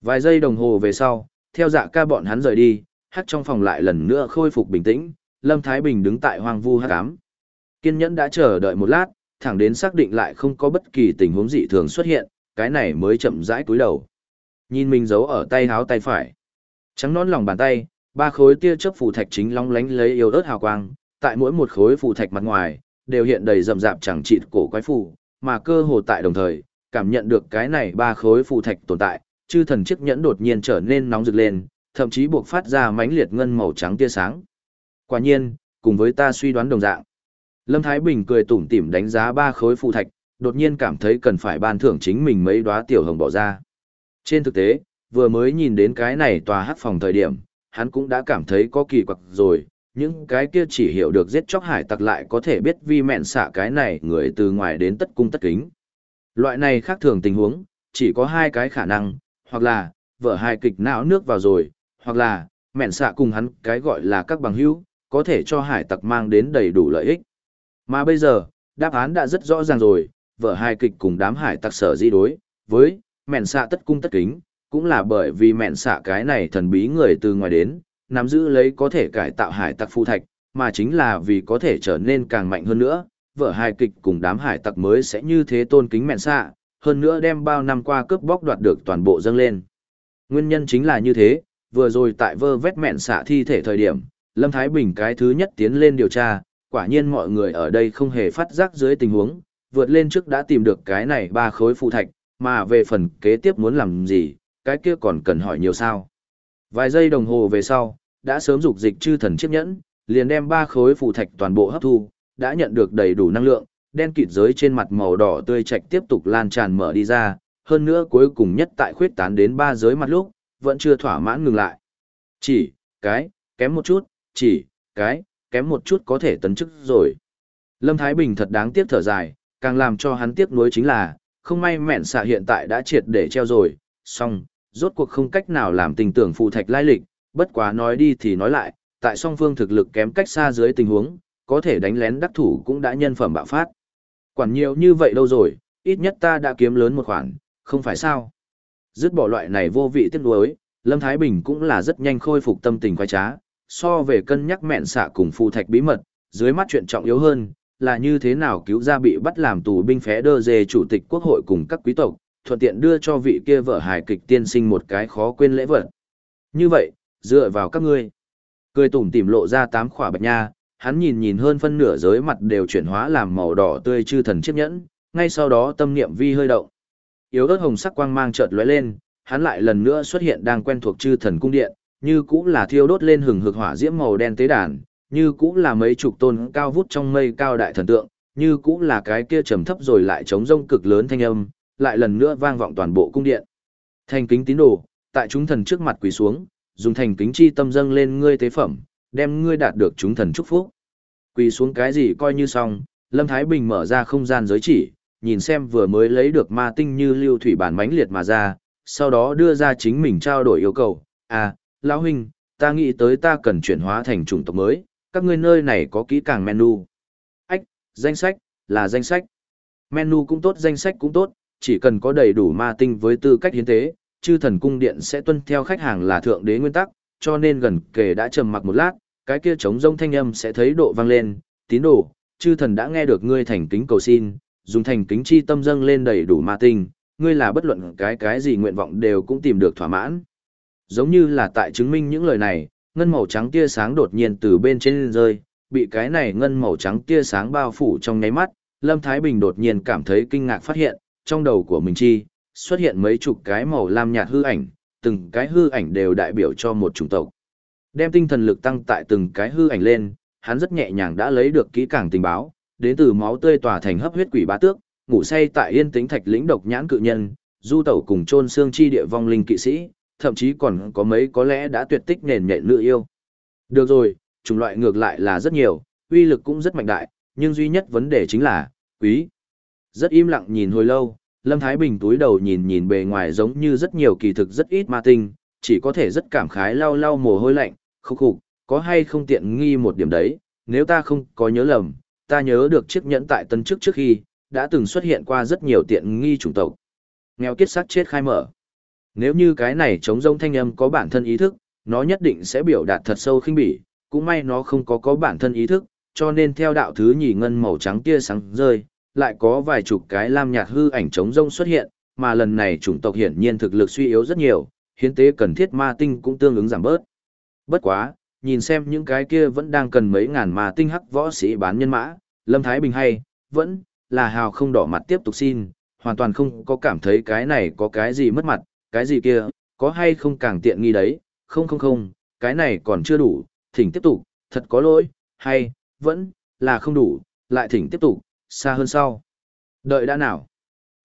Vài giây đồng hồ về sau, theo dạ ca bọn hắn rời đi, hắc trong phòng lại lần nữa khôi phục bình tĩnh, Lâm Thái Bình đứng tại hoang vu hắc ám. Kiên nhẫn đã chờ đợi một lát, thẳng đến xác định lại không có bất kỳ tình huống dị thường xuất hiện, cái này mới chậm rãi cúi đầu. Nhìn mình giấu ở tay háo tay phải. Trắng nón lòng bàn tay, ba khối tia chớp phù thạch chính long lánh lấy yêu ớt hào quang, tại mỗi một khối phù thạch mặt ngoài, đều hiện đầy rậm rạp chẳng chịt cổ quái phù, mà cơ hồ tại đồng thời, cảm nhận được cái này ba khối phù thạch tồn tại, chư thần chiếc nhẫn đột nhiên trở nên nóng rực lên, thậm chí buộc phát ra mãnh liệt ngân màu trắng tia sáng. Quả nhiên, cùng với ta suy đoán đồng dạng. Lâm Thái Bình cười tủm tỉm đánh giá ba khối phù thạch, đột nhiên cảm thấy cần phải ban thưởng chính mình mấy đóa tiểu hồng bỏ ra. Trên thực tế, vừa mới nhìn đến cái này tòa hắc phòng thời điểm, hắn cũng đã cảm thấy có kỳ quặc rồi, những cái kia chỉ hiểu được giết chóc hải tặc lại có thể biết vi mẹn xạ cái này người từ ngoài đến tất cung tất kính. Loại này khác thường tình huống, chỉ có hai cái khả năng, hoặc là, vợ hài kịch não nước vào rồi, hoặc là, mẹn xạ cùng hắn cái gọi là các bằng hữu, có thể cho hải tặc mang đến đầy đủ lợi ích. Mà bây giờ, đáp án đã rất rõ ràng rồi, vợ hài kịch cùng đám hải tặc sở di đối, với, mẹn xạ tất cung tất kính, cũng là bởi vì mẹn xạ cái này thần bí người từ ngoài đến, nắm giữ lấy có thể cải tạo hải tặc phu thạch, mà chính là vì có thể trở nên càng mạnh hơn nữa, vợ hài kịch cùng đám hải tặc mới sẽ như thế tôn kính mẹn xạ, hơn nữa đem bao năm qua cướp bóc đoạt được toàn bộ dâng lên. Nguyên nhân chính là như thế, vừa rồi tại vơ vét mẹn xạ thi thể thời điểm, Lâm Thái Bình cái thứ nhất tiến lên điều tra, quả nhiên mọi người ở đây không hề phát giác dưới tình huống, vượt lên trước đã tìm được cái này ba khối phù thạch, mà về phần kế tiếp muốn làm gì, cái kia còn cần hỏi nhiều sao. Vài giây đồng hồ về sau, đã sớm dục dịch chư thần chiếc nhẫn, liền đem ba khối phù thạch toàn bộ hấp thu, đã nhận được đầy đủ năng lượng, đen kịt giới trên mặt màu đỏ tươi chạch tiếp tục lan tràn mở đi ra, hơn nữa cuối cùng nhất tại khuyết tán đến ba giới mặt lúc, vẫn chưa thỏa mãn ngừng lại. Chỉ, cái, kém một chút, chỉ, cái, kém một chút có thể tấn chức rồi. Lâm Thái Bình thật đáng tiếc thở dài, càng làm cho hắn tiếc nuối chính là, không may mẹn xạ hiện tại đã triệt để treo rồi, song, rốt cuộc không cách nào làm tình tưởng phụ thạch lai lịch, bất quá nói đi thì nói lại, tại song phương thực lực kém cách xa dưới tình huống, có thể đánh lén đắc thủ cũng đã nhân phẩm bạo phát. Quản nhiều như vậy đâu rồi, ít nhất ta đã kiếm lớn một khoản, không phải sao. Dứt bỏ loại này vô vị tiếc nuối, Lâm Thái Bình cũng là rất nhanh khôi phục tâm tình quái trá, so về cân nhắc mẹn xạ cùng phù thạch bí mật, dưới mắt chuyện trọng yếu hơn, là như thế nào cứu ra bị bắt làm tù binh phé đơ dề chủ tịch quốc hội cùng các quý tộc, thuận tiện đưa cho vị kia vợ hài kịch tiên sinh một cái khó quên lễ vật. Như vậy, dựa vào các ngươi. Cười tủm tỉm lộ ra tám khỏa bạch nha, hắn nhìn nhìn hơn phân nửa giới mặt đều chuyển hóa làm màu đỏ tươi chư thần chiếc nhẫn, ngay sau đó tâm niệm vi hơi động. Yếu ớt hồng sắc quang mang chợt lóe lên, hắn lại lần nữa xuất hiện đang quen thuộc chư thần cung điện, như cũng là thiêu đốt lên hừng hực hỏa diễm màu đen tế đàn, như cũng là mấy chục tôn cao vút trong mây cao đại thần tượng, như cũng là cái kia trầm thấp rồi lại chống rông cực lớn thanh âm, lại lần nữa vang vọng toàn bộ cung điện. Thành kính tín đồ, tại chúng thần trước mặt quỳ xuống, dùng thành kính chi tâm dâng lên ngươi tế phẩm, đem ngươi đạt được chúng thần chúc phúc. Quỳ xuống cái gì coi như xong, Lâm Thái Bình mở ra không gian giới chỉ, nhìn xem vừa mới lấy được ma tinh như lưu thủy bản mãnh liệt mà ra, sau đó đưa ra chính mình trao đổi yêu cầu. À, Lão Huynh, ta nghĩ tới ta cần chuyển hóa thành chủng tộc mới, các ngươi nơi này có kỹ càng menu. Ách, danh sách, là danh sách. Menu cũng tốt danh sách cũng tốt, chỉ cần có đầy đủ ma tinh với tư cách hiến tế, chư thần cung điện sẽ tuân theo khách hàng là thượng đế nguyên tắc, cho nên gần kề đã trầm mặc một lát, cái kia trống rông thanh âm sẽ thấy độ vang lên, tín đồ, chư thần đã nghe được ngươi thành kính cầu xin, dùng thành kính chi tâm dâng lên đầy đủ ma tinh, ngươi là bất luận cái cái gì nguyện vọng đều cũng tìm được thỏa mãn. Giống như là tại chứng minh những lời này, ngân màu trắng tia sáng đột nhiên từ bên trên rơi, bị cái này ngân màu trắng tia sáng bao phủ trong nháy mắt, Lâm Thái Bình đột nhiên cảm thấy kinh ngạc phát hiện, trong đầu của mình chi, xuất hiện mấy chục cái màu lam nhạt hư ảnh, từng cái hư ảnh đều đại biểu cho một chủng tộc. Đem tinh thần lực tăng tại từng cái hư ảnh lên, hắn rất nhẹ nhàng đã lấy được kỹ càng tình báo, đến từ máu tươi tỏa thành hấp huyết quỷ bá tước, ngủ say tại yên tĩnh thạch lĩnh độc nhãn cự nhân, du tẩu cùng chôn xương chi địa vong linh kỵ sĩ, thậm chí còn có mấy có lẽ đã tuyệt tích nền nhện nữ yêu. Được rồi, chủng loại ngược lại là rất nhiều, uy lực cũng rất mạnh đại, nhưng duy nhất vấn đề chính là, quý. Rất im lặng nhìn hồi lâu, Lâm Thái Bình túi đầu nhìn nhìn bề ngoài giống như rất nhiều kỳ thực rất ít ma tinh, chỉ có thể rất cảm khái lau lau mồ hôi lạnh, khúc khục, có hay không tiện nghi một điểm đấy, nếu ta không có nhớ lầm, ta nhớ được chiếc nhẫn tại tân trước trước khi, đã từng xuất hiện qua rất nhiều tiện nghi chủng tộc. Nghèo kiết sát chết khai mở. Nếu như cái này chống rông thanh âm có bản thân ý thức, nó nhất định sẽ biểu đạt thật sâu khinh bỉ, cũng may nó không có có bản thân ý thức, cho nên theo đạo thứ nhì ngân màu trắng tia sáng rơi, lại có vài chục cái lam nhạt hư ảnh chống rông xuất hiện, mà lần này chủng tộc hiển nhiên thực lực suy yếu rất nhiều, hiến tế cần thiết ma tinh cũng tương ứng giảm bớt. Bất quá, nhìn xem những cái kia vẫn đang cần mấy ngàn ma tinh hắc võ sĩ bán nhân mã, Lâm Thái Bình hay, vẫn là hào không đỏ mặt tiếp tục xin, hoàn toàn không có cảm thấy cái này có cái gì mất mặt, cái gì kia, có hay không càng tiện nghi đấy, không không không, cái này còn chưa đủ, thỉnh tiếp tục, thật có lỗi, hay, vẫn, là không đủ, lại thỉnh tiếp tục, xa hơn sau. Đợi đã nào.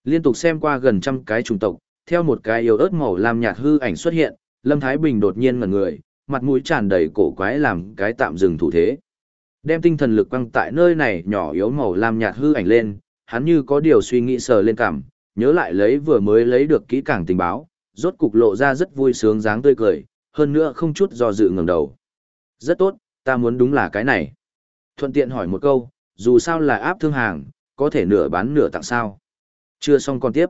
Liên tục xem qua gần trăm cái trùng tộc, theo một cái yếu ớt màu lam nhạt hư ảnh xuất hiện, Lâm Thái Bình đột nhiên ngẩn người, mặt mũi tràn đầy cổ quái làm cái tạm dừng thủ thế. Đem tinh thần lực quăng tại nơi này nhỏ yếu màu lam nhạt hư ảnh lên, hắn như có điều suy nghĩ sờ lên cảm, nhớ lại lấy vừa mới lấy được kỹ càng tình báo, rốt cục lộ ra rất vui sướng dáng tươi cười, hơn nữa không chút do dự ngẩng đầu. Rất tốt, ta muốn đúng là cái này. Thuận tiện hỏi một câu, dù sao là áp thương hàng, có thể nửa bán nửa tặng sao. Chưa xong còn tiếp.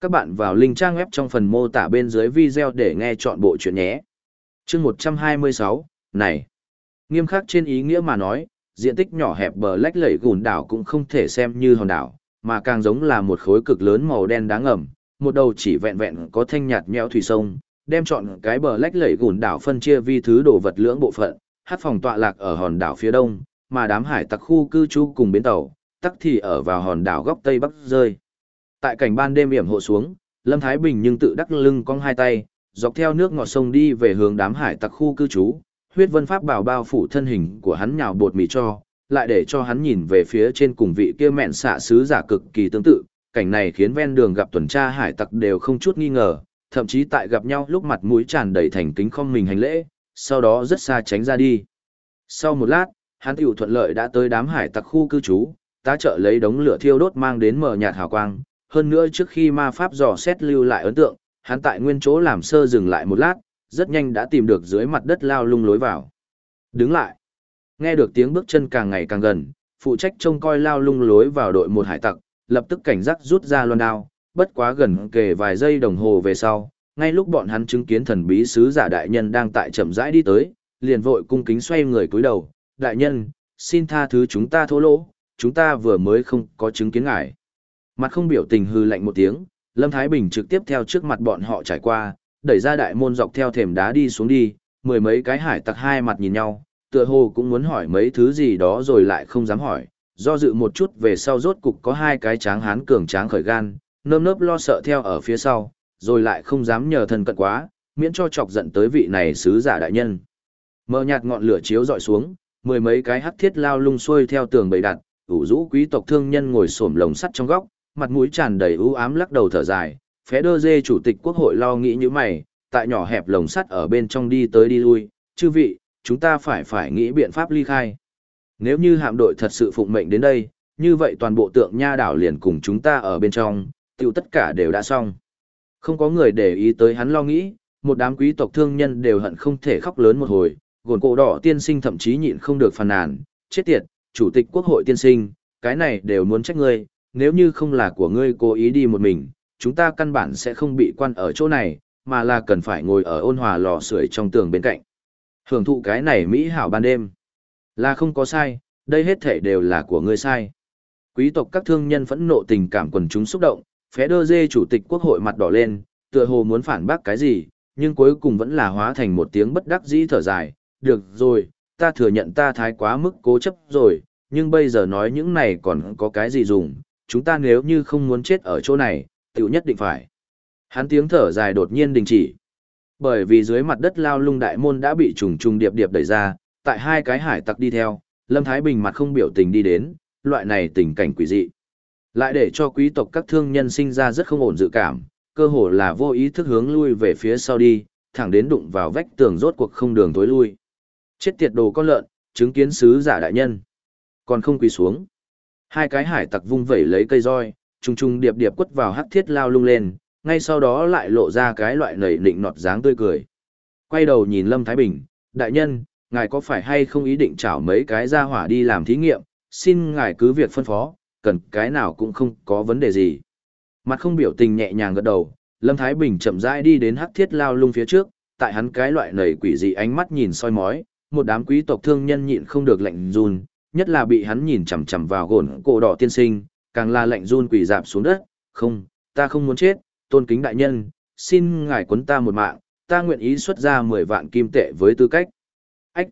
Các bạn vào link trang web trong phần mô tả bên dưới video để nghe chọn bộ chuyện nhé. chương 126, này. Nghiêm khắc trên ý nghĩa mà nói, diện tích nhỏ hẹp bờ lách lẩy gùn đảo cũng không thể xem như hòn đảo, mà càng giống là một khối cực lớn màu đen đáng ngầm, một đầu chỉ vẹn vẹn có thanh nhạt nhẽo thủy sông, đem chọn cái bờ lách lẩy gùn đảo phân chia vi thứ đồ vật lưỡng bộ phận, hát phòng tọa lạc ở hòn đảo phía đông, mà đám hải tặc khu cư trú cùng bến tàu, tắc thì ở vào hòn đảo góc tây bắc rơi. Tại cảnh ban đêm yểm hộ xuống, Lâm Thái Bình nhưng tự đắc lưng cong hai tay, dọc theo nước ngọt sông đi về hướng đám hải tặc khu cư trú, huyết vân pháp bảo bao phủ thân hình của hắn nhào bột mì cho, lại để cho hắn nhìn về phía trên cùng vị kia mẹn xạ sứ giả cực kỳ tương tự, cảnh này khiến ven đường gặp tuần tra hải tặc đều không chút nghi ngờ, thậm chí tại gặp nhau lúc mặt mũi tràn đầy thành kính không mình hành lễ, sau đó rất xa tránh ra đi. Sau một lát, hắn tiểu thuận lợi đã tới đám hải tặc khu cư trú, tá trợ lấy đống lửa thiêu đốt mang đến mở nhạt hào quang, hơn nữa trước khi ma pháp dò xét lưu lại ấn tượng, hắn tại nguyên chỗ làm sơ dừng lại một lát, rất nhanh đã tìm được dưới mặt đất lao lung lối vào. Đứng lại. Nghe được tiếng bước chân càng ngày càng gần, phụ trách trông coi lao lung lối vào đội một hải tặc, lập tức cảnh giác rút ra loan đao, bất quá gần kề vài giây đồng hồ về sau, ngay lúc bọn hắn chứng kiến thần bí sứ giả đại nhân đang tại chậm rãi đi tới, liền vội cung kính xoay người cúi đầu, đại nhân, xin tha thứ chúng ta thô lỗ, chúng ta vừa mới không có chứng kiến ngài. Mặt không biểu tình hư lạnh một tiếng, Lâm Thái Bình trực tiếp theo trước mặt bọn họ trải qua, đẩy ra đại môn dọc theo thềm đá đi xuống đi, mười mấy cái hải tặc hai mặt nhìn nhau, tựa hồ cũng muốn hỏi mấy thứ gì đó rồi lại không dám hỏi, do dự một chút về sau rốt cục có hai cái tráng hán cường tráng khởi gan, nơm nớp lo sợ theo ở phía sau, rồi lại không dám nhờ thần cận quá, miễn cho chọc giận tới vị này sứ giả đại nhân. Mờ nhạt ngọn lửa chiếu dọi xuống, mười mấy cái hắc thiết lao lung xuôi theo tường bầy đặt, ủ rũ quý tộc thương nhân ngồi xổm lồng sắt trong góc, mặt mũi tràn đầy u ám lắc đầu thở dài, phé đơ dê chủ tịch quốc hội lo nghĩ như mày, tại nhỏ hẹp lồng sắt ở bên trong đi tới đi lui, chư vị, chúng ta phải phải nghĩ biện pháp ly khai. Nếu như hạm đội thật sự phụng mệnh đến đây, như vậy toàn bộ tượng nha đảo liền cùng chúng ta ở bên trong, tiêu tất cả đều đã xong. Không có người để ý tới hắn lo nghĩ, một đám quý tộc thương nhân đều hận không thể khóc lớn một hồi, gồn cổ đỏ tiên sinh thậm chí nhịn không được phàn nàn, chết tiệt, chủ tịch quốc hội tiên sinh, cái này đều muốn trách ngươi, nếu như không là của ngươi cố ý đi một mình, chúng ta căn bản sẽ không bị quan ở chỗ này, mà là cần phải ngồi ở ôn hòa lò sưởi trong tường bên cạnh. Hưởng thụ cái này mỹ hảo ban đêm. Là không có sai, đây hết thể đều là của ngươi sai. Quý tộc các thương nhân phẫn nộ tình cảm quần chúng xúc động, phé đơ dê chủ tịch quốc hội mặt đỏ lên, tựa hồ muốn phản bác cái gì, nhưng cuối cùng vẫn là hóa thành một tiếng bất đắc dĩ thở dài. Được rồi, ta thừa nhận ta thái quá mức cố chấp rồi, nhưng bây giờ nói những này còn có cái gì dùng, chúng ta nếu như không muốn chết ở chỗ này, tiểu nhất định phải. Hắn tiếng thở dài đột nhiên đình chỉ. Bởi vì dưới mặt đất lao lung đại môn đã bị trùng trùng điệp điệp đẩy ra, tại hai cái hải tặc đi theo, Lâm Thái Bình mặt không biểu tình đi đến, loại này tình cảnh quỷ dị. Lại để cho quý tộc các thương nhân sinh ra rất không ổn dự cảm, cơ hồ là vô ý thức hướng lui về phía sau đi, thẳng đến đụng vào vách tường rốt cuộc không đường tối lui. Chết tiệt đồ con lợn, chứng kiến sứ giả đại nhân. Còn không quỳ xuống. Hai cái hải tặc vung vẩy lấy cây roi, trùng trùng điệp điệp quất vào hắc thiết lao lung lên, ngay sau đó lại lộ ra cái loại nảy nịnh nọt dáng tươi cười. Quay đầu nhìn Lâm Thái Bình, đại nhân, ngài có phải hay không ý định chảo mấy cái ra hỏa đi làm thí nghiệm, xin ngài cứ việc phân phó, cần cái nào cũng không có vấn đề gì. Mặt không biểu tình nhẹ nhàng gật đầu, Lâm Thái Bình chậm rãi đi đến hắc thiết lao lung phía trước, tại hắn cái loại nẩy quỷ dị ánh mắt nhìn soi mói, một đám quý tộc thương nhân nhịn không được lạnh run, nhất là bị hắn nhìn chằm chằm vào gồn cổ đỏ tiên sinh, càng là lạnh run quỳ dạp xuống đất, không, ta không muốn chết, tôn kính đại nhân, xin ngài quấn ta một mạng, ta nguyện ý xuất ra 10 vạn kim tệ với tư cách. Ách!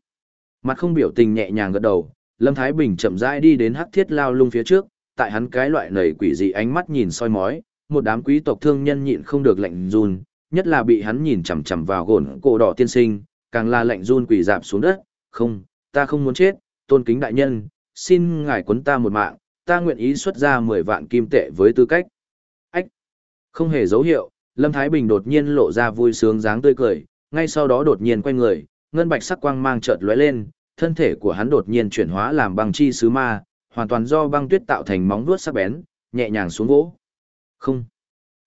Mặt không biểu tình nhẹ nhàng gật đầu, Lâm Thái Bình chậm rãi đi đến hắc thiết lao lung phía trước, tại hắn cái loại nầy quỷ dị ánh mắt nhìn soi mói, một đám quý tộc thương nhân nhịn không được lạnh run, nhất là bị hắn nhìn chằm chằm vào gồn cổ đỏ tiên sinh, càng là lạnh run quỷ dạp xuống đất, không, ta không muốn chết, tôn kính đại nhân, xin ngài quấn ta một mạng, ta nguyện ý xuất ra 10 vạn kim tệ với tư cách. Ách! Không hề dấu hiệu, Lâm Thái Bình đột nhiên lộ ra vui sướng dáng tươi cười, ngay sau đó đột nhiên quay người, ngân bạch sắc quang mang chợt lóe lên, thân thể của hắn đột nhiên chuyển hóa làm băng chi sứ ma, hoàn toàn do băng tuyết tạo thành móng vuốt sắc bén, nhẹ nhàng xuống vỗ. Không.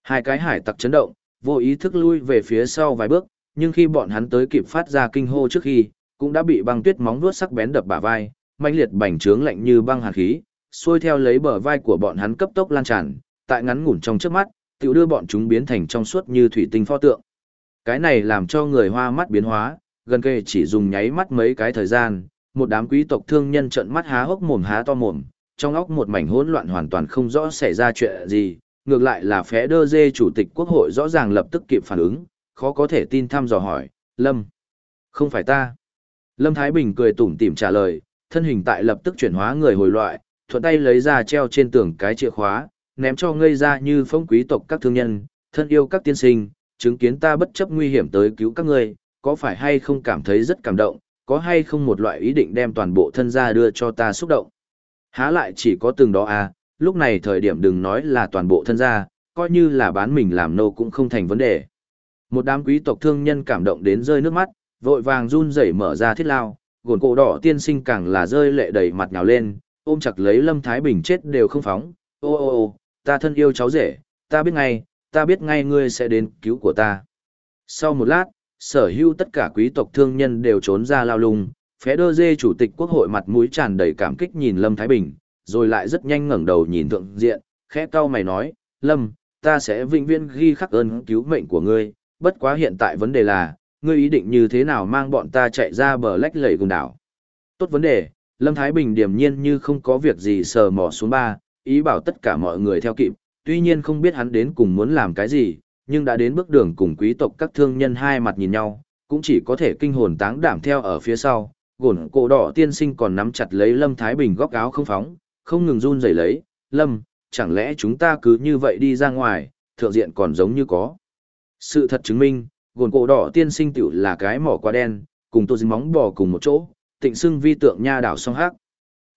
Hai cái hải tặc chấn động, vô ý thức lui về phía sau vài bước, nhưng khi bọn hắn tới kịp phát ra kinh hô trước khi, cũng đã bị băng tuyết móng vuốt sắc bén đập bả vai, mãnh liệt bành trướng lạnh như băng hàn khí, xuôi theo lấy bờ vai của bọn hắn cấp tốc lan tràn, tại ngắn ngủn trong trước mắt, tự đưa bọn chúng biến thành trong suốt như thủy tinh pho tượng. Cái này làm cho người hoa mắt biến hóa, gần kề chỉ dùng nháy mắt mấy cái thời gian, một đám quý tộc thương nhân trợn mắt há hốc mồm há to mồm, trong óc một mảnh hỗn loạn hoàn toàn không rõ xảy ra chuyện gì, ngược lại là phé đơ dê chủ tịch quốc hội rõ ràng lập tức kịp phản ứng, khó có thể tin thăm dò hỏi, Lâm, không phải ta. Lâm Thái Bình cười tủm tỉm trả lời, thân hình tại lập tức chuyển hóa người hồi loại, thuận tay lấy ra treo trên tường cái chìa khóa, ném cho ngây ra như phong quý tộc các thương nhân, thân yêu các tiên sinh, chứng kiến ta bất chấp nguy hiểm tới cứu các ngươi, có phải hay không cảm thấy rất cảm động, có hay không một loại ý định đem toàn bộ thân gia đưa cho ta xúc động. Há lại chỉ có từng đó à, lúc này thời điểm đừng nói là toàn bộ thân gia, coi như là bán mình làm nô cũng không thành vấn đề. Một đám quý tộc thương nhân cảm động đến rơi nước mắt, vội vàng run rẩy mở ra thiết lao, gồn cổ đỏ tiên sinh càng là rơi lệ đầy mặt nhào lên, ôm chặt lấy Lâm Thái Bình chết đều không phóng. Ô ô ô, ta thân yêu cháu rể, ta biết ngay, ta biết ngay ngươi sẽ đến cứu của ta. Sau một lát, sở hữu tất cả quý tộc thương nhân đều trốn ra lao lung, phé đơ dê chủ tịch quốc hội mặt mũi tràn đầy cảm kích nhìn Lâm Thái Bình, rồi lại rất nhanh ngẩng đầu nhìn thượng diện, khẽ cau mày nói, Lâm, ta sẽ vĩnh viễn ghi khắc ơn cứu mệnh của ngươi, bất quá hiện tại vấn đề là, ngươi ý định như thế nào mang bọn ta chạy ra bờ lách lầy cùng đảo. Tốt vấn đề, Lâm Thái Bình điềm nhiên như không có việc gì sờ mò xuống ba, ý bảo tất cả mọi người theo kịp, tuy nhiên không biết hắn đến cùng muốn làm cái gì, nhưng đã đến bước đường cùng quý tộc các thương nhân hai mặt nhìn nhau, cũng chỉ có thể kinh hồn táng đảm theo ở phía sau, gồn cổ đỏ tiên sinh còn nắm chặt lấy Lâm Thái Bình góc áo không phóng, không ngừng run rẩy lấy, Lâm, chẳng lẽ chúng ta cứ như vậy đi ra ngoài, thượng diện còn giống như có. Sự thật chứng minh, gồn cổ đỏ tiên sinh tiểu là cái mỏ quá đen, cùng tôi dính móng bò cùng một chỗ, tịnh xưng vi tượng nha đảo song hắc.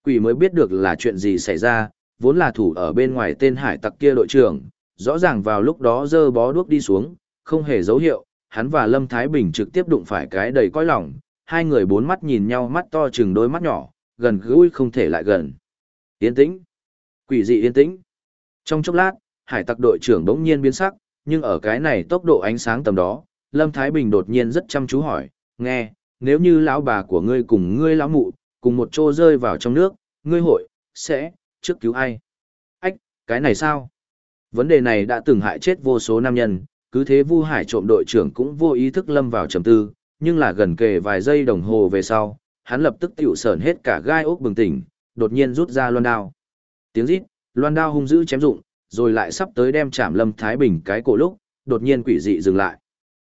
Quỷ mới biết được là chuyện gì xảy ra, vốn là thủ ở bên ngoài tên hải tặc kia đội trưởng, rõ ràng vào lúc đó dơ bó đuốc đi xuống, không hề dấu hiệu, hắn và Lâm Thái Bình trực tiếp đụng phải cái đầy coi lòng, hai người bốn mắt nhìn nhau mắt to chừng đôi mắt nhỏ, gần gũi không thể lại gần. Yên tĩnh. Quỷ dị yên tĩnh. Trong chốc lát, hải tặc đội trưởng bỗng nhiên biến sắc, nhưng ở cái này tốc độ ánh sáng tầm đó, Lâm Thái Bình đột nhiên rất chăm chú hỏi, nghe, nếu như lão bà của ngươi cùng ngươi lão mụ, cùng một chỗ rơi vào trong nước, ngươi hội, sẽ, trước cứu ai? Ách, cái này sao? Vấn đề này đã từng hại chết vô số nam nhân, cứ thế Vu Hải trộm đội trưởng cũng vô ý thức lâm vào trầm tư, nhưng là gần kề vài giây đồng hồ về sau, hắn lập tức tiểu sởn hết cả gai ốc bừng tỉnh, đột nhiên rút ra loan đao. Tiếng rít, loan đao hung dữ chém rụng, rồi lại sắp tới đem chạm Lâm Thái Bình cái cổ lúc, đột nhiên quỷ dị dừng lại.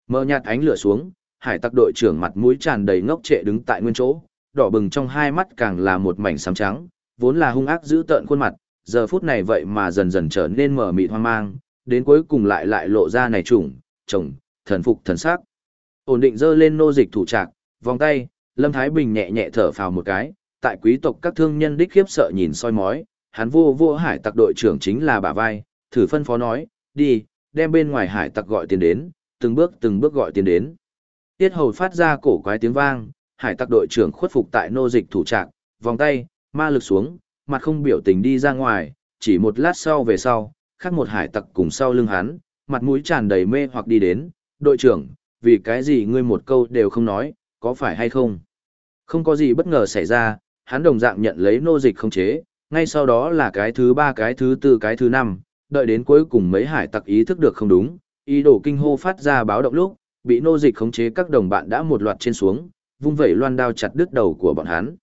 mở nhạt ánh lửa xuống, hải tặc đội trưởng mặt mũi tràn đầy ngốc trệ đứng tại nguyên chỗ, đỏ bừng trong hai mắt càng là một mảnh xám trắng, vốn là hung ác dữ tợn khuôn mặt, giờ phút này vậy mà dần dần trở nên mở mịt hoang mang, đến cuối cùng lại lại lộ ra này trùng, chồng, thần phục thần sắc. Ổn định dơ lên nô dịch thủ trạc, vòng tay, Lâm Thái Bình nhẹ nhẹ thở phào một cái, tại quý tộc các thương nhân đích khiếp sợ nhìn soi mói, hắn vô vô hải tặc đội trưởng chính là bà vai, thử phân phó nói, đi, đem bên ngoài hải tặc gọi tiền đến, từng bước từng bước gọi tiền đến. Tiết hầu phát ra cổ quái tiếng vang, hải tặc đội trưởng khuất phục tại nô dịch thủ trạc, vòng tay, ma lực xuống, mặt không biểu tình đi ra ngoài, chỉ một lát sau về sau, khác một hải tặc cùng sau lưng hắn, mặt mũi tràn đầy mê hoặc đi đến, đội trưởng, vì cái gì ngươi một câu đều không nói, có phải hay không? Không có gì bất ngờ xảy ra, hắn đồng dạng nhận lấy nô dịch không chế, ngay sau đó là cái thứ ba cái thứ tư cái thứ năm, đợi đến cuối cùng mấy hải tặc ý thức được không đúng, Ý đồ kinh hô phát ra báo động lúc, bị nô dịch khống chế các đồng bạn đã một loạt trên xuống, vung vẩy loan đao chặt đứt đầu của bọn hắn.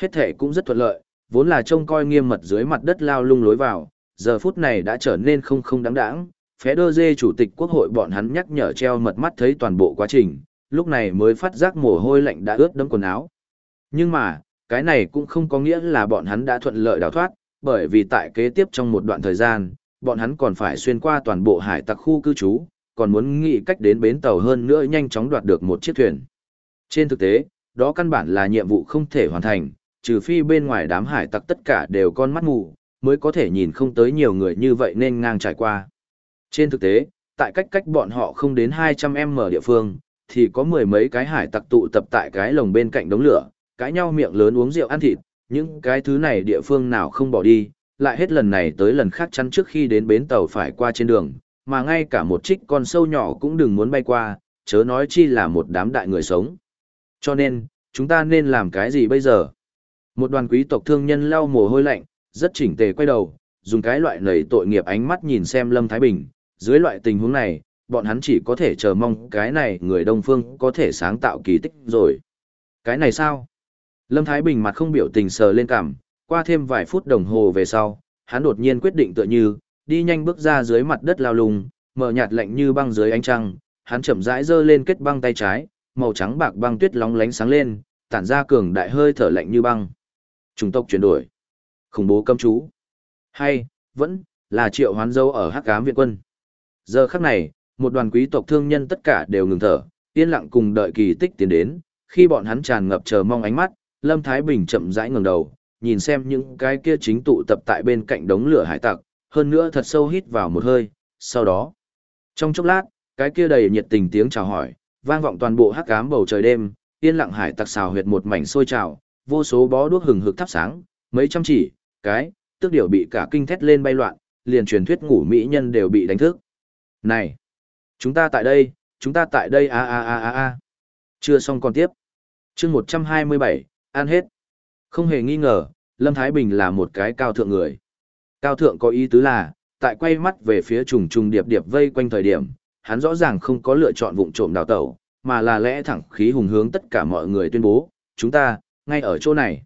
Hết thể cũng rất thuận lợi, vốn là trông coi nghiêm mật dưới mặt đất lao lung lối vào, giờ phút này đã trở nên không không đáng đáng. Phé đơ dê chủ tịch quốc hội bọn hắn nhắc nhở treo mật mắt thấy toàn bộ quá trình, lúc này mới phát giác mồ hôi lạnh đã ướt đẫm quần áo. Nhưng mà, cái này cũng không có nghĩa là bọn hắn đã thuận lợi đào thoát, bởi vì tại kế tiếp trong một đoạn thời gian, bọn hắn còn phải xuyên qua toàn bộ hải tặc khu cư trú, còn muốn nghĩ cách đến bến tàu hơn nữa nhanh chóng đoạt được một chiếc thuyền. Trên thực tế, đó căn bản là nhiệm vụ không thể hoàn thành, trừ phi bên ngoài đám hải tặc tất cả đều con mắt mù, mới có thể nhìn không tới nhiều người như vậy nên ngang trải qua. Trên thực tế, tại cách cách bọn họ không đến 200m địa phương, thì có mười mấy cái hải tặc tụ tập tại cái lồng bên cạnh đống lửa, cãi nhau miệng lớn uống rượu ăn thịt, những cái thứ này địa phương nào không bỏ đi, lại hết lần này tới lần khác chắn trước khi đến bến tàu phải qua trên đường, mà ngay cả một trích con sâu nhỏ cũng đừng muốn bay qua, chớ nói chi là một đám đại người sống. Cho nên, chúng ta nên làm cái gì bây giờ? Một đoàn quý tộc thương nhân lau mồ hôi lạnh, rất chỉnh tề quay đầu, dùng cái loại nầy tội nghiệp ánh mắt nhìn xem Lâm Thái Bình, dưới loại tình huống này, bọn hắn chỉ có thể chờ mong cái này người Đông Phương có thể sáng tạo kỳ tích rồi. Cái này sao? Lâm Thái Bình mặt không biểu tình sờ lên cằm, qua thêm vài phút đồng hồ về sau, hắn đột nhiên quyết định tựa như, đi nhanh bước ra dưới mặt đất lao lùng, mở nhạt lạnh như băng dưới ánh trăng, hắn chậm rãi giơ lên kết băng tay trái, màu trắng bạc băng tuyết lóng lánh sáng lên, tản ra cường đại hơi thở lạnh như băng. Trung tộc chuyển đổi. Khủng bố cấm chú. Hay, vẫn, là triệu hoán dâu ở hắc ám viện quân. Giờ khắc này, một đoàn quý tộc thương nhân tất cả đều ngừng thở, yên lặng cùng đợi kỳ tích tiến đến, khi bọn hắn tràn ngập chờ mong ánh mắt, Lâm Thái Bình chậm rãi ngẩng đầu, nhìn xem những cái kia chính tụ tập tại bên cạnh đống lửa hải tặc, hơn nữa thật sâu hít vào một hơi, sau đó. Trong chốc lát, cái kia đầy nhiệt tình tiếng chào hỏi, vang vọng toàn bộ hắc ám bầu trời đêm, yên lặng hải tặc xào huyệt một mảnh sôi trào, vô số bó đuốc hừng hực thắp sáng, mấy trăm chỉ, cái, tức điều bị cả kinh thét lên bay loạn, liền truyền thuyết ngủ mỹ nhân đều bị đánh thức. Này, chúng ta tại đây, chúng ta tại đây a a a a a. Chưa xong còn tiếp. Chương 127, ăn hết. Không hề nghi ngờ, Lâm Thái Bình là một cái cao thượng người. Cao thượng có ý tứ là, tại quay mắt về phía trùng trùng điệp điệp vây quanh thời điểm, hắn rõ ràng không có lựa chọn vụng trộm đào tẩu, mà là lẽ thẳng khí hùng hướng tất cả mọi người tuyên bố, chúng ta, ngay ở chỗ này.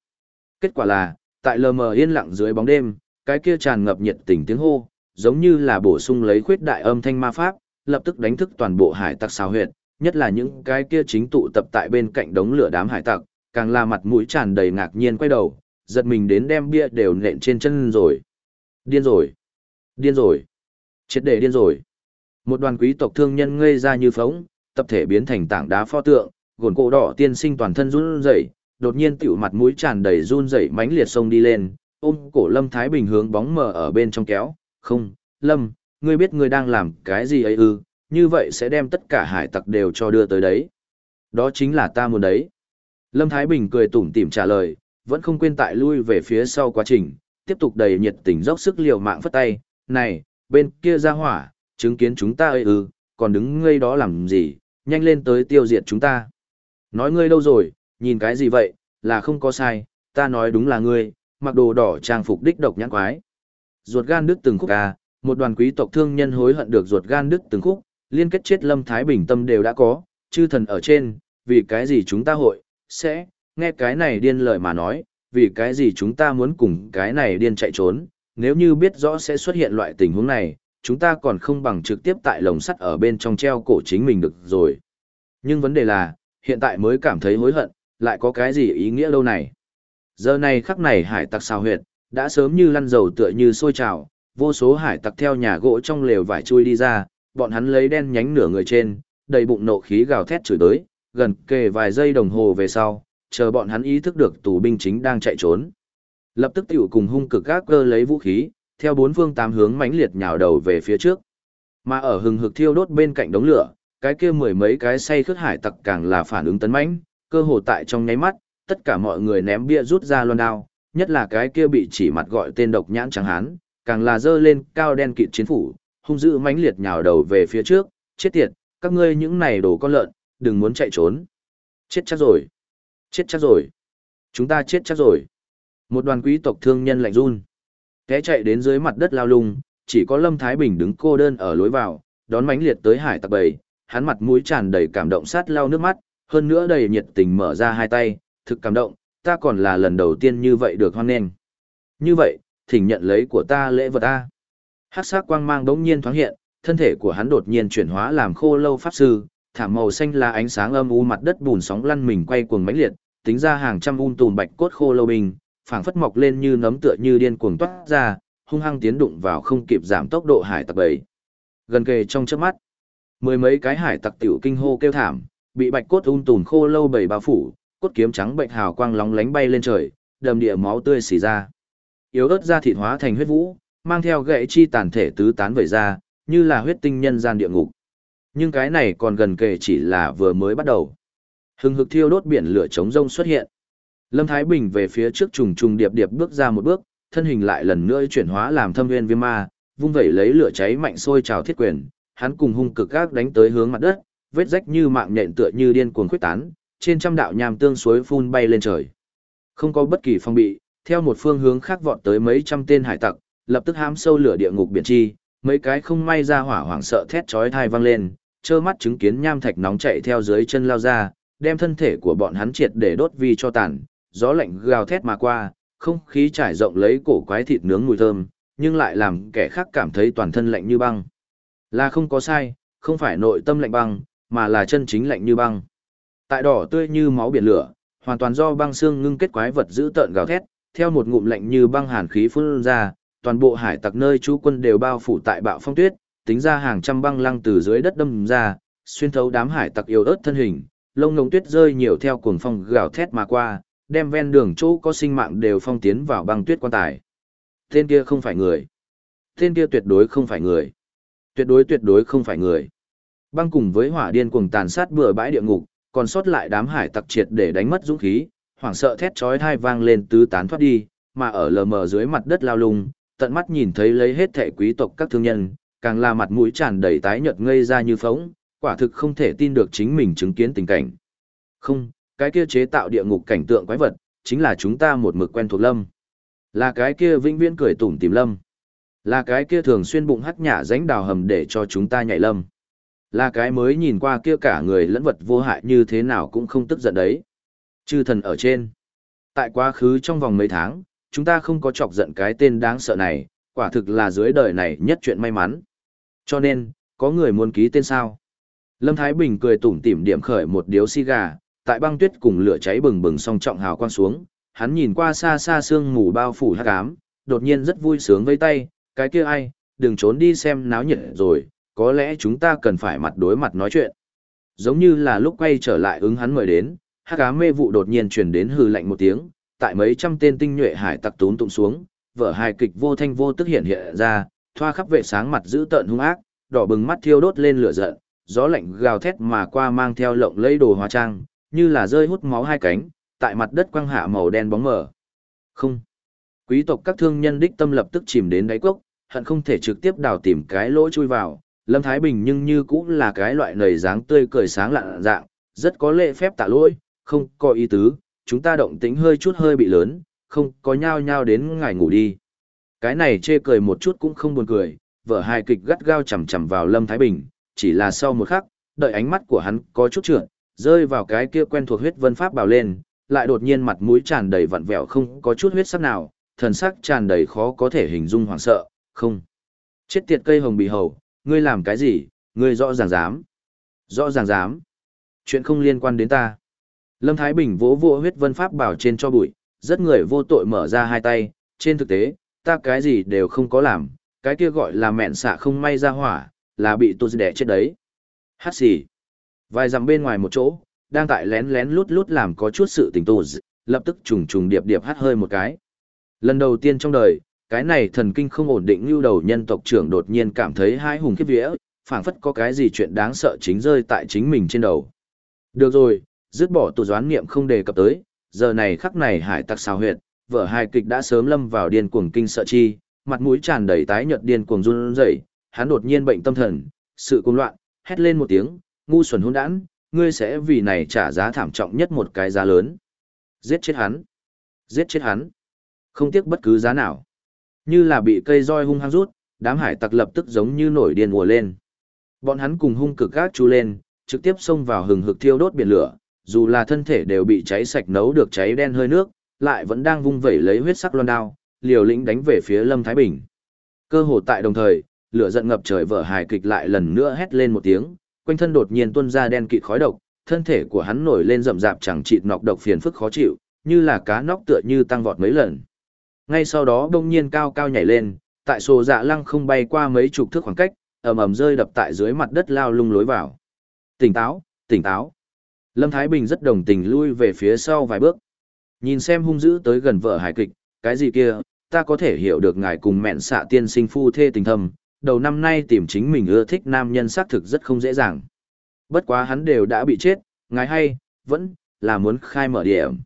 Kết quả là, tại lờ mờ yên lặng dưới bóng đêm, cái kia tràn ngập nhiệt tình tiếng hô, giống như là bổ sung lấy khuyết đại âm thanh ma pháp, lập tức đánh thức toàn bộ hải tặc xào huyệt, nhất là những cái kia chính tụ tập tại bên cạnh đống lửa đám hải tặc, càng là mặt mũi tràn đầy ngạc nhiên quay đầu, giật mình đến đem bia đều nện trên chân rồi. Điên rồi. Điên rồi. Chết để điên rồi. Một đoàn quý tộc thương nhân ngây ra như phóng, tập thể biến thành tảng đá pho tượng, gồn cổ đỏ tiên sinh toàn thân run rẩy, đột nhiên tiểu mặt mũi tràn đầy run rẩy mãnh liệt sông đi lên, ôm cổ Lâm Thái Bình hướng bóng mờ ở bên trong kéo, "Không, Lâm, ngươi biết ngươi đang làm cái gì ấy ư? Như vậy sẽ đem tất cả hải tặc đều cho đưa tới đấy." "Đó chính là ta muốn đấy." Lâm Thái Bình cười tủm tỉm trả lời, vẫn không quên tại lui về phía sau quá trình, tiếp tục đầy nhiệt tình dốc sức liều mạng phất tay, "Này, bên kia ra hỏa, chứng kiến chúng ta ơi ư, còn đứng ngây đó làm gì, nhanh lên tới tiêu diệt chúng ta." Nói ngươi đâu rồi, nhìn cái gì vậy, là không có sai, ta nói đúng là ngươi, mặc đồ đỏ trang phục đích độc nhãn quái. Ruột gan đứt từng khúc à, một đoàn quý tộc thương nhân hối hận được ruột gan đứt từng khúc, liên kết chết Lâm Thái Bình tâm đều đã có, chư thần ở trên, vì cái gì chúng ta hội, sẽ, nghe cái này điên lời mà nói, vì cái gì chúng ta muốn cùng cái này điên chạy trốn, nếu như biết rõ sẽ xuất hiện loại tình huống này, chúng ta còn không bằng trực tiếp tại lồng sắt ở bên trong treo cổ chính mình được rồi. Nhưng vấn đề là, hiện tại mới cảm thấy hối hận, lại có cái gì ý nghĩa lâu này. Giờ này khắc này hải tặc xào huyệt, đã sớm như lăn dầu tựa như sôi trào, vô số hải tặc theo nhà gỗ trong lều vải chui đi ra, bọn hắn lấy đen nhánh nửa người trên, đầy bụng nộ khí gào thét chửi tới, gần kề vài giây đồng hồ về sau, chờ bọn hắn ý thức được tù binh chính đang chạy trốn. Lập tức tiểu cùng hung cực gác cơ lấy vũ khí, theo bốn phương tám hướng mãnh liệt nhào đầu về phía trước. Mà ở hừng hực thiêu đốt bên cạnh đống lửa, cái kia mười mấy cái say khướt hải tặc càng là phản ứng tấn mãnh, cơ hồ tại trong nháy mắt, tất cả mọi người ném bia rút ra loan đao, nhất là cái kia bị chỉ mặt gọi tên độc nhãn trắng hán, càng là dơ lên cao đen kịt chiến phủ, hung dữ mãnh liệt nhào đầu về phía trước, chết tiệt, các ngươi những này đồ con lợn, đừng muốn chạy trốn. Chết chắc rồi. Chết chắc rồi. Chúng ta chết chắc rồi. Một đoàn quý tộc thương nhân lạnh run. Té chạy đến dưới mặt đất lao lung, chỉ có Lâm Thái Bình đứng cô đơn ở lối vào, đón mánh liệt tới hải tặc bầy, hắn mặt mũi tràn đầy cảm động sát lao nước mắt, hơn nữa đầy nhiệt tình mở ra hai tay, thực cảm động, ta còn là lần đầu tiên như vậy được hoan nghênh. Như vậy, thỉnh nhận lấy của ta lễ vật ta. Hắc sắc quang mang đống nhiên thoáng hiện, thân thể của hắn đột nhiên chuyển hóa làm khô lâu pháp sư, thảm màu xanh là ánh sáng âm u mặt đất bùn sóng lăn mình quay cuồng mãnh liệt, tính ra hàng trăm um tùm bạch cốt khô lâu bình, phảng phất mọc lên như nấm tựa như điên cuồng toát ra, hung hăng tiến đụng vào không kịp giảm tốc độ hải tặc bầy. Gần kề trong chớp mắt, mười mấy cái hải tặc tiểu kinh hô kêu thảm, bị bạch cốt um tùm khô lâu bầy bao phủ, cốt kiếm trắng bệnh hào quang lóng lánh bay lên trời, đầm địa máu tươi xì ra. Yếu ớt da thịt hóa thành huyết vũ, mang theo gậy chi tàn thể tứ tán vẩy ra, như là huyết tinh nhân gian địa ngục. Nhưng cái này còn gần kề chỉ là vừa mới bắt đầu. Hừng hực thiêu đốt biển lửa chống rông xuất hiện. Lâm Thái Bình về phía trước trùng trùng điệp điệp bước ra một bước, thân hình lại lần nữa chuyển hóa làm thâm nguyên viêm ma, vung vẩy lấy lửa cháy mạnh sôi trào thiết quyền, hắn cùng hung cực gác đánh tới hướng mặt đất, vết rách như mạng nhện tựa như điên cuồng khuếch tán, trên trăm đạo nham tương suối phun bay lên trời. Không có bất kỳ phong bị, theo một phương hướng khác vọt tới mấy trăm tên hải tặc, lập tức hám sâu lửa địa ngục biển chi, mấy cái không may ra hỏa hoảng sợ thét chói thai vang lên, trơ mắt chứng kiến nham thạch nóng chạy theo dưới chân lao ra, đem thân thể của bọn hắn triệt để đốt vi cho tàn, gió lạnh gào thét mà qua, không khí trải rộng lấy cổ quái thịt nướng mùi thơm, nhưng lại làm kẻ khác cảm thấy toàn thân lạnh như băng. Là không có sai, không phải nội tâm lạnh băng, mà là chân chính lạnh như băng. Tại đỏ tươi như máu biển lửa, hoàn toàn do băng xương ngưng kết quái vật giữ tợn gào thét, theo một ngụm lạnh như băng hàn khí phun ra, toàn bộ hải tặc nơi chú quân đều bao phủ tại bạo phong tuyết, tính ra hàng trăm băng lăng từ dưới đất đâm ra, xuyên thấu đám hải tặc yếu ớt thân hình, lông ngông tuyết rơi nhiều theo cuồng phong gào thét mà qua, đem ven đường chỗ có sinh mạng đều phong tiến vào băng tuyết quan tài. Tên kia không phải người. Tên kia tuyệt đối không phải người. Tuyệt đối tuyệt đối không phải người. Băng cùng với hỏa điên cuồng tàn sát bừa bãi địa ngục, còn sót lại đám hải tặc triệt để đánh mất dũng khí, hoảng sợ thét chói tai vang lên tứ tán thoát đi, mà ở lờ mờ dưới mặt đất lao lung, tận mắt nhìn thấy lấy hết thẻ quý tộc các thương nhân, càng là mặt mũi tràn đầy tái nhợt ngây ra như phóng, quả thực không thể tin được chính mình chứng kiến tình cảnh. Không, cái kia chế tạo địa ngục cảnh tượng quái vật, chính là chúng ta một mực quen thuộc lâm. Là cái kia vĩnh viễn cười tủm tìm lâm. Là cái kia thường xuyên bụng hắc nhả ránh đào hầm để cho chúng ta nhảy lâm. Là cái mới nhìn qua kia cả người lẫn vật vô hại như thế nào cũng không tức giận đấy. Chư thần ở trên. Tại quá khứ trong vòng mấy tháng, chúng ta không có chọc giận cái tên đáng sợ này, quả thực là dưới đời này nhất chuyện may mắn. Cho nên, có người muốn ký tên sao? Lâm Thái Bình cười tủm tỉm điểm khởi một điếu xi gà, tại băng tuyết cùng lửa cháy bừng bừng song trọng hào quang xuống, hắn nhìn qua xa xa sương mù bao phủ hắc ám, đột nhiên rất vui sướng vây tay, cái kia ai, đừng trốn đi xem náo nhiệt rồi, có lẽ chúng ta cần phải mặt đối mặt nói chuyện. Giống như là lúc quay trở lại ứng hắn mời đến, hắc ám mê vụ đột nhiên truyền đến hừ lạnh một tiếng, tại mấy trăm tên tinh nhuệ hải tặc tốn tụng xuống, vở hài kịch vô thanh vô tức hiện hiện ra, thoa khắp vệ sáng mặt giữ tợn hung ác, đỏ bừng mắt thiêu đốt lên lửa giận, gió lạnh gào thét mà qua mang theo lộng lẫy đồ hóa trang, như là rơi hút máu hai cánh, tại mặt đất quang hạ màu đen bóng mờ. Không. Quý tộc các thương nhân đích tâm lập tức chìm đến đáy cốc, hận không thể trực tiếp đào tìm cái lỗ chui vào. Lâm Thái Bình nhưng như cũng là cái loại nầy dáng tươi cười sáng lạ dạng, rất có lễ phép tạ lỗi, không có ý tứ, chúng ta động tĩnh hơi chút hơi bị lớn, không có nhao nhao đến ngài ngủ đi. Cái này chê cười một chút cũng không buồn cười, vợ hài kịch gắt gao chầm chầm vào Lâm Thái Bình, chỉ là sau một khắc, đợi ánh mắt của hắn có chút trượt, rơi vào cái kia quen thuộc huyết vân pháp bào lên, lại đột nhiên mặt mũi tràn đầy vặn vẹo không có chút huyết sắc nào, thần sắc tràn đầy khó có thể hình dung hoảng sợ, không. Chết tiệt cây hồng bì hầu, ngươi làm cái gì, ngươi rõ ràng dám. Rõ ràng dám. Chuyện không liên quan đến ta. Lâm Thái Bình vỗ vỗ huyết vân pháp bảo trên cho bụi, rất người vô tội mở ra hai tay, trên thực tế, ta cái gì đều không có làm, cái kia gọi là mẹn xạ không may ra hỏa, là bị tôi đẻ chết đấy. Hát xì. Vài dặm bên ngoài một chỗ, đang tại lén lén lút lút làm có chút sự tình tù lập tức trùng trùng điệp điệp hát hơi một cái. Lần đầu tiên trong đời, cái này thần kinh không ổn định như đầu nhân tộc trưởng đột nhiên cảm thấy hai hùng kiếp vía, phảng phất có cái gì chuyện đáng sợ chính rơi tại chính mình trên đầu. Được rồi, dứt bỏ tù doán niệm không đề cập tới, giờ này khắc này hải tặc xào huyệt, vợ hài kịch đã sớm lâm vào điên cuồng kinh sợ chi, mặt mũi tràn đầy tái nhợt điên cuồng run rẩy, hắn đột nhiên bệnh tâm thần, sự cuồng loạn, hét lên một tiếng, ngu xuẩn hỗn đản, ngươi sẽ vì này trả giá thảm trọng nhất một cái giá lớn. Giết chết hắn. Giết chết hắn. Không tiếc bất cứ giá nào. Như là bị cây roi hung hăng rút, đám hải tặc lập tức giống như nổi điên ùa lên. Bọn hắn cùng hung cực gác chu lên, trực tiếp xông vào hừng hực thiêu đốt biển lửa, dù là thân thể đều bị cháy sạch nấu được cháy đen hơi nước, lại vẫn đang vung vẩy lấy huyết sắc loan đao, liều lĩnh đánh về phía Lâm Thái Bình. Cơ hồ tại đồng thời, lửa giận ngập trời vở hài kịch lại lần nữa hét lên một tiếng, quanh thân đột nhiên tuôn ra đen kịt khói độc, thân thể của hắn nổi lên rậm rạp chẳng chịt nọc độc phiền phức khó chịu, như là cá nóc tựa như tăng vọt mấy lần. Ngay sau đó đông nhiên cao cao nhảy lên, tại sổ dạ lăng không bay qua mấy chục thước khoảng cách, ầm ầm rơi đập tại dưới mặt đất lao lung lối vào. Tỉnh táo, tỉnh táo. Lâm Thái Bình rất đồng tình lui về phía sau vài bước. Nhìn xem hung dữ tới gần vợ hải kịch, cái gì kia, ta có thể hiểu được ngài cùng mẹn xạ tiên sinh phu thê tình thâm, đầu năm nay tìm chính mình ưa thích nam nhân xác thực rất không dễ dàng. Bất quá hắn đều đã bị chết, ngài hay, vẫn, là muốn khai mở điểm.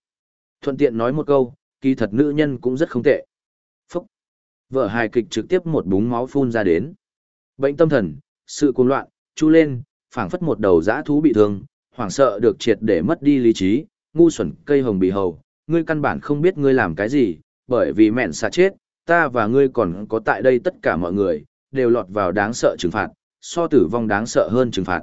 Thuận tiện nói một câu, kỳ thật nữ nhân cũng rất không tệ. Phúc! Vợ hài kịch trực tiếp một búng máu phun ra đến. Bệnh tâm thần, sự cuồng loạn, chu lên, phảng phất một đầu dã thú bị thương, hoảng sợ được triệt để mất đi lý trí, ngu xuẩn cây hồng bị hầu, ngươi căn bản không biết ngươi làm cái gì, bởi vì mẹn xạ chết, ta và ngươi còn có tại đây tất cả mọi người, đều lọt vào đáng sợ trừng phạt, so tử vong đáng sợ hơn trừng phạt.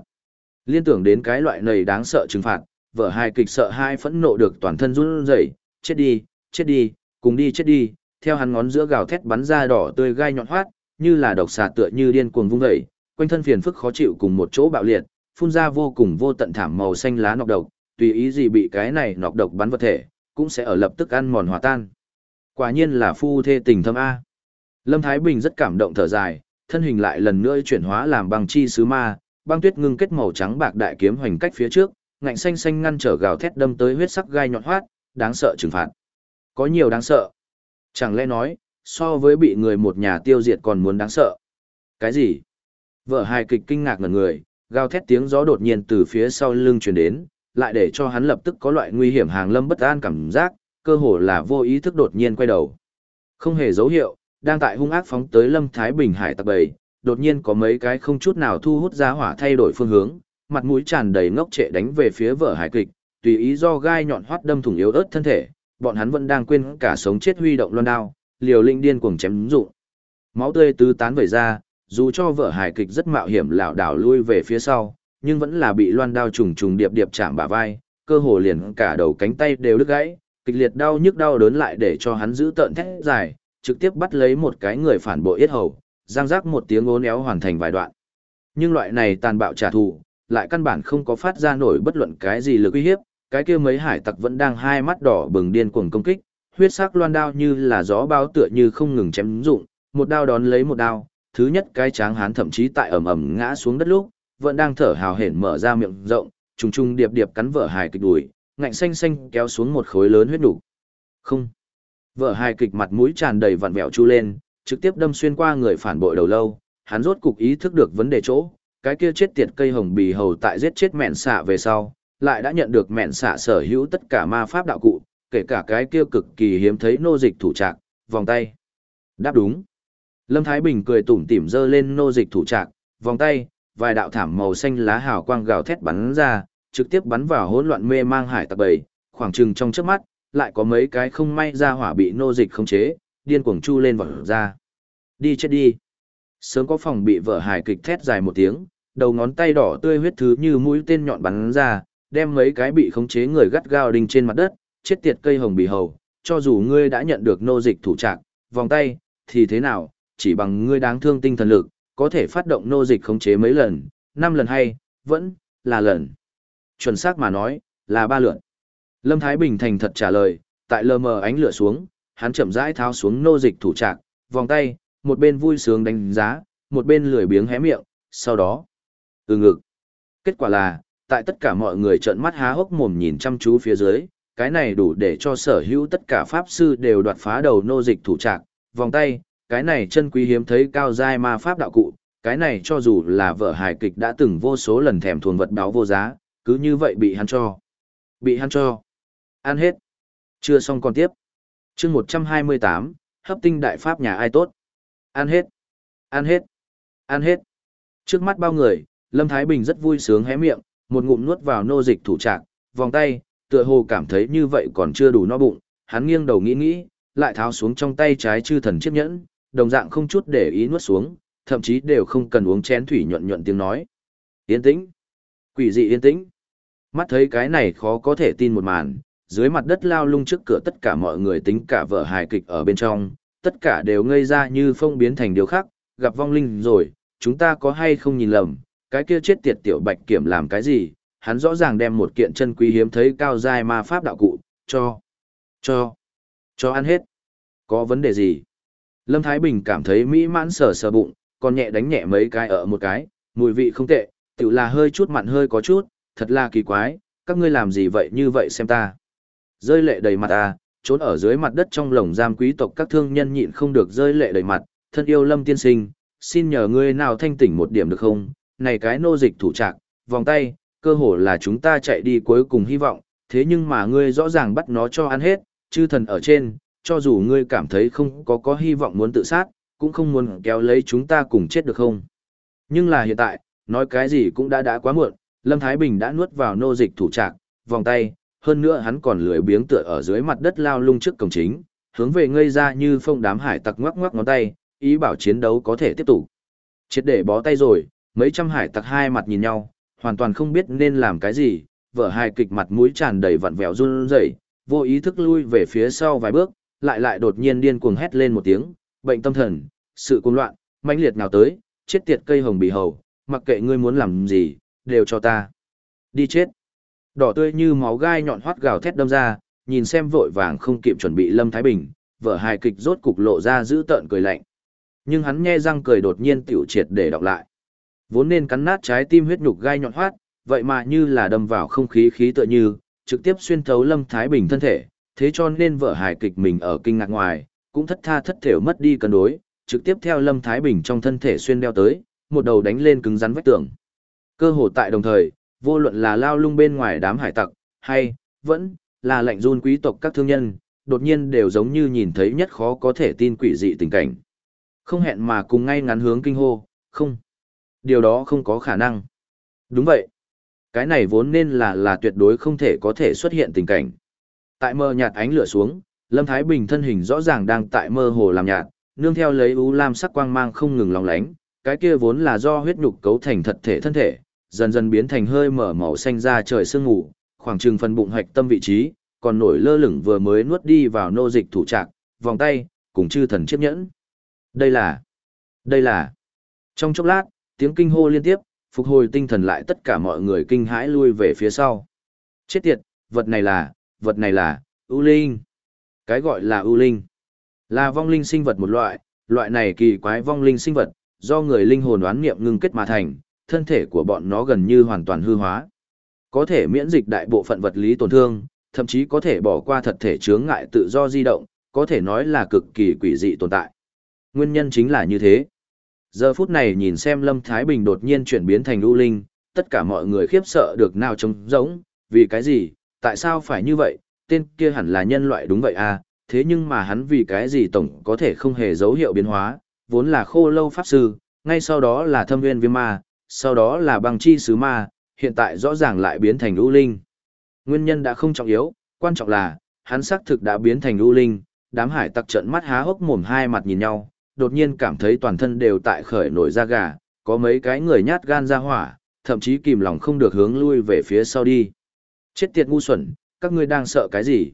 Liên tưởng đến cái loại này đáng sợ trừng phạt, vợ hai kịch sợ hai phẫn nộ được toàn thân run rẩy, chết đi, chết đi, cùng đi chết đi, theo hắn ngón giữa gào thét bắn ra đỏ tươi gai nhọn hoắt, như là độc xà tựa như điên cuồng vung dậy, quanh thân phiền phức khó chịu cùng một chỗ bạo liệt, phun ra vô cùng vô tận thảm màu xanh lá nọc độc, tùy ý gì bị cái này nọc độc bắn vật thể, cũng sẽ ở lập tức ăn mòn hòa tan. Quả nhiên là phu thê tình thâm A. Lâm Thái Bình rất cảm động thở dài, thân hình lại lần nữa chuyển hóa làm băng chi sứ ma, băng tuyết ngưng kết màu trắng bạc đại kiếm hoành cách phía trước, ngạnh xanh xanh ngăn trở gào thét đâm tới huyết sắc gai nhọn hoát, đáng sợ trừng phạt. Có nhiều đáng sợ. Chẳng lẽ nói, so với bị người một nhà tiêu diệt còn muốn đáng sợ. Cái gì? Vợ hài kịch kinh ngạc ngẩn người, gào thét tiếng gió đột nhiên từ phía sau lưng truyền đến, lại để cho hắn lập tức có loại nguy hiểm hàng lâm bất an cảm giác, cơ hồ là vô ý thức đột nhiên quay đầu. Không hề dấu hiệu, đang tại hung ác phóng tới Lâm Thái Bình hải tặc bầy, đột nhiên có mấy cái không chút nào thu hút ra hỏa thay đổi phương hướng, mặt mũi tràn đầy ngốc trệ đánh về phía vợ hải kịch, tùy ý do gai nhọn hoắt đâm thủng yếu ớt thân thể, bọn hắn vẫn đang quên cả sống chết huy động loan đao, liều linh điên cuồng chém dụng. Máu tươi tứ tán vẩy ra, dù cho vợ hải kịch rất mạo hiểm lảo đảo lui về phía sau, nhưng vẫn là bị loan đao trùng trùng điệp điệp chạm bả vai, cơ hồ liền cả đầu cánh tay đều đứt gãy, kịch liệt đau nhức đau đớn lại để cho hắn giữ tợn thét dài, trực tiếp bắt lấy một cái người phản bội yết hầu, giang giác một tiếng ố néo hoàn thành vài đoạn. Nhưng loại này tàn bạo trả thù, lại căn bản không có phát ra nổi bất luận cái gì lực uy hiếp, cái kia mấy hải tặc vẫn đang hai mắt đỏ bừng điên cuồng công kích, huyết sắc loan đao như là gió bao tựa như không ngừng chém dụng, một đao đón lấy một đao, thứ nhất cái tráng hán thậm chí tại ầm ầm ngã xuống đất lúc, vẫn đang thở hào hển mở ra miệng rộng, trùng trùng điệp điệp cắn vợ hài kịch đùi, ngạnh xanh xanh kéo xuống một khối lớn huyết đủ. Không. Vợ hài kịch mặt mũi tràn đầy vặn vẹo chu lên, trực tiếp đâm xuyên qua người phản bội đầu lâu, hắn rốt cục ý thức được vấn đề chỗ, cái kia chết tiệt cây hồng bì hầu tại giết chết mẹn xạ về sau, lại đã nhận được mẹn xạ sở hữu tất cả ma pháp đạo cụ, kể cả cái kia cực kỳ hiếm thấy nô dịch thủ trạc, vòng tay. Đáp đúng. Lâm Thái Bình cười tủm tỉm giơ lên nô dịch thủ trạc, vòng tay, vài đạo thảm màu xanh lá hào quang gào thét bắn ra, trực tiếp bắn vào hỗn loạn mê mang hải tặc bầy, khoảng chừng trong chớp mắt, lại có mấy cái không may ra hỏa bị nô dịch khống chế, điên cuồng chu lên vọt ra. Đi chết đi. Sớm có phòng bị vợ hải kịch thét dài một tiếng, đầu ngón tay đỏ tươi huyết thứ như mũi tên nhọn bắn ra, đem mấy cái bị khống chế người gắt gao đinh trên mặt đất, chết tiệt cây hồng bì hầu, cho dù ngươi đã nhận được nô dịch thủ trạc, vòng tay, thì thế nào, chỉ bằng ngươi đáng thương tinh thần lực, có thể phát động nô dịch khống chế mấy lần, năm lần hay, vẫn, là lần. Chuẩn xác mà nói, là ba lượn. Lâm Thái Bình thành thật trả lời, tại lờ mờ ánh lửa xuống, hắn chậm rãi tháo xuống nô dịch thủ trạc, vòng tay, một bên vui sướng đánh giá, một bên lười biếng hé miệng, sau đó, ừ ngực. Kết quả là, tại tất cả mọi người trợn mắt há hốc mồm nhìn chăm chú phía dưới, cái này đủ để cho sở hữu tất cả pháp sư đều đoạt phá đầu nô dịch thủ trạc, vòng tay, cái này chân quý hiếm thấy cao giai ma pháp đạo cụ, cái này cho dù là vợ hài kịch đã từng vô số lần thèm thuồng vật đáo vô giá, cứ như vậy bị hắn cho. Bị hắn cho. Ăn hết. Chưa xong còn tiếp. chương 128, hấp tinh đại pháp nhà ai tốt. Ăn hết. Ăn hết. Ăn hết. Trước mắt bao người, Lâm Thái Bình rất vui sướng hé miệng, một ngụm nuốt vào nô dịch thủ trạc, vòng tay, tựa hồ cảm thấy như vậy còn chưa đủ no bụng, hắn nghiêng đầu nghĩ nghĩ, lại tháo xuống trong tay trái chư thần chiếc nhẫn, đồng dạng không chút để ý nuốt xuống, thậm chí đều không cần uống chén thủy nhuận nhuận tiếng nói, Yên tĩnh. Quỷ dị yên tĩnh. Mắt thấy cái này khó có thể tin một màn, dưới mặt đất lao lung trước cửa tất cả mọi người tính cả vợ hài kịch ở bên trong, tất cả đều ngây ra như phong biến thành điều khác, gặp vong linh rồi, chúng ta có hay không nhìn lầm, cái kia chết tiệt tiểu bạch kiểm làm cái gì, hắn rõ ràng đem một kiện chân quý hiếm thấy cao dài ma pháp đạo cụ, cho, cho, cho ăn hết. Có vấn đề gì? Lâm Thái Bình cảm thấy mỹ mãn sờ sờ bụng, còn nhẹ đánh nhẹ mấy cái ở một cái, mùi vị không tệ, tiểu là hơi chút mặn hơi có chút, thật là kỳ quái, các ngươi làm gì vậy như vậy xem ta. Rơi lệ đầy mặt à, trốn ở dưới mặt đất trong lồng giam quý tộc các thương nhân nhịn không được rơi lệ đầy mặt, thân yêu lâm tiên sinh, xin nhờ ngươi nào thanh tỉnh một điểm được không, này cái nô dịch thủ trạc, vòng tay, cơ hồ là chúng ta chạy đi cuối cùng hy vọng, thế nhưng mà ngươi rõ ràng bắt nó cho ăn hết, chư thần ở trên, cho dù ngươi cảm thấy không có có hy vọng muốn tự sát, cũng không muốn kéo lấy chúng ta cùng chết được không. Nhưng là hiện tại, nói cái gì cũng đã đã quá muộn, Lâm Thái Bình đã nuốt vào nô dịch thủ trạc, vòng tay, hơn nữa hắn còn lười biếng tựa ở dưới mặt đất lao lung trước cổng chính, hướng về ngây ra như phong đám hải tặc ngoắc ngoắc ngón tay, ý bảo chiến đấu có thể tiếp tục. Chết để bó tay rồi, mấy trăm hải tặc hai mặt nhìn nhau, hoàn toàn không biết nên làm cái gì, vở hài kịch mặt mũi tràn đầy vặn vẹo run rẩy, vô ý thức lui về phía sau vài bước, lại lại đột nhiên điên cuồng hét lên một tiếng, bệnh tâm thần, sự cuồng loạn, mãnh liệt nào tới, chết tiệt cây hồng bì hầu, mặc kệ ngươi muốn làm gì, đều cho ta. Đi chết. Đỏ tươi như máu gai nhọn hoắt gào thét đâm ra, nhìn xem vội vàng không kịp chuẩn bị Lâm Thái Bình, vợ hài kịch rốt cục lộ ra giữ tợn cười lạnh. Nhưng hắn nghe răng cười đột nhiên tiểu triệt để đọc lại. Vốn nên cắn nát trái tim huyết nhục gai nhọn hoắt, vậy mà như là đâm vào không khí khí tựa như, trực tiếp xuyên thấu Lâm Thái Bình thân thể, thế cho nên vợ hài kịch mình ở kinh ngạc ngoài, cũng thất tha thất thểu mất đi cân đối, trực tiếp theo Lâm Thái Bình trong thân thể xuyên đeo tới, một đầu đánh lên cứng rắn vách tường. Cơ hồ tại đồng thời, vô luận là lao lung bên ngoài đám hải tặc, hay, vẫn, là lệnh run quý tộc các thương nhân, đột nhiên đều giống như nhìn thấy nhất khó có thể tin quỷ dị tình cảnh. Không hẹn mà cùng ngay ngắn hướng kinh hô, không. Điều đó không có khả năng. Đúng vậy. Cái này vốn nên là là tuyệt đối không thể có thể xuất hiện tình cảnh. Tại mơ nhạt ánh lửa xuống, Lâm Thái Bình thân hình rõ ràng đang tại mơ hồ làm nhạt, nương theo lấy u lam sắc quang mang không ngừng lòng lánh, cái kia vốn là do huyết nhục cấu thành thật thể thân thể, dần dần biến thành hơi mở màu xanh ra trời sương ngủ, khoảng chừng phần bụng hạch tâm vị trí, còn nổi lơ lửng vừa mới nuốt đi vào nô dịch thủ trạc, vòng tay, cùng chư thần chiếc nhẫn. Đây là, đây là. Trong chốc lát, tiếng kinh hô liên tiếp, phục hồi tinh thần lại tất cả mọi người kinh hãi lui về phía sau. Chết tiệt, vật này là, vật này là, ưu linh. Cái gọi là ưu linh, là vong linh sinh vật một loại, loại này kỳ quái vong linh sinh vật, do người linh hồn đoán niệm ngưng kết mà thành, thân thể của bọn nó gần như hoàn toàn hư hóa. Có thể miễn dịch đại bộ phận vật lý tổn thương, thậm chí có thể bỏ qua thật thể chướng ngại tự do di động, có thể nói là cực kỳ quỷ dị tồn tại. Nguyên nhân chính là như thế. Giờ phút này nhìn xem Lâm Thái Bình đột nhiên chuyển biến thành u linh, tất cả mọi người khiếp sợ được nào trông rỗng, vì cái gì, tại sao phải như vậy, tên kia hẳn là nhân loại đúng vậy à, thế nhưng mà hắn vì cái gì tổng có thể không hề dấu hiệu biến hóa, vốn là khô lâu pháp sư, ngay sau đó là thâm viên viêm ma, sau đó là băng chi sứ ma, hiện tại rõ ràng lại biến thành ưu linh. Nguyên nhân đã không trọng yếu, quan trọng là, hắn xác thực đã biến thành ưu linh, đám hải tặc trận mắt há hốc mồm hai mặt nhìn nhau, đột nhiên cảm thấy toàn thân đều tại khởi nổi da gà, có mấy cái người nhát gan ra hỏa, thậm chí kìm lòng không được hướng lui về phía sau đi. Chết tiệt ngu xuẩn, các ngươi đang sợ cái gì?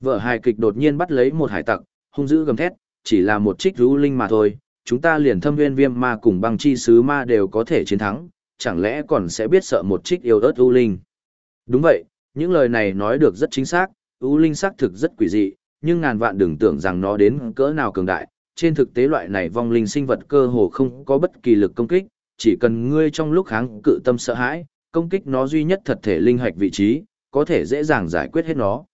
Vợ hài kịch đột nhiên bắt lấy một hải tặc, hung dữ gầm thét, chỉ là một trích rú linh mà thôi, chúng ta liền thâm viên viêm ma cùng băng chi sứ ma đều có thể chiến thắng, chẳng lẽ còn sẽ biết sợ một trích yêu ớt U Linh. Đúng vậy, những lời này nói được rất chính xác, U Linh xác thực rất quỷ dị, nhưng ngàn vạn đừng tưởng rằng nó đến cỡ nào cường đại, trên thực tế loại này vong linh sinh vật cơ hồ không có bất kỳ lực công kích, chỉ cần ngươi trong lúc kháng cự tâm sợ hãi, công kích nó duy nhất thật thể linh hoạch vị trí, có thể dễ dàng giải quyết hết nó.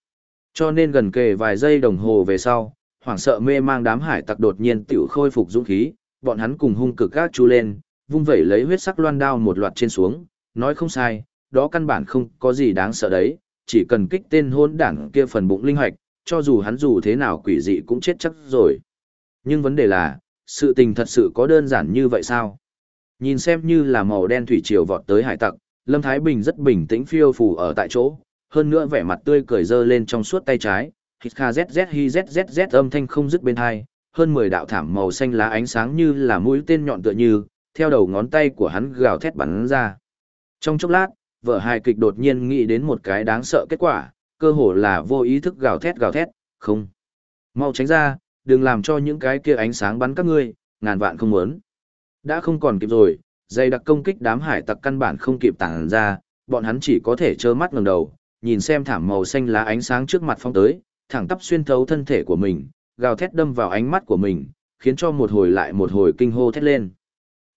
Cho nên gần kề vài giây đồng hồ về sau, hoảng sợ mê mang đám hải tặc đột nhiên tiểu khôi phục dũng khí, bọn hắn cùng hung cực các chu lên, vung vẩy lấy huyết sắc loan đao một loạt trên xuống, nói không sai, đó căn bản không có gì đáng sợ đấy, chỉ cần kích tên hôn đảng kia phần bụng linh hoạch, cho dù hắn dù thế nào quỷ dị cũng chết chắc rồi. Nhưng vấn đề là, sự tình thật sự có đơn giản như vậy sao? Nhìn xem như là màu đen thủy triều vọt tới hải tặc, Lâm Thái Bình rất bình tĩnh phiêu phù ở tại chỗ, hơn nữa vẻ mặt tươi cười dơ lên trong suốt tay trái, hít kha zzz hi zzz âm thanh không dứt bên hai, hơn 10 đạo thảm màu xanh lá ánh sáng như là mũi tên nhọn tựa như, theo đầu ngón tay của hắn gào thét bắn ra. Trong chốc lát, vợ hài kịch đột nhiên nghĩ đến một cái đáng sợ kết quả, cơ hồ là vô ý thức gào thét gào thét, không. Mau tránh ra, đừng làm cho những cái kia ánh sáng bắn các ngươi, ngàn vạn không muốn. Đã không còn kịp rồi, dây đặc công kích đám hải tặc căn bản không kịp tản ra, bọn hắn chỉ có thể trơ mắt ngẩng đầu, nhìn xem thảm màu xanh lá ánh sáng trước mặt phong tới, thẳng tắp xuyên thấu thân thể của mình, gào thét đâm vào ánh mắt của mình, khiến cho một hồi lại một hồi kinh hô thét lên.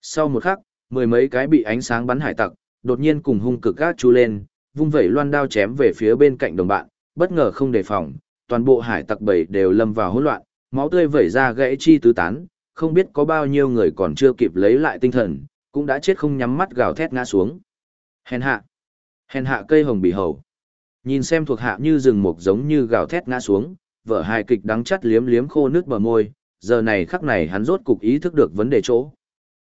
Sau một khắc, mười mấy cái bị ánh sáng bắn hải tặc, đột nhiên cùng hung cực gác chú lên, vung vẩy loan đao chém về phía bên cạnh đồng bạn, bất ngờ không đề phòng, toàn bộ hải tặc bảy đều lâm vào hỗn loạn, máu tươi vẩy ra gãy chi tứ tán, không biết có bao nhiêu người còn chưa kịp lấy lại tinh thần, cũng đã chết không nhắm mắt gào thét ngã xuống. Hèn hạ, hèn hạ cây hồng bị hầu. Nhìn xem thuộc hạ như rừng mục giống như gào thét ngã xuống, vợ hài kịch đắng chắt liếm liếm khô nước bờ môi, giờ này khắc này hắn rốt cục ý thức được vấn đề chỗ.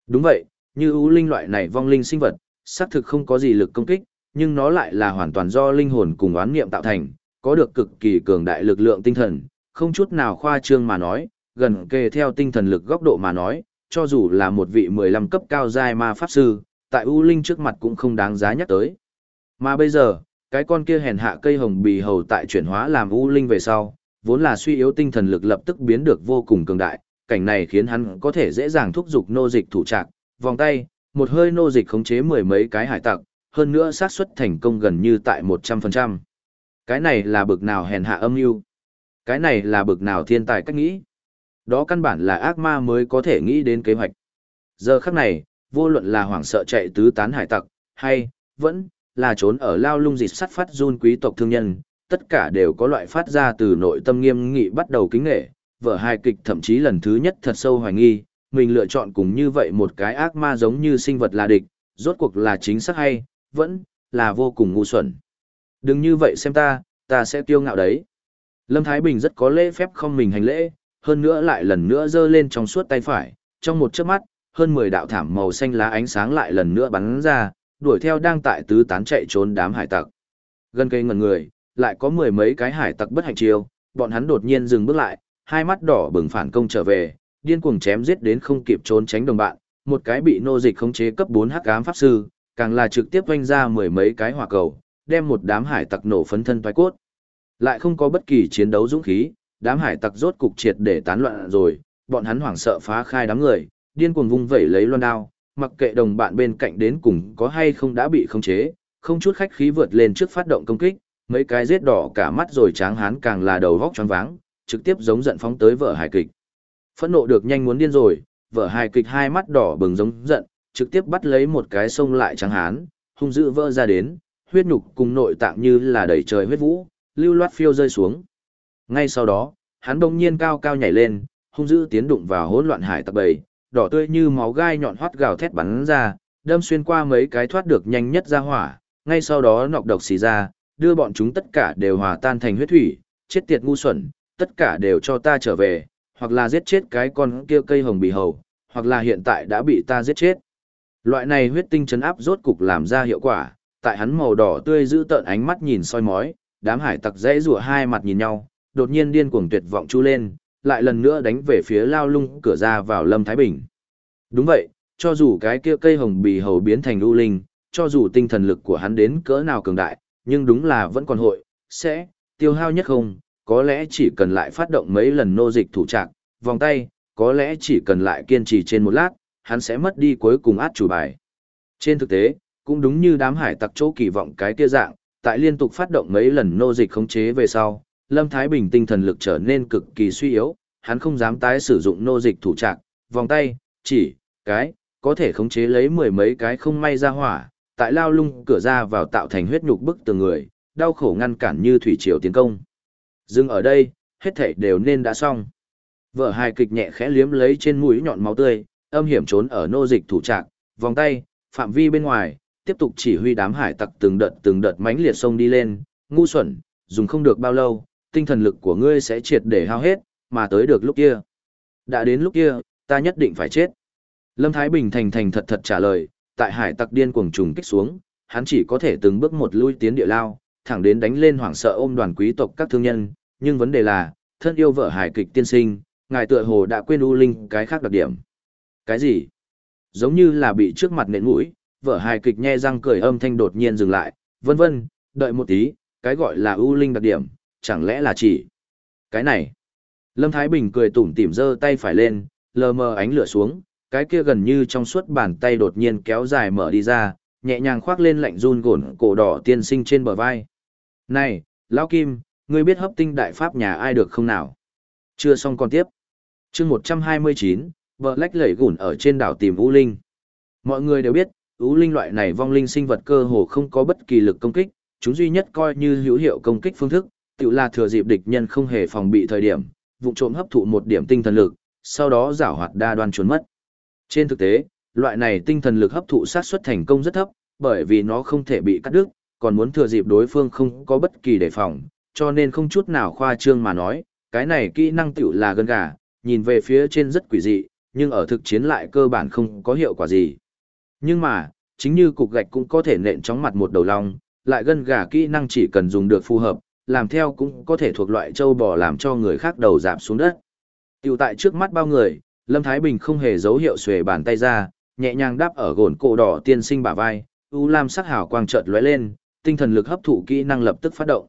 Đúng vậy, như ưu linh loại này vong linh sinh vật, xác thực không có gì lực công kích, nhưng nó lại là hoàn toàn do linh hồn cùng oán niệm tạo thành, có được cực kỳ cường đại lực lượng tinh thần, không chút nào khoa trương mà nói, gần kề theo tinh thần lực góc độ mà nói, cho dù là một vị 15 cấp cao giai ma pháp sư, tại ưu linh trước mặt cũng không đáng giá nhắc tới. Mà bây giờ, cái con kia hèn hạ cây hồng bì hầu tại chuyển hóa làm u linh về sau, vốn là suy yếu tinh thần lực lập tức biến được vô cùng cường đại, cảnh này khiến hắn có thể dễ dàng thúc giục nô dịch thủ trạc, vòng tay, một hơi nô dịch khống chế mười mấy cái hải tặc, hơn nữa xác suất thành công gần như tại 100%. Cái này là bực nào hèn hạ âm mưu Cái này là bực nào thiên tài cách nghĩ? Đó căn bản là ác ma mới có thể nghĩ đến kế hoạch. Giờ khắc này, vô luận là hoảng sợ chạy tứ tán hải tặc, hay, vẫn, là trốn ở lao lung dịch sắt phát run quý tộc thương nhân, tất cả đều có loại phát ra từ nội tâm nghiêm nghị bắt đầu kính nghệ, vở hài kịch thậm chí lần thứ nhất thật sâu hoài nghi, mình lựa chọn cùng như vậy một cái ác ma giống như sinh vật là địch, rốt cuộc là chính xác hay, vẫn là vô cùng ngu xuẩn. Đừng như vậy xem ta, ta sẽ kiêu ngạo đấy. Lâm Thái Bình rất có lễ phép không mình hành lễ, hơn nữa lại lần nữa giơ lên trong suốt tay phải, trong một chớp mắt, hơn 10 đạo thảm màu xanh lá ánh sáng lại lần nữa bắn ra, đuổi theo đang tại tứ tán chạy trốn đám hải tặc. Gần cây ngẩn người, lại có mười mấy cái hải tặc bất hạnh chiêu, bọn hắn đột nhiên dừng bước lại, hai mắt đỏ bừng phản công trở về, điên cuồng chém giết đến không kịp trốn tránh đồng bạn, một cái bị nô dịch khống chế cấp 4 hắc ám pháp sư, càng là trực tiếp vanh ra mười mấy cái hỏa cầu, đem một đám hải tặc nổ phấn thân toái cốt. Lại không có bất kỳ chiến đấu dũng khí, đám hải tặc rốt cục triệt để tán loạn rồi, bọn hắn hoảng sợ phá khai đám người, điên cuồng vung vẩy lấy loan đao, mặc kệ đồng bạn bên cạnh đến cùng có hay không đã bị khống chế, không chút khách khí vượt lên trước phát động công kích, mấy cái giết đỏ cả mắt rồi tráng hán càng là đầu vóc choáng váng, trực tiếp giống giận phóng tới vợ hài kịch. Phẫn nộ được nhanh muốn điên rồi, vợ hài kịch hai mắt đỏ bừng giống giận, trực tiếp bắt lấy một cái sông lại tráng hán, hung dữ vỡ ra đến, huyết nhục cùng nội tạng như là đầy trời huyết vũ, lưu loát phiêu rơi xuống. Ngay sau đó, hắn đông nhiên cao cao nhảy lên, hung dữ tiến đụng vào hỗn loạn hải tặc bầy, đỏ tươi như máu gai nhọn hoắt gào thét bắn ra, đâm xuyên qua mấy cái thoát được nhanh nhất ra hỏa, ngay sau đó nọc độc xì ra, đưa bọn chúng tất cả đều hòa tan thành huyết thủy, chết tiệt ngu xuẩn, tất cả đều cho ta trở về, hoặc là giết chết cái con kia cây hồng bì hầu, hoặc là hiện tại đã bị ta giết chết. Loại này huyết tinh chấn áp rốt cục làm ra hiệu quả, tại hắn màu đỏ tươi giữ tợn ánh mắt nhìn soi mói, đám hải tặc dễ rủa hai mặt nhìn nhau, đột nhiên điên cuồng tuyệt vọng chu lên, lại lần nữa đánh về phía lao lung cửa ra vào Lâm Thái Bình. Đúng vậy, cho dù cái kia cây hồng bì hầu biến thành u linh, cho dù tinh thần lực của hắn đến cỡ nào cường đại, nhưng đúng là vẫn còn hội, sẽ, tiêu hao nhất không, có lẽ chỉ cần lại phát động mấy lần nô dịch thủ trạng, vòng tay, có lẽ chỉ cần lại kiên trì trên một lát, hắn sẽ mất đi cuối cùng át chủ bài. Trên thực tế, cũng đúng như đám hải tặc chỗ kỳ vọng cái kia dạng, tại liên tục phát động mấy lần nô dịch khống chế về sau, Lâm Thái Bình tinh thần lực trở nên cực kỳ suy yếu, hắn không dám tái sử dụng nô dịch thủ trạng, vòng tay, chỉ, cái, có thể khống chế lấy mười mấy cái không may ra hỏa, tại lao lung cửa ra vào tạo thành huyết nhục bức tường người, đau khổ ngăn cản như thủy triều tiến công. Dừng ở đây, hết thảy đều nên đã xong. Vợ hài kịch nhẹ khẽ liếm lấy trên mũi nhọn máu tươi, âm hiểm trốn ở nô dịch thủ trạng, vòng tay, phạm vi bên ngoài, tiếp tục chỉ huy đám hải tặc từng đợt từng đợt mãnh liệt sông đi lên, ngu xuẩn, dùng không được bao lâu, tinh thần lực của ngươi sẽ triệt để hao hết, mà tới được lúc kia. Đã đến lúc kia, ta nhất định phải chết. Lâm Thái Bình thành thành thật thật trả lời, tại hải tặc điên cuồng trùng kích xuống, hắn chỉ có thể từng bước một lui tiến địa lao, thẳng đến đánh lên hoảng sợ ôm đoàn quý tộc các thương nhân, nhưng vấn đề là, thân yêu vợ hải kịch tiên sinh, ngài tựa hồ đã quên U Linh cái khác đặc điểm. Cái gì? Giống như là bị trước mặt nện mũi, vợ hài kịch nhe răng cười âm thanh đột nhiên dừng lại, vân vân, đợi một tí, cái gọi là ưu linh đặc điểm, chẳng lẽ là chỉ cái này. Lâm Thái Bình cười tủm tỉm giơ tay phải lên, lờ mờ ánh lửa xuống, cái kia gần như trong suốt bàn tay đột nhiên kéo dài mở đi ra, nhẹ nhàng khoác lên lạnh run gồn cổ đỏ tiên sinh trên bờ vai. Này, Lão Kim, ngươi biết hấp tinh đại pháp nhà ai được không nào? Chưa xong còn tiếp. chương 129, vợ lách lẩy gùn ở trên đảo tìm U Linh. Mọi người đều biết, U Linh loại này vong linh sinh vật cơ hồ không có bất kỳ lực công kích, chúng duy nhất coi như hữu hiệu công kích phương thức, tự là thừa dịp địch nhân không hề phòng bị thời điểm, vụ trộm hấp thụ một điểm tinh thần lực, sau đó giảo hoạt đa đoan trốn mất. Trên thực tế, loại này tinh thần lực hấp thụ sát suất thành công rất thấp, bởi vì nó không thể bị cắt đứt, còn muốn thừa dịp đối phương không có bất kỳ đề phòng, cho nên không chút nào khoa trương mà nói, cái này kỹ năng tiểu là gần gà, nhìn về phía trên rất quỷ dị, nhưng ở thực chiến lại cơ bản không có hiệu quả gì. Nhưng mà, chính như cục gạch cũng có thể nện chóng mặt một đầu long, lại gân gà kỹ năng chỉ cần dùng được phù hợp, làm theo cũng có thể thuộc loại châu bò làm cho người khác đầu giảm xuống đất. Tiểu tại trước mắt bao người, Lâm Thái Bình không hề dấu hiệu xuề bàn tay ra, nhẹ nhàng đáp ở gồn cổ đỏ tiên sinh bả vai, u lam sắc hào quang chợt lóe lên, tinh thần lực hấp thụ kỹ năng lập tức phát động.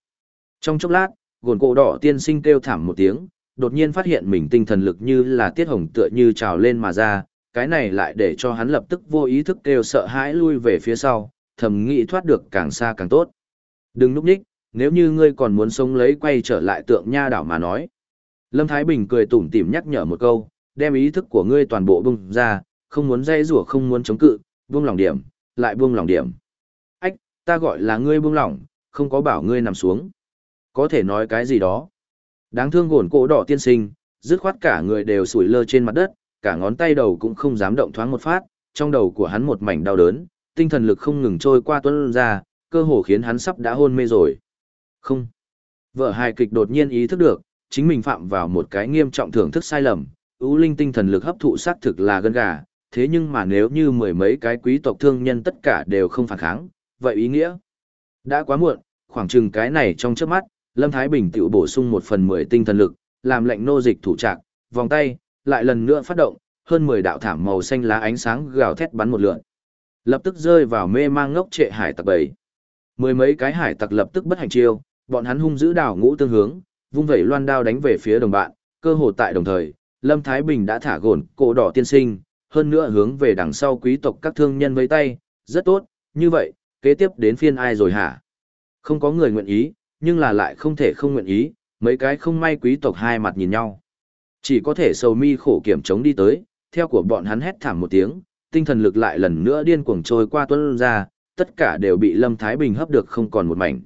Trong chốc lát, gồn cổ đỏ tiên sinh kêu thảm một tiếng, đột nhiên phát hiện mình tinh thần lực như là tiết hồng tựa như trào lên mà ra, cái này lại để cho hắn lập tức vô ý thức kêu sợ hãi lui về phía sau, thầm nghĩ thoát được càng xa càng tốt. Đừng núp nhích, nếu như ngươi còn muốn sống lấy quay trở lại tượng nha đảo mà nói. Lâm Thái Bình cười tủm tỉm nhắc nhở một câu, đem ý thức của ngươi toàn bộ bung ra, không muốn dây rủa không muốn chống cự, buông lòng điểm, lại buông lòng điểm. Ách, ta gọi là ngươi buông lòng, không có bảo ngươi nằm xuống. Có thể nói cái gì đó. Đáng thương gồn cổ đỏ tiên sinh, dứt khoát cả người đều sủi lơ trên mặt đất, cả ngón tay đầu cũng không dám động thoáng một phát, trong đầu của hắn một mảnh đau đớn, tinh thần lực không ngừng trôi qua tuấn ra, cơ hồ khiến hắn sắp đã hôn mê rồi. Không. Vợ hài kịch đột nhiên ý thức được, chính mình phạm vào một cái nghiêm trọng thưởng thức sai lầm, ưu linh tinh thần lực hấp thụ xác thực là gân gà, thế nhưng mà nếu như mười mấy cái quý tộc thương nhân tất cả đều không phản kháng, vậy ý nghĩa? Đã quá muộn, khoảng chừng cái này trong trước mắt, Lâm Thái Bình tự bổ sung một phần mười tinh thần lực, làm lệnh nô dịch thủ trạc, vòng tay, lại lần nữa phát động, hơn mười đạo thảm màu xanh lá ánh sáng gào thét bắn một lượn. Lập tức rơi vào mê mang ngốc trệ hải tặc bầy. Mười mấy cái hải tặc lập tức bất hành chiêu, bọn hắn hung dữ đảo ngũ tương hướng, vung vẩy loan đao đánh về phía đồng bạn, cơ hồ tại đồng thời, Lâm Thái Bình đã thả gồn cổ đỏ tiên sinh, hơn nữa hướng về đằng sau quý tộc các thương nhân với tay, rất tốt, như vậy, kế tiếp đến phiên ai rồi hả? Không có người nguyện ý, nhưng là lại không thể không nguyện ý, mấy cái không may quý tộc hai mặt nhìn nhau. Chỉ có thể sầu mi khổ kiểm chống đi tới, theo của bọn hắn hét thảm một tiếng, tinh thần lực lại lần nữa điên cuồng trôi qua tuân ra, tất cả đều bị Lâm Thái Bình hấp được không còn một mảnh.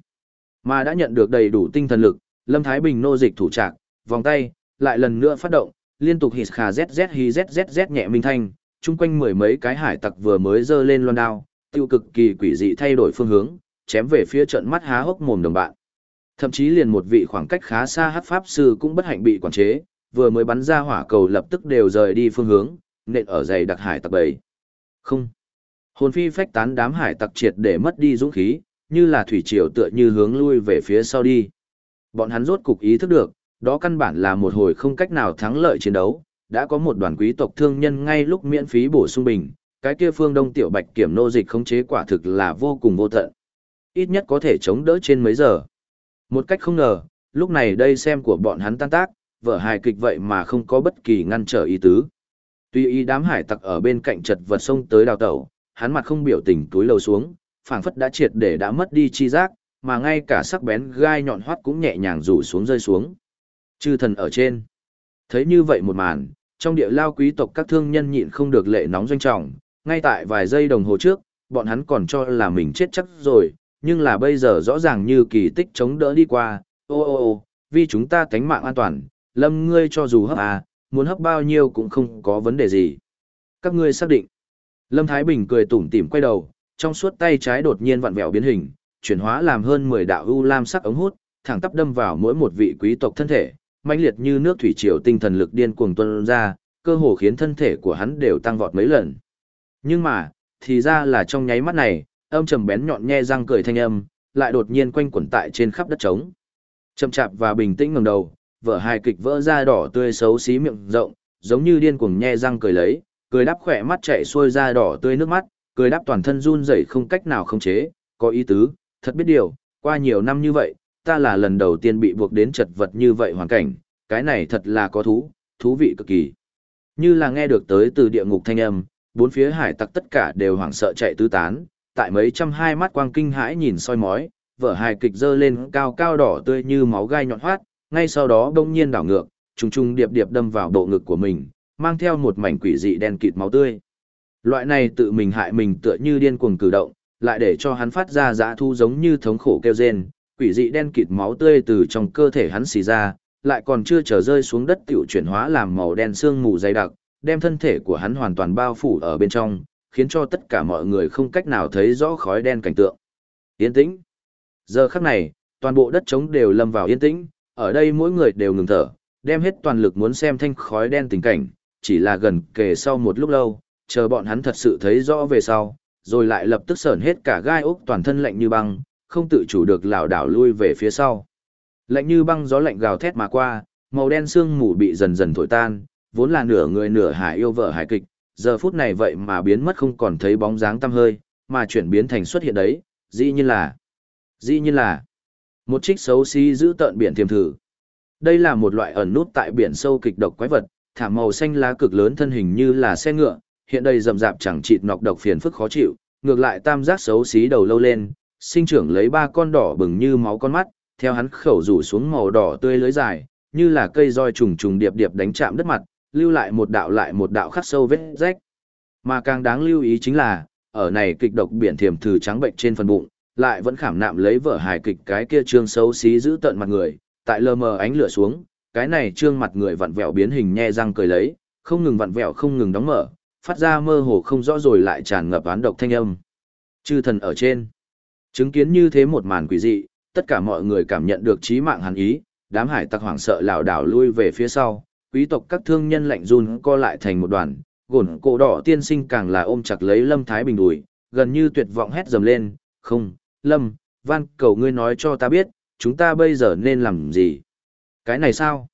Mà đã nhận được đầy đủ tinh thần lực, Lâm Thái Bình nô dịch thủ trạc, vòng tay, lại lần nữa phát động, liên tục hít khà zz hi zz nhẹ minh thanh, chung quanh mười mấy cái hải tặc vừa mới dơ lên loan đao, tiêu cực kỳ quỷ dị thay đổi phương hướng, chém về phía trận mắt há hốc mồm đồng bạn. Thậm chí liền một vị khoảng cách khá xa hát pháp sư cũng bất hạnh bị quản chế, vừa mới bắn ra hỏa cầu lập tức đều rời đi phương hướng, nện ở dày đặc hải tặc bầy. Không. Hồn phi phách tán đám hải tặc triệt để mất đi dũng khí, như là thủy triều tựa như hướng lui về phía sau đi. Bọn hắn rốt cục ý thức được, đó căn bản là một hồi không cách nào thắng lợi chiến đấu, đã có một đoàn quý tộc thương nhân ngay lúc miễn phí bổ sung bình, cái kia phương đông tiểu bạch kiểm nô dịch khống chế quả thực là vô cùng vô tận. Ít nhất có thể chống đỡ trên mấy giờ. Một cách không ngờ, lúc này đây xem của bọn hắn tan tác, vở hài kịch vậy mà không có bất kỳ ngăn trở ý tứ. Tuy ý đám hải tặc ở bên cạnh chật vật sông tới đào tẩu, hắn mặt không biểu tình túi lầu xuống, phảng phất đã triệt để đã mất đi chi giác, mà ngay cả sắc bén gai nhọn hoắt cũng nhẹ nhàng rủ xuống rơi xuống. Chư thần ở trên. Thấy như vậy một màn, trong địa lao quý tộc các thương nhân nhịn không được lệ nóng doanh trọng, ngay tại vài giây đồng hồ trước, bọn hắn còn cho là mình chết chắc rồi, nhưng là bây giờ rõ ràng như kỳ tích chống đỡ đi qua, ô ô ô, vì chúng ta cánh mạng an toàn, lâm ngươi cho dù hấp à, muốn hấp bao nhiêu cũng không có vấn đề gì. Các ngươi xác định. Lâm Thái Bình cười tủm tỉm quay đầu, trong suốt tay trái đột nhiên vặn vẹo biến hình, chuyển hóa làm hơn 10 đạo u lam sắc ống hút, thẳng tắp đâm vào mỗi một vị quý tộc thân thể, mãnh liệt như nước thủy triều tinh thần lực điên cuồng tuôn ra, cơ hồ khiến thân thể của hắn đều tăng vọt mấy lần. Nhưng mà, thì ra là trong nháy mắt này, âm trầm bén nhọn nhe răng cười thanh âm, lại đột nhiên quanh quẩn tại trên khắp đất trống. Chậm chạp và bình tĩnh ngẩng đầu, vở hài kịch vỡ ra đỏ tươi xấu xí miệng rộng, giống như điên cuồng nhe răng cười lấy, cười đắp khỏe mắt chạy xuôi ra đỏ tươi nước mắt, cười đáp toàn thân run rẩy không cách nào khống chế, có ý tứ, thật biết điều, qua nhiều năm như vậy, ta là lần đầu tiên bị buộc đến chật vật như vậy hoàn cảnh, cái này thật là có thú, thú vị cực kỳ. Như là nghe được tới từ địa ngục thanh âm, bốn phía hải tặc tất cả đều hoảng sợ chạy tứ tán, tại mấy trăm hai mắt quang kinh hãi nhìn soi mói, vở hài kịch dơ lên cao cao đỏ tươi như máu gai nhọn hoát, ngay sau đó đông nhiên đảo ngược, trùng trùng điệp điệp đâm vào bộ ngực của mình, mang theo một mảnh quỷ dị đen kịt máu tươi. Loại này tự mình hại mình tựa như điên cuồng cử động, lại để cho hắn phát ra dã thu giống như thống khổ kêu rên, quỷ dị đen kịt máu tươi từ trong cơ thể hắn xì ra, lại còn chưa trở rơi xuống đất tiểu chuyển hóa làm màu đen xương mù dày đặc, đem thân thể của hắn hoàn toàn bao phủ ở bên trong, khiến cho tất cả mọi người không cách nào thấy rõ khói đen cảnh tượng. Yên tĩnh. Giờ khắc này, toàn bộ đất trống đều lâm vào yên tĩnh, ở đây mỗi người đều ngừng thở, đem hết toàn lực muốn xem thanh khói đen tình cảnh, chỉ là gần kề sau một lúc lâu, chờ bọn hắn thật sự thấy rõ về sau, rồi lại lập tức sởn hết cả gai ốc toàn thân lạnh như băng, không tự chủ được lảo đảo lui về phía sau. Lạnh như băng gió lạnh gào thét mà qua, màu đen sương mù bị dần dần thổi tan, vốn là nửa người nửa hải yêu vợ hải kịch, giờ phút này vậy mà biến mất không còn thấy bóng dáng tăm hơi, mà chuyển biến thành xuất hiện đấy, dĩ nhiên là, dĩ nhiên là, một trích xấu xí giữ tợn biển thiềm thử. Đây là một loại ẩn nút tại biển sâu kịch độc quái vật, thảm màu xanh lá cực lớn thân hình như là xe ngựa, hiện đây rậm rạp chẳng chịt nọc độc phiền phức khó chịu, ngược lại tam giác xấu xí đầu lâu lên, sinh trưởng lấy ba con đỏ bừng như máu con mắt, theo hắn khẩu rủ xuống màu đỏ tươi lưới dài, như là cây roi trùng trùng điệp điệp đánh chạm đất mặt, lưu lại một đạo lại một đạo khắc sâu vết rách. Mà càng đáng lưu ý chính là, ở này kịch độc biển thiềm thử trắng bệnh trên phần bụng, lại vẫn khảm nạm lấy vở hài kịch cái kia trương xấu xí giữ tận mặt người, tại lờ mờ ánh lửa xuống, cái này trương mặt người vặn vẹo biến hình nhe răng cười lấy, không ngừng vặn vẹo không ngừng đóng mở, phát ra mơ hồ không rõ rồi lại tràn ngập án độc thanh âm. Chư thần ở trên. Chứng kiến như thế một màn quỷ dị, tất cả mọi người cảm nhận được trí mạng hắn ý, đám hải tặc hoảng sợ lảo đảo lui về phía sau, quý tộc các thương nhân lạnh run co lại thành một đoàn, gồn cổ đỏ tiên sinh càng là ôm chặt lấy Lâm Thái Bình đùi, gần như tuyệt vọng hét dầm lên, không, Lâm, van cầu ngươi nói cho ta biết, chúng ta bây giờ nên làm gì? Cái này sao?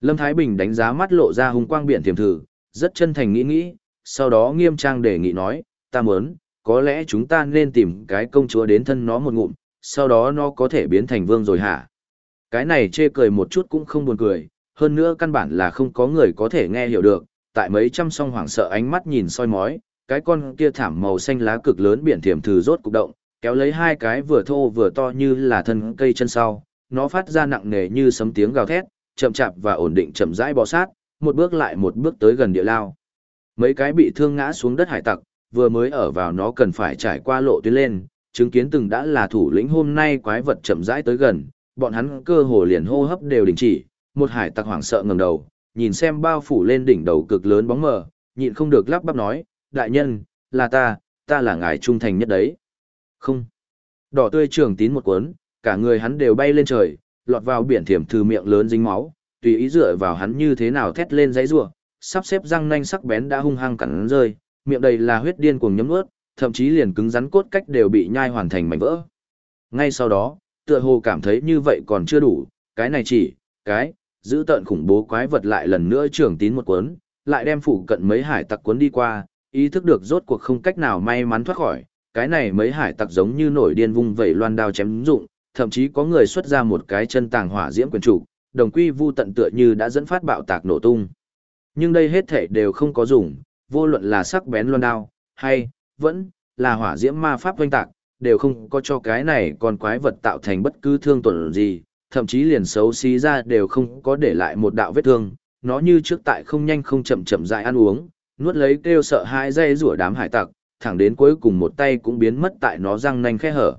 Lâm Thái Bình đánh giá mắt lộ ra hung quang biển tiềm thử, rất chân thành nghĩ nghĩ, sau đó nghiêm trang đề nghị nói, ta muốn, có lẽ chúng ta nên tìm cái công chúa đến thân nó một ngụm, sau đó nó có thể biến thành vương rồi hả? Cái này chê cười một chút cũng không buồn cười, hơn nữa căn bản là không có người có thể nghe hiểu được, tại mấy trăm song hoảng sợ ánh mắt nhìn soi mói, cái con kia thảm màu xanh lá cực lớn biển thiểm thử rốt cục động, kéo lấy hai cái vừa thô vừa to như là thân cây chân sau, nó phát ra nặng nề như sấm tiếng gào thét, chậm chạp và ổn định chậm rãi bò sát, một bước lại một bước tới gần địa lao. Mấy cái bị thương ngã xuống đất hải tặc, vừa mới ở vào nó cần phải trải qua lộ tuyến lên, chứng kiến từng đã là thủ lĩnh hôm nay quái vật chậm rãi tới gần, bọn hắn cơ hồ liền hô hấp đều đình chỉ, một hải tặc hoảng sợ ngẩng đầu, nhìn xem bao phủ lên đỉnh đầu cực lớn bóng mờ, nhịn không được lắp bắp nói, đại nhân, là ta, ta là ngài trung thành nhất đấy. Không. Đỏ tươi trường tín một cuốn, cả người hắn đều bay lên trời, lọt vào biển thiểm thư miệng lớn dính máu, tùy ý dựa vào hắn như thế nào thét lên giấy rủa, sắp xếp răng nanh sắc bén đã hung hăng cắn rơi, miệng đầy là huyết điên cuồng nhấm nuốt, thậm chí liền cứng rắn cốt cách đều bị nhai hoàn thành mảnh vỡ. Ngay sau đó, tựa hồ cảm thấy như vậy còn chưa đủ, cái này chỉ, cái, giữ tận khủng bố quái vật lại lần nữa trưởng tín một cuốn, lại đem phủ cận mấy hải tặc cuốn đi qua, ý thức được rốt cuộc không cách nào may mắn thoát khỏi, cái này mấy hải tặc giống như nổi điên vung vẩy loan đao chém dụng, thậm chí có người xuất ra một cái chân tàng hỏa diễm quyền chủ, đồng quy vu tận tựa như đã dẫn phát bạo tạc nổ tung. Nhưng đây hết thể đều không có dùng, vô luận là sắc bén loan đao, hay, vẫn, là hỏa diễm ma pháp doanh tạc, đều không có cho cái này con quái vật tạo thành bất cứ thương tổn gì, thậm chí liền xấu xí ra đều không có để lại một đạo vết thương, nó như trước tại không nhanh không chậm chậm dại ăn uống, nuốt lấy kêu sợ hãi dây rủa đám hải tặc, thẳng đến cuối cùng một tay cũng biến mất tại nó răng nanh khe hở.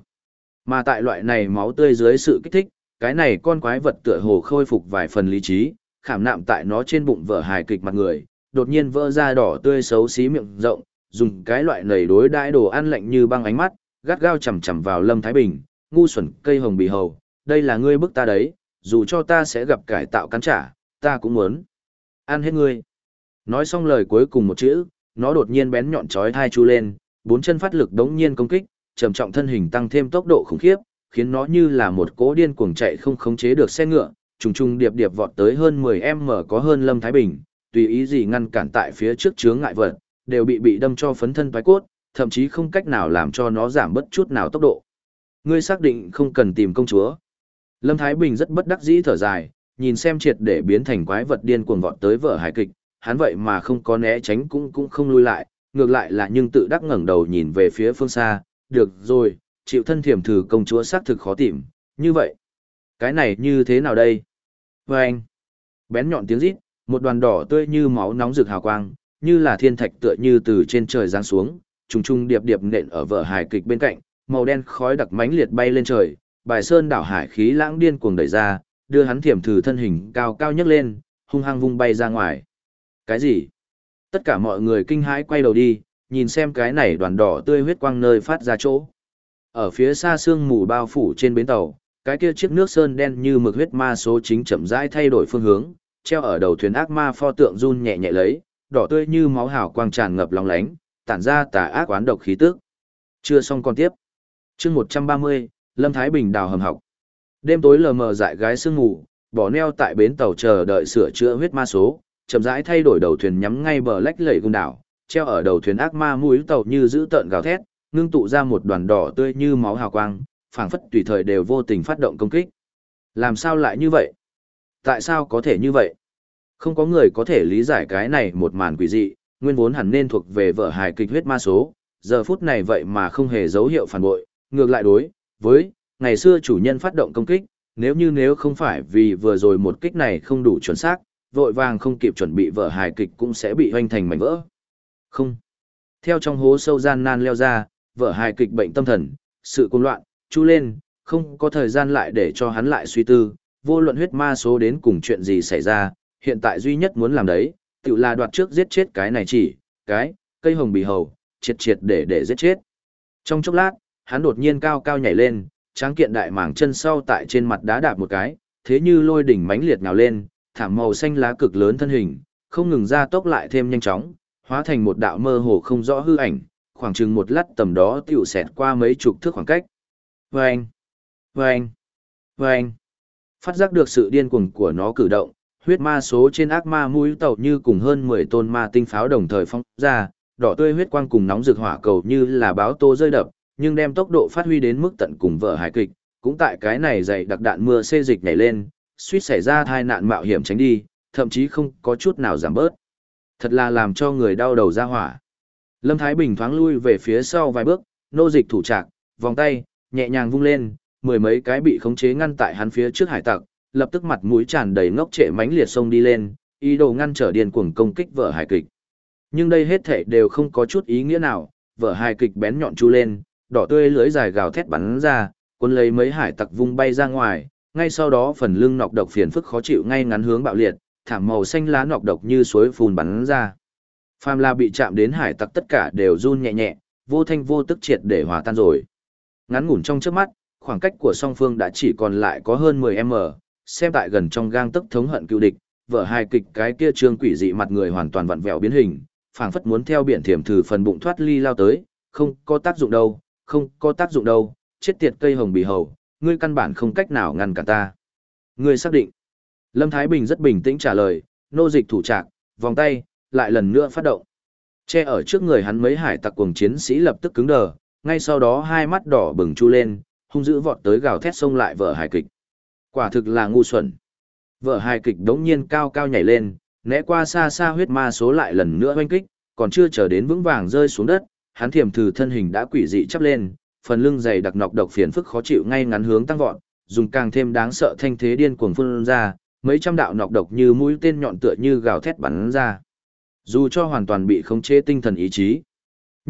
Mà tại loại này máu tươi dưới sự kích thích, cái này con quái vật tựa hồ khôi phục vài phần lý trí, khảm nạm tại nó trên bụng vở hài kịch mặt người, đột nhiên vỡ ra đỏ tươi xấu xí miệng rộng, dùng cái loại nầy đối đãi đồ ăn lạnh như băng ánh mắt, gắt gao chầm chầm vào Lâm Thái Bình, ngu xuẩn cây hồng bì hầu, đây là ngươi bức ta đấy, dù cho ta sẽ gặp cải tạo cắn trả, ta cũng muốn. Ăn hết ngươi. Nói xong lời cuối cùng một chữ, nó đột nhiên bén nhọn chói thai chu lên, bốn chân phát lực đống nhiên công kích, trầm trọng thân hình tăng thêm tốc độ khủng khiếp, khiến nó như là một cỗ điên cuồng chạy không khống chế được xe ngựa, trùng trùng điệp điệp vọt tới hơn 10m có hơn Lâm Thái Bình, tùy ý gì ngăn cản tại phía trước chướng ngại vật, đều bị bị đâm cho phấn thân toái cốt, thậm chí không cách nào làm cho nó giảm bất chút nào tốc độ. Ngươi xác định không cần tìm công chúa. Lâm Thái Bình rất bất đắc dĩ thở dài, nhìn xem triệt để biến thành quái vật điên cuồng vọt tới vở hài kịch, hắn vậy mà không có né tránh cũng cũng không lui lại, ngược lại là nhưng tự đắc ngẩng đầu nhìn về phía phương xa, được rồi, chịu thân thiểm thử công chúa xác thực khó tìm, như vậy. Cái này như thế nào đây? Và anh, bén nhọn tiếng rít, một đoàn đỏ tươi như máu nóng rực hào quang, như là thiên thạch tựa như từ trên trời giáng xuống, trùng trùng điệp điệp nện ở vở hài kịch bên cạnh, màu đen khói đặc mãnh liệt bay lên trời, bài sơn đảo hải khí lãng điên cuồng đẩy ra, đưa hắn thiểm thử thân hình cao cao nhấc lên, hung hăng vung bay ra ngoài. Cái gì? Tất cả mọi người kinh hãi quay đầu đi, nhìn xem cái này đoàn đỏ tươi huyết quang nơi phát ra chỗ. Ở phía xa sương mù bao phủ trên bến tàu, cái kia chiếc nước sơn đen như mực huyết ma số chính chậm rãi thay đổi phương hướng, treo ở đầu thuyền ác ma pho tượng run nhẹ nhẹ lấy, đỏ tươi như máu hào quang tràn ngập lòng lánh, tản ra tà ác oán độc khí tức. Chưa xong còn tiếp. Chương 130, Lâm Thái Bình đào hầm học. Đêm tối lờ mờ dại gái sương ngủ, bỏ neo tại bến tàu chờ đợi sửa chữa huyết ma số, chậm rãi thay đổi đầu thuyền nhắm ngay bờ lách lầy cung đảo, treo ở đầu thuyền ác ma mũi tàu như giữ tợn gào thét, ngưng tụ ra một đoàn đỏ tươi như máu hào quang, phảng phất tùy thời đều vô tình phát động công kích. Làm sao lại như vậy? Tại sao có thể như vậy? Không có người có thể lý giải cái này một màn quỷ dị, nguyên vốn hẳn nên thuộc về vở hài kịch huyết ma số, giờ phút này vậy mà không hề dấu hiệu phản bội, ngược lại đối với ngày xưa chủ nhân phát động công kích, nếu như nếu không phải vì vừa rồi một kích này không đủ chuẩn xác, vội vàng không kịp chuẩn bị vở hài kịch cũng sẽ bị hoành thành mảnh vỡ. Không. Theo trong hố sâu gian nan leo ra, vở hài kịch bệnh tâm thần, sự cuồng loạn, chu lên, không có thời gian lại để cho hắn lại suy tư, vô luận huyết ma số đến cùng chuyện gì xảy ra, hiện tại duy nhất muốn làm đấy, tự là đoạt trước giết chết cái này chỉ, cái, cây hồng bì hầu, triệt triệt để để giết chết. Trong chốc lát, hắn đột nhiên cao cao nhảy lên, tráng kiện đại mảng chân sau tại trên mặt đá đạp một cái, thế như lôi đỉnh mãnh liệt nào lên, thảm màu xanh lá cực lớn thân hình, không ngừng ra tốc lại thêm nhanh chóng, hóa thành một đạo mơ hồ không rõ hư ảnh, khoảng chừng một lát tầm đó tiểu xẹt qua mấy chục thước khoảng cách. Vâng! Vâng! Vâng! Phát giác được sự điên cuồng của nó cử động, huyết ma số trên ác ma mũi tàu như cùng hơn 10 tôn ma tinh pháo đồng thời phóng ra, đỏ tươi huyết quang cùng nóng rực hỏa cầu như là báo tô rơi đập, nhưng đem tốc độ phát huy đến mức tận cùng vợ hài kịch, cũng tại cái này dày đặc đạn mưa xê dịch nhảy lên, suýt xảy ra tai nạn mạo hiểm tránh đi, thậm chí không có chút nào giảm bớt. Thật là làm cho người đau đầu ra hỏa. Lâm Thái Bình thoáng lui về phía sau vài bước, nô dịch thủ trạc, vòng tay, nhẹ nhàng vung lên, mười mấy cái bị khống chế ngăn tại hắn phía trước hải tặc, lập tức mặt mũi tràn đầy ngốc trệ mánh liệt sông đi lên, ý đồ ngăn trở điên cuồng công kích vợ hài kịch. Nhưng đây hết thể đều không có chút ý nghĩa nào, vợ hài kịch bén nhọn chu lên, đỏ tươi lưới dài gào thét bắn ra, cuốn lấy mấy hải tặc vung bay ra ngoài, ngay sau đó phần lưng nọc độc phiền phức khó chịu ngay ngắn hướng bạo liệt, thảm màu xanh lá nọc độc như suối phun bắn ra. Phàm La bị chạm đến hải tặc tất cả đều run nhẹ nhẹ, vô thanh vô tức triệt để hòa tan rồi. Ngắn ngủn trong trước mắt, khoảng cách của song phương đã chỉ còn lại có hơn 10m, xem tại gần trong gang tức thống hận cựu địch, vở hài kịch cái kia trương quỷ dị mặt người hoàn toàn vặn vẹo biến hình, phảng phất muốn theo biển thiểm thử phần bụng thoát ly lao tới, không có tác dụng đâu, không có tác dụng đâu, chết tiệt cây hồng bì hầu, ngươi căn bản không cách nào ngăn cả ta. Ngươi xác định. Lâm Thái Bình rất bình tĩnh trả lời, nô dịch thủ trạc, vòng tay, lại lần nữa phát động. Che ở trước người hắn mấy hải tặc cuồng chiến sĩ lập tức cứng đờ, ngay sau đó hai mắt đỏ bừng chu lên, hung dữ vọt tới gào thét xông lại vợ hài kịch. Quả thực là ngu xuẩn. Vợ hài kịch đống nhiên cao cao nhảy lên, né qua xa xa huyết ma số lại lần nữa hoanh kích, còn chưa chờ đến vững vàng rơi xuống đất, hắn thiềm thử thân hình đã quỷ dị chắp lên, phần lưng dày đặc nọc độc phiền phức khó chịu ngay ngắn hướng tăng vọt, dùng càng thêm đáng sợ thanh thế điên cuồng phun ra, mấy trăm đạo nọc độc như mũi tên nhọn tựa như gào thét bắn ra. Dù cho hoàn toàn bị khống chế tinh thần ý chí,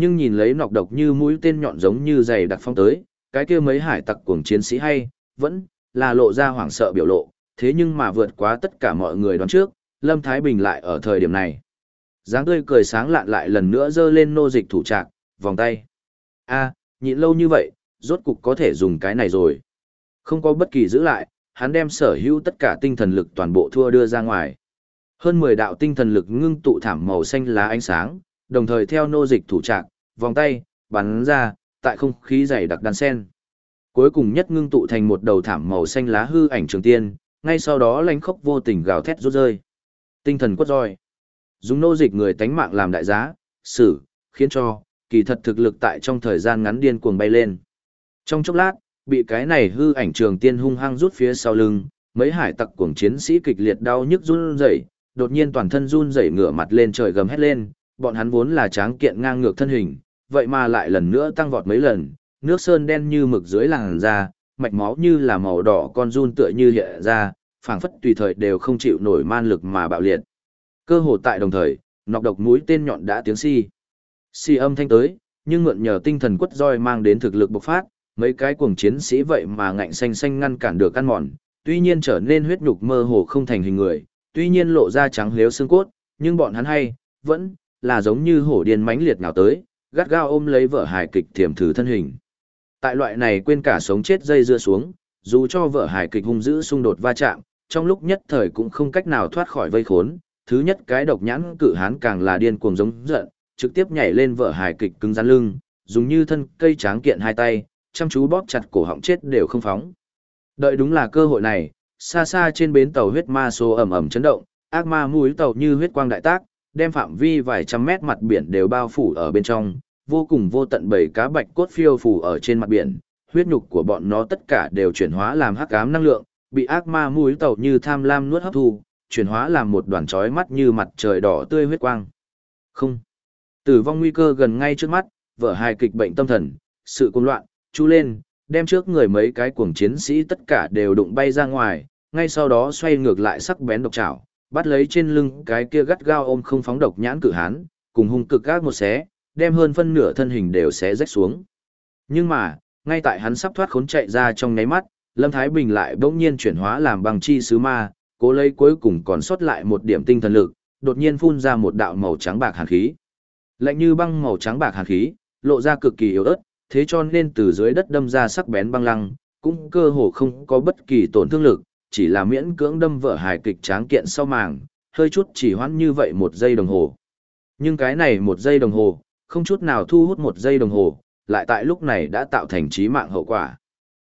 nhưng nhìn lấy nọc độc như mũi tên nhọn giống như dày đặc phong tới, cái kia mấy hải tặc cuồng chiến sĩ hay, vẫn là lộ ra hoảng sợ biểu lộ, thế nhưng mà vượt quá tất cả mọi người đoán trước, Lâm Thái Bình lại ở thời điểm này. dáng tươi cười sáng lạn lại lần nữa dơ lên nô dịch thủ trạc, vòng tay. a nhịn lâu như vậy, rốt cục có thể dùng cái này rồi. Không có bất kỳ giữ lại, hắn đem sở hữu tất cả tinh thần lực toàn bộ thua đưa ra ngoài. Hơn 10 đạo tinh thần lực ngưng tụ thảm màu xanh lá ánh sáng, đồng thời theo nô dịch thủ trạc, vòng tay, bắn ra, tại không khí dày đặc đan sen cuối cùng nhất ngưng tụ thành một đầu thảm màu xanh lá hư ảnh trường tiên, ngay sau đó lánh khốc vô tình gào thét rút rơi. Tinh thần quất roi. Dùng nô dịch người tánh mạng làm đại giá, xử, khiến cho, kỳ thật thực lực tại trong thời gian ngắn điên cuồng bay lên. Trong chốc lát, bị cái này hư ảnh trường tiên hung hăng rút phía sau lưng, mấy hải tặc cuồng chiến sĩ kịch liệt đau nhức run rẩy, đột nhiên toàn thân run rẩy ngửa mặt lên trời gầm hét lên, bọn hắn vốn là tráng kiện ngang ngược thân hình, vậy mà lại lần nữa tăng vọt mấy lần, nước sơn đen như mực dưới làn da, mạch máu như là màu đỏ con run tựa như hiện ra, phảng phất tùy thời đều không chịu nổi man lực mà bạo liệt. Cơ hồ tại đồng thời, nọc độc mũi tên nhọn đã tiếng si. Si âm thanh tới, nhưng mượn nhờ tinh thần quất roi mang đến thực lực bộc phát, mấy cái cuồng chiến sĩ vậy mà ngạnh xanh xanh ngăn cản được ăn mòn, tuy nhiên trở nên huyết nhục mơ hồ không thành hình người, tuy nhiên lộ ra trắng liếu xương cốt, nhưng bọn hắn hay, vẫn là giống như hổ điên mãnh liệt nào tới, gắt gao ôm lấy vợ hài kịch thiểm thử thân hình. Tại loại này quên cả sống chết dây dưa xuống, dù cho vợ hài kịch hung dữ xung đột va chạm, trong lúc nhất thời cũng không cách nào thoát khỏi vây khốn, thứ nhất cái độc nhãn cự hán càng là điên cuồng giống giận, trực tiếp nhảy lên vợ hài kịch cứng rắn lưng, dùng như thân cây tráng kiện hai tay, chăm chú bóp chặt cổ họng chết đều không phóng. Đợi đúng là cơ hội này, xa xa trên bến tàu huyết ma số ẩm ẩm chấn động, ác ma mũi tàu như huyết quang đại tác, đem phạm vi vài trăm mét mặt biển đều bao phủ ở bên trong, vô cùng vô tận bầy cá bạch cốt phiêu phủ ở trên mặt biển, huyết nhục của bọn nó tất cả đều chuyển hóa làm hắc ám năng lượng, bị ác ma mũi tàu như tham lam nuốt hấp thu, chuyển hóa làm một đoàn chói mắt như mặt trời đỏ tươi huyết quang. Không. Tử vong nguy cơ gần ngay trước mắt, vợ hài kịch bệnh tâm thần, sự cuồng loạn, chú lên, đem trước người mấy cái cuồng chiến sĩ tất cả đều đụng bay ra ngoài, ngay sau đó xoay ngược lại sắc bén độc chảo, bắt lấy trên lưng cái kia gắt gao ôm không phóng độc nhãn cử hán, cùng hung cực gác một xé, đem hơn phân nửa thân hình đều xé rách xuống. Nhưng mà, ngay tại hắn sắp thoát khốn chạy ra trong nháy mắt, Lâm Thái Bình lại bỗng nhiên chuyển hóa làm bằng chi sứ ma, cố lấy cuối cùng còn sót lại một điểm tinh thần lực, đột nhiên phun ra một đạo màu trắng bạc hàn khí. Lạnh như băng màu trắng bạc hàn khí, lộ ra cực kỳ yếu ớt, thế cho nên từ dưới đất đâm ra sắc bén băng lăng, cũng cơ hồ không có bất kỳ tổn thương lực, chỉ là miễn cưỡng đâm vợ hài kịch tráng kiện sau màng, hơi chút chỉ hoãn như vậy một giây đồng hồ. Nhưng cái này một giây đồng hồ, không chút nào thu hút một giây đồng hồ, lại tại lúc này đã tạo thành chí mạng hậu quả.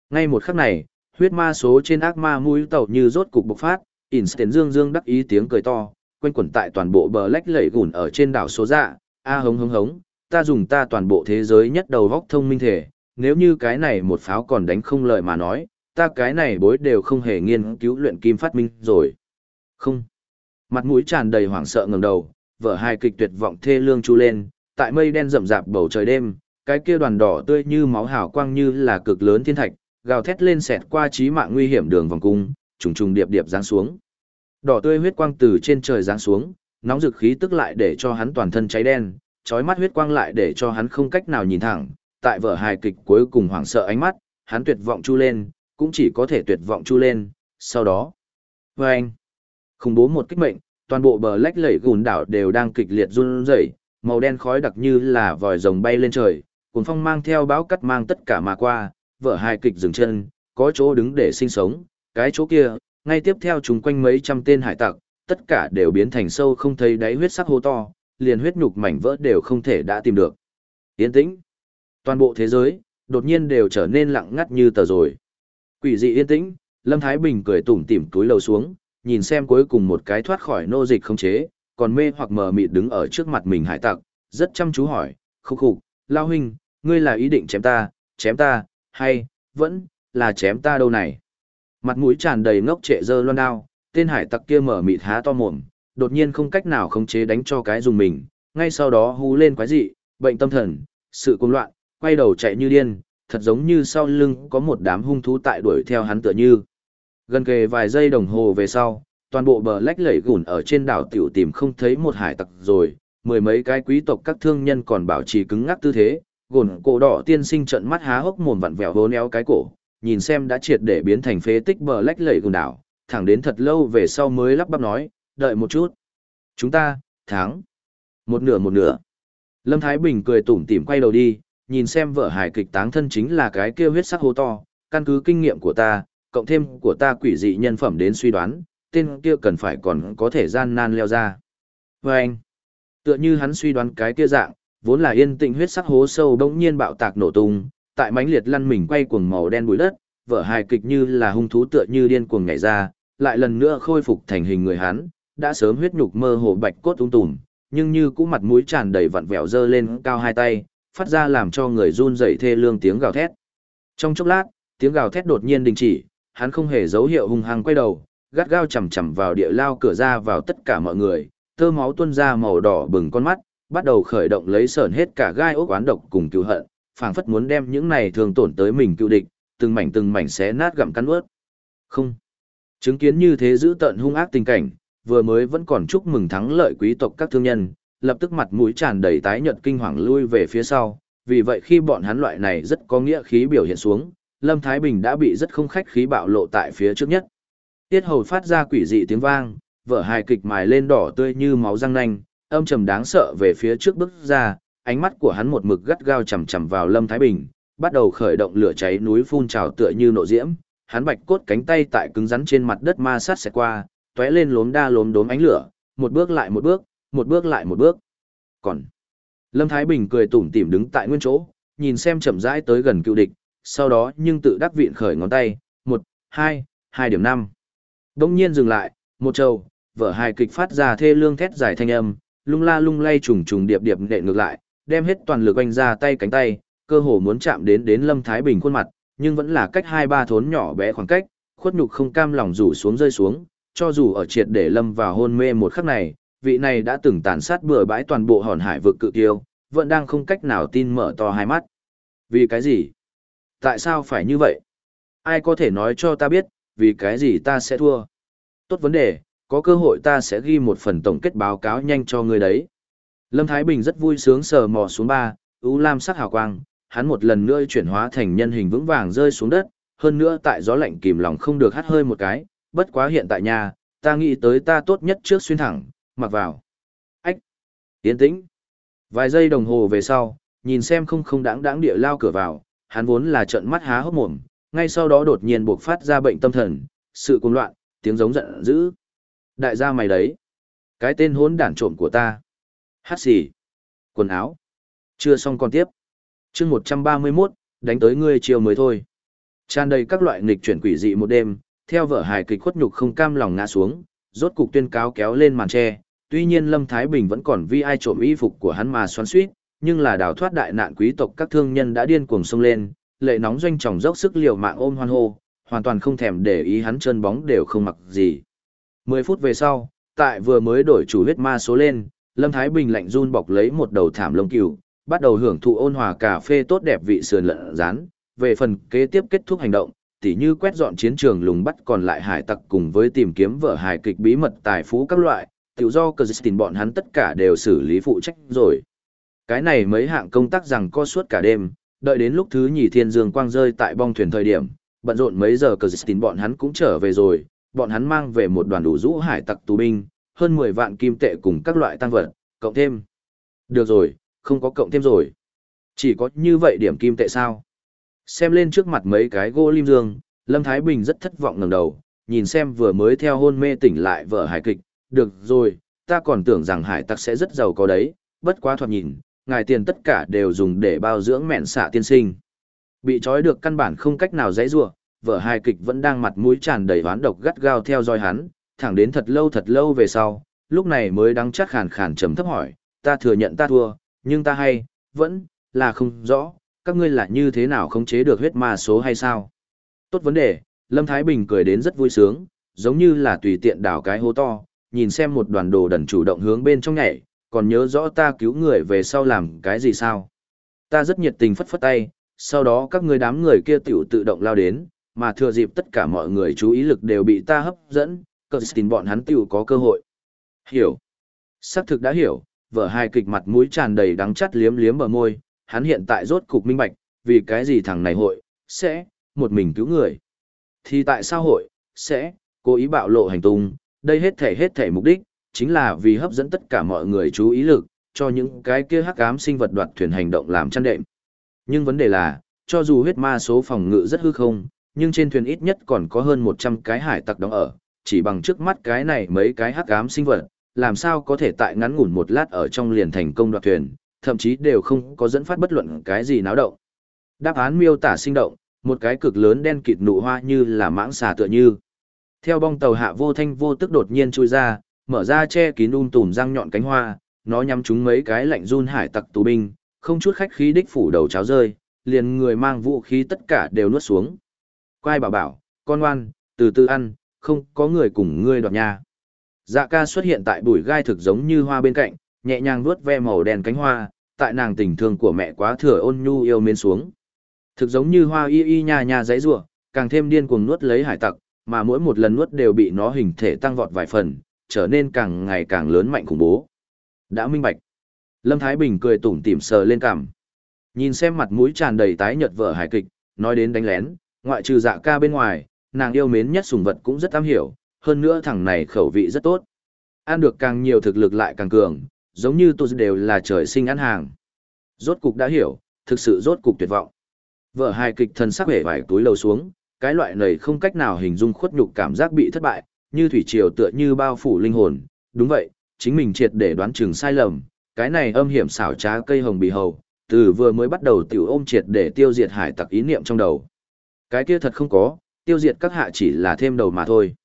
Ngay một khắc này, huyết ma số trên ác ma mũi tàu như rốt cục bộc phát, Instant Dương Dương đắc ý tiếng cười to, quanh quẩn tại toàn bộ bờ lách lẩy gùn ở trên đảo số dạ, a hống hống hống, ta dùng ta toàn bộ thế giới nhất đầu góc thông minh thể, nếu như cái này một pháo còn đánh không lợi mà nói, ta cái này bối đều không hề nghiên cứu luyện kim phát minh rồi. Không. Mặt mũi tràn đầy hoảng sợ ngẩng đầu, vợ hai kịch tuyệt vọng thê lương chu lên, tại mây đen rậm rạp bầu trời đêm, cái kia đoàn đỏ tươi như máu hào quang như là cực lớn thiên thạch, gào thét lên xẹt qua trí mạng nguy hiểm đường vòng cung, trùng trùng điệp điệp giáng xuống. Đỏ tươi huyết quang từ trên trời giáng xuống, nóng dực khí tức lại để cho hắn toàn thân cháy đen, chói mắt huyết quang lại để cho hắn không cách nào nhìn thẳng, tại vở hài kịch cuối cùng hoảng sợ ánh mắt, hắn tuyệt vọng chu lên, cũng chỉ có thể tuyệt vọng chu lên, sau đó. Vâng! Khủng bố một kích mệnh, toàn bộ bờ lách lẩy gùn đảo đều đang kịch liệt run rẩy, màu đen khói đặc như là vòi rồng bay lên trời, cuồng phong mang theo bão cắt mang tất cả mà qua, vở hài kịch dừng chân, có chỗ đứng để sinh sống, cái chỗ kia, ngay tiếp theo chúng quanh mấy trăm tên hải tặc, tất cả đều biến thành sâu không thấy đáy huyết sắc hô to, liền huyết nhục mảnh vỡ đều không thể đã tìm được. Yên tĩnh. Toàn bộ thế giới, đột nhiên đều trở nên lặng ngắt như tờ rồi. Quỷ dị yên tĩnh, Lâm Thái Bình cười tủm tỉm túi lầu xuống, nhìn xem cuối cùng một cái thoát khỏi nô dịch không chế, còn mê hoặc mờ mịt đứng ở trước mặt mình hải tặc, rất chăm chú hỏi, khúc khục, lao huynh, ngươi là ý định chém ta, chém ta, hay, vẫn, là chém ta đâu này. Mặt mũi tràn đầy ngốc trệ dơ loan đao, tên hải tặc kia mở mịt há to mồm, đột nhiên không cách nào khống chế đánh cho cái dùng mình, ngay sau đó hú lên quái dị, bệnh tâm thần, sự cuồng loạn, quay đầu chạy như điên, thật giống như sau lưng có một đám hung thú tại đuổi theo hắn tựa như. Gần kề vài giây đồng hồ về sau, toàn bộ bờ lách lẩy gùn ở trên đảo tiểu tìm không thấy một hải tặc rồi, mười mấy cái quý tộc các thương nhân còn bảo trì cứng ngắc tư thế, gùn cổ đỏ tiên sinh trận mắt há hốc mồm vặn vẹo hố néo cái cổ, nhìn xem đã triệt để biến thành phế tích bờ lách lẩy gùn đảo, thẳng đến thật lâu về sau mới lắp bắp nói, đợi một chút. Chúng ta, thắng. Một nửa một nửa. Lâm Thái Bình cười tủm tỉm quay đầu đi, nhìn xem vợ hài kịch táng thân chính là cái kia huyết sắc hô to, căn cứ kinh nghiệm của ta, cộng thêm của ta quỷ dị nhân phẩm đến suy đoán, tên kia cần phải còn có thể gian nan leo ra. Và anh, tựa như hắn suy đoán cái kia dạng, vốn là yên tĩnh huyết sắc hố sâu bỗng nhiên bạo tạc nổ tung, tại mãnh liệt lăn mình quay cuồng màu đen bụi đất, vợ hài kịch như là hung thú tựa như điên cuồng nhảy ra, lại lần nữa khôi phục thành hình người hắn, đã sớm huyết nhục mơ hồ bạch cốt tung tùm, nhưng như cũ mặt mũi tràn đầy vặn vẹo dơ lên cao hai tay, phát ra làm cho người run rẩy thê lương tiếng gào thét. Trong chốc lát, tiếng gào thét đột nhiên đình chỉ, hắn không hề dấu hiệu hung hăng quay đầu, gắt gao chầm chầm vào địa lao cửa ra vào tất cả mọi người, tơ máu tuôn ra màu đỏ bừng con mắt, bắt đầu khởi động lấy sờn hết cả gai ốc oán độc cùng cứu hận, phảng phất muốn đem những này thường tổn tới mình cựu địch, từng mảnh từng mảnh xé nát gặm cắn ướt. Không. Chứng kiến như thế giữ tận hung ác tình cảnh, vừa mới vẫn còn chúc mừng thắng lợi quý tộc các thương nhân, lập tức mặt mũi tràn đầy tái nhợt kinh hoàng lui về phía sau, vì vậy khi bọn hắn loại này rất có nghĩa khí biểu hiện xuống, Lâm Thái Bình đã bị rất không khách khí bạo lộ tại phía trước nhất. Tiết hầu phát ra quỷ dị tiếng vang, vở hài kịch mài lên đỏ tươi như máu răng nanh, âm trầm đáng sợ về phía trước bước ra, ánh mắt của hắn một mực gắt gao chằm chằm vào Lâm Thái Bình, bắt đầu khởi động lửa cháy núi phun trào tựa như nộ diễm, hắn bạch cốt cánh tay tại cứng rắn trên mặt đất ma sát sẽ qua, tóe lên lốm đa lốm đốm ánh lửa, một bước lại một bước, một bước lại một bước. Còn Lâm Thái Bình cười tủm tỉm đứng tại nguyên chỗ, nhìn xem chậm rãi tới gần cựu địch, sau đó nhưng tự đắc viện khởi ngón tay, một, hai, hai điểm năm. Đông nhiên dừng lại, một trầu, vở hài kịch phát ra thê lương thét dài thanh âm, lung la lung lay trùng trùng điệp điệp nện ngược lại, đem hết toàn lực oanh ra tay cánh tay, cơ hồ muốn chạm đến đến Lâm Thái Bình khuôn mặt, nhưng vẫn là cách hai ba thốn nhỏ bé khoảng cách, khuất nhục không cam lòng rủ xuống rơi xuống, cho dù ở triệt để Lâm vào hôn mê một khắc này, vị này đã từng tàn sát bừa bãi toàn bộ hòn hải vực cự tiêu, vẫn đang không cách nào tin mở to hai mắt. Vì cái gì? Tại sao phải như vậy? Ai có thể nói cho ta biết, vì cái gì ta sẽ thua? Tốt vấn đề, có cơ hội ta sẽ ghi một phần tổng kết báo cáo nhanh cho người đấy. Lâm Thái Bình rất vui sướng sờ mò xuống ba, ưu lam sắc hào quang, hắn một lần nữa chuyển hóa thành nhân hình vững vàng rơi xuống đất, hơn nữa tại gió lạnh kìm lòng không được hắt hơi một cái, bất quá hiện tại nhà, ta nghĩ tới ta tốt nhất trước xuyên thẳng, mặc vào. Ách! Tiến tĩnh! Vài giây đồng hồ về sau, nhìn xem không không đáng đáng địa lao cửa vào, hắn vốn là trận mắt há hốc mồm, ngay sau đó đột nhiên buộc phát ra bệnh tâm thần, sự cuồng loạn, tiếng giống giận dữ. Đại gia mày đấy! Cái tên hốn đản trộm của ta! Hát xì! Quần áo! Chưa xong còn tiếp. chương 131, đánh tới ngươi chiều mới thôi. Tràn đầy các loại nghịch chuyển quỷ dị một đêm, theo vở hài kịch khuất nhục không cam lòng ngã xuống, rốt cục tuyên cáo kéo lên màn tre, tuy nhiên Lâm Thái Bình vẫn còn vì ai trộm y phục của hắn mà xoắn xuýt, nhưng là đào thoát đại nạn quý tộc các thương nhân đã điên cuồng xông lên, lệ nóng doanh tròng dốc sức liều mạng ôm hoan hô, hoàn toàn không thèm để ý hắn chân bóng đều không mặc gì. 10 phút về sau, tại vừa mới đổi chủ huyết ma số lên, Lâm Thái Bình lạnh run bọc lấy một đầu thảm lông cừu, bắt đầu hưởng thụ ôn hòa cà phê tốt đẹp vị sườn lợn rán, về phần kế tiếp kết thúc hành động, tỉ như quét dọn chiến trường lùng bắt còn lại hải tặc cùng với tìm kiếm vợ hài kịch bí mật tài phú các loại, Tự do cờ tình bọn hắn tất cả đều xử lý phụ trách rồi. Cái này mấy hạng công tác rằng co suốt cả đêm, đợi đến lúc thứ nhì thiên dương quang rơi tại bong thuyền thời điểm, bận rộn mấy giờ cờ tình bọn hắn cũng trở về rồi, bọn hắn mang về một đoàn đủ rũ hải tặc tù binh, hơn 10 vạn kim tệ cùng các loại tăng vật, cộng thêm. Được rồi, không có cộng thêm rồi. Chỉ có như vậy điểm kim tệ sao? Xem lên trước mặt mấy cái gỗ lim dương, Lâm Thái Bình rất thất vọng ngẩng đầu, nhìn xem vừa mới theo hôn mê tỉnh lại vợ hải kịch, được rồi, ta còn tưởng rằng hải tặc sẽ rất giàu có đấy, bất quá thoạt nhìn, ngài tiền tất cả đều dùng để bao dưỡng mẹn xạ tiên sinh. Bị trói được căn bản không cách nào dãy rủa, vợ hài kịch vẫn đang mặt mũi tràn đầy oán độc gắt gao theo dõi hắn, thẳng đến thật lâu thật lâu về sau, lúc này mới đắng chắc khàn khàn trầm thấp hỏi, ta thừa nhận ta thua, nhưng ta hay, vẫn, là không rõ, các ngươi là như thế nào khống chế được huyết ma số hay sao? Tốt vấn đề, Lâm Thái Bình cười đến rất vui sướng, giống như là tùy tiện đảo cái hố to, nhìn xem một đoàn đồ đần chủ động hướng bên trong nhảy, còn nhớ rõ ta cứu người về sau làm cái gì sao? Ta rất nhiệt tình phất phất tay, sau đó các người đám người kia tiểu tự động lao đến, mà thừa dịp tất cả mọi người chú ý lực đều bị ta hấp dẫn, cờ tin bọn hắn tiểu có cơ hội. Hiểu. Sắc thực đã hiểu, vợ hai kịch mặt mũi tràn đầy đắng chắt liếm liếm bờ môi, hắn hiện tại rốt cục minh bạch, vì cái gì thằng này hội, sẽ, một mình cứu người. Thì tại sao hội, sẽ, cố ý bạo lộ hành tung, đây hết thể hết thể mục đích, chính là vì hấp dẫn tất cả mọi người chú ý lực, cho những cái kia hắc ám sinh vật đoạt thuyền hành động làm chăn đệm. Nhưng vấn đề là, cho dù huyết ma số phòng ngự rất hư không, nhưng trên thuyền ít nhất còn có hơn 100 cái hải tặc đóng ở, chỉ bằng trước mắt cái này mấy cái hắc ám sinh vật, làm sao có thể tại ngắn ngủn một lát ở trong liền thành công đoạt thuyền, thậm chí đều không có dẫn phát bất luận cái gì náo động. Đáp án miêu tả sinh động, một cái cực lớn đen kịt nụ hoa như là mãng xà tựa như. Theo bong tàu hạ vô thanh vô tức đột nhiên chui ra, mở ra che kín um tùm răng nhọn cánh hoa, nó nhắm chúng mấy cái lạnh run hải tặc tù binh, không chút khách khí đích phủ đầu cháo rơi, liền người mang vũ khí tất cả đều nuốt xuống. Quai bảo bảo, con ngoan, từ từ ăn, không có người cùng ngươi đoạt nha. Dạ ca xuất hiện tại bụi gai thực giống như hoa bên cạnh, nhẹ nhàng vuốt ve màu đen cánh hoa, tại nàng tình thương của mẹ quá thừa ôn nhu yêu mến xuống. Thực giống như hoa y y nha nha giấy rủa, càng thêm điên cuồng nuốt lấy hải tặc, mà mỗi một lần nuốt đều bị nó hình thể tăng vọt vài phần, trở nên càng ngày càng lớn mạnh khủng bố. Đã minh bạch. Lâm Thái Bình cười tủm tỉm sờ lên cằm. Nhìn xem mặt mũi tràn đầy tái nhợt vợ hài kịch, nói đến đánh lén, ngoại trừ dạ ca bên ngoài, nàng yêu mến nhất sùng vật cũng rất am hiểu, hơn nữa thằng này khẩu vị rất tốt. Ăn được càng nhiều thực lực lại càng cường, giống như tôi đều là trời sinh ăn hàng. Rốt cục đã hiểu, thực sự rốt cục tuyệt vọng. Vợ hài kịch thần sắc vẻ vải túi lầu xuống, cái loại này không cách nào hình dung khuất nhục cảm giác bị thất bại, như thủy triều tựa như bao phủ linh hồn. Đúng vậy, chính mình triệt để đoán chừng sai lầm, cái này âm hiểm xảo trá cây hồng bì hầu, từ vừa mới bắt đầu tiểu ôm triệt để tiêu diệt hải tặc ý niệm trong đầu. Cái kia thật không có, tiêu diệt các hạ chỉ là thêm đầu mà thôi.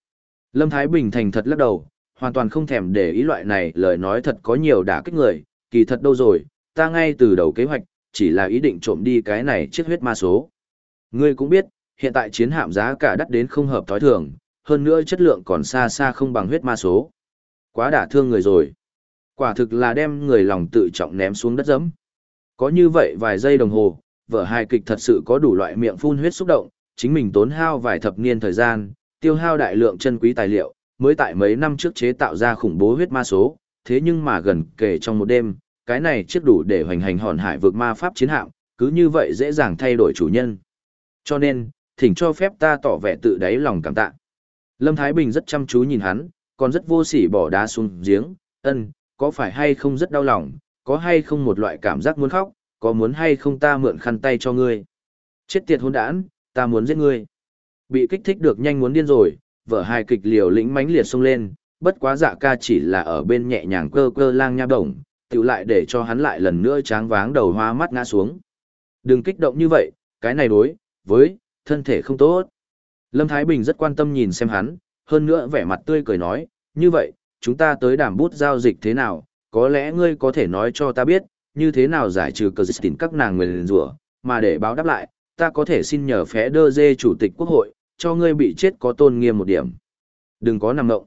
Lâm Thái Bình thành thật lắc đầu, hoàn toàn không thèm để ý loại này lời nói thật có nhiều đả kích người, kỳ thật đâu rồi, ta ngay từ đầu kế hoạch, chỉ là ý định trộm đi cái này chiếc huyết ma số. Ngươi cũng biết, hiện tại chiến hạm giá cả đắt đến không hợp thói thường, hơn nữa chất lượng còn xa xa không bằng huyết ma số. Quá đả thương người rồi. Quả thực là đem người lòng tự trọng ném xuống đất dẫm. Có như vậy vài giây đồng hồ, vở hài kịch thật sự có đủ loại miệng phun huyết xúc động, chính mình tốn hao vài thập niên thời gian, tiêu hao đại lượng chân quý tài liệu, mới tại mấy năm trước chế tạo ra khủng bố huyết ma số, thế nhưng mà gần kể trong một đêm, cái này chiếc đủ để hoành hành hòn hải vượt ma pháp chiến hạm, cứ như vậy dễ dàng thay đổi chủ nhân. Cho nên, thỉnh cho phép ta tỏ vẻ tự đáy lòng cảm tạ. Lâm Thái Bình rất chăm chú nhìn hắn, còn rất vô sỉ bỏ đá xuống giếng, ân, có phải hay không rất đau lòng, có hay không một loại cảm giác muốn khóc, có muốn hay không ta mượn khăn tay cho ngươi. Chết tiệt hôn đản, ta muốn giết ngươi. Bị kích thích được nhanh muốn điên rồi, vợ hài kịch liều lĩnh mãnh liệt xông lên, bất quá dạ ca chỉ là ở bên nhẹ nhàng cơ cơ lang nha đồng, tự lại để cho hắn lại lần nữa tráng váng đầu hoa mắt ngã xuống. Đừng kích động như vậy, cái này đối, với, thân thể không tốt. Lâm Thái Bình rất quan tâm nhìn xem hắn, hơn nữa vẻ mặt tươi cười nói, như vậy, chúng ta tới đàm bút giao dịch thế nào, có lẽ ngươi có thể nói cho ta biết, như thế nào giải trừ cờ dịch các nàng người rủa mà để báo đáp lại, ta có thể xin nhờ phé đơ dê chủ tịch quốc hội, cho ngươi bị chết có tôn nghiêm một điểm. Đừng có nằm ngộng.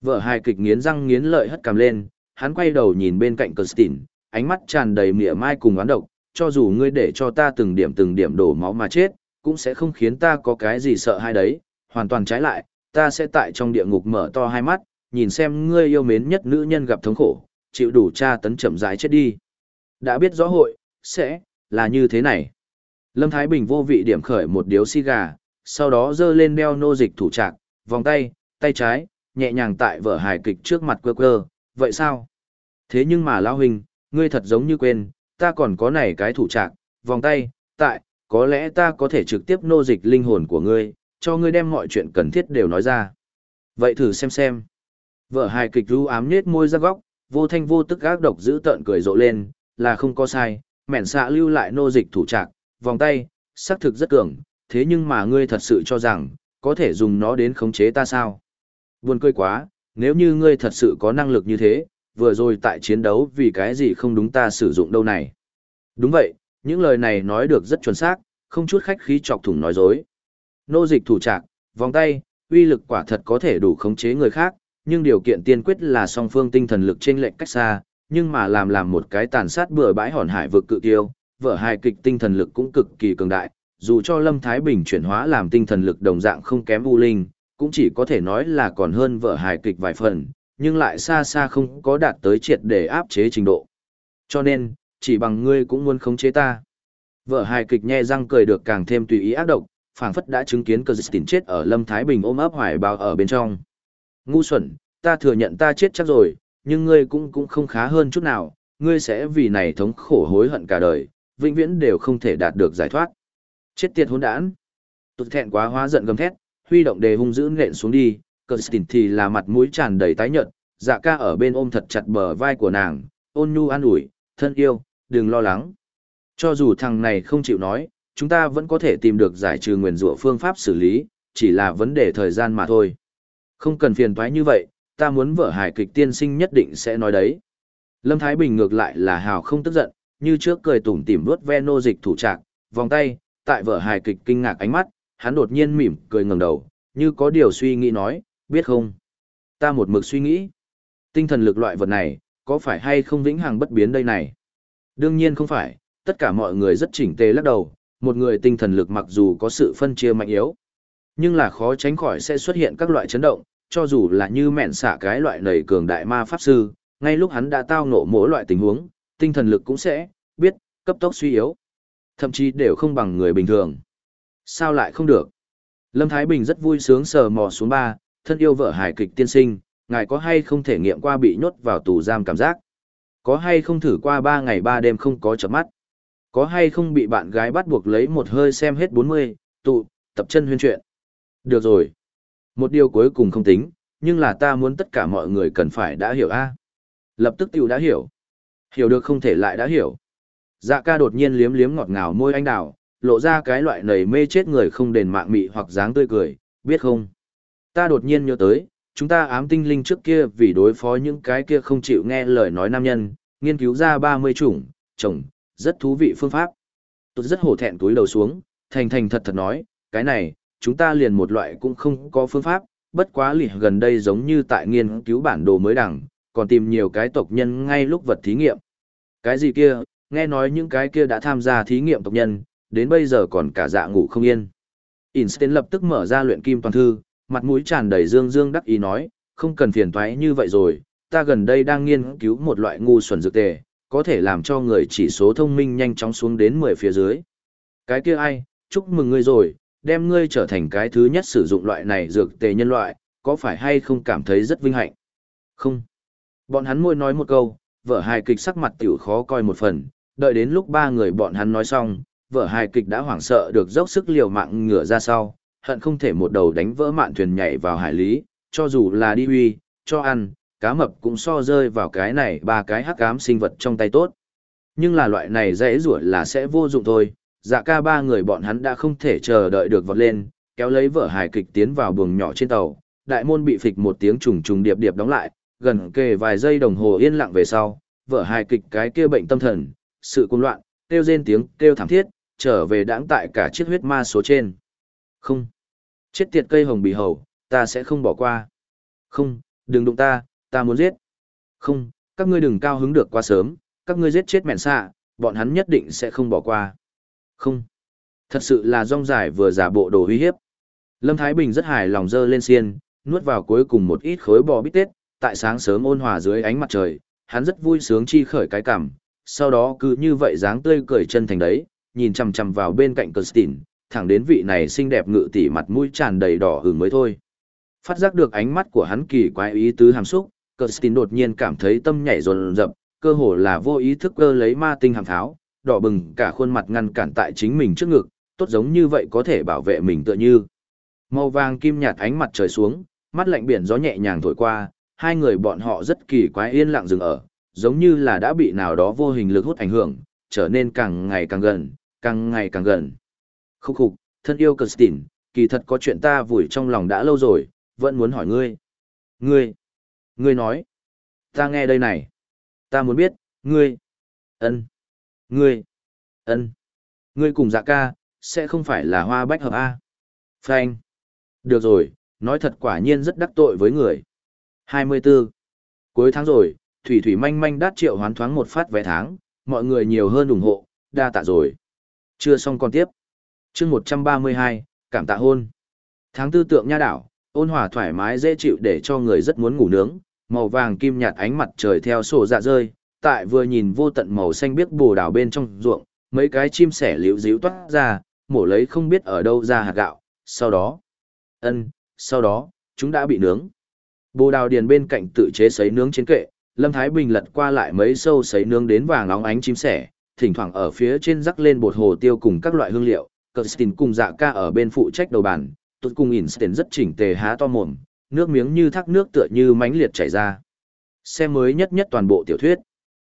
Vợ hài kịch nghiến răng nghiến lợi hất cằm lên, hắn quay đầu nhìn bên cạnh Kirsten, ánh mắt tràn đầy mỉa mai cùng oán độc, cho dù ngươi để cho ta từng điểm từng điểm đổ máu mà chết, cũng sẽ không khiến ta có cái gì sợ hai đấy, hoàn toàn trái lại, ta sẽ tại trong địa ngục mở to hai mắt, nhìn xem ngươi yêu mến nhất nữ nhân gặp thống khổ, chịu đủ tra tấn chậm rãi chết đi. Đã biết rõ hội, sẽ, là như thế này. Lâm Thái Bình vô vị điểm khởi một điếu xì gà, sau đó dơ lên đeo nô dịch thủ trạc, vòng tay, tay trái, nhẹ nhàng tại vở hài kịch trước mặt quơ quơ, vậy sao? Thế nhưng mà Lão Huynh, ngươi thật giống như quên, ta còn có này cái thủ trạc, vòng tay, tại, có lẽ ta có thể trực tiếp nô dịch linh hồn của ngươi, cho ngươi đem mọi chuyện cần thiết đều nói ra. Vậy thử xem xem. Vợ hài kịch ru ám nết môi ra góc, vô thanh vô tức gác độc giữ tợn cười rộ lên, là không có sai, mẻn xạ lưu lại nô dịch thủ trạc, vòng tay, xác thực rất cường, thế nhưng mà ngươi thật sự cho rằng, có thể dùng nó đến khống chế ta sao? Buồn cười quá, nếu như ngươi thật sự có năng lực như thế, vừa rồi tại chiến đấu vì cái gì không đúng ta sử dụng đâu này. Đúng vậy, những lời này nói được rất chuẩn xác, không chút khách khí chọc thủng nói dối. Nô dịch thủ trạc, vòng tay, uy lực quả thật có thể đủ khống chế người khác, nhưng điều kiện tiên quyết là song phương tinh thần lực trên lệnh cách xa, nhưng mà làm làm một cái tàn sát bừa bãi hòn hải vực cự tiêu, vở hài kịch tinh thần lực cũng cực kỳ cường đại, dù cho Lâm Thái Bình chuyển hóa làm tinh thần lực đồng dạng không kém U Linh, cũng chỉ có thể nói là còn hơn vở hài kịch vài phần, nhưng lại xa xa không có đạt tới triệt để áp chế trình độ. Cho nên, chỉ bằng ngươi cũng muốn khống chế ta. vợ hài kịch nhe răng cười được càng thêm tùy ý ác độc, phảng phất đã chứng kiến cơ dịch chết ở Lâm Thái Bình ôm ấp hoài bao ở bên trong. Ngu xuẩn, ta thừa nhận ta chết chắc rồi, nhưng ngươi cũng cũng không khá hơn chút nào, ngươi sẽ vì này thống khổ hối hận cả đời, vĩnh viễn đều không thể đạt được giải thoát. Chết tiệt hỗn đản. Tụt thẹn quá hóa giận gầm thét, huy động đề hung dữ nện xuống đi, Kirsten thì là mặt mũi tràn đầy tái nhợt, dạ ca ở bên ôm thật chặt bờ vai của nàng, ôn nhu an ủi, thân yêu, đừng lo lắng. Cho dù thằng này không chịu nói, chúng ta vẫn có thể tìm được giải trừ nguyền rủa phương pháp xử lý, chỉ là vấn đề thời gian mà thôi. Không cần phiền toái như vậy, ta muốn vợ hài kịch tiên sinh nhất định sẽ nói đấy. Lâm Thái Bình ngược lại là hào không tức giận, như trước cười tủm tỉm vuốt ve nô dịch thủ trạc, vòng tay, tại vở hài kịch kinh ngạc ánh mắt, hắn đột nhiên mỉm cười ngẩng đầu, như có điều suy nghĩ nói, biết không? Ta một mực suy nghĩ, tinh thần lực loại vật này, có phải hay không vĩnh hằng bất biến đây này? Đương nhiên không phải, tất cả mọi người rất chỉnh tề lắc đầu, một người tinh thần lực mặc dù có sự phân chia mạnh yếu, nhưng là khó tránh khỏi sẽ xuất hiện các loại chấn động, cho dù là như mẹn xả cái loại nầy cường đại ma pháp sư, ngay lúc hắn đã tao ngộ mỗi loại tình huống, tinh thần lực cũng sẽ, biết, cấp tốc suy yếu. Thậm chí đều không bằng người bình thường. Sao lại không được? Lâm Thái Bình rất vui sướng sờ mò xuống ba, thân yêu vợ hài kịch tiên sinh, ngài có hay không thể nghiệm qua bị nhốt vào tù giam cảm giác? Có hay không thử qua ba ngày ba đêm không có chợp mắt? Có hay không bị bạn gái bắt buộc lấy một hơi xem hết 40, tụ, tập chân huyên chuyện? Được rồi. Một điều cuối cùng không tính, nhưng là ta muốn tất cả mọi người cần phải đã hiểu a. Lập tức tiểu đã hiểu. Hiểu được không thể lại đã hiểu. Dạ ca đột nhiên liếm liếm ngọt ngào môi anh đào, lộ ra cái loại nầy mê chết người không đền mạng mị hoặc dáng tươi cười, biết không? Ta đột nhiên nhớ tới, chúng ta ám tinh linh trước kia vì đối phó những cái kia không chịu nghe lời nói nam nhân, nghiên cứu ra 30 chủng, chồng, rất thú vị phương pháp. Tôi rất hổ thẹn túi đầu xuống, thành thành thật thật nói, cái này, chúng ta liền một loại cũng không có phương pháp, bất quá lì gần đây giống như tại nghiên cứu bản đồ mới đẳng, còn tìm nhiều cái tộc nhân ngay lúc vật thí nghiệm. Cái gì kia, nghe nói những cái kia đã tham gia thí nghiệm tộc nhân, đến bây giờ còn cả dạ ngủ không yên. Einstein lập tức mở ra luyện kim toàn thư, mặt mũi tràn đầy dương dương đắc ý nói, không cần phiền toái như vậy rồi, ta gần đây đang nghiên cứu một loại ngu xuẩn dược tề, có thể làm cho người chỉ số thông minh nhanh chóng xuống đến 10 phía dưới. Cái kia ai, chúc mừng ngươi rồi, đem ngươi trở thành cái thứ nhất sử dụng loại này dược tề nhân loại, có phải hay không cảm thấy rất vinh hạnh? Không. Bọn hắn môi nói một câu, vợ hài kịch sắc mặt tiểu khó coi một phần, đợi đến lúc ba người bọn hắn nói xong, vợ hài kịch đã hoảng sợ được dốc sức liều mạng ngửa ra sau, hận không thể một đầu đánh vỡ mạn thuyền nhảy vào hải lý, cho dù là đi huy, cho ăn, cá mập cũng so rơi vào cái này ba cái hắc ám sinh vật trong tay tốt. Nhưng là loại này dễ rủa là sẽ vô dụng thôi, dạ ca ba người bọn hắn đã không thể chờ đợi được vọt lên, kéo lấy vợ hài kịch tiến vào buồng nhỏ trên tàu, đại môn bị phịch một tiếng trùng trùng điệp điệp đóng lại, gần kề vài giây đồng hồ yên lặng về sau, vợ hài kịch cái kia bệnh tâm thần, sự cuồng loạn, kêu rên tiếng, kêu thảm thiết, trở về đãng tại cả chiếc huyết ma số trên. Không. Chết tiệt cây hồng bì hầu, ta sẽ không bỏ qua. Không, đừng đụng ta, ta muốn giết. Không, các ngươi đừng cao hứng được quá sớm, các ngươi giết chết mẹn xạ, bọn hắn nhất định sẽ không bỏ qua. Không. Thật sự là rong dài vừa giả bộ đồ uy hiếp. Lâm Thái Bình rất hài lòng dơ lên xiên, nuốt vào cuối cùng một ít khối bò bít tết, tại sáng sớm ôn hòa dưới ánh mặt trời, hắn rất vui sướng chi khởi cái cảm, sau đó cứ như vậy dáng tươi cười chân thành đấy, nhìn chằm chằm vào bên cạnh Kirsten, thẳng đến vị này xinh đẹp ngự tỷ mặt mũi tràn đầy đỏ hừng mới thôi. Phát giác được ánh mắt của hắn kỳ quái ý tứ hàm xúc, Kirsten đột nhiên cảm thấy tâm nhảy dồn rập, cơ hồ là vô ý thức cơ lấy ma tinh hàm tháo, đỏ bừng cả khuôn mặt ngăn cản tại chính mình trước ngực, tốt giống như vậy có thể bảo vệ mình tựa như. Màu vàng kim nhạt ánh mặt trời xuống, mắt lạnh biển gió nhẹ nhàng thổi qua, hai người bọn họ rất kỳ quái yên lặng dừng ở, giống như là đã bị nào đó vô hình lực hút ảnh hưởng, trở nên càng ngày càng gần, càng ngày càng gần. Khúc khục, thân yêu Kirsten, kỳ thật có chuyện ta vùi trong lòng đã lâu rồi, vẫn muốn hỏi ngươi. Ngươi, ngươi nói, ta nghe đây này, ta muốn biết, ngươi, ân, ngươi, ân, ngươi cùng dạ ca, sẽ không phải là hoa bách hợp A. Frank, được rồi, nói thật quả nhiên rất đắc tội với người. 24. Cuối tháng rồi, Thủy Thủy manh manh đắt triệu hoán thoáng một phát vé tháng, mọi người nhiều hơn ủng hộ, đa tạ rồi. Chưa xong còn tiếp chương 132, cảm tạ hôn. Tháng tư tượng nha đảo, ôn hòa thoải mái dễ chịu để cho người rất muốn ngủ nướng, màu vàng kim nhạt ánh mặt trời theo sổ dạ rơi, tại vừa nhìn vô tận màu xanh biếc bồ đào bên trong ruộng, mấy cái chim sẻ liễu díu toát ra, mổ lấy không biết ở đâu ra hạt gạo, sau đó, ân, sau đó, chúng đã bị nướng. Bồ đào điền bên cạnh tự chế sấy nướng trên kệ, Lâm Thái Bình lật qua lại mấy sâu sấy nướng đến vàng óng ánh chim sẻ, thỉnh thoảng ở phía trên rắc lên bột hồ tiêu cùng các loại hương liệu, Kirsten cùng dạ ca ở bên phụ trách đầu bàn, tốt cùng Einstein rất chỉnh tề há to mồm, nước miếng như thác nước tựa như mánh liệt chảy ra. Xem mới nhất nhất toàn bộ tiểu thuyết.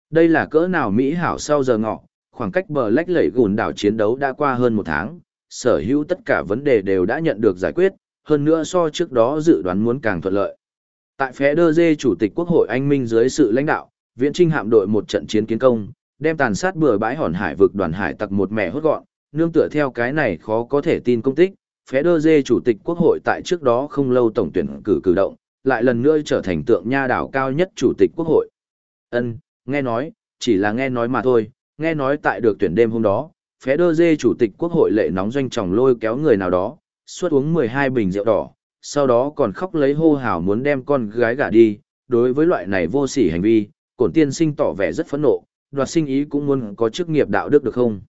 Đây là cỡ nào Mỹ hảo sau giờ ngọ, khoảng cách bờ lách lẩy gùn đảo chiến đấu đã qua hơn một tháng, sở hữu tất cả vấn đề đều đã nhận được giải quyết, hơn nữa so trước đó dự đoán muốn càng thuận lợi. Tại phé đơ dê chủ tịch quốc hội Anh Minh dưới sự lãnh đạo, viễn trinh hạm đội một trận chiến kiến công, Đem tàn sát bừa bãi hòn hải vực đoàn hải tặc một mẹ hốt gọn, nương tựa theo cái này khó có thể tin công tích, phé đơ dê chủ tịch quốc hội tại trước đó không lâu tổng tuyển cử cử động, lại lần nữa trở thành tượng nha đảo cao nhất chủ tịch quốc hội. Ân, nghe nói, chỉ là nghe nói mà thôi, nghe nói tại được tuyển đêm hôm đó, phé đơ dê chủ tịch quốc hội lệ nóng doanh tròng lôi kéo người nào đó, suốt uống 12 bình rượu đỏ, sau đó còn khóc lấy hô hào muốn đem con gái gả đi, đối với loại này vô sỉ hành vi, cổn tiên sinh tỏ vẻ rất phẫn nộ, đoạt sinh ý cũng muốn có chức nghiệp đạo đức được không?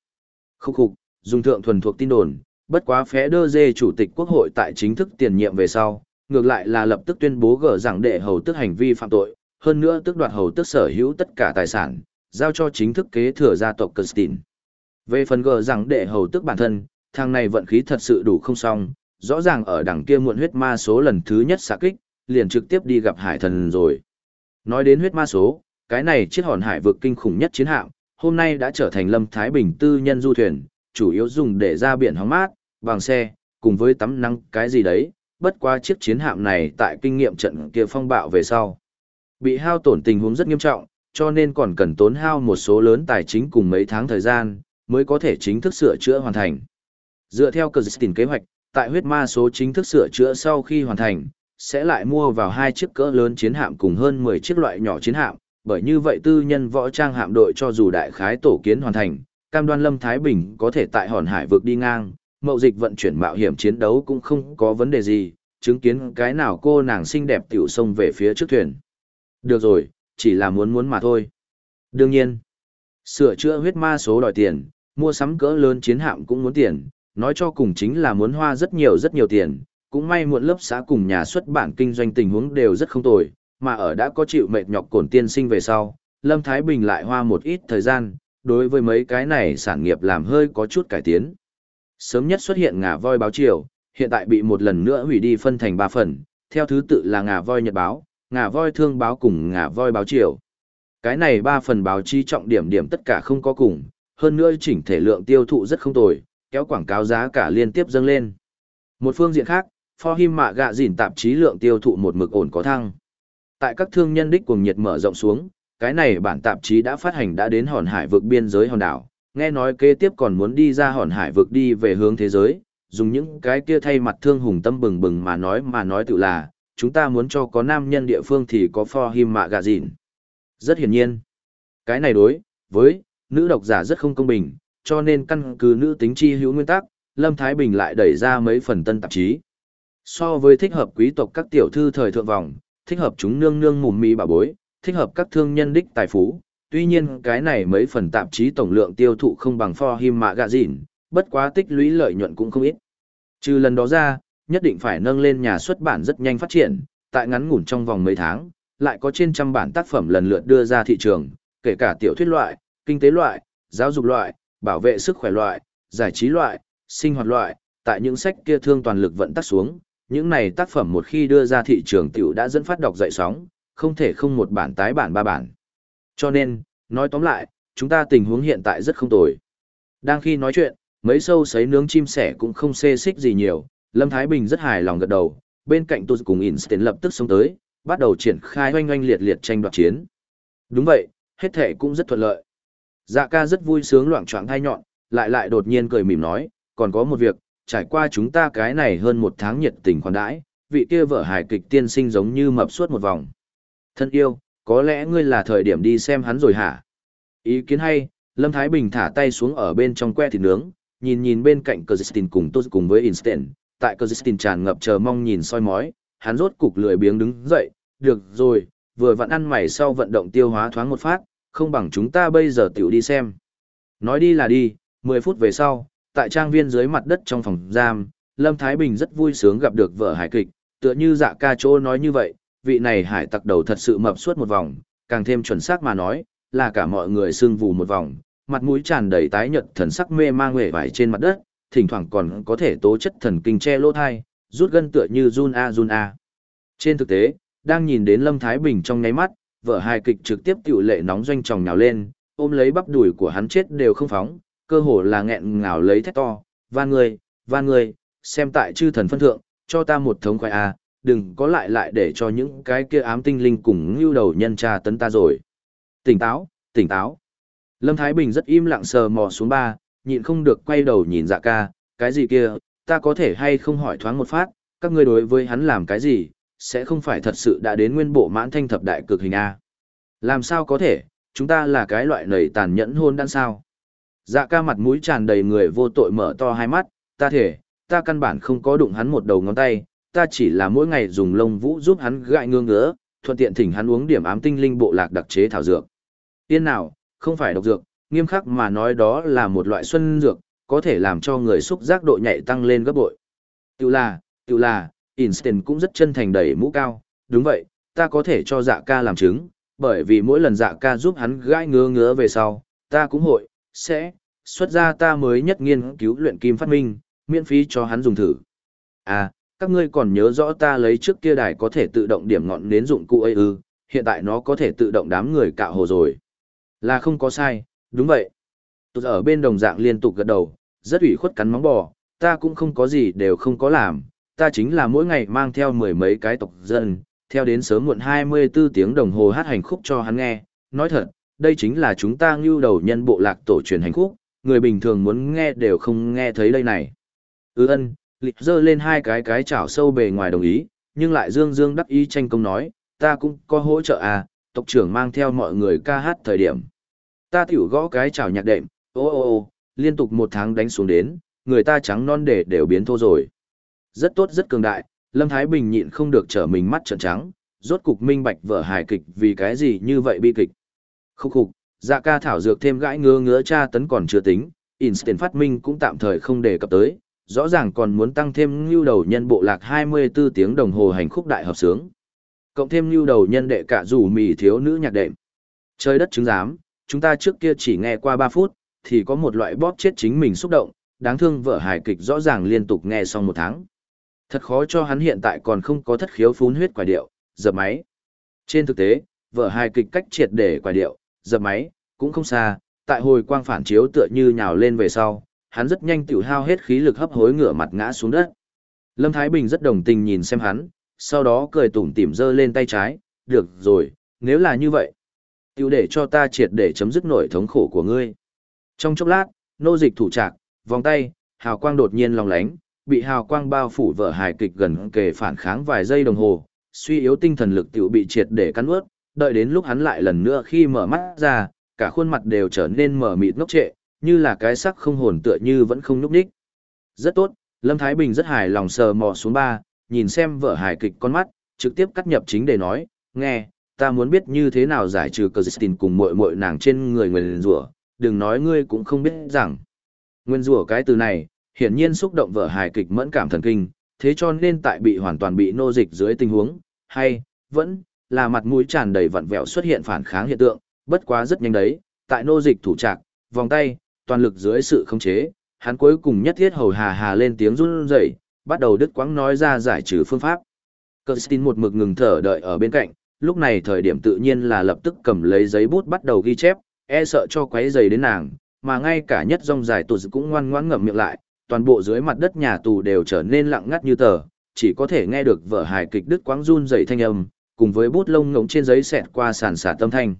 Khúc khục, dùng thượng thuần thuộc tin đồn, bất quá phé đơ dê chủ tịch quốc hội tại chính thức tiền nhiệm về sau, ngược lại là lập tức tuyên bố gỡ rằng đệ hầu tức hành vi phạm tội, hơn nữa tức đoạt hầu tức sở hữu tất cả tài sản, giao cho chính thức kế thừa gia tộc Constantine. Về phần gỡ rằng đệ hầu tức bản thân, thằng này vận khí thật sự đủ không xong, rõ ràng ở đằng kia muộn huyết ma số lần thứ nhất xạ kích, liền trực tiếp đi gặp hải thần rồi. Nói đến huyết ma số, cái này chiếc hòn hải vực kinh khủng nhất chiến hạm, hôm nay đã trở thành lâm thái bình tư nhân du thuyền, chủ yếu dùng để ra biển hóng mát, bằng xe, cùng với tắm nắng cái gì đấy, bất qua chiếc chiến hạm này tại kinh nghiệm trận kia phong bạo về sau. Bị hao tổn tình huống rất nghiêm trọng, cho nên còn cần tốn hao một số lớn tài chính cùng mấy tháng thời gian, mới có thể chính thức sửa chữa hoàn thành. Dựa theo cờ tình kế hoạch, tại huyết ma số chính thức sửa chữa sau khi hoàn thành, sẽ lại mua vào hai chiếc cỡ lớn chiến hạm cùng hơn 10 chiếc loại nhỏ chiến hạm, bởi như vậy tư nhân võ trang hạm đội cho dù đại khái tổ kiến hoàn thành, cam đoan Lâm Thái Bình có thể tại hòn hải vực đi ngang, mậu dịch vận chuyển mạo hiểm chiến đấu cũng không có vấn đề gì, chứng kiến cái nào cô nàng xinh đẹp tiểu sông về phía trước thuyền. Được rồi, chỉ là muốn muốn mà thôi. Đương nhiên, sửa chữa huyết ma số đòi tiền, mua sắm cỡ lớn chiến hạm cũng muốn tiền, nói cho cùng chính là muốn hoa rất nhiều rất nhiều tiền, cũng may muộn lớp xã cùng nhà xuất bản kinh doanh tình huống đều rất không tồi, mà ở đã có chịu mệt nhọc cổn tiên sinh về sau, Lâm Thái Bình lại hoa một ít thời gian, đối với mấy cái này sản nghiệp làm hơi có chút cải tiến. Sớm nhất xuất hiện ngà voi báo triều, hiện tại bị một lần nữa hủy đi phân thành ba phần, theo thứ tự là ngà voi nhật báo, ngà voi thương báo cùng ngà voi báo triều. Cái này ba phần báo chi trọng điểm điểm tất cả không có cùng, hơn nữa chỉnh thể lượng tiêu thụ rất không tồi, kéo quảng cáo giá cả liên tiếp dâng lên. Một phương diện khác, For Him Mạ Gạ Dìn tạp chí lượng tiêu thụ một mực ổn có thăng. Tại các thương nhân đích cuồng nhiệt mở rộng xuống, cái này bản tạp chí đã phát hành đã đến hòn hải vực biên giới hòn đảo, nghe nói kế tiếp còn muốn đi ra hòn hải vực đi về hướng thế giới, dùng những cái kia thay mặt thương hùng tâm bừng bừng mà nói mà nói tự là, chúng ta muốn cho có nam nhân địa phương thì có For Him Mạ gà Dìn. Rất hiển nhiên, cái này đối với nữ độc giả rất không công bình, cho nên căn cứ nữ tính chi hữu nguyên tắc, Lâm Thái Bình lại đẩy ra mấy phần tân tạp chí. So với thích hợp quý tộc các tiểu thư thời thượng vòng, thích hợp chúng nương nương mùm mì bà bối, thích hợp các thương nhân đích tài phú. Tuy nhiên cái này mấy phần tạp chí tổng lượng tiêu thụ không bằng For Him Magazine, bất quá tích lũy lợi nhuận cũng không ít. Trừ lần đó ra, nhất định phải nâng lên nhà xuất bản rất nhanh phát triển, tại ngắn ngủn trong vòng mấy tháng, lại có trên trăm bản tác phẩm lần lượt đưa ra thị trường, kể cả tiểu thuyết loại, kinh tế loại, giáo dục loại, bảo vệ sức khỏe loại, giải trí loại, sinh hoạt loại, tại những sách kia thương toàn lực vận tắt xuống, những này tác phẩm một khi đưa ra thị trường tiểu đã dẫn phát đọc dậy sóng, không thể không một bản tái bản ba bản. Cho nên, nói tóm lại, chúng ta tình huống hiện tại rất không tồi. Đang khi nói chuyện, mấy sâu sấy nướng chim sẻ cũng không xê xích gì nhiều, Lâm Thái Bình rất hài lòng gật đầu, bên cạnh tôi cùng Einstein lập tức xông tới, bắt đầu triển khai oanh oanh liệt liệt tranh đoạt chiến. Đúng vậy, hết thể cũng rất thuận lợi. Dạ ca rất vui sướng loạn choạng thai nhọn, lại lại đột nhiên cười mỉm nói, còn có một việc, trải qua chúng ta cái này hơn một tháng nhiệt tình khoản đãi, vị kia vợ hài kịch tiên sinh giống như mập suốt một vòng. Thân yêu, có lẽ ngươi là thời điểm đi xem hắn rồi hả? Ý kiến hay, Lâm Thái Bình thả tay xuống ở bên trong que thịt nướng, nhìn nhìn bên cạnh Kirsten cùng tốt cùng với Einstein, tại Kirsten tràn ngập chờ mong nhìn soi mói, hắn rốt cục lười biếng đứng dậy, được rồi, vừa vặn ăn mày sau vận động tiêu hóa thoáng một phát, không bằng chúng ta bây giờ tiểu đi xem. Nói đi là đi, 10 phút về sau, tại trang viên dưới mặt đất trong phòng giam, Lâm Thái Bình rất vui sướng gặp được vợ hải kịch, tựa như dạ ca chỗ nói như vậy, vị này hải tặc đầu thật sự mập suốt một vòng, càng thêm chuẩn xác mà nói, là cả mọi người sưng vù một vòng, mặt mũi tràn đầy tái nhợt thần sắc mê mang nguệ vải trên mặt đất, thỉnh thoảng còn có thể tố chất thần kinh che lỗ thai, rút gân tựa như run a run a. Trên thực tế, đang nhìn đến Lâm Thái Bình trong ngáy mắt, vợ hài kịch trực tiếp tiểu lệ nóng doanh tròng nhào lên, ôm lấy bắp đùi của hắn chết đều không phóng, cơ hồ là nghẹn ngào lấy thét to, van người, van người, xem tại chư thần phân thượng, cho ta một thống khoai a, đừng có lại lại để cho những cái kia ám tinh linh cùng ngưu đầu nhân tra tấn ta rồi. Tỉnh táo, tỉnh táo. Lâm Thái Bình rất im lặng sờ mò xuống ba, nhịn không được quay đầu nhìn dạ ca, cái gì kia, ta có thể hay không hỏi thoáng một phát, các ngươi đối với hắn làm cái gì, sẽ không phải thật sự đã đến nguyên bộ mãn thanh thập đại cực hình A. Làm sao có thể, chúng ta là cái loại nầy tàn nhẫn hôn đan sao. Dạ ca mặt mũi tràn đầy người vô tội mở to hai mắt, ta thể, ta căn bản không có đụng hắn một đầu ngón tay, ta chỉ là mỗi ngày dùng lông vũ giúp hắn gại ngương ngứa, thuận tiện thỉnh hắn uống điểm ám tinh linh bộ lạc đặc chế thảo dược. Tiên nào, không phải độc dược, nghiêm khắc mà nói đó là một loại xuân dược, có thể làm cho người xúc giác độ nhạy tăng lên gấp bội. Tiểu là, Tiểu là, Einstein cũng rất chân thành đẩy mũ cao, đúng vậy, ta có thể cho dạ ca làm chứng, bởi vì mỗi lần dạ ca giúp hắn gãi ngứa ngứa về sau, ta cũng hội, sẽ, xuất ra ta mới nhất nghiên cứu luyện kim phát minh, miễn phí cho hắn dùng thử. À, các ngươi còn nhớ rõ ta lấy trước kia đài có thể tự động điểm ngọn nến dụng cụ ấy ư, hiện tại nó có thể tự động đám người cạo hồ rồi. Là không có sai, đúng vậy. Tụt ở bên đồng dạng liên tục gật đầu, rất ủy khuất cắn móng bò, ta cũng không có gì đều không có làm, ta chính là mỗi ngày mang theo mười mấy cái tộc dân, theo đến sớm muộn 24 tiếng đồng hồ hát hành khúc cho hắn nghe. Nói thật, đây chính là chúng ta ngưu đầu nhân bộ lạc tổ truyền hành khúc, người bình thường muốn nghe đều không nghe thấy đây này. Ư ân, lịch dơ lên hai cái cái chảo sâu bề ngoài đồng ý, nhưng lại dương dương đắc ý tranh công nói, ta cũng có hỗ trợ à, tộc trưởng mang theo mọi người ca hát thời điểm. Ta tiểu gõ cái chảo nhạc đệm, ô ô ô, liên tục một tháng đánh xuống đến, người ta trắng non để đều biến thô rồi. Rất tốt rất cường đại, Lâm Thái Bình nhịn không được trở mình mắt trợn trắng, rốt cục minh bạch vở hài kịch vì cái gì như vậy bi kịch. Khúc khục, dạ ca thảo dược thêm gãi ngứa ngứa tra tấn còn chưa tính, Einstein phát minh cũng tạm thời không đề cập tới, rõ ràng còn muốn tăng thêm lưu đầu nhân bộ lạc 24 tiếng đồng hồ hành khúc đại hợp sướng. Cộng thêm lưu đầu nhân đệ cả rủ mì thiếu nữ nhạc đệm. Trời đất chứng giám, chúng ta trước kia chỉ nghe qua 3 phút, thì có một loại bóp chết chính mình xúc động, đáng thương vợ hài kịch rõ ràng liên tục nghe xong một tháng. Thật khó cho hắn hiện tại còn không có thất khiếu phun huyết quả điệu, dập máy. Trên thực tế, vợ hài kịch cách triệt để quả điệu, dập máy, cũng không xa, tại hồi quang phản chiếu tựa như nhào lên về sau, hắn rất nhanh tiểu hao hết khí lực hấp hối ngửa mặt ngã xuống đất. Lâm Thái Bình rất đồng tình nhìn xem hắn, sau đó cười tủm tỉm giơ lên tay trái, được rồi, nếu là như vậy, tiểu để cho ta triệt để chấm dứt nỗi thống khổ của ngươi. Trong chốc lát, nô dịch thủ trạc, vòng tay, hào quang đột nhiên lòng lánh, bị hào quang bao phủ vở hài kịch gần kề phản kháng vài giây đồng hồ, suy yếu tinh thần lực tiểu bị triệt để cắn ướt, đợi đến lúc hắn lại lần nữa khi mở mắt ra, cả khuôn mặt đều trở nên mở mịt ngốc trệ, như là cái sắc không hồn tựa như vẫn không núp ních. Rất tốt, Lâm Thái Bình rất hài lòng sờ mò xuống ba, nhìn xem vợ hài kịch con mắt, trực tiếp cắt nhập chính để nói, nghe, ta muốn biết như thế nào giải trừ cờ cùng muội muội nàng trên người người rủa, đừng nói ngươi cũng không biết rằng. Nguyên rủa cái từ này, hiển nhiên xúc động vợ hài kịch mẫn cảm thần kinh, thế cho nên tại bị hoàn toàn bị nô dịch dưới tình huống, hay, vẫn, là mặt mũi tràn đầy vặn vẹo xuất hiện phản kháng hiện tượng, bất quá rất nhanh đấy, tại nô dịch thủ trạc, vòng tay, toàn lực dưới sự khống chế, hắn cuối cùng nhất thiết hầu hà hà lên tiếng run rẩy, bắt đầu đứt quãng nói ra giải trừ phương pháp. Kirsten một mực ngừng thở đợi ở bên cạnh, lúc này thời điểm tự nhiên là lập tức cầm lấy giấy bút bắt đầu ghi chép, e sợ cho quấy giày đến nàng, mà ngay cả nhất rong dài tù cũng ngoan ngoãn ngậm miệng lại, toàn bộ dưới mặt đất nhà tù đều trở nên lặng ngắt như tờ, chỉ có thể nghe được vở hài kịch đứt quãng run rẩy thanh âm, cùng với bút lông ngỗng trên giấy xẹt qua sàn sạt tâm thanh.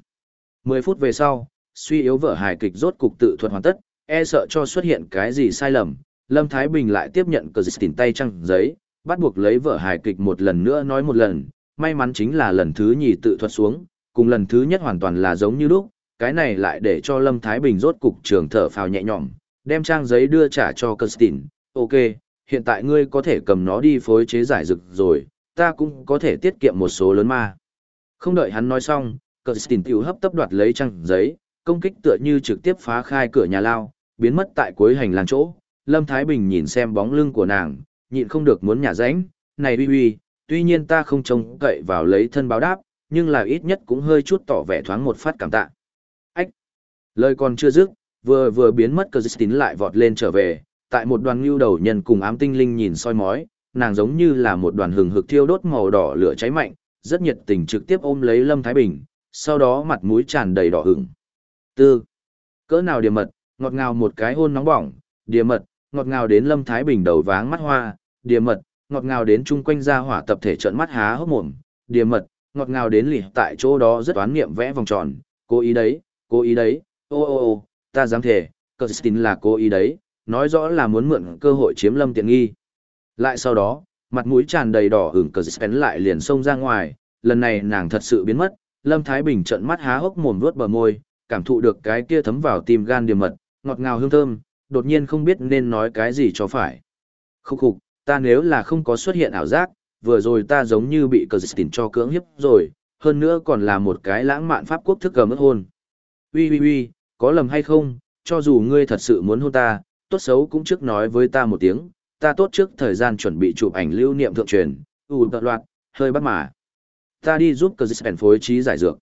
10 phút về sau, suy yếu vở hài kịch rốt cục tự thuật hoàn tất, e sợ cho xuất hiện cái gì sai lầm, Lâm Thái Bình lại tiếp nhận cờ dịch tỉnh tay trăng giấy, bắt buộc lấy vở hài kịch một lần nữa nói một lần, may mắn chính là lần thứ nhì tự thuật xuống, cùng lần thứ nhất hoàn toàn là giống như lúc, cái này lại để cho Lâm Thái Bình rốt cục trường thở phào nhẹ nhõm, đem trang giấy đưa trả cho Kirsten, ok, hiện tại ngươi có thể cầm nó đi phối chế giải dược rồi, ta cũng có thể tiết kiệm một số lớn ma. Không đợi hắn nói xong, Kirsten tiểu hấp tấp đoạt lấy trang giấy, công kích tựa như trực tiếp phá khai cửa nhà lao, biến mất tại cuối hành lang chỗ. Lâm Thái Bình nhìn xem bóng lưng của nàng, nhịn không được muốn nhả ránh, này uy uy, tuy nhiên ta không trông cậy vào lấy thân báo đáp, nhưng là ít nhất cũng hơi chút tỏ vẻ thoáng một phát cảm tạ. Ách! Lời còn chưa dứt, vừa vừa biến mất cơ tín lại vọt lên trở về, tại một đoàn ngưu đầu nhân cùng ám tinh linh nhìn soi mói, nàng giống như là một đoàn hừng hực thiêu đốt màu đỏ lửa cháy mạnh, rất nhiệt tình trực tiếp ôm lấy Lâm Thái Bình, sau đó mặt mũi tràn đầy đỏ ửng. Tư. Cỡ nào điểm mật, ngọt ngào một cái hôn nóng bỏng, điểm mật, ngọt ngào đến Lâm Thái Bình đầu váng mắt hoa, điểm mật, ngọt ngào đến chung quanh gia hỏa tập thể trợn mắt há hốc mồm, điểm mật, ngọt ngào đến lì tại chỗ đó rất oán niệm vẽ vòng tròn, cố ý đấy, cố ý đấy, Ô ô ô, ta dám thề, Kirsten là cố ý đấy, nói rõ là muốn mượn cơ hội chiếm lâm tiện nghi. Lại sau đó, mặt mũi tràn đầy đỏ hửng Kirsten lại liền xông ra ngoài, lần này nàng thật sự biến mất, Lâm Thái Bình trợn mắt há hốc mồm vuốt bờ môi, cảm thụ được cái kia thấm vào tim gan điểm mật, ngọt ngào hương thơm, đột nhiên không biết nên nói cái gì cho phải. Khúc khục, ta nếu là không có xuất hiện ảo giác, vừa rồi ta giống như bị Kirsten cho cưỡng hiếp rồi, hơn nữa còn là một cái lãng mạn pháp quốc thức gầm ức hôn. Ui ui ui, có lầm hay không, cho dù ngươi thật sự muốn hôn ta, tốt xấu cũng trước nói với ta một tiếng, ta tốt trước thời gian chuẩn bị chụp ảnh lưu niệm thượng truyền, ù tật loạt, hơi bắt mà. Ta đi giúp cờ dịch phối trí giải dược.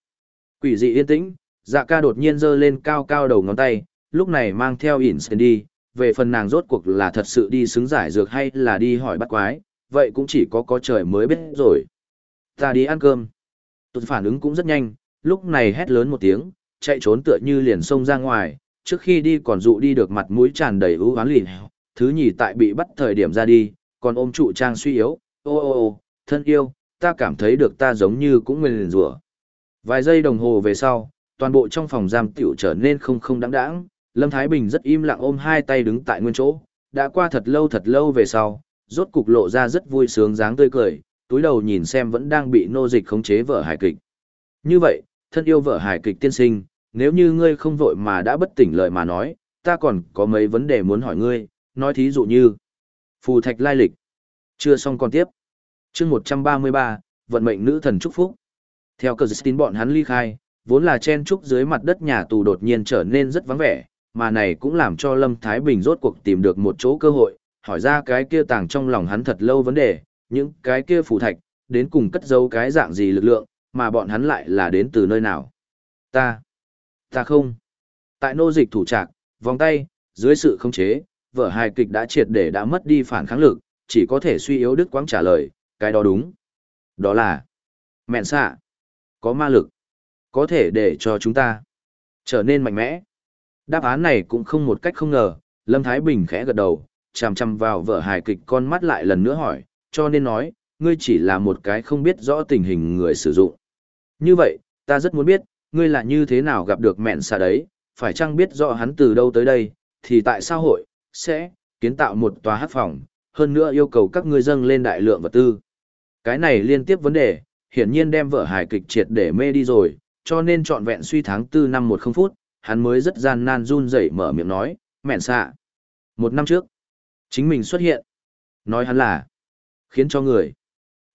Quỷ dị yên tĩnh, dạ ca đột nhiên giơ lên cao cao đầu ngón tay, lúc này mang theo ỉn đi, về phần nàng rốt cuộc là thật sự đi xứng giải dược hay là đi hỏi bắt quái, vậy cũng chỉ có có trời mới biết rồi. Ta đi ăn cơm. Tụt phản ứng cũng rất nhanh, lúc này hét lớn một tiếng, chạy trốn tựa như liền xông ra ngoài, trước khi đi còn dụ đi được mặt mũi tràn đầy ưu oán lìn. Thứ nhì tại bị bắt thời điểm ra đi, còn ôm trụ trang suy yếu, ô ô ô, thân yêu, ta cảm thấy được ta giống như cũng nguyền rủa. Vài giây đồng hồ về sau, toàn bộ trong phòng giam tiểu trở nên không không đáng đáng, Lâm Thái Bình rất im lặng ôm hai tay đứng tại nguyên chỗ, đã qua thật lâu thật lâu về sau, rốt cục lộ ra rất vui sướng dáng tươi cười, túi đầu nhìn xem vẫn đang bị nô dịch khống chế vợ hài kịch. Như vậy, thân yêu vợ hài kịch tiên sinh, nếu như ngươi không vội mà đã bất tỉnh lời mà nói, ta còn có mấy vấn đề muốn hỏi ngươi, nói thí dụ như phù thạch lai lịch. Chưa xong còn tiếp. chương 133, vận mệnh nữ thần chúc phúc. Theo cờ tín bọn hắn ly khai, vốn là chen trúc dưới mặt đất nhà tù đột nhiên trở nên rất vắng vẻ, mà này cũng làm cho Lâm Thái Bình rốt cuộc tìm được một chỗ cơ hội, hỏi ra cái kia tàng trong lòng hắn thật lâu vấn đề, những cái kia phù thạch, đến cùng cất giấu cái dạng gì lực lượng, mà bọn hắn lại là đến từ nơi nào. Ta, ta không. Tại nô dịch thủ trạc, vòng tay, dưới sự khống chế, vở hài kịch đã triệt để đã mất đi phản kháng lực, chỉ có thể suy yếu đức quáng trả lời, cái đó đúng. Đó là, mẹn xạ, có ma lực, có thể để cho chúng ta trở nên mạnh mẽ. Đáp án này cũng không một cách không ngờ, Lâm Thái Bình khẽ gật đầu, chằm chằm vào vở hài kịch con mắt lại lần nữa hỏi, cho nên nói, ngươi chỉ là một cái không biết rõ tình hình người sử dụng. Như vậy, ta rất muốn biết, ngươi là như thế nào gặp được mẹn xà đấy, phải chăng biết rõ hắn từ đâu tới đây, thì tại sao hội, sẽ, kiến tạo một tòa hát phòng, hơn nữa yêu cầu các ngươi dâng lên đại lượng vật tư. Cái này liên tiếp vấn đề, hiển nhiên đem vở hài kịch triệt để mê đi rồi, cho nên trọn vẹn suy tháng 4 năm một không phút, hắn mới rất gian nan run rẩy mở miệng nói, mẹn xạ. Một năm trước, chính mình xuất hiện. Nói hắn là, khiến cho người.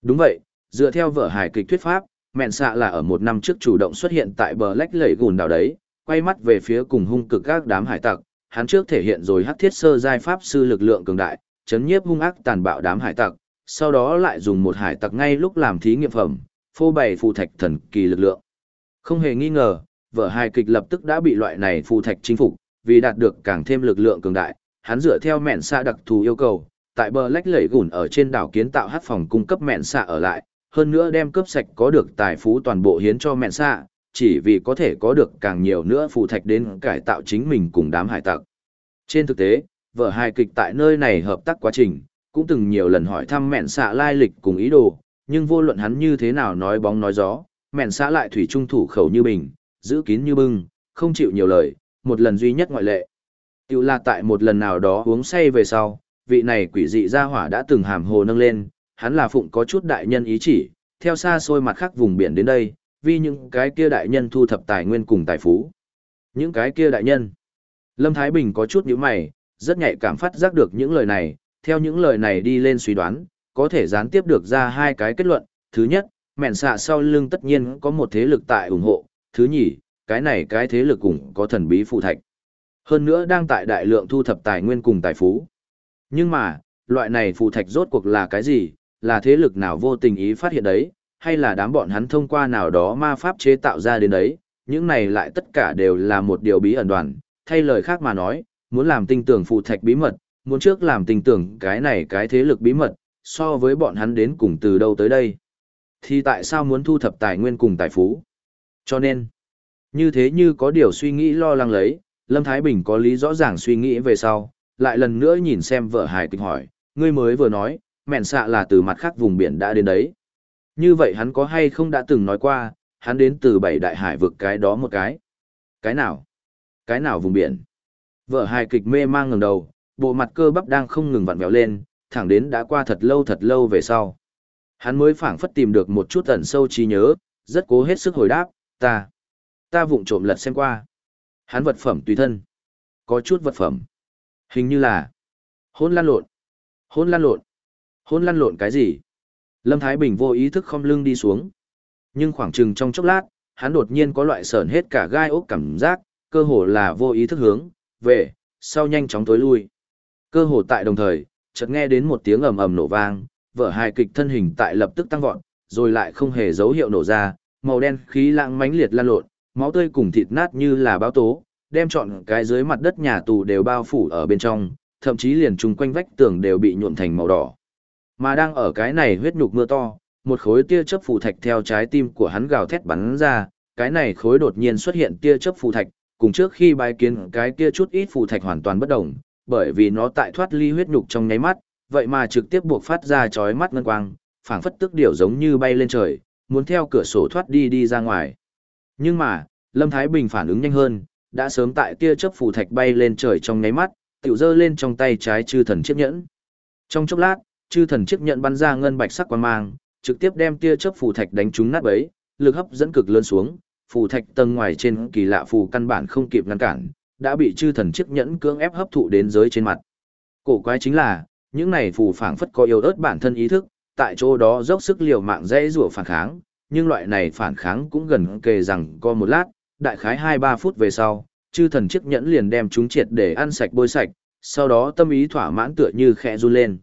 Đúng vậy, dựa theo vở hài kịch thuyết pháp, mẹn xạ là ở một năm trước chủ động xuất hiện tại bờ lách lẩy gùn đảo đấy, quay mắt về phía cùng hung cực các đám hải tặc, hắn trước thể hiện rồi hắc thiết sơ giai pháp sư lực lượng cường đại, chấn nhiếp hung ác tàn bạo đám hải tặc, sau đó lại dùng một hải tặc ngay lúc làm thí nghiệm phẩm, phô bày phù thạch thần kỳ lực lượng. Không hề nghi ngờ, vở hài kịch lập tức đã bị loại này phù thạch chinh phục, vì đạt được càng thêm lực lượng cường đại, hắn dựa theo mẹn xạ đặc thù yêu cầu, tại bờ lách lẩy gùn ở trên đảo kiến tạo hát phòng cung cấp mẹn xạ ở lại, hơn nữa đem cướp sạch có được tài phú toàn bộ hiến cho mẹn xạ, chỉ vì có thể có được càng nhiều nữa phù thạch đến cải tạo chính mình cùng đám hải tặc. Trên thực tế, vở hài kịch tại nơi này hợp tác quá trình, cũng từng nhiều lần hỏi thăm mẹn xạ lai lịch cùng ý đồ, nhưng vô luận hắn như thế nào nói bóng nói gió, mẹn xã lại thủy trung thủ khẩu như bình, giữ kín như bưng, không chịu nhiều lời, một lần duy nhất ngoại lệ. Tiểu là tại một lần nào đó uống say về sau, vị này quỷ dị gia hỏa đã từng hàm hồ nâng lên, hắn là phụng có chút đại nhân ý chỉ, theo xa xôi mặt khác vùng biển đến đây, vì những cái kia đại nhân thu thập tài nguyên cùng tài phú. Những cái kia đại nhân. Lâm Thái Bình có chút nhíu mày, rất nhạy cảm phát giác được những lời này, theo những lời này đi lên suy đoán, có thể gián tiếp được ra hai cái kết luận. Thứ nhất, mẹn xạ sau lưng tất nhiên có một thế lực tại ủng hộ. Thứ nhì, cái này cái thế lực cũng có thần bí phụ thạch. Hơn nữa đang tại đại lượng thu thập tài nguyên cùng tài phú. Nhưng mà, loại này phụ thạch rốt cuộc là cái gì, là thế lực nào vô tình ý phát hiện đấy, hay là đám bọn hắn thông qua nào đó ma pháp chế tạo ra đến đấy, những này lại tất cả đều là một điều bí ẩn đoàn, thay lời khác mà nói, muốn làm tinh tưởng phụ thạch bí mật, muốn trước làm tinh tưởng cái này cái thế lực bí mật, so với bọn hắn đến cùng từ đâu tới đây. Thì tại sao muốn thu thập tài nguyên cùng tài phú? Cho nên, như thế như có điều suy nghĩ lo lắng lấy, Lâm Thái Bình có lý rõ ràng suy nghĩ về sau, lại lần nữa nhìn xem vợ hài kịch hỏi, ngươi mới vừa nói, mẹn xạ là từ mặt khác vùng biển đã đến đấy. Như vậy hắn có hay không đã từng nói qua, hắn đến từ bảy đại hải vực cái đó một cái. Cái nào? Cái nào vùng biển? Vợ hài kịch mê mang ngẩng đầu, bộ mặt cơ bắp đang không ngừng vặn vẹo lên, thẳng đến đã qua thật lâu thật lâu về sau. Hắn mới phảng phất tìm được một chút ẩn sâu trí nhớ, rất cố hết sức hồi đáp, ta, ta vụng trộm lật xem qua. Hắn vật phẩm tùy thân. Có chút vật phẩm. Hình như là hôn lan lộn. Hôn lan lộn. Hôn lan lộn cái gì? Lâm Thái Bình vô ý thức không lưng đi xuống. Nhưng khoảng chừng trong chốc lát, hắn đột nhiên có loại sờn hết cả gai ốc cảm giác, cơ hồ là vô ý thức hướng, về, sau nhanh chóng tối lui. Cơ hồ tại đồng thời, chợt nghe đến một tiếng ầm ầm nổ vang, vở hài kịch thân hình tại lập tức tăng vọt, rồi lại không hề dấu hiệu nổ ra, màu đen khí lãng mãnh liệt lan lộn, máu tươi cùng thịt nát như là báo tố, đem trọn cái dưới mặt đất nhà tù đều bao phủ ở bên trong, thậm chí liền chung quanh vách tường đều bị nhuộm thành màu đỏ. Mà đang ở cái này huyết nhục mưa to, một khối tia chớp phù thạch theo trái tim của hắn gào thét bắn ra, cái này khối đột nhiên xuất hiện tia chớp phù thạch, cùng trước khi bài kiến cái kia chút ít phù thạch hoàn toàn bất động, bởi vì nó tại thoát ly huyết nhục trong nháy mắt, vậy mà trực tiếp buộc phát ra chói mắt ngân quang, phảng phất tức điểu giống như bay lên trời, muốn theo cửa sổ thoát đi đi ra ngoài. Nhưng mà, Lâm Thái Bình phản ứng nhanh hơn, đã sớm tại tia chớp phù thạch bay lên trời trong nháy mắt, tiểu dơ lên trong tay trái chư thần chiếc nhẫn. Trong chốc lát, chư thần chiếc nhẫn bắn ra ngân bạch sắc quang mang, trực tiếp đem tia chớp phù thạch đánh trúng nát bấy, lực hấp dẫn cực lớn xuống, phù thạch tầng ngoài trên kỳ lạ phù căn bản không kịp ngăn cản, đã bị chư thần chiếc nhẫn cưỡng ép hấp thụ đến giới trên mặt. Cổ quái chính là, những này phù phảng phất có yêu ớt bản thân ý thức, tại chỗ đó dốc sức liều mạng dễ rủa phản kháng, nhưng loại này phản kháng cũng gần kề rằng có một lát, đại khái 2-3 phút về sau, chư thần chiếc nhẫn liền đem chúng triệt để ăn sạch bôi sạch, sau đó tâm ý thỏa mãn tựa như khẽ run lên.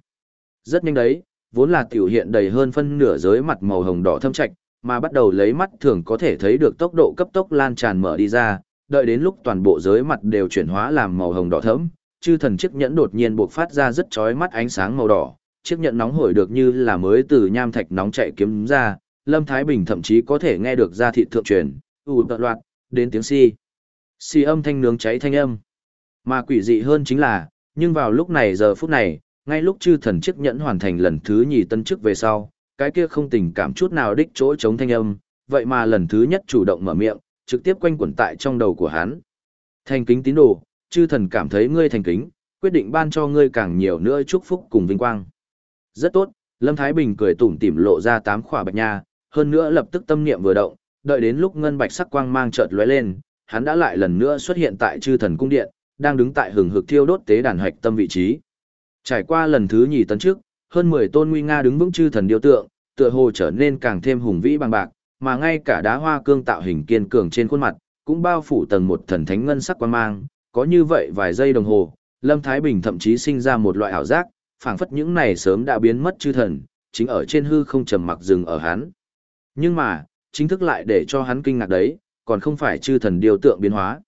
Rất nhanh đấy, vốn là tiểu hiện đầy hơn phân nửa giới mặt màu hồng đỏ thâm trạch, mà bắt đầu lấy mắt thường có thể thấy được tốc độ cấp tốc lan tràn mở đi ra, đợi đến lúc toàn bộ giới mặt đều chuyển hóa làm màu hồng đỏ thẫm, chư thần chiếc nhẫn đột nhiên bộc phát ra rất chói mắt ánh sáng màu đỏ, chiếc nhẫn nóng hổi được như là mới từ nham thạch nóng chạy kiếm ra, Lâm Thái Bình thậm chí có thể nghe được ra thị thượng truyền, ù tận loạt, đến tiếng si. Si âm thanh nướng cháy thanh âm. Mà quỷ dị hơn chính là, nhưng vào lúc này giờ phút này, ngay lúc chư thần chiếc nhẫn hoàn thành lần thứ nhì tân chức về sau, cái kia không tình cảm chút nào đích chỗ chống thanh âm, vậy mà lần thứ nhất chủ động mở miệng, trực tiếp quanh quẩn tại trong đầu của hắn. Thành kính tín đồ, chư thần cảm thấy ngươi thành kính, quyết định ban cho ngươi càng nhiều nữa chúc phúc cùng vinh quang. Rất tốt, Lâm Thái Bình cười tủm tỉm lộ ra tám khỏa bạch nha, hơn nữa lập tức tâm niệm vừa động, đợi đến lúc ngân bạch sắc quang mang chợt lóe lên, hắn đã lại lần nữa xuất hiện tại chư thần cung điện, đang đứng tại hừng hực thiêu đốt tế đàn hạch tâm vị trí. Trải qua lần thứ nhì tấn trước, hơn 10 tôn nguy nga đứng vững chư thần điêu tượng, tựa hồ trở nên càng thêm hùng vĩ bằng bạc, mà ngay cả đá hoa cương tạo hình kiên cường trên khuôn mặt, cũng bao phủ tầng một thần thánh ngân sắc quang mang, có như vậy vài giây đồng hồ, Lâm Thái Bình thậm chí sinh ra một loại ảo giác, phảng phất những này sớm đã biến mất chư thần, chính ở trên hư không trầm mặc dừng ở hắn. Nhưng mà, chính thức lại để cho hắn kinh ngạc đấy, còn không phải chư thần điều tượng biến hóa.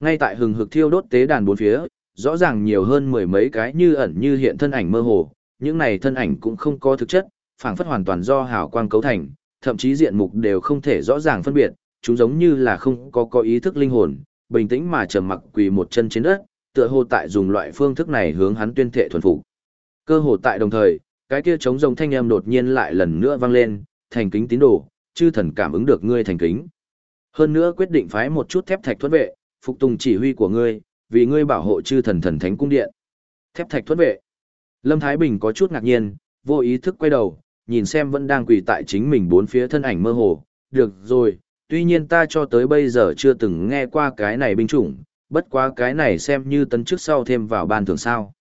Ngay tại hừng hực thiêu đốt tế đàn bốn phía, rõ ràng nhiều hơn mười mấy cái như ẩn như hiện thân ảnh mơ hồ, những này thân ảnh cũng không có thực chất, phảng phất hoàn toàn do hào quang cấu thành, thậm chí diện mục đều không thể rõ ràng phân biệt, chúng giống như là không có có ý thức linh hồn, bình tĩnh mà trầm mặc quỳ một chân trên đất, tựa hồ tại dùng loại phương thức này hướng hắn tuyên thệ thuần phục. Cơ hồ tại đồng thời, cái kia trống rồng thanh âm đột nhiên lại lần nữa vang lên, thành kính tín đồ, chư thần cảm ứng được ngươi thành kính. Hơn nữa quyết định phái một chút thép thạch thuẫn vệ, phục tùng chỉ huy của ngươi, vì ngươi bảo hộ chư thần thần thánh cung điện. Thép thạch thuẫn vệ. Lâm Thái Bình có chút ngạc nhiên, vô ý thức quay đầu, nhìn xem vẫn đang quỳ tại chính mình bốn phía thân ảnh mơ hồ. Được rồi, tuy nhiên ta cho tới bây giờ chưa từng nghe qua cái này binh chủng, bất quá cái này xem như tấn trước sau thêm vào ban thường sao.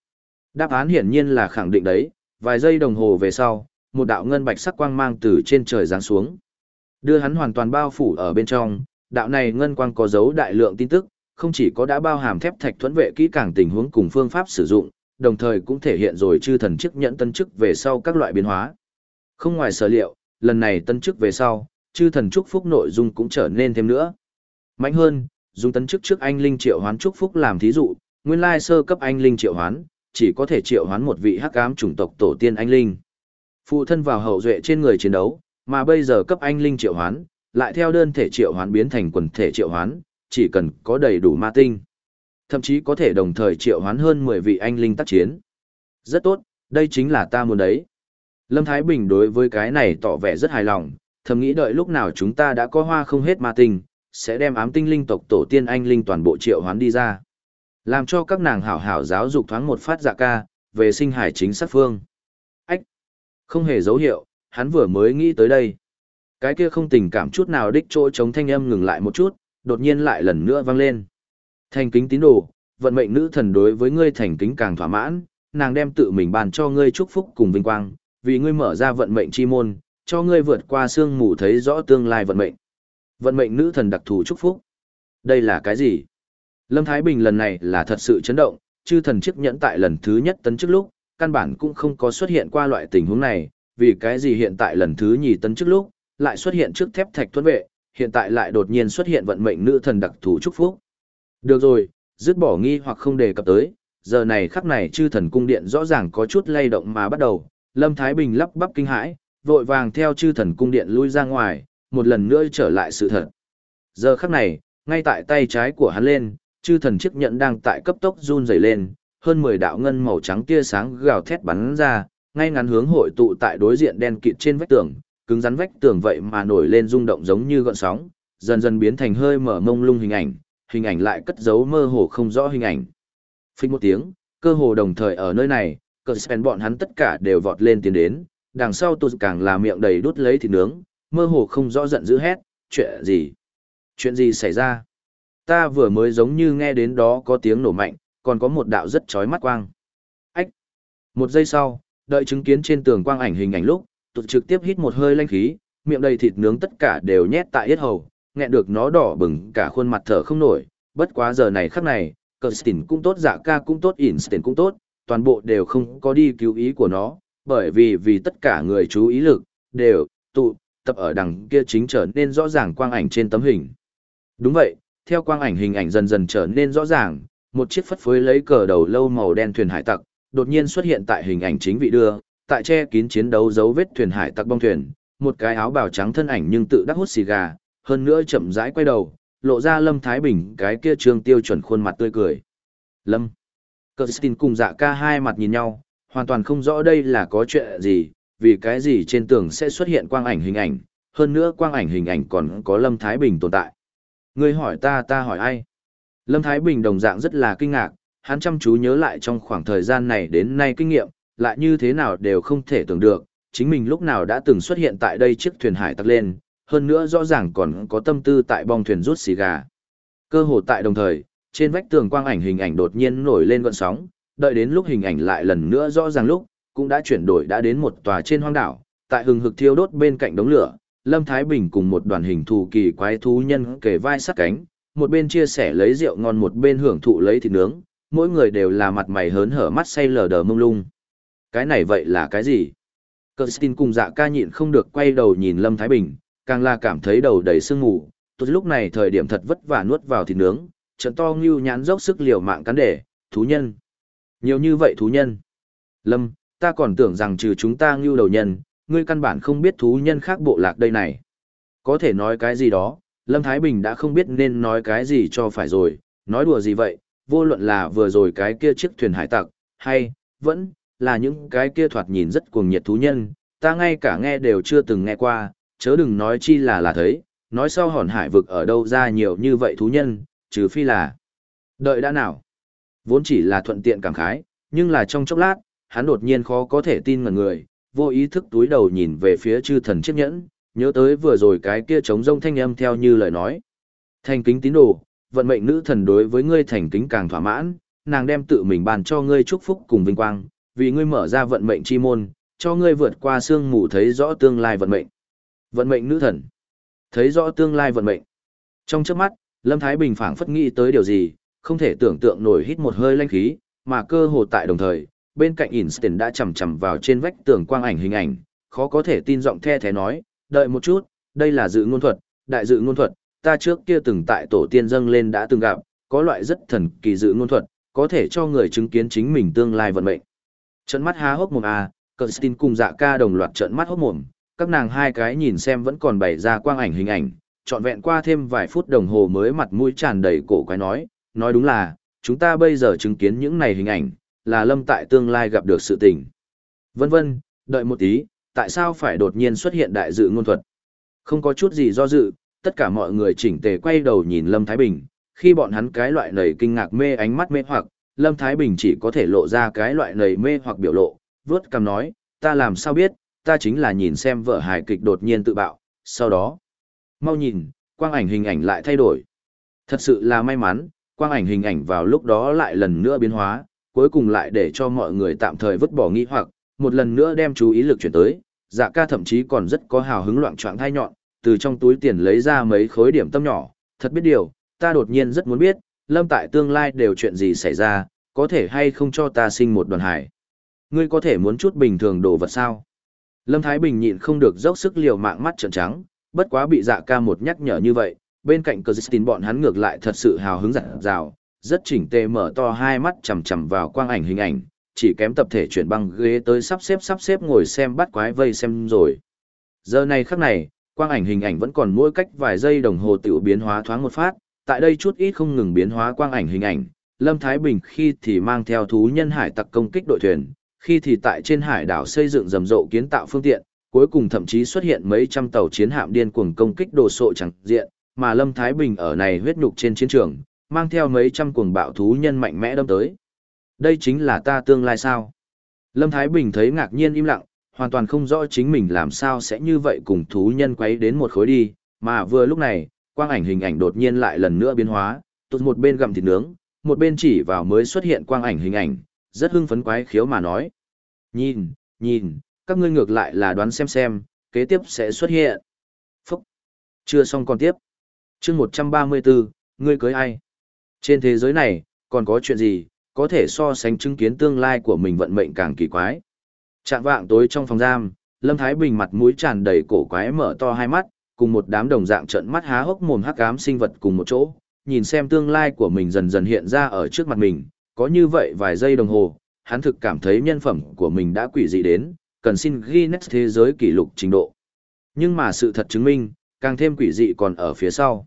Đáp án hiển nhiên là khẳng định đấy, vài giây đồng hồ về sau, một đạo ngân bạch sắc quang mang từ trên trời giáng xuống. Đưa hắn hoàn toàn bao phủ ở bên trong, đạo này ngân quang có dấu đại lượng tin tức, không chỉ có đã bao hàm thép thạch thuẫn vệ kỹ càng tình huống cùng phương pháp sử dụng, đồng thời cũng thể hiện rồi chư thần chức nhận tân chức về sau các loại biến hóa. Không ngoài sở liệu, lần này tân chức về sau, chư thần chúc phúc nội dung cũng trở nên thêm nữa. Mạnh hơn, dùng tấn chức trước anh linh triệu hoán chúc phúc làm thí dụ, nguyên lai sơ cấp anh linh triệu hoán, chỉ có thể triệu hoán một vị hắc ám chủng tộc tổ tiên anh linh. Phụ thân vào hậu duệ trên người chiến đấu, mà bây giờ cấp anh linh triệu hoán, lại theo đơn thể triệu hoán biến thành quần thể triệu hoán, chỉ cần có đầy đủ ma tinh. Thậm chí có thể đồng thời triệu hoán hơn 10 vị anh linh tác chiến. Rất tốt, đây chính là ta muốn đấy. Lâm Thái Bình đối với cái này tỏ vẻ rất hài lòng, thầm nghĩ đợi lúc nào chúng ta đã có hoa không hết ma tinh, sẽ đem ám tinh linh tộc tổ tiên anh linh toàn bộ triệu hoán đi ra. Làm cho các nàng hảo hảo giáo dục thoáng một phát dạ ca, về sinh hải chính sát phương. Ách! Không hề dấu hiệu, hắn vừa mới nghĩ tới đây. Cái kia không tình cảm chút nào đích chỗ chống thanh âm ngừng lại một chút, đột nhiên lại lần nữa vang lên. Thành kính tín đồ, vận mệnh nữ thần đối với ngươi thành kính càng thỏa mãn, nàng đem tự mình bàn cho ngươi chúc phúc cùng vinh quang, vì ngươi mở ra vận mệnh chi môn, cho ngươi vượt qua sương mù thấy rõ tương lai vận mệnh. Vận mệnh nữ thần đặc thù chúc phúc. Đây là cái gì? Lâm Thái Bình lần này là thật sự chấn động, chư thần chiếc nhẫn tại lần thứ nhất tấn chức lúc, căn bản cũng không có xuất hiện qua loại tình huống này, vì cái gì hiện tại lần thứ nhì tấn chức lúc, lại xuất hiện trước thép thạch tuấn vệ, hiện tại lại đột nhiên xuất hiện vận mệnh nữ thần đặc thù chúc phúc. Được rồi, dứt bỏ nghi hoặc không đề cập tới, giờ này khắc này chư thần cung điện rõ ràng có chút lay động mà bắt đầu, Lâm Thái Bình lắp bắp kinh hãi, vội vàng theo chư thần cung điện lui ra ngoài, một lần nữa trở lại sự thật. Giờ khắc này, ngay tại tay trái của hắn lên, chư thần chiếc nhẫn đang tại cấp tốc run rẩy lên, hơn 10 đạo ngân màu trắng tia sáng gào thét bắn ra, ngay ngắn hướng hội tụ tại đối diện đen kịt trên vách tường, cứng rắn vách tường vậy mà nổi lên rung động giống như gợn sóng, dần dần biến thành hơi mở mông lung hình ảnh, hình ảnh lại cất giấu mơ hồ không rõ hình ảnh. Phích một tiếng, cơ hồ đồng thời ở nơi này, cờ spen bọn hắn tất cả đều vọt lên tiến đến, đằng sau tụt càng là miệng đầy đút lấy thịt nướng, mơ hồ không rõ giận dữ hét, chuyện gì? Chuyện gì xảy ra? Ta vừa mới giống như nghe đến đó có tiếng nổ mạnh, còn có một đạo rất chói mắt quang. Ách! Một giây sau, đợi chứng kiến trên tường quang ảnh hình ảnh lúc, tụt trực tiếp hít một hơi lanh khí, miệng đầy thịt nướng tất cả đều nhét tại yết hầu, nghẹn được nó đỏ bừng cả khuôn mặt thở không nổi, bất quá giờ này khắc này, Kirsten cũng tốt dạ ca cũng tốt Einstein cũng tốt, toàn bộ đều không có đi cứu ý của nó, bởi vì vì tất cả người chú ý lực, đều, tụ, tập ở đằng kia chính trở nên rõ ràng quang ảnh trên tấm hình. Đúng vậy, theo quang ảnh hình ảnh dần dần trở nên rõ ràng, một chiếc phất phới lấy cờ đầu lâu màu đen thuyền hải tặc, đột nhiên xuất hiện tại hình ảnh chính vị đưa, tại che kín chiến đấu dấu vết thuyền hải tặc bong thuyền, một cái áo bào trắng thân ảnh nhưng tự đắc hút xì gà, hơn nữa chậm rãi quay đầu, lộ ra Lâm Thái Bình cái kia trương tiêu chuẩn khuôn mặt tươi cười. Lâm. Kirsten cùng dạ ca hai mặt nhìn nhau, hoàn toàn không rõ đây là có chuyện gì, vì cái gì trên tường sẽ xuất hiện quang ảnh hình ảnh, hơn nữa quang ảnh hình ảnh còn có Lâm Thái Bình tồn tại. Ngươi hỏi ta ta hỏi ai? Lâm Thái Bình đồng dạng rất là kinh ngạc, hắn chăm chú nhớ lại trong khoảng thời gian này đến nay kinh nghiệm, lại như thế nào đều không thể tưởng được, chính mình lúc nào đã từng xuất hiện tại đây chiếc thuyền hải tặc lên, hơn nữa rõ ràng còn có tâm tư tại bong thuyền rút xì gà. Cơ hồ tại đồng thời, trên vách tường quang ảnh hình ảnh đột nhiên nổi lên gọn sóng, đợi đến lúc hình ảnh lại lần nữa rõ ràng lúc, cũng đã chuyển đổi đã đến một tòa trên hoang đảo, tại hừng hực thiêu đốt bên cạnh đống lửa, Lâm Thái Bình cùng một đoàn hình thù kỳ quái thú nhân kề vai sát cánh, một bên chia sẻ lấy rượu ngon một bên hưởng thụ lấy thịt nướng, mỗi người đều là mặt mày hớn hở mắt say lờ đờ mông lung. Cái này vậy là cái gì? Kirsten cùng dạ ca nhịn không được quay đầu nhìn Lâm Thái Bình, càng là cảm thấy đầu đầy sương mù, tốt lúc này thời điểm thật vất vả nuốt vào thịt nướng, trận to ngưu nhãn dốc sức liều mạng cắn để, thú nhân. Nhiều như vậy thú nhân. Lâm, ta còn tưởng rằng trừ chúng ta ngưu đầu nhân, ngươi căn bản không biết thú nhân khác bộ lạc đây này. Có thể nói cái gì đó, Lâm Thái Bình đã không biết nên nói cái gì cho phải rồi, nói đùa gì vậy, vô luận là vừa rồi cái kia chiếc thuyền hải tặc, hay, vẫn, là những cái kia thoạt nhìn rất cuồng nhiệt thú nhân, ta ngay cả nghe đều chưa từng nghe qua, chớ đừng nói chi là là thấy, nói sau hòn hải vực ở đâu ra nhiều như vậy thú nhân, trừ phi là. Đợi đã nào. Vốn chỉ là thuận tiện cảm khái, nhưng là trong chốc lát, hắn đột nhiên khó có thể tin ngần người, vô ý thức túi đầu nhìn về phía chư thần chiếc nhẫn, nhớ tới vừa rồi cái kia trống rông thanh âm theo như lời nói. Thành kính tín đồ, vận mệnh nữ thần đối với ngươi thành kính càng thỏa mãn, nàng đem tự mình bàn cho ngươi chúc phúc cùng vinh quang, vì ngươi mở ra vận mệnh chi môn, cho ngươi vượt qua sương mù thấy rõ tương lai vận mệnh. Vận mệnh nữ thần. Thấy rõ tương lai vận mệnh. Trong chớp mắt, Lâm Thái Bình phảng phất nghĩ tới điều gì, không thể tưởng tượng nổi hít một hơi lanh khí, mà cơ hồ tại đồng thời, bên cạnh Einstein đã chầm chầm vào trên vách tường quang ảnh hình ảnh, khó có thể tin giọng the thế nói, đợi một chút, đây là dự ngôn thuật, đại dự ngôn thuật, ta trước kia từng tại tổ tiên dâng lên đã từng gặp, có loại rất thần kỳ dự ngôn thuật, có thể cho người chứng kiến chính mình tương lai vận mệnh. Trận mắt há hốc mồm à, Kirsten cùng dạ ca đồng loạt trận mắt hốc mồm, các nàng hai cái nhìn xem vẫn còn bày ra quang ảnh hình ảnh, trọn vẹn qua thêm vài phút đồng hồ mới mặt mũi tràn đầy cổ quái nói, nói đúng là, chúng ta bây giờ chứng kiến những này hình ảnh, là lâm tại tương lai gặp được sự tình. Vân vân, đợi một tí, tại sao phải đột nhiên xuất hiện đại dự ngôn thuật? Không có chút gì do dự, Tất cả mọi người chỉnh tề quay đầu nhìn Lâm Thái Bình, khi bọn hắn cái loại nầy kinh ngạc mê ánh mắt mê hoặc, Lâm Thái Bình chỉ có thể lộ ra cái loại nầy mê hoặc biểu lộ, vớt cầm nói, ta làm sao biết, ta chính là nhìn xem vợ hài kịch đột nhiên tự bạo, sau đó, mau nhìn, quang ảnh hình ảnh lại thay đổi. Thật sự là may mắn, quang ảnh hình ảnh vào lúc đó lại lần nữa biến hóa, cuối cùng lại để cho mọi người tạm thời vứt bỏ nghi hoặc, một lần nữa đem chú ý lực chuyển tới, dạ ca thậm chí còn rất có hào hứng loạn trọng thai nhọn, từ trong túi tiền lấy ra mấy khối điểm tâm nhỏ, thật biết điều, ta đột nhiên rất muốn biết, lâm tại tương lai đều chuyện gì xảy ra, có thể hay không cho ta sinh một đoàn hải. Ngươi có thể muốn chút bình thường đồ vật sao? Lâm Thái Bình nhịn không được dốc sức liều mạng mắt trợn trắng, bất quá bị dạ ca một nhắc nhở như vậy, bên cạnh cờ tin bọn hắn ngược lại thật sự hào hứng dặn dào, rất chỉnh tề mở to hai mắt chằm chằm vào quang ảnh hình ảnh, chỉ kém tập thể chuyển băng ghế tới sắp xếp sắp xếp ngồi xem bắt quái vây xem rồi. Giờ này khắc này, quang ảnh hình ảnh vẫn còn mỗi cách vài giây đồng hồ tiểu biến hóa thoáng một phát, tại đây chút ít không ngừng biến hóa quang ảnh hình ảnh, Lâm Thái Bình khi thì mang theo thú nhân hải tặc công kích đội thuyền, khi thì tại trên hải đảo xây dựng rầm rộ kiến tạo phương tiện, cuối cùng thậm chí xuất hiện mấy trăm tàu chiến hạm điên cuồng công kích đồ sộ chẳng diện, mà Lâm Thái Bình ở này huyết nhục trên chiến trường, mang theo mấy trăm cuồng bạo thú nhân mạnh mẽ đâm tới. Đây chính là ta tương lai sao? Lâm Thái Bình thấy ngạc nhiên im lặng, hoàn toàn không rõ chính mình làm sao sẽ như vậy cùng thú nhân quấy đến một khối đi, mà vừa lúc này, quang ảnh hình ảnh đột nhiên lại lần nữa biến hóa, tụt một bên gặm thịt nướng, một bên chỉ vào mới xuất hiện quang ảnh hình ảnh, rất hưng phấn quái khiếu mà nói. Nhìn, nhìn, các ngươi ngược lại là đoán xem xem, kế tiếp sẽ xuất hiện. Phúc! Chưa xong còn tiếp chương 134, ngươi cưới ai? Trên thế giới này, còn có chuyện gì, có thể so sánh chứng kiến tương lai của mình vận mệnh càng kỳ quái. Trạng vạng tối trong phòng giam, Lâm Thái Bình mặt mũi tràn đầy cổ quái mở to hai mắt, cùng một đám đồng dạng trận mắt há hốc mồm hắc ám sinh vật cùng một chỗ, nhìn xem tương lai của mình dần dần hiện ra ở trước mặt mình, có như vậy vài giây đồng hồ, hắn thực cảm thấy nhân phẩm của mình đã quỷ dị đến, cần xin Guinness thế giới kỷ lục trình độ. Nhưng mà sự thật chứng minh, càng thêm quỷ dị còn ở phía sau.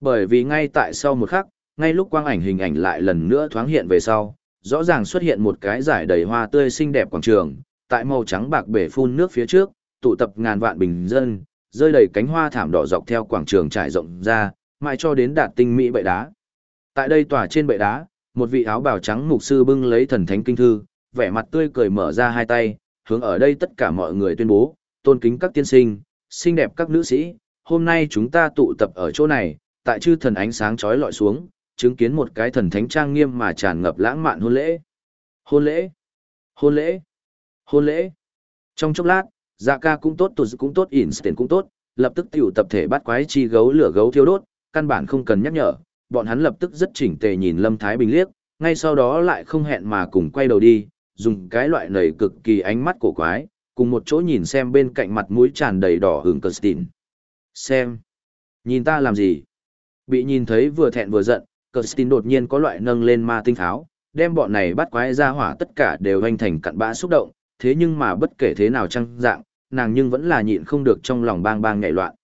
Bởi vì ngay tại sau một khắc, ngay lúc quang ảnh hình ảnh lại lần nữa thoáng hiện về sau, rõ ràng xuất hiện một cái giải đầy hoa tươi xinh đẹp quảng trường, tại màu trắng bạc bể phun nước phía trước, tụ tập ngàn vạn bình dân, rơi đầy cánh hoa thảm đỏ dọc theo quảng trường trải rộng ra, mãi cho đến đạt tinh mỹ bệ đá. Tại đây tỏa trên bệ đá, một vị áo bào trắng mục sư bưng lấy thần thánh kinh thư, vẻ mặt tươi cười mở ra hai tay, hướng ở đây tất cả mọi người tuyên bố, tôn kính các tiên sinh, xinh đẹp các nữ sĩ, hôm nay chúng ta tụ tập ở chỗ này, tại chư thần ánh sáng chói lọi xuống, chứng kiến một cái thần thánh trang nghiêm mà tràn ngập lãng mạn hôn lễ. Hôn lễ, hôn lễ, hôn lễ. Trong chốc lát, dạ ca cũng tốt tụt cũng tốt Einstein cũng tốt, lập tức tiểu tập thể bắt quái chi gấu lửa gấu thiêu đốt, căn bản không cần nhắc nhở, bọn hắn lập tức rất chỉnh tề nhìn Lâm Thái Bình liếc, ngay sau đó lại không hẹn mà cùng quay đầu đi, dùng cái loại nầy cực kỳ ánh mắt cổ quái, cùng một chỗ nhìn xem bên cạnh mặt mũi tràn đầy đỏ hưởng Kirsten. Xem. Nhìn ta làm gì? Bị nhìn thấy vừa thẹn vừa giận, Kirsten đột nhiên có loại nâng lên ma tinh tháo, đem bọn này bắt quái ra hỏa tất cả đều hành thành cặn bã xúc động, thế nhưng mà bất kể thế nào chăng dạng, nàng nhưng vẫn là nhịn không được trong lòng bang bang nhảy loạn.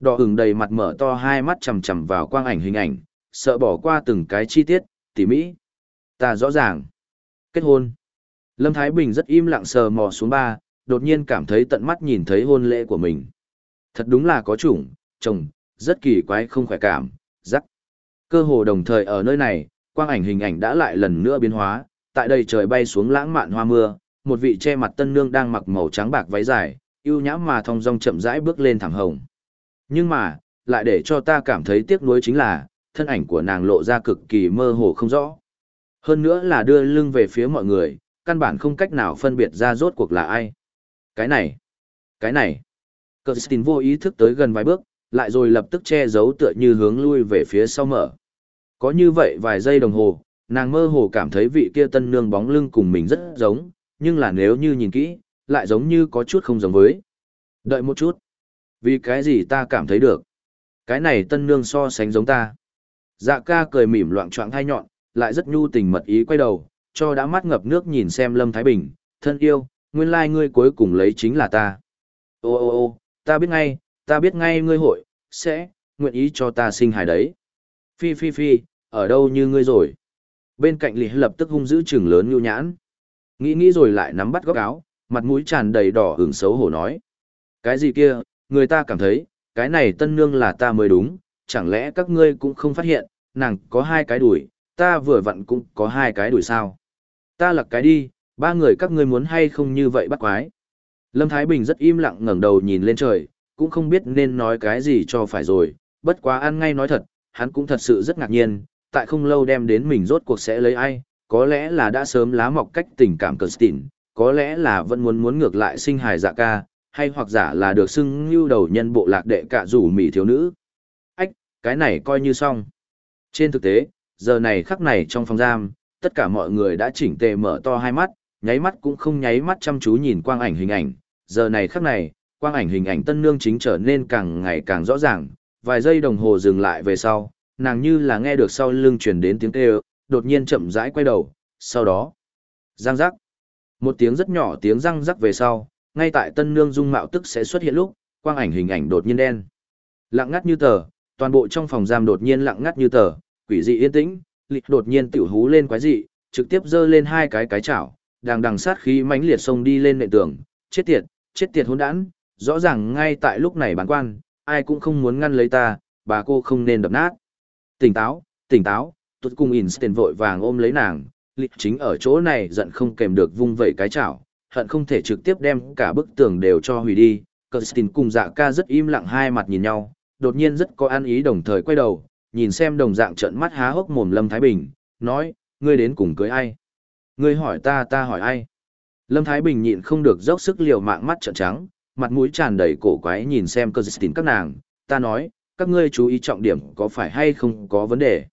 Đỏ hừng đầy mặt mở to hai mắt chầm chầm vào quang ảnh hình ảnh, sợ bỏ qua từng cái chi tiết, tỉ mỹ. Ta rõ ràng. Kết hôn. Lâm Thái Bình rất im lặng sờ mò xuống ba, đột nhiên cảm thấy tận mắt nhìn thấy hôn lễ của mình. Thật đúng là có chủng, chồng, rất kỳ quái không khỏe cảm, rắc. Cơ hồ đồng thời ở nơi này, quang ảnh hình ảnh đã lại lần nữa biến hóa, tại đây trời bay xuống lãng mạn hoa mưa, một vị che mặt tân nương đang mặc màu trắng bạc váy dài, yêu nhã mà thong dong chậm rãi bước lên thẳng hồng. Nhưng mà, lại để cho ta cảm thấy tiếc nuối chính là, thân ảnh của nàng lộ ra cực kỳ mơ hồ không rõ. Hơn nữa là đưa lưng về phía mọi người, căn bản không cách nào phân biệt ra rốt cuộc là ai. Cái này, cái này. Kirsten vô ý thức tới gần vài bước, lại rồi lập tức che giấu tựa như hướng lui về phía sau mở. Có như vậy vài giây đồng hồ, nàng mơ hồ cảm thấy vị kia tân nương bóng lưng cùng mình rất giống, nhưng là nếu như nhìn kỹ, lại giống như có chút không giống với. Đợi một chút. Vì cái gì ta cảm thấy được? Cái này tân nương so sánh giống ta. Dạ ca cười mỉm loạn trọng thai nhọn, lại rất nhu tình mật ý quay đầu, cho đã mắt ngập nước nhìn xem Lâm Thái Bình, thân yêu, nguyên lai like ngươi cuối cùng lấy chính là ta. Ô ô ô, ta biết ngay, ta biết ngay ngươi hội, sẽ, nguyện ý cho ta sinh hài đấy. Phi phi phi, ở đâu như ngươi rồi? Bên cạnh lì lập tức hung dữ trừng lớn nhu nhãn. Nghĩ nghĩ rồi lại nắm bắt góc áo, mặt mũi tràn đầy đỏ hưởng xấu hổ nói. Cái gì kia, người ta cảm thấy, cái này tân nương là ta mới đúng, chẳng lẽ các ngươi cũng không phát hiện, nàng có hai cái đùi, ta vừa vặn cũng có hai cái đùi sao. Ta lặc cái đi, ba người các ngươi muốn hay không như vậy bắt quái. Lâm Thái Bình rất im lặng ngẩng đầu nhìn lên trời, cũng không biết nên nói cái gì cho phải rồi, bất quá ăn ngay nói thật, hắn cũng thật sự rất ngạc nhiên, tại không lâu đem đến mình rốt cuộc sẽ lấy ai, có lẽ là đã sớm lá mọc cách tình cảm cờ tỉn, có lẽ là vẫn muốn muốn ngược lại sinh hài dạ ca, hay hoặc giả là được xưng như đầu nhân bộ lạc đệ cả rủ mỹ thiếu nữ. Ách, cái này coi như xong. Trên thực tế, giờ này khắc này trong phòng giam, tất cả mọi người đã chỉnh tề mở to hai mắt, nháy mắt cũng không nháy mắt chăm chú nhìn quang ảnh hình ảnh. Giờ này khắc này, quang ảnh hình ảnh tân nương chính trở nên càng ngày càng rõ ràng, vài giây đồng hồ dừng lại về sau, nàng như là nghe được sau lưng truyền đến tiếng kêu, đột nhiên chậm rãi quay đầu, sau đó, răng rắc. Một tiếng rất nhỏ tiếng răng rắc về sau, ngay tại tân nương dung mạo tức sẽ xuất hiện lúc, quang ảnh hình ảnh đột nhiên đen. Lặng ngắt như tờ, toàn bộ trong phòng giam đột nhiên lặng ngắt như tờ, quỷ dị yên tĩnh, lịch đột nhiên tiểu hú lên quái dị, trực tiếp giơ lên hai cái cái chảo, đang đằng sát khí mãnh liệt xông đi lên nệ tường, chết tiệt, chết tiệt hỗn đản, rõ ràng ngay tại lúc này bán quan, ai cũng không muốn ngăn lấy ta, bà cô không nên đập nát. Tỉnh táo, tỉnh táo, tuột cùng Einstein vội vàng ôm lấy nàng, lịch chính ở chỗ này giận không kèm được vung vẩy cái chảo, hận không thể trực tiếp đem cả bức tường đều cho hủy đi. Kirsten cùng dạ ca rất im lặng hai mặt nhìn nhau, đột nhiên rất có an ý đồng thời quay đầu, nhìn xem đồng dạng trận mắt há hốc mồm Lâm Thái Bình, nói, ngươi đến cùng cưới ai? Ngươi hỏi ta ta hỏi ai? Lâm Thái Bình nhịn không được dốc sức liều mạng mắt trợn trắng, mặt mũi tràn đầy cổ quái nhìn xem Kirsten các nàng, ta nói, các ngươi chú ý trọng điểm có phải hay không có vấn đề.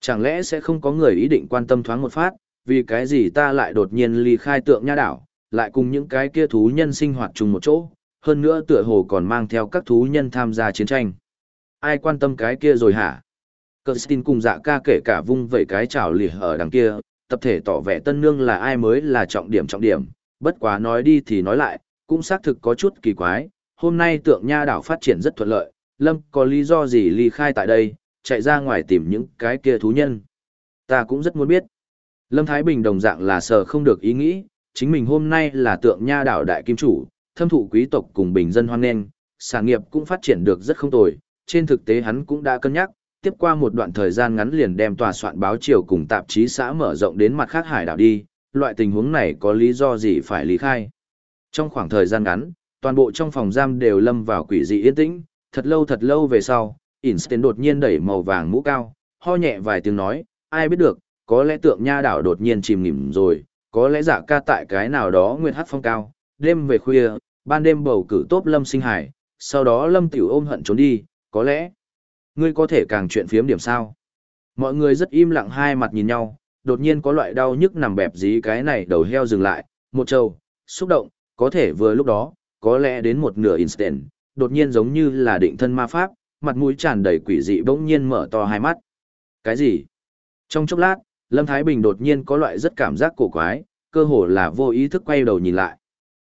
Chẳng lẽ sẽ không có người ý định quan tâm thoáng một phát, vì cái gì ta lại đột nhiên ly khai tượng nha đảo, lại cùng những cái kia thú nhân sinh hoạt chung một chỗ, hơn nữa tựa hồ còn mang theo các thú nhân tham gia chiến tranh. Ai quan tâm cái kia rồi hả? Kirsten cùng dạ ca kể cả vung vẩy cái chảo lì ở đằng kia, tập thể tỏ vẻ tân nương là ai mới là trọng điểm trọng điểm, bất quá nói đi thì nói lại, cũng xác thực có chút kỳ quái, hôm nay tượng nha đảo phát triển rất thuận lợi, Lâm có lý do gì ly khai tại đây, chạy ra ngoài tìm những cái kia thú nhân. Ta cũng rất muốn biết. Lâm Thái Bình đồng dạng là sợ không được ý nghĩ, chính mình hôm nay là tượng nha đảo đại kim chủ, thâm thụ quý tộc cùng bình dân hoan nghênh, sản nghiệp cũng phát triển được rất không tồi, trên thực tế hắn cũng đã cân nhắc, tiếp qua một đoạn thời gian ngắn liền đem tòa soạn báo chiều cùng tạp chí xã mở rộng đến mặt khác hải đảo đi, loại tình huống này có lý do gì phải lý khai. Trong khoảng thời gian ngắn, toàn bộ trong phòng giam đều lâm vào quỷ dị yên tĩnh, thật lâu thật lâu về sau, Einstein đột nhiên đẩy màu vàng mũ cao, ho nhẹ vài tiếng nói, ai biết được, có lẽ tượng nha đảo đột nhiên chìm nghỉm rồi, có lẽ giả ca tại cái nào đó nguyệt hát phong cao, đêm về khuya, ban đêm bầu cử tốt lâm sinh hải, sau đó lâm tiểu ôm hận trốn đi, có lẽ, ngươi có thể càng chuyện phiếm điểm sao. Mọi người rất im lặng hai mặt nhìn nhau, đột nhiên có loại đau nhức nằm bẹp dí cái này đầu heo dừng lại, một trâu, xúc động, có thể vừa lúc đó, có lẽ đến một nửa instant, đột nhiên giống như là định thân ma pháp, mặt mũi tràn đầy quỷ dị bỗng nhiên mở to hai mắt. Cái gì? Trong chốc lát, Lâm Thái Bình đột nhiên có loại rất cảm giác cổ quái, cơ hồ là vô ý thức quay đầu nhìn lại.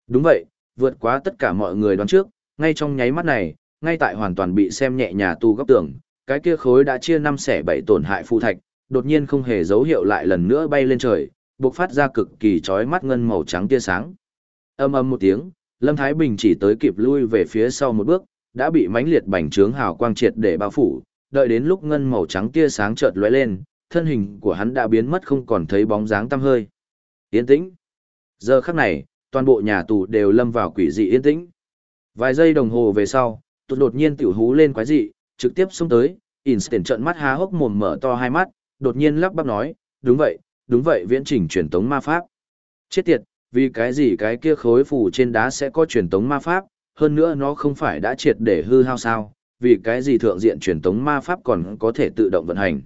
Đúng vậy, vượt quá tất cả mọi người đoán trước, ngay trong nháy mắt này, ngay tại hoàn toàn bị xem nhẹ nhà tu góc tường, cái kia khối đã chia năm xẻ bảy tổn hại phù thạch, đột nhiên không hề dấu hiệu lại lần nữa bay lên trời, bộc phát ra cực kỳ chói mắt ngân màu trắng tia sáng. Ầm ầm một tiếng, Lâm Thái Bình chỉ tới kịp lui về phía sau một bước, đã bị mãnh liệt bành trướng hào quang triệt để bao phủ, đợi đến lúc ngân màu trắng tia sáng chợt lóe lên, thân hình của hắn đã biến mất không còn thấy bóng dáng tăm hơi. Yên tĩnh. Giờ khắc này, toàn bộ nhà tù đều lâm vào quỷ dị yên tĩnh. Vài giây đồng hồ về sau, tụt đột nhiên tiểu hú lên quái dị, trực tiếp xông tới, Instant trợn mắt há hốc mồm mở to hai mắt, đột nhiên lắp bắp nói, đúng vậy, đúng vậy viễn trình truyền tống ma pháp. Chết tiệt, vì cái gì cái kia khối phủ trên đá sẽ có truyền tống ma pháp, hơn nữa nó không phải đã triệt để hư hao sao, vì cái gì thượng diện truyền tống ma pháp còn có thể tự động vận hành.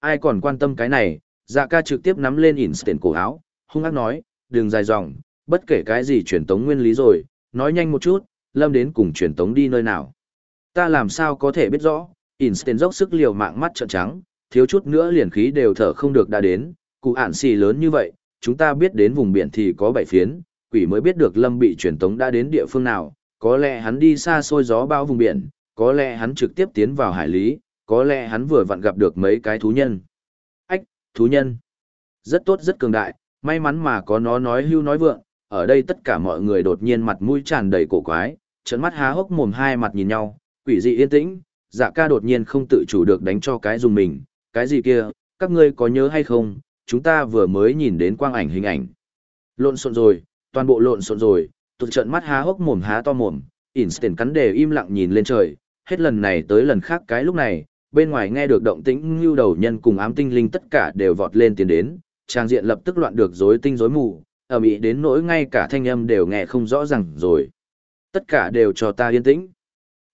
Ai còn quan tâm cái này, dạ ca trực tiếp nắm lên Instant cổ áo, hung ác nói, đừng dài dòng, bất kể cái gì truyền tống nguyên lý rồi, nói nhanh một chút, lâm đến cùng truyền tống đi nơi nào. Ta làm sao có thể biết rõ, Instant dốc sức liều mạng mắt trợn trắng, thiếu chút nữa liền khí đều thở không được đã đến, cụ ản xì lớn như vậy, chúng ta biết đến vùng biển thì có bảy phiến, quỷ mới biết được lâm bị truyền tống đã đến địa phương nào, có lẽ hắn đi xa xôi gió bao vùng biển, có lẽ hắn trực tiếp tiến vào hải lý, có lẽ hắn vừa vặn gặp được mấy cái thú nhân. Ách, thú nhân. Rất tốt rất cường đại, may mắn mà có nó nói hưu nói vượng, ở đây tất cả mọi người đột nhiên mặt mũi tràn đầy cổ quái, trấn mắt há hốc mồm hai mặt nhìn nhau, quỷ dị yên tĩnh, dạ ca đột nhiên không tự chủ được đánh cho cái dùng mình, cái gì kia, các ngươi có nhớ hay không, chúng ta vừa mới nhìn đến quang ảnh hình ảnh. Lộn xộn rồi, toàn bộ lộn xộn rồi, tụt trận mắt há hốc mồm há to mồm, Einstein cắn đề im lặng nhìn lên trời, hết lần này tới lần khác cái lúc này, bên ngoài nghe được động tĩnh như đầu nhân cùng ám tinh linh tất cả đều vọt lên tiến đến, trang diện lập tức loạn được rối tinh rối mù, ở bị đến nỗi ngay cả thanh âm đều nghe không rõ ràng rồi. Tất cả đều cho ta yên tĩnh.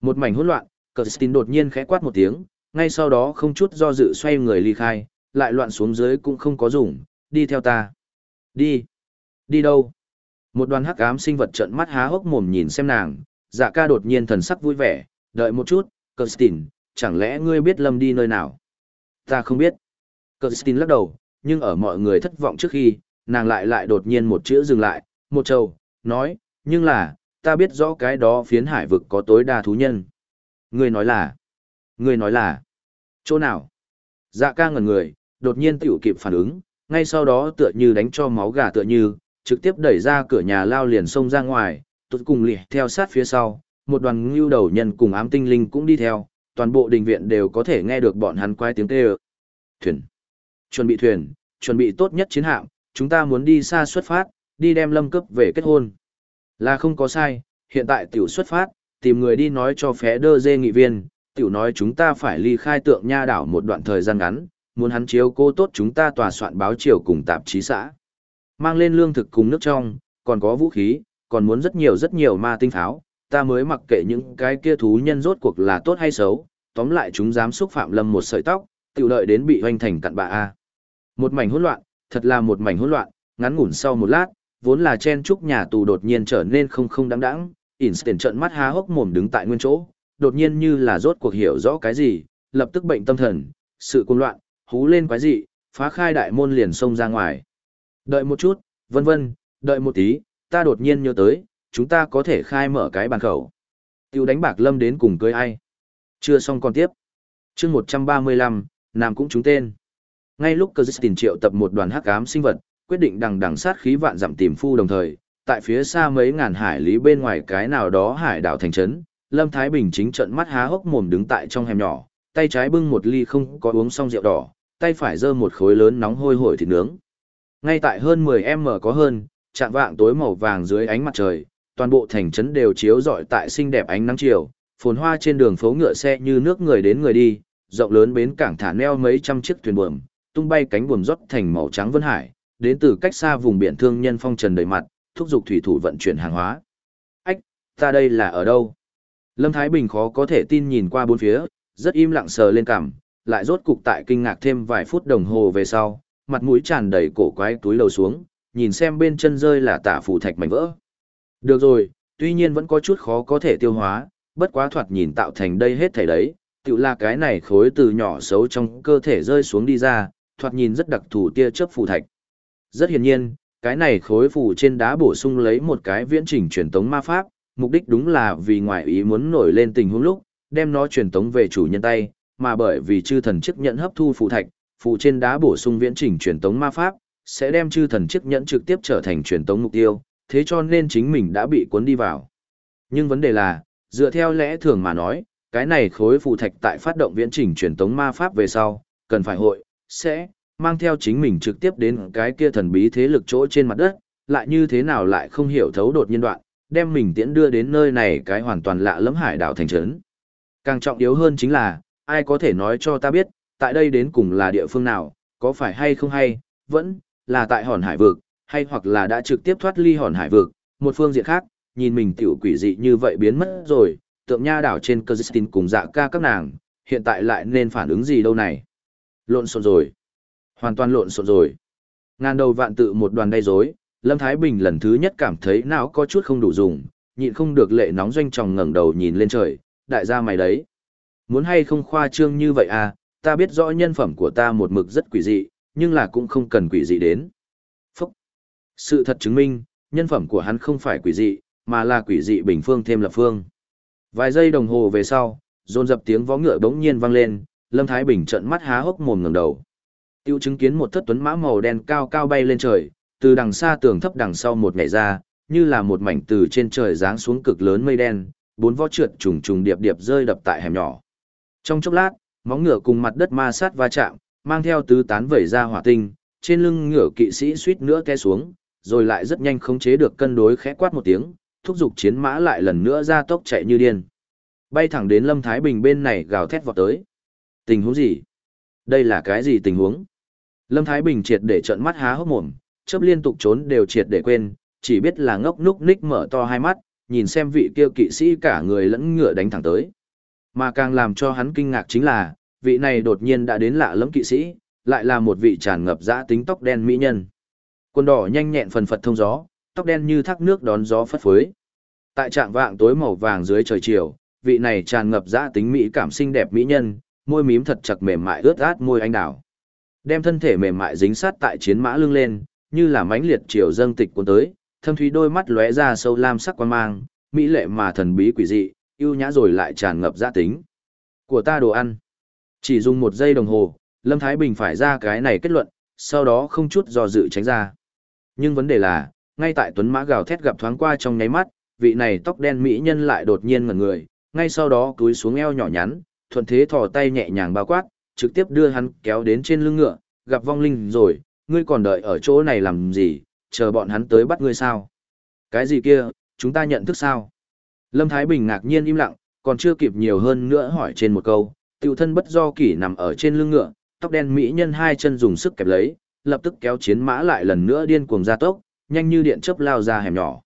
Một mảnh hỗn loạn, Kirsten đột nhiên khẽ quát một tiếng, ngay sau đó không chút do dự xoay người ly khai, lại loạn xuống dưới cũng không có dùng, đi theo ta. Đi. Đi đâu? Một đoàn hắc ám sinh vật trợn mắt há hốc mồm nhìn xem nàng, dạ ca đột nhiên thần sắc vui vẻ, đợi một chút, Kirsten, chẳng lẽ ngươi biết Lâm đi nơi nào? Ta không biết. Kirsten lắc đầu, nhưng ở mọi người thất vọng trước khi, nàng lại lại đột nhiên một chữ dừng lại, một trầu, nói, nhưng là, ta biết rõ cái đó phiến hải vực có tối đa thú nhân. Ngươi nói là, ngươi nói là, chỗ nào? Dạ ca ngẩn người, đột nhiên tiểu kịp phản ứng, ngay sau đó tựa như đánh cho máu gà tựa như, trực tiếp đẩy ra cửa nhà lao liền xông ra ngoài, tụt cùng lì theo sát phía sau, một đoàn ngưu đầu nhân cùng ám tinh linh cũng đi theo, toàn bộ đình viện đều có thể nghe được bọn hắn quay tiếng kêu. Thuyền. Chuẩn bị thuyền, chuẩn bị tốt nhất chiến hạm, chúng ta muốn đi xa xuất phát, đi đem lâm cấp về kết hôn. Là không có sai, hiện tại tiểu xuất phát, tìm người đi nói cho phé đơ dê nghị viên, tiểu nói chúng ta phải ly khai tượng nha đảo một đoạn thời gian ngắn, muốn hắn chiếu cô tốt chúng ta tòa soạn báo chiều cùng tạp chí xã. Mang lên lương thực cùng nước trong, còn có vũ khí, còn muốn rất nhiều rất nhiều ma tinh pháo, ta mới mặc kệ những cái kia thú nhân rốt cuộc là tốt hay xấu, tóm lại chúng dám xúc phạm lâm một sợi tóc, tiểu đợi đến bị hoành thành cặn bạ a. Một mảnh hỗn loạn, thật là một mảnh hỗn loạn, ngắn ngủn sau một lát, vốn là chen trúc nhà tù đột nhiên trở nên không không đáng đáng, Instant trợn mắt há hốc mồm đứng tại nguyên chỗ, đột nhiên như là rốt cuộc hiểu rõ cái gì, lập tức bệnh tâm thần, sự cuồng loạn, hú lên quái dị, phá khai đại môn liền xông ra ngoài. Đợi một chút, vân vân, đợi một tí, ta đột nhiên nhớ tới, chúng ta có thể khai mở cái bàn khẩu. Tiêu đánh bạc lâm đến cùng cưới ai? Chưa xong còn tiếp. chương 135, Nam cũng trúng tên. Ngay lúc Kirsten triệu tập một đoàn hắc ám sinh vật, quyết định đằng đằng sát khí vạn dặm tìm phu đồng thời, tại phía xa mấy ngàn hải lý bên ngoài cái nào đó hải đảo thành trấn, Lâm Thái Bình chính trận mắt há hốc mồm đứng tại trong hẻm nhỏ, tay trái bưng một ly không có uống xong rượu đỏ, tay phải giơ một khối lớn nóng hôi hổi thịt nướng. Ngay tại hơn 10m có hơn, chạm vạng tối màu vàng dưới ánh mặt trời, toàn bộ thành trấn đều chiếu rọi tại xinh đẹp ánh nắng chiều, phồn hoa trên đường phố ngựa xe như nước người đến người đi, rộng lớn bến cảng thả neo mấy trăm chiếc thuyền buồm, tung bay cánh buồm rót thành màu trắng vân hải, đến từ cách xa vùng biển thương nhân phong trần đầy mặt, thúc giục thủy thủ vận chuyển hàng hóa. Ách, ta đây là ở đâu? Lâm Thái Bình khó có thể tin nhìn qua bốn phía, rất im lặng sờ lên cằm, lại rốt cục tại kinh ngạc thêm vài phút đồng hồ về sau, mặt mũi tràn đầy cổ quái túi lầu xuống, nhìn xem bên chân rơi là tả phủ thạch mảnh vỡ. Được rồi, tuy nhiên vẫn có chút khó có thể tiêu hóa, bất quá thoạt nhìn tạo thành đây hết thảy đấy, tự là cái này khối từ nhỏ xấu trong cơ thể rơi xuống đi ra, thoạt nhìn rất đặc thù tia chớp phù thạch. Rất hiển nhiên, cái này khối phù trên đá bổ sung lấy một cái viễn trình truyền tống ma pháp, mục đích đúng là vì ngoại ý muốn nổi lên tình huống lúc, đem nó truyền tống về chủ nhân tay, mà bởi vì chư thần chức nhận hấp thu phù thạch, phù trên đá bổ sung viễn trình truyền tống ma pháp, sẽ đem chư thần chức nhận trực tiếp trở thành truyền tống mục tiêu, thế cho nên chính mình đã bị cuốn đi vào. Nhưng vấn đề là, dựa theo lẽ thường mà nói, cái này khối phù thạch tại phát động viễn trình truyền tống ma pháp về sau, cần phải hội, sẽ, mang theo chính mình trực tiếp đến cái kia thần bí thế lực chỗ trên mặt đất, lại như thế nào lại không hiểu thấu đột nhiên đoạn, đem mình tiễn đưa đến nơi này cái hoàn toàn lạ lẫm hải đảo thành trấn. Càng trọng yếu hơn chính là, ai có thể nói cho ta biết, tại đây đến cùng là địa phương nào, có phải hay không hay, vẫn là tại hòn hải vực, hay hoặc là đã trực tiếp thoát ly hòn hải vực, một phương diện khác, nhìn mình tiểu quỷ dị như vậy biến mất rồi, tượng nha đảo trên cơ cùng dạ ca các nàng, hiện tại lại nên phản ứng gì đâu này. Lộn xộn rồi. Hoàn toàn lộn xộn rồi. Ngàn đầu vạn tự một đoàn gây rối, Lâm Thái Bình lần thứ nhất cảm thấy não có chút không đủ dùng, nhịn không được lệ nóng doanh tròng ngẩng đầu nhìn lên trời, đại gia mày đấy. Muốn hay không khoa trương như vậy à, ta biết rõ nhân phẩm của ta một mực rất quỷ dị, nhưng là cũng không cần quỷ dị đến. Phúc! Sự thật chứng minh, nhân phẩm của hắn không phải quỷ dị, mà là quỷ dị bình phương thêm lập phương. Vài giây đồng hồ về sau, dồn dập tiếng vó ngựa bỗng nhiên vang lên, Lâm Thái Bình trợn mắt há hốc mồm ngẩng đầu. Tiêu chứng kiến một thất tuấn mã màu đen cao cao bay lên trời, từ đằng xa tường thấp đằng sau một ngày ra, như là một mảnh từ trên trời giáng xuống cực lớn mây đen, bốn vó trượt trùng trùng điệp điệp rơi đập tại hẻm nhỏ. Trong chốc lát, móng ngựa cùng mặt đất ma sát va chạm, mang theo tứ tán vẩy ra hỏa tinh, trên lưng ngựa kỵ sĩ suýt nữa té xuống, rồi lại rất nhanh khống chế được cân đối khẽ quát một tiếng, thúc giục chiến mã lại lần nữa ra tốc chạy như điên. Bay thẳng đến Lâm Thái Bình bên này gào thét vọt tới. Tình huống gì? Đây là cái gì tình huống? Lâm Thái Bình triệt để trợn mắt há hốc mồm, chớp liên tục trốn đều triệt để quên, chỉ biết là ngốc núc ních mở to hai mắt, nhìn xem vị kia kỵ sĩ cả người lẫn ngựa đánh thẳng tới. Mà càng làm cho hắn kinh ngạc chính là, vị này đột nhiên đã đến lạ lẫm kỵ sĩ, lại là một vị tràn ngập dã tính tóc đen mỹ nhân. Quần đỏ nhanh nhẹn phần phật thông gió, tóc đen như thác nước đón gió phất phới. Tại trạng vạng tối màu vàng dưới trời chiều, vị này tràn ngập dã tính mỹ cảm xinh đẹp mỹ nhân, môi mím thật chặt mềm mại ướt át môi anh đào. Đem thân thể mềm mại dính sát tại chiến mã lưng lên, như là mãnh liệt chiều dâng tịch cuốn tới, thâm thúy đôi mắt lóe ra sâu lam sắc quan mang, mỹ lệ mà thần bí quỷ dị, yêu nhã rồi lại tràn ngập gia tính. Của ta đồ ăn. Chỉ dùng một giây đồng hồ, Lâm Thái Bình phải ra cái này kết luận, sau đó không chút do dự tránh ra. Nhưng vấn đề là, ngay tại Tuấn Mã gào thét gặp thoáng qua trong nháy mắt, vị này tóc đen mỹ nhân lại đột nhiên ngẩn người, ngay sau đó cúi xuống eo nhỏ nhắn, thuận thế thò tay nhẹ nhàng bao quát, trực tiếp đưa hắn kéo đến trên lưng ngựa, gặp vong linh rồi, ngươi còn đợi ở chỗ này làm gì, chờ bọn hắn tới bắt ngươi sao? Cái gì kia, chúng ta nhận thức sao? Lâm Thái Bình ngạc nhiên im lặng, còn chưa kịp nhiều hơn nữa hỏi trên một câu, tiểu thân bất do kỷ nằm ở trên lưng ngựa, tóc đen mỹ nhân hai chân dùng sức kẹp lấy, lập tức kéo chiến mã lại lần nữa điên cuồng ra tốc, nhanh như điện chớp lao ra hẻm nhỏ.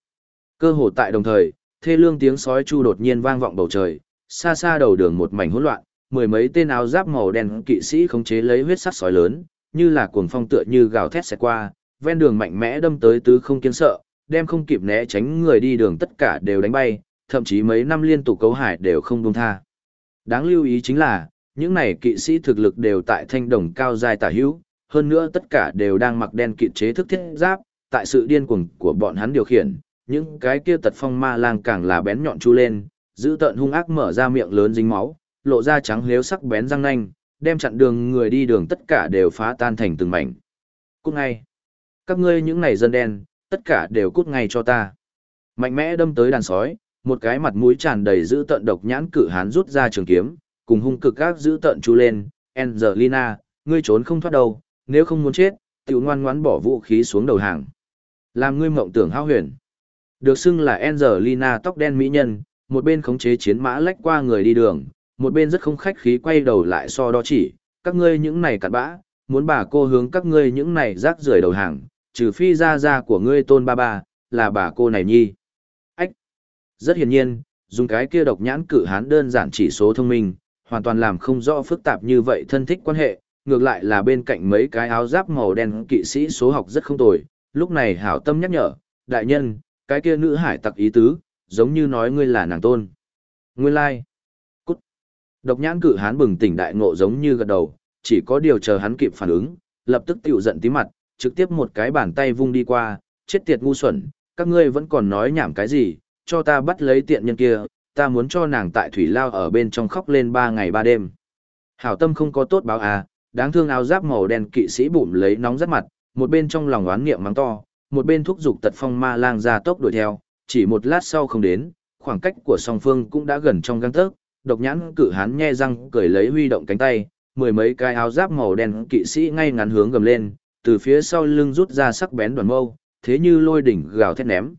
Cơ hồ tại đồng thời, thê lương tiếng sói chu đột nhiên vang vọng bầu trời, xa xa đầu đường một mảnh hỗn loạn, mười mấy tên áo giáp màu đen kỵ sĩ khống chế lấy huyết sắc sói lớn, như là cuồng phong tựa như gào thét xẹt qua, ven đường mạnh mẽ đâm tới tứ không kiên sợ, đem không kịp né tránh người đi đường tất cả đều đánh bay, thậm chí mấy năm liên tục cấu hải đều không buông tha. Đáng lưu ý chính là, những này kỵ sĩ thực lực đều tại thanh đồng cao dài tả hữu, hơn nữa tất cả đều đang mặc đen kỵ chế thức thiết giáp, tại sự điên cuồng của bọn hắn điều khiển, những cái kia tật phong ma lang càng là bén nhọn chu lên, giữ tợn hung ác mở ra miệng lớn dính máu, lộ ra trắng lếu sắc bén răng nanh, đem chặn đường người đi đường tất cả đều phá tan thành từng mảnh. Cút ngay. Các ngươi những này dân đen, tất cả đều cút ngay cho ta. Mạnh mẽ đâm tới đàn sói, một cái mặt mũi tràn đầy dữ tận độc nhãn cự hán rút ra trường kiếm, cùng hung cực các dữ tận chú lên, Angelina, ngươi trốn không thoát đâu, nếu không muốn chết, tiểu ngoan ngoãn bỏ vũ khí xuống đầu hàng. Làm ngươi mộng tưởng hao huyền. Được xưng là Angelina tóc đen mỹ nhân, một bên khống chế chiến mã lách qua người đi đường, một bên rất không khách khí quay đầu lại so đo chỉ, các ngươi những này cặn bã, muốn bà cô hướng các ngươi những này rác rưởi đầu hàng, trừ phi ra ra của ngươi tôn ba ba, là bà cô này nhi. Ách! Rất hiển nhiên, dùng cái kia độc nhãn cử hán đơn giản chỉ số thông minh, hoàn toàn làm không rõ phức tạp như vậy thân thích quan hệ, ngược lại là bên cạnh mấy cái áo giáp màu đen kỵ sĩ số học rất không tồi, lúc này hảo tâm nhắc nhở, đại nhân, cái kia nữ hải tặc ý tứ, giống như nói ngươi là nàng tôn. Nguyên lai, like. Độc nhãn cử hán bừng tỉnh đại ngộ giống như gật đầu, chỉ có điều chờ hắn kịp phản ứng, lập tức tiểu giận tí mặt, trực tiếp một cái bàn tay vung đi qua, chết tiệt ngu xuẩn, các ngươi vẫn còn nói nhảm cái gì, cho ta bắt lấy tiện nhân kia, ta muốn cho nàng tại thủy lao ở bên trong khóc lên ba ngày ba đêm. Hảo tâm không có tốt báo à, đáng thương áo giáp màu đen kỵ sĩ bụng lấy nóng rất mặt, một bên trong lòng oán niệm mắng to, một bên thúc giục tật phong ma lang ra tốc đuổi theo, chỉ một lát sau không đến, khoảng cách của song phương cũng đã gần trong găng tấc, độc nhãn cử hán nhe răng cười lấy huy động cánh tay, mười mấy cái áo giáp màu đen kỵ sĩ ngay ngắn hướng gầm lên, từ phía sau lưng rút ra sắc bén đoàn mâu, thế như lôi đỉnh gào thét ném.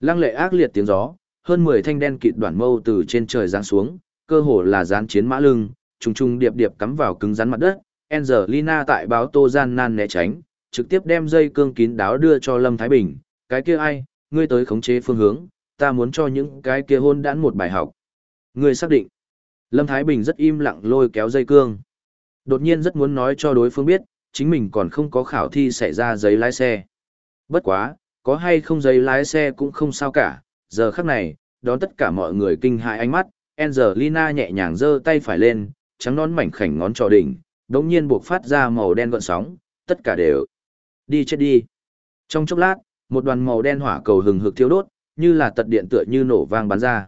Lăng lệ ác liệt tiếng gió, hơn 10 thanh đen kịt đoàn mâu từ trên trời giáng xuống, cơ hồ là gián chiến mã lưng, trùng trùng điệp điệp cắm vào cứng rắn mặt đất. Angelina tại báo tô gian nan né tránh, trực tiếp đem dây cương kín đáo đưa cho Lâm Thái Bình, cái kia ai, ngươi tới khống chế phương hướng, ta muốn cho những cái kia hôn đãn một bài học. Người xác định. Lâm Thái Bình rất im lặng lôi kéo dây cương. Đột nhiên rất muốn nói cho đối phương biết, chính mình còn không có khảo thi xảy ra giấy lái xe. Bất quá, có hay không giấy lái xe cũng không sao cả, giờ khắc này, đón tất cả mọi người kinh hại ánh mắt, Angelina nhẹ nhàng giơ tay phải lên, trắng nón mảnh khảnh ngón trò đỉnh, đống nhiên buộc phát ra màu đen gợn sóng, tất cả đều đi chết đi. Trong chốc lát, một đoàn màu đen hỏa cầu hừng hực thiêu đốt, như là tật điện tựa như nổ vang bắn ra.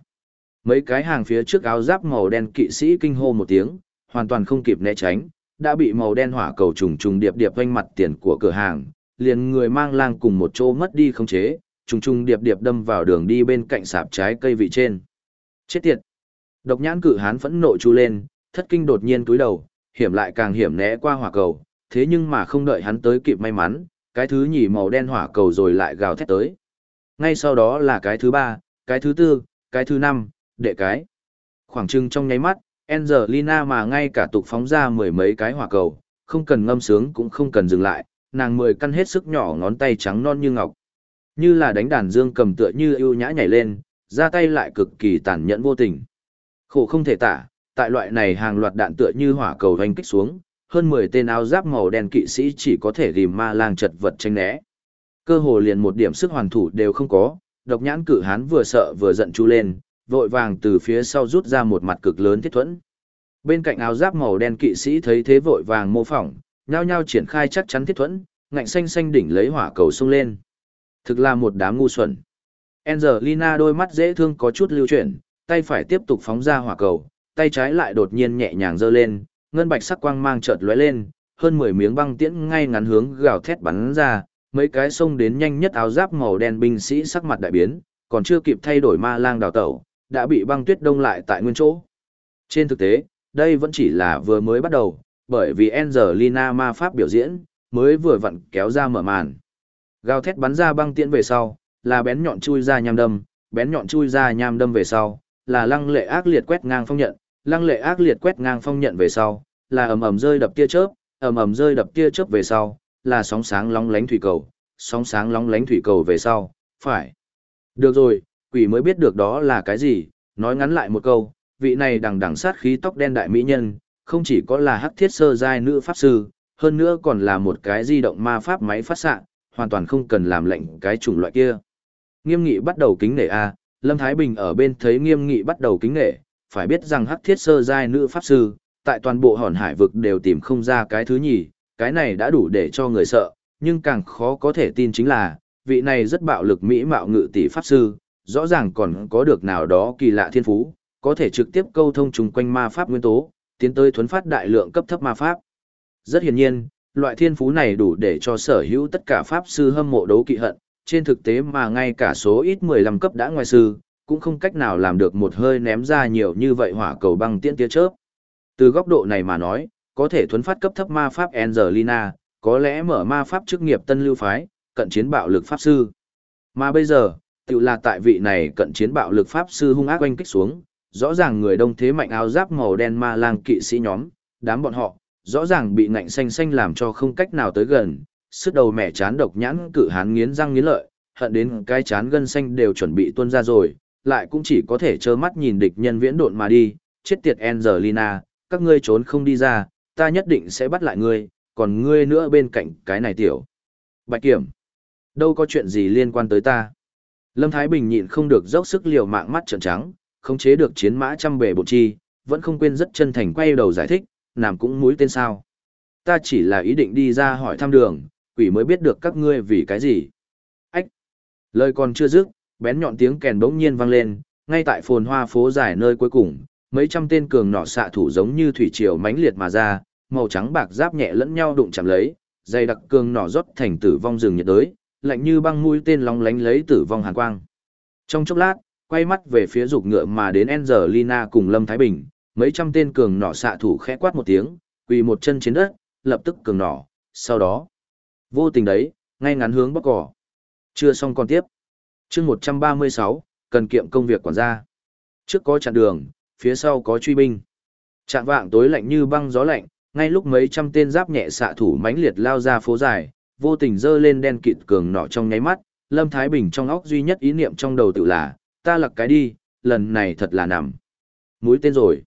Mấy cái hàng phía trước áo giáp màu đen kỵ sĩ kinh hô một tiếng, hoàn toàn không kịp né tránh, đã bị màu đen hỏa cầu trùng trùng điệp điệp quanh mặt tiền của cửa hàng, liền người mang lang cùng một chỗ mất đi không chế, trùng trùng điệp điệp đâm vào đường đi bên cạnh sạp trái cây vị trên. Chết tiệt! Độc nhãn cự hán phẫn nộ chu lên, thất kinh đột nhiên túi đầu, hiểm lại càng hiểm né qua hỏa cầu, thế nhưng mà không đợi hắn tới kịp may mắn, cái thứ nhì màu đen hỏa cầu rồi lại gào thét tới. Ngay sau đó là cái thứ ba, cái thứ tư, cái thứ năm, đệ cái. Khoảng trưng trong nháy mắt, Angelina mà ngay cả tục phóng ra mười mấy cái hỏa cầu, không cần ngâm sướng cũng không cần dừng lại, nàng mười căn hết sức nhỏ ngón tay trắng non như ngọc. Như là đánh đàn dương cầm tựa như ưu nhã nhảy lên, ra tay lại cực kỳ tàn nhẫn vô tình. Khổ không thể tả, tại loại này hàng loạt đạn tựa như hỏa cầu hoành kích xuống, hơn 10 tên áo giáp màu đen kỵ sĩ chỉ có thể rìm ma lang chật vật tranh né. Cơ hồ liền một điểm sức hoàn thủ đều không có, độc nhãn cử hán vừa sợ vừa giận chú lên, vội vàng từ phía sau rút ra một mặt cực lớn thiết thuẫn. Bên cạnh áo giáp màu đen kỵ sĩ thấy thế vội vàng mô phỏng, nhao nhao triển khai chắc chắn thiết thuẫn, ngạnh xanh xanh đỉnh lấy hỏa cầu xông lên. Thực là một đám ngu xuẩn. Angelina đôi mắt dễ thương có chút lưu chuyển, tay phải tiếp tục phóng ra hỏa cầu, tay trái lại đột nhiên nhẹ nhàng giơ lên, ngân bạch sắc quang mang chợt lóe lên, hơn 10 miếng băng tiễn ngay ngắn hướng gào thét bắn ra, mấy cái xông đến nhanh nhất áo giáp màu đen binh sĩ sắc mặt đại biến, còn chưa kịp thay đổi ma lang đào tẩu, đã bị băng tuyết đông lại tại nguyên chỗ. Trên thực tế, đây vẫn chỉ là vừa mới bắt đầu, bởi vì Angelina ma pháp biểu diễn, mới vừa vặn kéo ra mở màn. Gào thét bắn ra băng tiễn về sau, là bén nhọn chui ra nham đâm, bén nhọn chui ra nham đâm về sau, là lăng lệ ác liệt quét ngang phong nhận, lăng lệ ác liệt quét ngang phong nhận về sau, là ầm ầm rơi đập tia chớp, ầm ầm rơi đập tia chớp về sau, là sóng sáng long lánh thủy cầu, sóng sáng long lánh thủy cầu về sau, phải. Được rồi, quỷ mới biết được đó là cái gì, nói ngắn lại một câu, vị này đằng đằng sát khí tóc đen đại mỹ nhân, không chỉ có là hắc thiết sơ giai nữ pháp sư, hơn nữa còn là một cái di động ma pháp máy phát xạ, hoàn toàn không cần làm lệnh cái chủng loại kia. Nghiêm nghị bắt đầu kính nể a, Lâm Thái Bình ở bên thấy nghiêm nghị bắt đầu kính nể, phải biết rằng hắc thiết sơ giai nữ pháp sư, tại toàn bộ hòn hải vực đều tìm không ra cái thứ nhì, cái này đã đủ để cho người sợ, nhưng càng khó có thể tin chính là, vị này rất bạo lực mỹ mạo ngự tỷ pháp sư, rõ ràng còn có được nào đó kỳ lạ thiên phú, có thể trực tiếp câu thông chung quanh ma pháp nguyên tố, tiến tới thuấn phát đại lượng cấp thấp ma pháp. Rất hiển nhiên, loại thiên phú này đủ để cho sở hữu tất cả pháp sư hâm mộ đấu kỵ hận, trên thực tế mà ngay cả số ít 15 cấp đã ngoài sư, cũng không cách nào làm được một hơi ném ra nhiều như vậy hỏa cầu băng tiễn tia chớp. Từ góc độ này mà nói, có thể thuấn phát cấp thấp ma pháp Angelina, có lẽ mở ma pháp chức nghiệp tân lưu phái, cận chiến bạo lực pháp sư. Mà bây giờ, tự là tại vị này cận chiến bạo lực pháp sư hung ác oanh kích xuống, rõ ràng người đông thế mạnh áo giáp màu đen ma lang kỵ sĩ nhóm, đám bọn họ, rõ ràng bị ngạnh xanh xanh làm cho không cách nào tới gần, sức đầu mẹ chán độc nhãn cự hán nghiến răng nghiến lợi, hận đến cái chán gân xanh đều chuẩn bị tuôn ra rồi, lại cũng chỉ có thể trơ mắt nhìn địch nhân viễn độn mà đi, chết tiệt Angelina, các ngươi trốn không đi ra, ta nhất định sẽ bắt lại ngươi, còn ngươi nữa bên cạnh cái này tiểu. Bạch kiểm, đâu có chuyện gì liên quan tới ta. Lâm Thái Bình nhịn không được dốc sức liều mạng mắt trợn trắng, khống chế được chiến mã trăm bề bộ chi, vẫn không quên rất chân thành quay đầu giải thích, làm cũng mũi tên sao. Ta chỉ là ý định đi ra hỏi thăm đường, quỷ mới biết được các ngươi vì cái gì. Ách! Lời còn chưa dứt, bén nhọn tiếng kèn bỗng nhiên vang lên, ngay tại phồn hoa phố dài nơi cuối cùng, mấy trăm tên cường nỏ xạ thủ giống như thủy triều mãnh liệt mà ra, màu trắng bạc giáp nhẹ lẫn nhau đụng chạm lấy, dày đặc cường nỏ rót thành tử vong rừng nhiệt đới, lạnh như băng mũi tên lóng lánh lấy tử vong hàn quang. Trong chốc lát, quay mắt về phía dục ngựa mà đến Angelina cùng Lâm Thái Bình, mấy trăm tên cường nỏ xạ thủ khẽ quát một tiếng, quỳ một chân trên đất, lập tức cường nỏ, sau đó, vô tình đấy, ngay ngắn hướng bắc cỏ. Chưa xong còn tiếp. chương 136, cần kiệm công việc quản gia. Trước có chặn đường, phía sau có truy binh. Trạng vạng tối lạnh như băng gió lạnh, ngay lúc mấy trăm tên giáp nhẹ xạ thủ mãnh liệt lao ra phố dài, vô tình dơ lên đen kịt cường nọ trong nháy mắt, Lâm Thái Bình trong óc duy nhất ý niệm trong đầu tự là, ta lặc cái đi, lần này thật là nằm. Mũi tên rồi.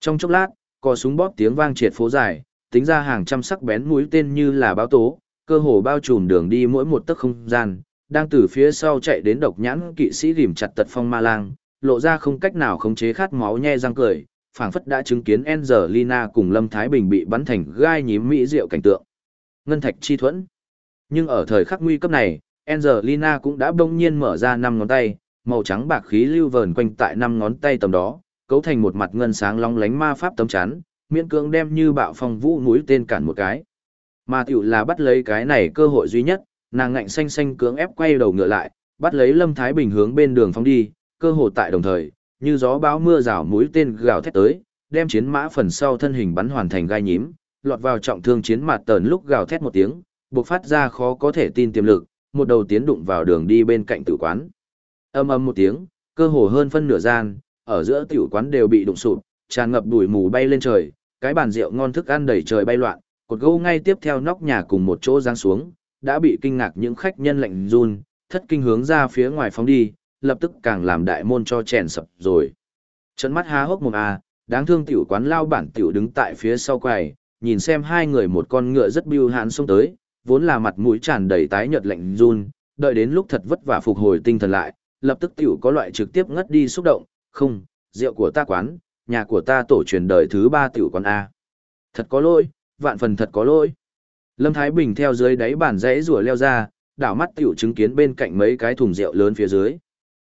Trong chốc lát, có súng bóp tiếng vang triệt phố dài, tính ra hàng trăm sắc bén mũi tên như là báo tố, cơ hồ bao trùm đường đi mỗi một tấc không gian, đang từ phía sau chạy đến độc nhãn kỵ sĩ rìm chặt tật phong ma lang, lộ ra không cách nào khống chế khát máu nhe răng cười, phảng phất đã chứng kiến Angelina cùng Lâm Thái Bình bị bắn thành gai nhím mỹ diệu cảnh tượng. Ngân thạch chi thuẫn. Nhưng ở thời khắc nguy cấp này, Angelina cũng đã bỗng nhiên mở ra năm ngón tay, màu trắng bạc khí lưu vờn quanh tại năm ngón tay tầm đó, cấu thành một mặt ngân sáng long lánh ma pháp tấm chắn, miễn cưỡng đem như bạo phong vũ núi tên cản một cái. Mà tiểu là bắt lấy cái này cơ hội duy nhất, nàng ngạnh xanh xanh cưỡng ép quay đầu ngựa lại, bắt lấy Lâm Thái Bình hướng bên đường phóng đi, cơ hội tại đồng thời, như gió bão mưa rào mũi tên gào thét tới, đem chiến mã phần sau thân hình bắn hoàn thành gai nhím, lọt vào trọng thương chiến mặt tờn lúc gào thét một tiếng, bộc phát ra khó có thể tin tiềm lực, một đầu tiến đụng vào đường đi bên cạnh tử quán. Âm âm một tiếng, cơ hồ hơn phân nửa gian, ở giữa tiểu quán đều bị đụng sụp, tràn ngập bụi mù bay lên trời, cái bàn rượu ngon thức ăn đầy trời bay loạn, cột gỗ ngay tiếp theo nóc nhà cùng một chỗ giáng xuống, đã bị kinh ngạc những khách nhân lạnh run, thất kinh hướng ra phía ngoài phóng đi, lập tức càng làm đại môn cho chèn sập rồi. Trận mắt há hốc mồm à, đáng thương tiểu quán lao bản tiểu đứng tại phía sau quầy, nhìn xem hai người một con ngựa rất biêu hãn xông tới, vốn là mặt mũi tràn đầy tái nhợt lạnh run, đợi đến lúc thật vất vả phục hồi tinh thần lại, lập tức tiểu có loại trực tiếp ngất đi xúc động, không, rượu của ta quán, nhà của ta tổ truyền đời thứ ba tiểu quán A. Thật có lỗi, vạn phần thật có lỗi. Lâm Thái Bình theo dưới đáy bàn rẽ rùa leo ra, đảo mắt tiểu chứng kiến bên cạnh mấy cái thùng rượu lớn phía dưới.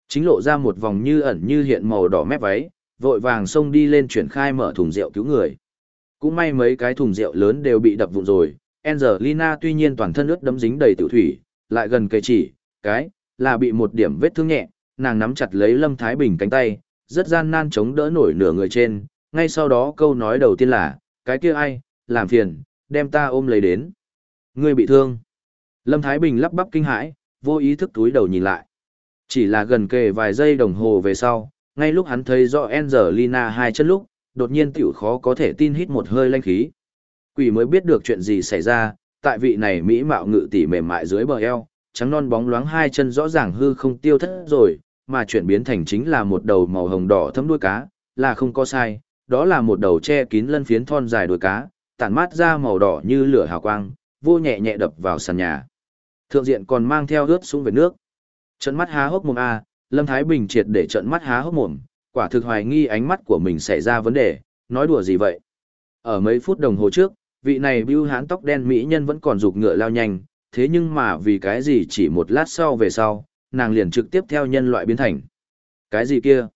Chính lộ ra một vòng như ẩn như hiện màu đỏ mép váy, vội vàng xông đi lên chuyển khai mở thùng rượu cứu người. Cũng may mấy cái thùng rượu lớn đều bị đập vụn rồi, Angelina tuy nhiên toàn thân ướt đấm dính đầy tiểu thủy, lại gần cây chỉ, cái, là bị một điểm vết thương nhẹ, nàng nắm chặt lấy Lâm Thái Bình cánh tay, rất gian nan chống đỡ nổi nửa người trên, ngay sau đó câu nói đầu tiên là, cái kia ai, làm phiền, đem ta ôm lấy đến. Ngươi bị thương. Lâm Thái Bình lắp bắp kinh hãi, vô ý thức túi đầu nhìn lại. Chỉ là gần kề vài giây đồng hồ về sau, ngay lúc hắn thấy rõ Angelina hai chân lúc, đột nhiên tiểu khó có thể tin hít một hơi lanh khí. Quỷ mới biết được chuyện gì xảy ra, tại vị này mỹ mạo ngự tỷ mềm mại dưới bờ eo, trắng non bóng loáng hai chân rõ ràng hư không tiêu thất rồi, mà chuyển biến thành chính là một đầu màu hồng đỏ thấm đuôi cá, là không có sai, đó là một đầu che kín lân phiến thon dài đuôi cá, tản mát ra màu đỏ như lửa hào quang, vô nhẹ nhẹ đập vào sàn nhà. Thượng diện còn mang theo ướt xuống về nước. Trận mắt há hốc mồm a, Lâm Thái Bình triệt để trận mắt há hốc mồm, quả thực hoài nghi ánh mắt của mình xảy ra vấn đề, nói đùa gì vậy? Ở mấy phút đồng hồ trước, vị này bưu hán tóc đen mỹ nhân vẫn còn rục ngựa lao nhanh, thế nhưng mà vì cái gì chỉ một lát sau về sau, nàng liền trực tiếp theo nhân loại biến thành. Cái gì kia?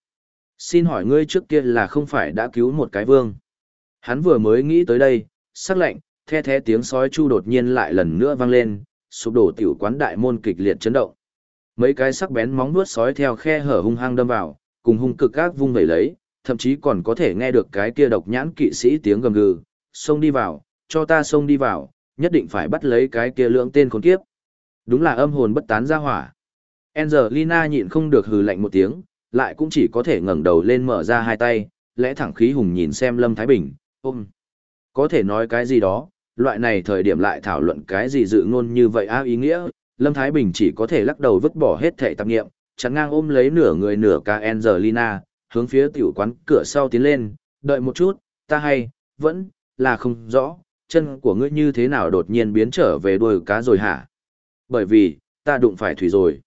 Xin hỏi ngươi trước kia là không phải đã cứu một cái vương? Hắn vừa mới nghĩ tới đây, sắc lạnh, the the tiếng sói chu đột nhiên lại lần nữa vang lên, sụp đổ tiểu quán đại môn kịch liệt chấn động. Mấy cái sắc bén móng vuốt sói theo khe hở hung hăng đâm vào, cùng hung cực các vung vẩy lấy, thậm chí còn có thể nghe được cái kia độc nhãn kỵ sĩ tiếng gầm gừ, xông đi vào, cho ta xông đi vào, nhất định phải bắt lấy cái kia lượng tên khốn kiếp. Đúng là âm hồn bất tán ra hỏa. Angelina nhịn không được hừ lạnh một tiếng, lại cũng chỉ có thể ngẩng đầu lên mở ra hai tay, lẽ thẳng khí hùng nhìn xem Lâm Thái Bình, ôm. Có thể nói cái gì đó, loại này thời điểm lại thảo luận cái gì dự ngôn như vậy á ý nghĩa, Lâm Thái Bình chỉ có thể lắc đầu vứt bỏ hết thể tạp nghiệm, chắn ngang ôm lấy nửa người nửa ca Angelina, hướng phía tiểu quán cửa sau tiến lên, đợi một chút, ta hay, vẫn, là không rõ, chân của ngươi như thế nào đột nhiên biến trở về đuôi cá rồi hả? Bởi vì, ta đụng phải thủy rồi.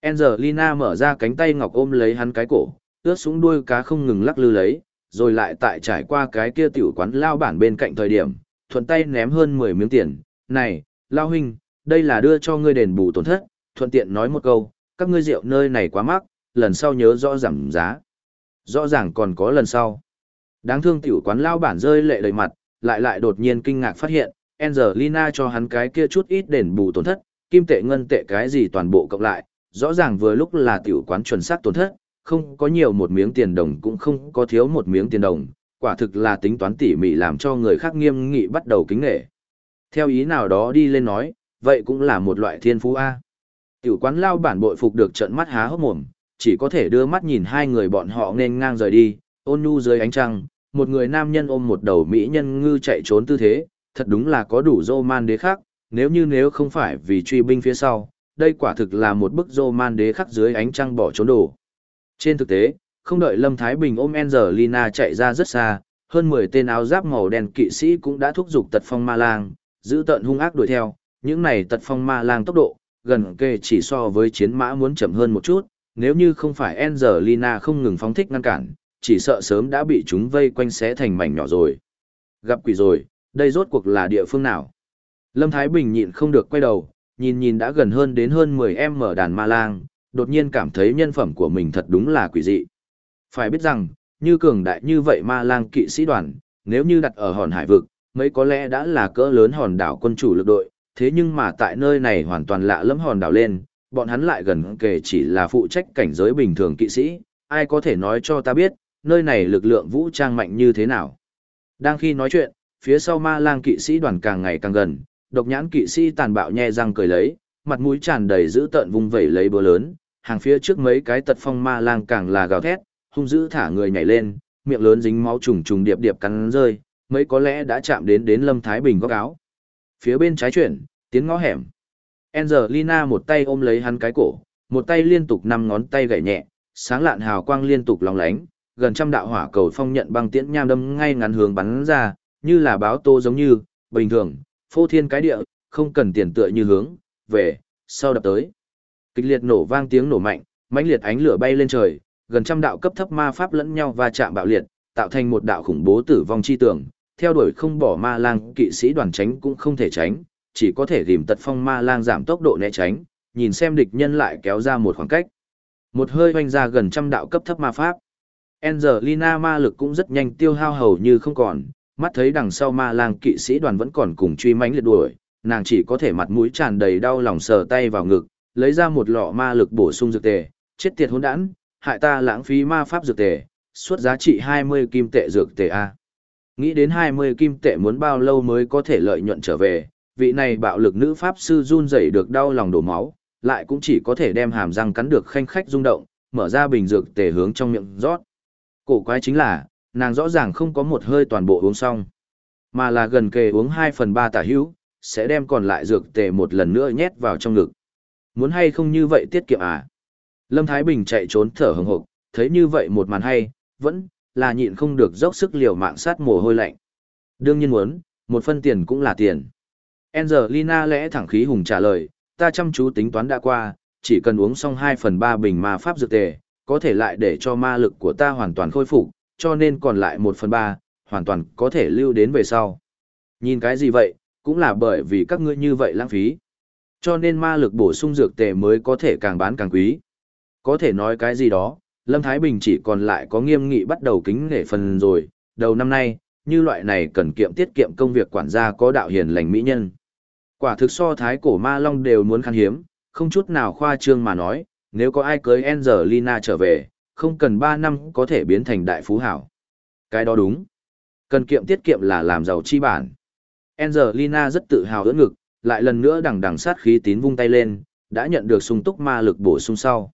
Angelina mở ra cánh tay ngọc ôm lấy hắn cái cổ, ướt xuống đuôi cá không ngừng lắc lư lấy, rồi lại tại trải qua cái kia tiểu quán lao bản bên cạnh thời điểm, thuận tay ném hơn 10 miếng tiền. Này, lao huynh, đây là đưa cho ngươi đền bù tổn thất, thuận tiện nói một câu, các ngươi rượu nơi này quá mắc, lần sau nhớ rõ giảm giá. Rõ ràng còn có lần sau. Đáng thương tiểu quán lao bản rơi lệ đầy mặt, lại lại đột nhiên kinh ngạc phát hiện, Angelina cho hắn cái kia chút ít đền bù tổn thất, kim tệ ngân tệ cái gì toàn bộ cộng lại, rõ ràng vừa lúc là tiểu quán chuẩn xác tổn thất, không có nhiều một miếng tiền đồng cũng không có thiếu một miếng tiền đồng, quả thực là tính toán tỉ mỉ làm cho người khác nghiêm nghị bắt đầu kính nghệ. Theo ý nào đó đi lên nói, vậy cũng là một loại thiên phú A. Tiểu quán lao bản bội phục được trận mắt há hốc mồm, chỉ có thể đưa mắt nhìn hai người bọn họ nên ngang rời đi, ôn nhu dưới ánh trăng, một người nam nhân ôm một đầu mỹ nhân ngư chạy trốn tư thế, thật đúng là có đủ dô man đế khác, nếu như nếu không phải vì truy binh phía sau, đây quả thực là một bức dô man đế khắc dưới ánh trăng bỏ trốn đồ. Trên thực tế, không đợi Lâm Thái Bình ôm Angelina chạy ra rất xa, hơn 10 tên áo giáp màu đen kỵ sĩ cũng đã thúc giục tật phong ma lang, giữ tận hung ác đuổi theo, những này tật phong ma lang tốc độ, gần kề chỉ so với chiến mã muốn chậm hơn một chút, nếu như không phải Angelina không ngừng phóng thích ngăn cản, chỉ sợ sớm đã bị chúng vây quanh xé thành mảnh nhỏ rồi. Gặp quỷ rồi, đây rốt cuộc là địa phương nào? Lâm Thái Bình nhịn không được quay đầu, nhìn nhìn đã gần hơn đến hơn 10 em mở đàn ma lang, đột nhiên cảm thấy nhân phẩm của mình thật đúng là quỷ dị. Phải biết rằng, như cường đại như vậy ma lang kỵ sĩ đoàn, nếu như đặt ở hòn hải vực, mấy có lẽ đã là cỡ lớn hòn đảo quân chủ lực đội, thế nhưng mà tại nơi này hoàn toàn lạ lẫm hòn đảo lên, bọn hắn lại gần kề chỉ là phụ trách cảnh giới bình thường kỵ sĩ, ai có thể nói cho ta biết, nơi này lực lượng vũ trang mạnh như thế nào. Đang khi nói chuyện, phía sau ma lang kỵ sĩ đoàn càng ngày càng gần, độc nhãn kỵ sĩ tàn bạo nhe răng cười lấy, mặt mũi tràn đầy dữ tợn vung vẩy lấy búa lớn, hàng phía trước mấy cái tật phong ma lang càng là gào thét, hung dữ thả người nhảy lên, miệng lớn dính máu trùng trùng điệp điệp cắn rơi, mấy có lẽ đã chạm đến đến Lâm Thái Bình góc áo. Phía bên trái chuyển, tiến ngõ hẻm. Angelina một tay ôm lấy hắn cái cổ, một tay liên tục năm ngón tay gảy nhẹ, sáng lạn hào quang liên tục lóng lánh, gần trăm đạo hỏa cầu phong nhận băng tiễn nham đâm ngay ngắn hướng bắn ra, như là báo tô giống như, bình thường, phô thiên cái địa, không cần tiền tựa như hướng, về, sau đập tới. Kịch liệt nổ vang tiếng nổ mạnh, mãnh liệt ánh lửa bay lên trời, gần trăm đạo cấp thấp ma pháp lẫn nhau va chạm bạo liệt, tạo thành một đạo khủng bố tử vong chi tưởng, theo đuổi không bỏ ma lang kỵ sĩ đoàn tránh cũng không thể tránh, chỉ có thể tìm tật phong ma lang giảm tốc độ né tránh, nhìn xem địch nhân lại kéo ra một khoảng cách. Một hơi hoành ra gần trăm đạo cấp thấp ma pháp. Angelina ma lực cũng rất nhanh tiêu hao hầu như không còn, mắt thấy đằng sau ma lang kỵ sĩ đoàn vẫn còn cùng truy mãnh liệt đuổi, nàng chỉ có thể mặt mũi tràn đầy đau lòng sờ tay vào ngực, lấy ra một lọ ma lực bổ sung dược tề, chết tiệt hỗn đản, hại ta lãng phí ma pháp dược tề, suất giá trị 20 kim tệ dược tề a. Nghĩ đến 20 kim tệ muốn bao lâu mới có thể lợi nhuận trở về, vị này bạo lực nữ pháp sư run rẩy được đau lòng đổ máu, lại cũng chỉ có thể đem hàm răng cắn được khanh khách rung động, mở ra bình dược tề hướng trong miệng rót. Cổ quái chính là, nàng rõ ràng không có một hơi toàn bộ uống xong, mà là gần kề uống 2 phần 3 tả hữu, sẽ đem còn lại dược tề một lần nữa nhét vào trong ngực. Muốn hay không như vậy tiết kiệm à? Lâm Thái Bình chạy trốn thở hừng hực, thấy như vậy một màn hay, vẫn là nhịn không được dốc sức liều mạng sát mồ hôi lạnh. Đương nhiên muốn, một phân tiền cũng là tiền. Angelina lẽ thẳng khí hùng trả lời, ta chăm chú tính toán đã qua, chỉ cần uống xong 2 phần 3 bình ma pháp dược tề, có thể lại để cho ma lực của ta hoàn toàn khôi phục, cho nên còn lại 1 phần 3, hoàn toàn có thể lưu đến về sau. Nhìn cái gì vậy, cũng là bởi vì các ngươi như vậy lãng phí. Cho nên ma lực bổ sung dược tề mới có thể càng bán càng quý. Có thể nói cái gì đó, Lâm Thái Bình chỉ còn lại có nghiêm nghị bắt đầu kính nể phần rồi, đầu năm nay, như loại này cần kiệm tiết kiệm công việc quản gia có đạo hiền lành mỹ nhân. Quả thực so thái cổ ma long đều muốn khan hiếm, không chút nào khoa trương mà nói, nếu có ai cưới Angelina trở về, không cần 3 năm có thể biến thành đại phú hảo. Cái đó đúng. Cần kiệm tiết kiệm là làm giàu chi bản. Angelina rất tự hào ưỡn ngực, lại lần nữa đằng đằng sát khí tín vung tay lên, đã nhận được sung túc ma lực bổ sung sau.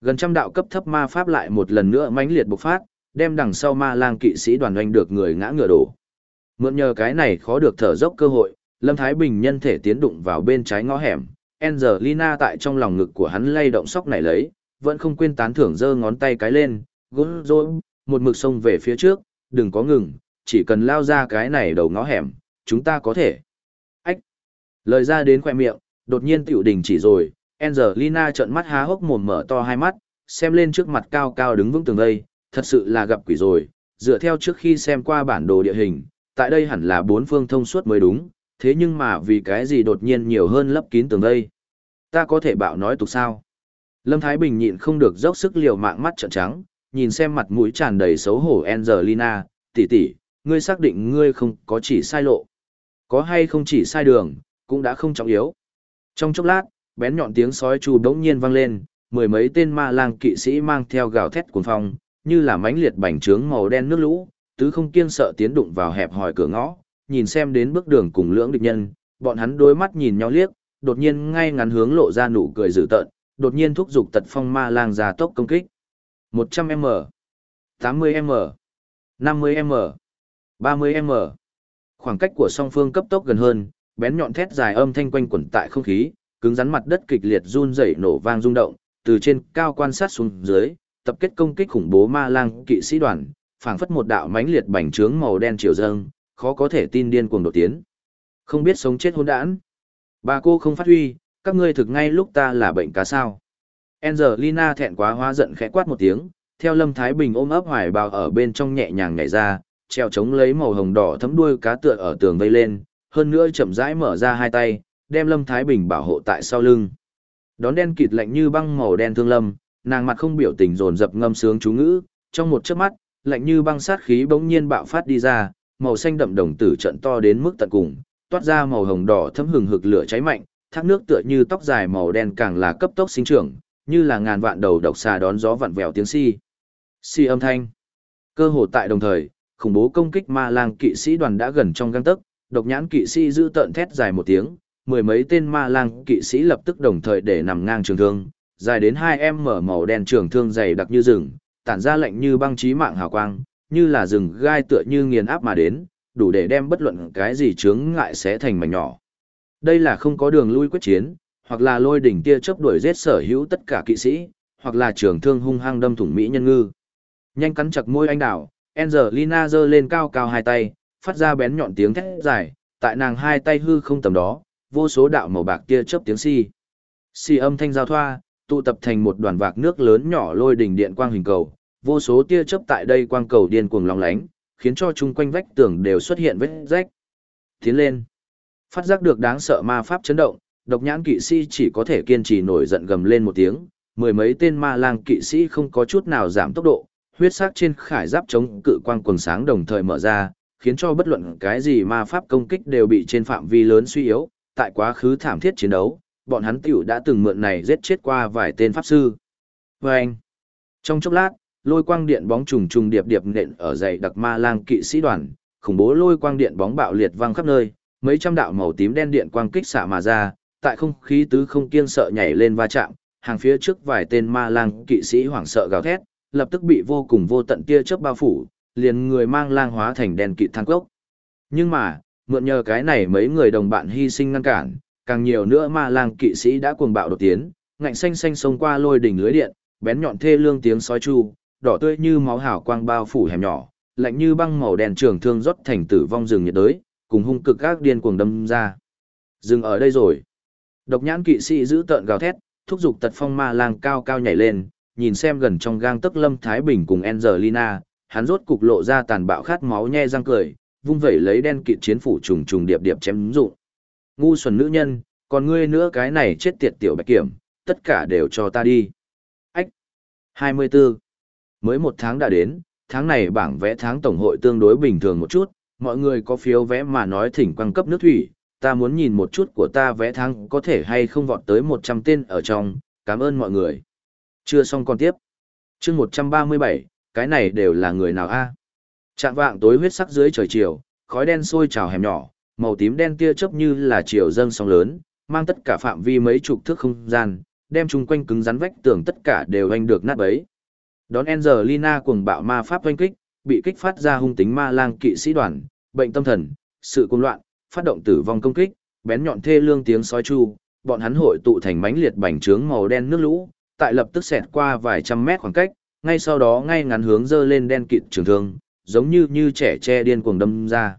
Gần trăm đạo cấp thấp ma pháp lại một lần nữa mãnh liệt bộc phát, đem đằng sau ma lang kỵ sĩ đoàn doanh được người ngã ngựa đổ. Mượn nhờ cái này khó được thở dốc cơ hội, Lâm Thái Bình nhân thể tiến đụng vào bên trái ngõ hẻm, Angelina tại trong lòng ngực của hắn lay động sóc này lấy, vẫn không quên tán thưởng giơ ngón tay cái lên, gối rồi, một mực sông về phía trước, đừng có ngừng, chỉ cần lao ra cái này đầu ngõ hẻm, chúng ta có thể. Ách! Lời ra đến khoẻ miệng, đột nhiên tiểu đình chỉ rồi, Angelina trợn mắt há hốc mồm mở to hai mắt, xem lên trước mặt cao cao đứng vững tường đây, thật sự là gặp quỷ rồi, dựa theo trước khi xem qua bản đồ địa hình, tại đây hẳn là bốn phương thông suốt mới đúng, thế nhưng mà vì cái gì đột nhiên nhiều hơn lấp kín tường đây. Ta có thể bảo nói tục sao? Lâm Thái Bình nhịn không được dốc sức liều mạng mắt trợn trắng, nhìn xem mặt mũi tràn đầy xấu hổ Angelina, tỷ tỷ, ngươi xác định ngươi không có chỉ sai lộ. Có hay không chỉ sai đường, cũng đã không trọng yếu. Trong chốc lát, bén nhọn tiếng sói chu đống nhiên vang lên, mười mấy tên ma lang kỵ sĩ mang theo gào thét cuồng phong, như là mãnh liệt bành trướng màu đen nước lũ, tứ không kiêng sợ tiến đụng vào hẹp hòi cửa ngõ, nhìn xem đến bước đường cùng lưỡng địch nhân, bọn hắn đôi mắt nhìn nhau liếc, đột nhiên ngay ngắn hướng lộ ra nụ cười dữ tợn, đột nhiên thúc giục tật phong ma lang ra tốc công kích. 100m, 80m, 50m, 30m. Khoảng cách của song phương cấp tốc gần hơn, bén nhọn thét dài âm thanh quanh quẩn tại không khí, cứng rắn mặt đất kịch liệt run rẩy nổ vang rung động, từ trên cao quan sát xuống dưới, tập kết công kích khủng bố ma lang kỵ sĩ đoàn, phảng phất một đạo mãnh liệt bành trướng màu đen chiều dâng, khó có thể tin điên cuồng đột tiến. Không biết sống chết hỗn đản. Bà cô không phát huy, các ngươi thực ngay lúc ta là bệnh cá sao. Angelina thẹn quá hóa giận khẽ quát một tiếng, theo Lâm Thái Bình ôm ấp hoài bào ở bên trong nhẹ nhàng nhảy ra, treo chống lấy màu hồng đỏ thấm đuôi cá tựa ở tường vây lên, hơn nữa chậm rãi mở ra hai tay, đem Lâm Thái Bình bảo hộ tại sau lưng. Đón đen kịt lạnh như băng màu đen thương lâm, nàng mặt không biểu tình dồn dập ngâm sướng chú ngữ, trong một chớp mắt, lạnh như băng sát khí bỗng nhiên bạo phát đi ra, màu xanh đậm đồng tử trận to đến mức tận cùng, toát ra màu hồng đỏ thấm hừng hực lửa cháy mạnh, thác nước tựa như tóc dài màu đen càng là cấp tốc sinh trưởng, như là ngàn vạn đầu độc xà đón gió vặn vẹo tiếng si. Xì âm thanh. Cơ hồ tại đồng thời, khủng bố công kích ma lang kỵ sĩ đoàn đã gần trong gang tấc, độc nhãn kỵ sĩ giữ tợn thét dài một tiếng, mười mấy tên ma lang kỵ sĩ lập tức đồng thời để nằm ngang trường thương, dài đến hai em mở màu đen trường thương dày đặc như rừng, tản ra lạnh như băng chí mạng hào quang, như là rừng gai tựa như nghiền áp mà đến, đủ để đem bất luận cái gì chướng ngại sẽ thành mảnh nhỏ. Đây là không có đường lui quyết chiến, hoặc là lôi đỉnh tia chớp đuổi giết sở hữu tất cả kỵ sĩ, hoặc là trường thương hung hăng đâm thủng mỹ nhân ngư. Nhanh cắn chặt môi anh đảo, Angelina giơ lên cao cao hai tay, phát ra bén nhọn tiếng thét dài, tại nàng hai tay hư không tầm đó, vô số đạo màu bạc tia chớp tiếng si. Si âm thanh giao thoa, tụ tập thành một đoàn vạc nước lớn nhỏ lôi đỉnh điện quang hình cầu, vô số tia chớp tại đây quang cầu điên cuồng lóng lánh, khiến cho chung quanh vách tường đều xuất hiện vết rách. Tiến lên. Phát giác được đáng sợ ma pháp chấn động, độc nhãn kỵ sĩ chỉ có thể kiên trì nổi giận gầm lên một tiếng, mười mấy tên ma lang kỵ sĩ không có chút nào giảm tốc độ, huyết sắc trên khải giáp chống cự quang quần sáng đồng thời mở ra, khiến cho bất luận cái gì ma pháp công kích đều bị trên phạm vi lớn suy yếu, tại quá khứ thảm thiết chiến đấu, bọn hắn tiểu đã từng mượn này giết chết qua vài tên pháp sư. Và anh, trong chốc lát, lôi quang điện bóng trùng trùng điệp điệp nện ở dày đặc ma lang kỵ sĩ đoàn, khủng bố lôi quang điện bóng bạo liệt vang khắp nơi, mấy trăm đạo màu tím đen điện quang kích xạ mà ra, tại không khí tứ không kiên sợ nhảy lên va chạm, hàng phía trước vài tên ma lang kỵ sĩ hoảng sợ gào thét, lập tức bị vô cùng vô tận tia chớp bao phủ, liền người mang lang hóa thành đèn kỵ than cốc. Nhưng mà, mượn nhờ cái này mấy người đồng bạn hy sinh ngăn cản, càng nhiều nữa ma lang kỵ sĩ đã cuồng bạo đột tiến, ngạnh xanh xanh xông qua lôi đỉnh lưới điện, bén nhọn thê lương tiếng sói chu, đỏ tươi như máu hào quang bao phủ hẻm nhỏ, lạnh như băng màu đen trường thương rót thành tử vong rừng nhiệt đới, cùng hung cực các điên cuồng đâm ra. Dừng ở đây rồi. Độc nhãn kỵ sĩ giữ tợn gào thét, thúc giục tật phong ma lang cao cao nhảy lên, nhìn xem gần trong gang tấc lâm Thái Bình cùng Angelina, hắn rốt cục lộ ra tàn bạo khát máu nhe răng cười, vung vẩy lấy đen kịt chiến phủ trùng trùng điệp điệp chém dụng. Ngu xuẩn nữ nhân, còn ngươi nữa cái này chết tiệt tiểu bạch kiểm, tất cả đều cho ta đi. Ách! 24. Mới một tháng đã đến, tháng này bảng vẽ tháng tổng hội tương đối bình thường một chút, mọi người có phiếu vẽ mà nói thỉnh quan cấp nước thủy, ta muốn nhìn một chút của ta vẽ tháng có thể hay không vọt tới 100 tên ở trong, cảm ơn mọi người. Chưa xong còn tiếp. chương 137, cái này đều là người nào a Trạng vạng tối huyết sắc dưới trời chiều, khói đen sôi trào hẻm nhỏ, màu tím đen tia chớp như là chiều dâng sóng lớn, mang tất cả phạm vi mấy chục thước không gian, đem chung quanh cứng rắn vách tường tất cả đều anh được nát bấy. Đón Angelina cuồng bạo ma pháp oanh kích, bị kích phát ra hung tính ma lang kỵ sĩ đoàn, bệnh tâm thần, sự cuồng loạn, phát động tử vong công kích, bén nhọn thê lương tiếng sói chu, bọn hắn hội tụ thành mánh liệt bành trướng màu đen nước lũ, tại lập tức xẹt qua vài trăm mét khoảng cách, ngay sau đó ngay ngắn hướng dơ lên đen kịt trường thương, giống như như trẻ che điên cuồng đâm ra.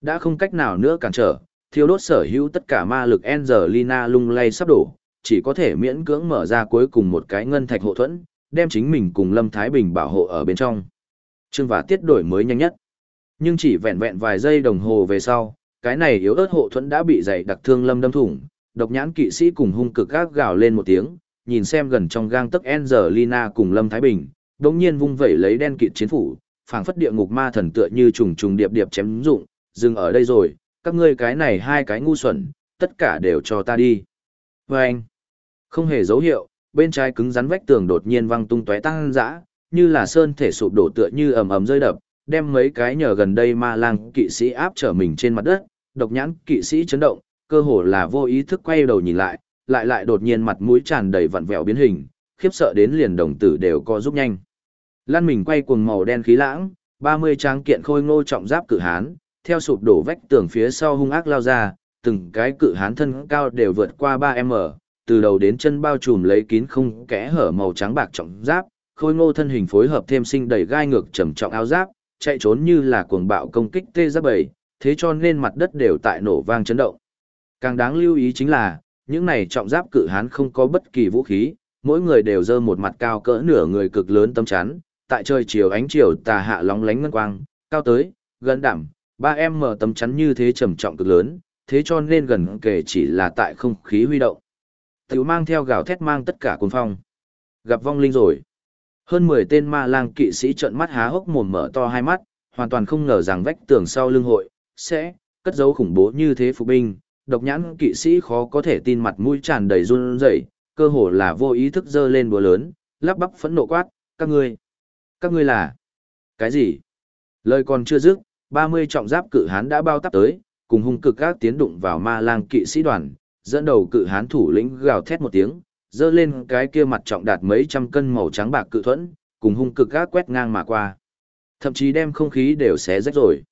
Đã không cách nào nữa cản trở, thiêu đốt sở hữu tất cả ma lực Angelina lung lay sắp đổ, chỉ có thể miễn cưỡng mở ra cuối cùng một cái ngân thạch hộ thuẫn, đem chính mình cùng Lâm Thái Bình bảo hộ ở bên trong. Trương và tiết đổi mới nhanh nhất. Nhưng chỉ vẹn vẹn vài giây đồng hồ về sau, cái này yếu ớt hộ thuẫn đã bị dày đặc thương lâm đâm thủng, độc nhãn kỵ sĩ cùng hung cực gác gào lên một tiếng, nhìn xem gần trong gang tấc Angelina cùng Lâm Thái Bình, đống nhiên vung vẩy lấy đen kịt chiến phủ, phảng phất địa ngục ma thần tựa như trùng trùng điệp điệp chém dụng, dừng ở đây rồi, các ngươi cái này hai cái ngu xuẩn, tất cả đều cho ta đi. Và anh, không hề dấu hiệu, bên trái cứng rắn vách tường đột nhiên văng tung tóe tăng dã, như là sơn thể sụp đổ tựa như ầm ầm rơi đập, đem mấy cái nhờ gần đây ma lang kỵ sĩ áp trở mình trên mặt đất, độc nhãn kỵ sĩ chấn động, cơ hồ là vô ý thức quay đầu nhìn lại, lại lại đột nhiên mặt mũi tràn đầy vặn vẹo biến hình, khiếp sợ đến liền đồng tử đều co giúp nhanh. Lan mình quay cuồng màu đen khí lãng, 30 tráng kiện khôi ngô trọng giáp cự hán, theo sụp đổ vách tường phía sau hung ác lao ra, từng cái cự hán thân cao đều vượt qua 3m, từ đầu đến chân bao trùm lấy kín không kẽ hở màu trắng bạc trọng giáp, khôi ngô thân hình phối hợp thêm sinh đầy gai ngược trầm trọng áo giáp, chạy trốn như là cuồng bạo công kích tê giáp bầy, thế cho nên mặt đất đều tại nổ vang chấn động. Càng đáng lưu ý chính là, những này trọng giáp cự hán không có bất kỳ vũ khí, mỗi người đều dơ một mặt cao cỡ nửa người cực lớn tấm chắn, tại trời chiều ánh chiều tà hạ lóng lánh ngân quang, cao tới, gần đảm, ba em mở tấm chắn như thế trầm trọng cực lớn, thế cho nên gần kể chỉ là tại không khí huy động. Tiểu mang theo gào thét mang tất cả cuồng phong. Gặp vong linh rồi. Hơn 10 tên ma lang kỵ sĩ trợn mắt há hốc mồm mở to hai mắt, hoàn toàn không ngờ rằng vách tường sau lưng hội, sẽ, cất dấu khủng bố như thế phục binh. Độc nhãn kỵ sĩ khó có thể tin mặt mũi tràn đầy run rẩy, cơ hồ là vô ý thức giơ lên búa lớn, lắp bắp phẫn nộ quát, các ngươi, Các ngươi là... Cái gì? Lời còn chưa dứt, 30 trọng giáp cự hán đã bao tắp tới, cùng hung cực các tiến đụng vào ma lang kỵ sĩ đoàn, dẫn đầu cự hán thủ lĩnh gào thét một tiếng, dơ lên cái kia mặt trọng đạt mấy trăm cân màu trắng bạc cự thuẫn, cùng hung cực gác quét ngang mà qua. Thậm chí đem không khí đều xé rách rồi.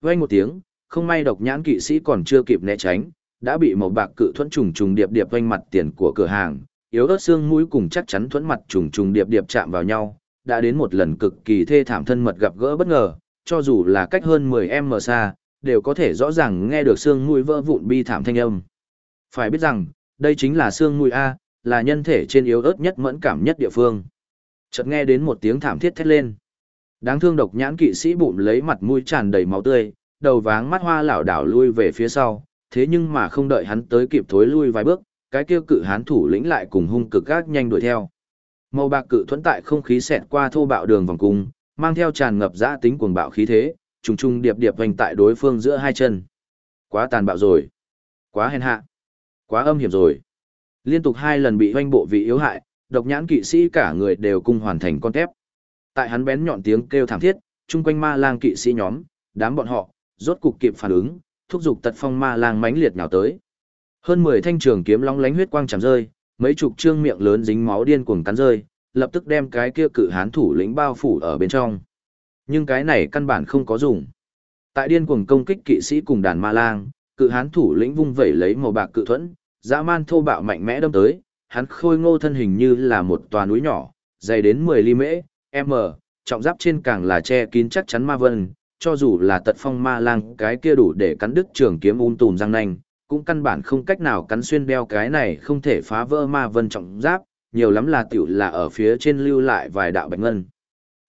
Vang một tiếng, không may độc nhãn kỵ sĩ còn chưa kịp né tránh, đã bị màu bạc cự thuẫn trùng trùng điệp điệp vanh mặt tiền của cửa hàng, yếu ớt xương mũi cùng chắc chắn thuẫn mặt trùng trùng điệp điệp chạm vào nhau, đã đến một lần cực kỳ thê thảm thân mật gặp gỡ bất ngờ, cho dù là cách hơn 10m xa, đều có thể rõ ràng nghe được xương mũi vỡ vụn bi thảm thanh âm. Phải biết rằng, đây chính là xương mũi A, là nhân thể trên yếu ớt nhất mẫn cảm nhất địa phương. Chợt nghe đến một tiếng thảm thiết thét lên. Đáng thương độc nhãn kỵ sĩ bụng lấy mặt mũi tràn đầy máu tươi, đầu váng mắt hoa lảo đảo lui về phía sau, thế nhưng mà không đợi hắn tới kịp thối lui vài bước, cái kia cự hán thủ lĩnh lại cùng hung cực gác nhanh đuổi theo. Màu bạc cự thuẫn tại không khí xẹt qua thô bạo đường vòng cung, mang theo tràn ngập dã tính cuồng bạo khí thế, trùng trùng điệp điệp vành tại đối phương giữa hai chân. Quá tàn bạo rồi, quá hèn hạ, quá âm hiểm rồi. Liên tục hai lần bị hoanh bộ vị yếu hại, độc nhãn kỵ sĩ cả người đều cung hoàn thành con tép. Tại hắn bén nhọn tiếng kêu thảm thiết, chung quanh ma lang kỵ sĩ nhóm, đám bọn họ, rốt cục kịp phản ứng, thúc giục tật phong ma lang mãnh liệt nhào tới. Hơn 10 thanh trường kiếm long lánh huyết quang chạm rơi, mấy chục trương miệng lớn dính máu điên cuồng cắn rơi, lập tức đem cái kia cự hán thủ lĩnh bao phủ ở bên trong. Nhưng cái này căn bản không có dùng. Tại điên cuồng công kích kỵ sĩ cùng đàn ma lang, cự hán thủ lĩnh vung vẩy lấy màu bạc cự thuẫn, dã man thô bạo mạnh mẽ đâm tới, hắn khôi ngô thân hình như là một tòa núi nhỏ, dày đến 10 ly mễ, m, trọng giáp trên càng là che kín chắc chắn ma vân, cho dù là tật phong ma lang cái kia đủ để cắn đứt trường kiếm un tùm răng nanh, cũng căn bản không cách nào cắn xuyên đeo cái này không thể phá vỡ ma vân trọng giáp, nhiều lắm là tiểu là ở phía trên lưu lại vài đạo bạch ngân.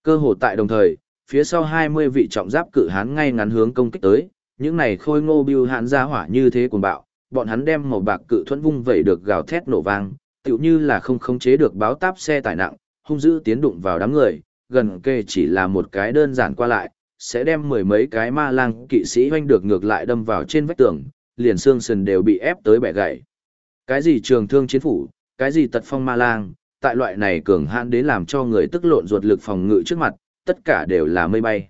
Cơ hồ tại đồng thời, phía sau 20 vị trọng giáp cự hán ngay ngắn hướng công kích tới, những này khôi ngô Biêu hán ra hỏa như thế cuồng bạo, bọn hắn đem màu bạc cự thuẫn vung vẩy được gào thét nổ vang, tựu như là không khống chế được báo táp xe tải nặng, hung dữ tiến đụng vào đám người, gần kề chỉ là một cái đơn giản qua lại, sẽ đem mười mấy cái ma lang kỵ sĩ hoanh được ngược lại đâm vào trên vách tường, liền xương sườn đều bị ép tới bẻ gãy. Cái gì trường thương chiến phủ, cái gì tật phong ma lang, tại loại này cường hãn đến làm cho người tức lộn ruột lực phòng ngự trước mặt, tất cả đều là mây bay.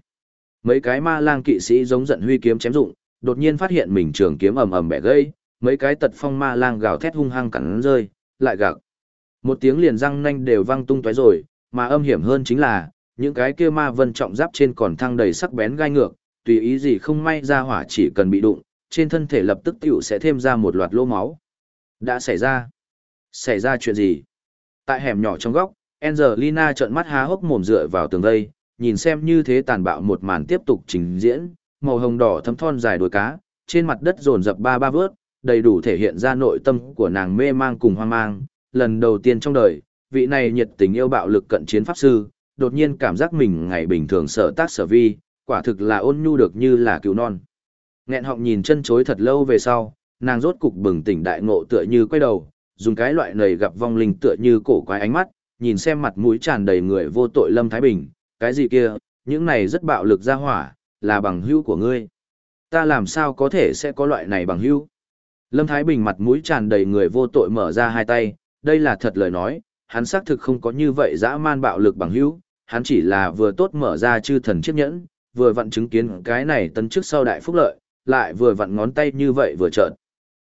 Mấy cái ma lang kỵ sĩ giống giận huy kiếm chém dụng, đột nhiên phát hiện mình trường kiếm ầm ầm bẻ gãy, mấy cái tật phong ma lang gào thét hung hăng cắn rơi, lại gạc. Một tiếng liền răng nanh đều văng tung tóe rồi, mà âm hiểm hơn chính là, những cái kia ma vân trọng giáp trên còn thăng đầy sắc bén gai ngược, tùy ý gì không may ra hỏa chỉ cần bị đụng, trên thân thể lập tức tiểu sẽ thêm ra một loạt lỗ máu. Đã xảy ra. Xảy ra chuyện gì? Tại hẻm nhỏ trong góc, Angelina trợn mắt há hốc mồm dựa vào tường đây nhìn xem như thế tàn bạo một màn tiếp tục trình diễn, màu hồng đỏ thấm thon dài đuôi cá, trên mặt đất rồn rập ba ba vớt, đầy đủ thể hiện ra nội tâm của nàng mê mang cùng hoang mang. Lần đầu tiên trong đời, vị này nhiệt tình yêu bạo lực cận chiến pháp sư, đột nhiên cảm giác mình ngày bình thường sợ tác sở vi, quả thực là ôn nhu được như là cứu non. Nghẹn họng nhìn chân chối thật lâu về sau, nàng rốt cục bừng tỉnh đại ngộ tựa như quay đầu, dùng cái loại này gặp vong linh tựa như cổ quái ánh mắt, nhìn xem mặt mũi tràn đầy người vô tội Lâm Thái Bình, cái gì kia, những này rất bạo lực ra hỏa, là bằng hữu của ngươi. Ta làm sao có thể sẽ có loại này bằng hữu? Lâm Thái Bình mặt mũi tràn đầy người vô tội mở ra hai tay, đây là thật lời nói, hắn xác thực không có như vậy dã man bạo lực bằng hữu, hắn chỉ là vừa tốt mở ra chư thần chiếc nhẫn, vừa vặn chứng kiến cái này tấn trước sau đại phúc lợi, lại vừa vặn ngón tay như vậy vừa trợn.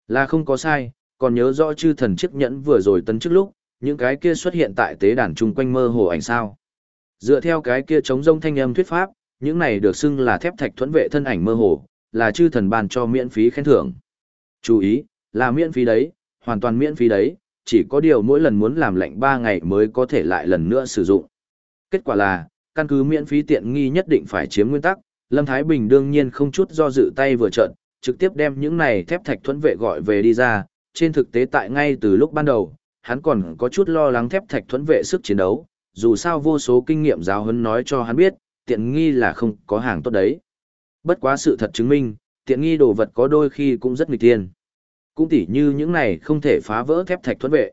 Là không có sai, còn nhớ rõ chư thần chiếc nhẫn vừa rồi tấn trước lúc, những cái kia xuất hiện tại tế đàn chung quanh mơ hồ ảnh sao. Dựa theo cái kia chống rông thanh âm thuyết pháp, những này được xưng là thép thạch thuẫn vệ thân ảnh mơ hồ, là chư thần ban cho miễn phí khen thưởng. Chú ý, là miễn phí đấy, hoàn toàn miễn phí đấy, chỉ có điều mỗi lần muốn làm lệnh 3 ngày mới có thể lại lần nữa sử dụng. Kết quả là, căn cứ miễn phí tiện nghi nhất định phải chiếm nguyên tắc, Lâm Thái Bình đương nhiên không chút do dự tay vừa trận, trực tiếp đem những này thép thạch thuẫn vệ gọi về đi ra, trên thực tế tại ngay từ lúc ban đầu, hắn còn có chút lo lắng thép thạch thuẫn vệ sức chiến đấu, dù sao vô số kinh nghiệm giáo huấn nói cho hắn biết, tiện nghi là không có hàng tốt đấy. Bất quá sự thật chứng minh, tiện nghi đồ vật có đôi khi cũng rất nghịch tiên. Cũng tỉ như những này không thể phá vỡ thép thạch thuẫn vệ.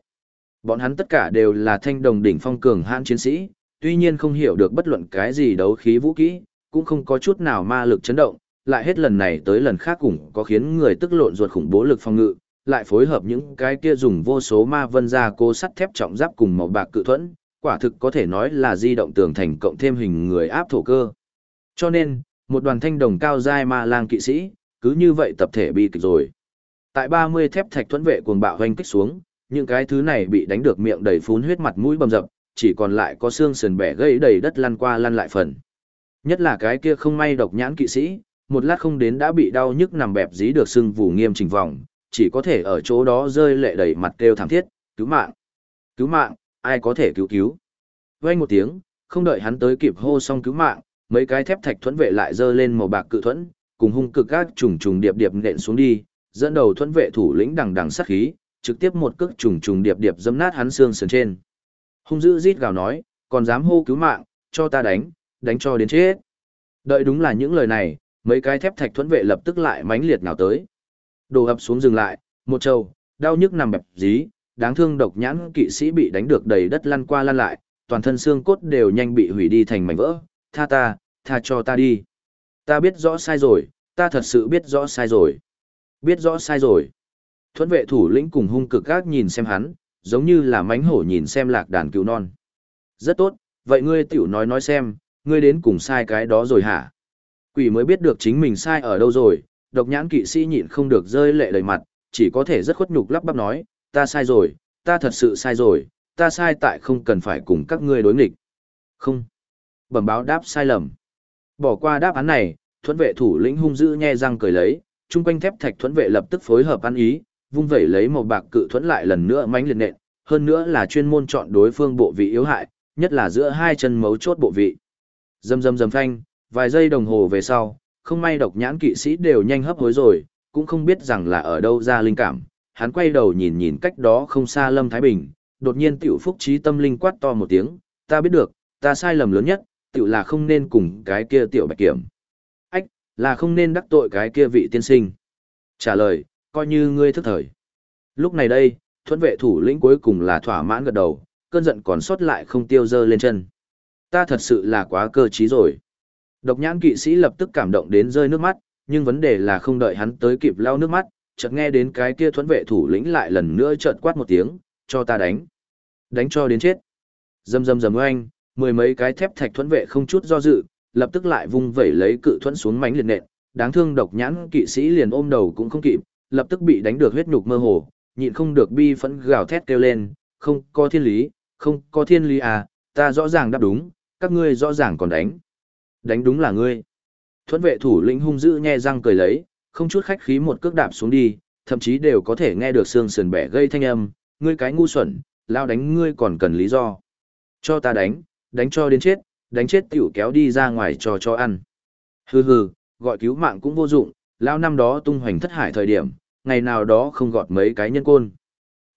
Bọn hắn tất cả đều là thanh đồng đỉnh phong cường hãn chiến sĩ, tuy nhiên không hiểu được bất luận cái gì đấu khí vũ kỹ, cũng không có chút nào ma lực chấn động, lại hết lần này tới lần khác cũng có khiến người tức lộn ruột khủng bố lực phòng ngự, lại phối hợp những cái kia dùng vô số ma vân ra cố sắt thép trọng giáp cùng màu bạc cự thuẫn, quả thực có thể nói là di động tường thành cộng thêm hình người áp thổ cơ. Cho nên, một đoàn thanh đồng cao giai ma lang kỵ sĩ, cứ như vậy tập thể bị kịch rồi. Tại 30 thép thạch thuẫn vệ cuồng bạo hoanh kích xuống, những cái thứ này bị đánh được miệng đầy phun huyết mặt mũi bầm dập, chỉ còn lại có xương sườn bẻ gây đầy đất lăn qua lăn lại phần. Nhất là cái kia không may độc nhãn kỵ sĩ, một lát không đến đã bị đau nhức nằm bẹp dí được xương vù nghiêm trình vòng, chỉ có thể ở chỗ đó rơi lệ đầy mặt kêu thảm thiết, cứu mạng, cứu mạng, ai có thể cứu cứu. Vang một tiếng, không đợi hắn tới kịp hô xong cứu mạng, mấy cái thép thạch thuẫn vệ lại giơ lên màu bạc cự thuẫn, cùng hung cực các trùng trùng điệp điệp nện xuống đi, dẫn đầu thuẫn vệ thủ lĩnh đằng đằng sát khí, trực tiếp một cước trùng trùng điệp điệp dẫm nát hắn xương sườn trên. Hung dữ rít gào nói, còn dám hô cứu mạng, cho ta đánh, đánh cho đến chết. Đợi đúng là những lời này, mấy cái thép thạch thuẫn vệ lập tức lại mãnh liệt nào tới. Đồ ập xuống dừng lại, một trâu, đau nhức nằm bẹp dí, đáng thương độc nhãn kỵ sĩ bị đánh được đầy đất lăn qua lăn lại, toàn thân xương cốt đều nhanh bị hủy đi thành mảnh vỡ, tha ta, tha cho ta đi. Ta biết rõ sai rồi, ta thật sự biết rõ sai rồi. Biết rõ sai rồi. Thuẫn vệ thủ lĩnh cùng hung cực gác nhìn xem hắn, giống như là mánh hổ nhìn xem lạc đàn cứu non. Rất tốt, vậy ngươi tiểu nói nói xem, ngươi đến cùng sai cái đó rồi hả? Quỷ mới biết được chính mình sai ở đâu rồi, độc nhãn kỵ sĩ nhịn không được rơi lệ đầy mặt, chỉ có thể rất khuất nhục lắp bắp nói, ta sai rồi, ta thật sự sai rồi, ta sai tại không cần phải cùng các ngươi đối nghịch. Không. Bẩm báo đáp sai lầm. Bỏ qua đáp án này, thuẫn vệ thủ lĩnh hung dữ nhe răng cười lấy, chung quanh thép thạch thuẫn vệ lập tức phối hợp ăn ý, vung vẩy lấy màu bạc cự thuẫn lại lần nữa mánh liệt nện, hơn nữa là chuyên môn chọn đối phương bộ vị yếu hại, nhất là giữa hai chân mấu chốt bộ vị. Dầm dầm dầm phanh, vài giây đồng hồ về sau, không may độc nhãn kỵ sĩ đều nhanh hấp hối rồi, cũng không biết rằng là ở đâu ra linh cảm. Hắn quay đầu nhìn nhìn cách đó không xa Lâm Thái Bình, đột nhiên tiểu phúc trí tâm linh quát to một tiếng, ta biết được, ta sai lầm lớn nhất, tiểu là không nên cùng cái kia tiểu bạch kiểm. Ách, là không nên đắc tội cái kia vị tiên sinh. Trả lời, coi như ngươi thức thời. Lúc này đây, thuẫn vệ thủ lĩnh cuối cùng là thỏa mãn gật đầu, cơn giận còn sót lại không tiêu dơ lên chân. Ta thật sự là quá cơ trí rồi. Độc nhãn kỵ sĩ lập tức cảm động đến rơi nước mắt, nhưng vấn đề là không đợi hắn tới kịp lau nước mắt, chợt nghe đến cái kia thuẫn vệ thủ lĩnh lại lần nữa chợt quát một tiếng, cho ta đánh. Đánh cho đến chết. Dầm dầm dầm oanh, mười mấy cái thép thạch thuẫn vệ không chút do dự, lập tức lại vung vẩy lấy cự thuẫn xuống mánh liệt nện, đáng thương độc nhãn kỵ sĩ liền ôm đầu cũng không kịp, lập tức bị đánh được huyết nhục mơ hồ, nhịn không được bi phẫn gào thét kêu lên, không có thiên lý, không có thiên lý à, ta rõ ràng đáp đúng, các ngươi rõ ràng còn đánh. Đánh đúng là ngươi. Thuẫn vệ thủ lĩnh hung dữ nhe răng cười lấy, không chút khách khí một cước đạp xuống đi, thậm chí đều có thể nghe được xương sườn bẻ gây thanh âm, ngươi cái ngu xuẩn, lao đánh ngươi còn cần lý do. Cho ta đánh, đánh cho đến chết, đánh chết tiểu kéo đi ra ngoài cho cho ăn. Hừ hừ, gọi cứu mạng cũng vô dụng, lao năm đó tung hoành thất hải thời điểm, ngày nào đó không gọt mấy cái nhân côn.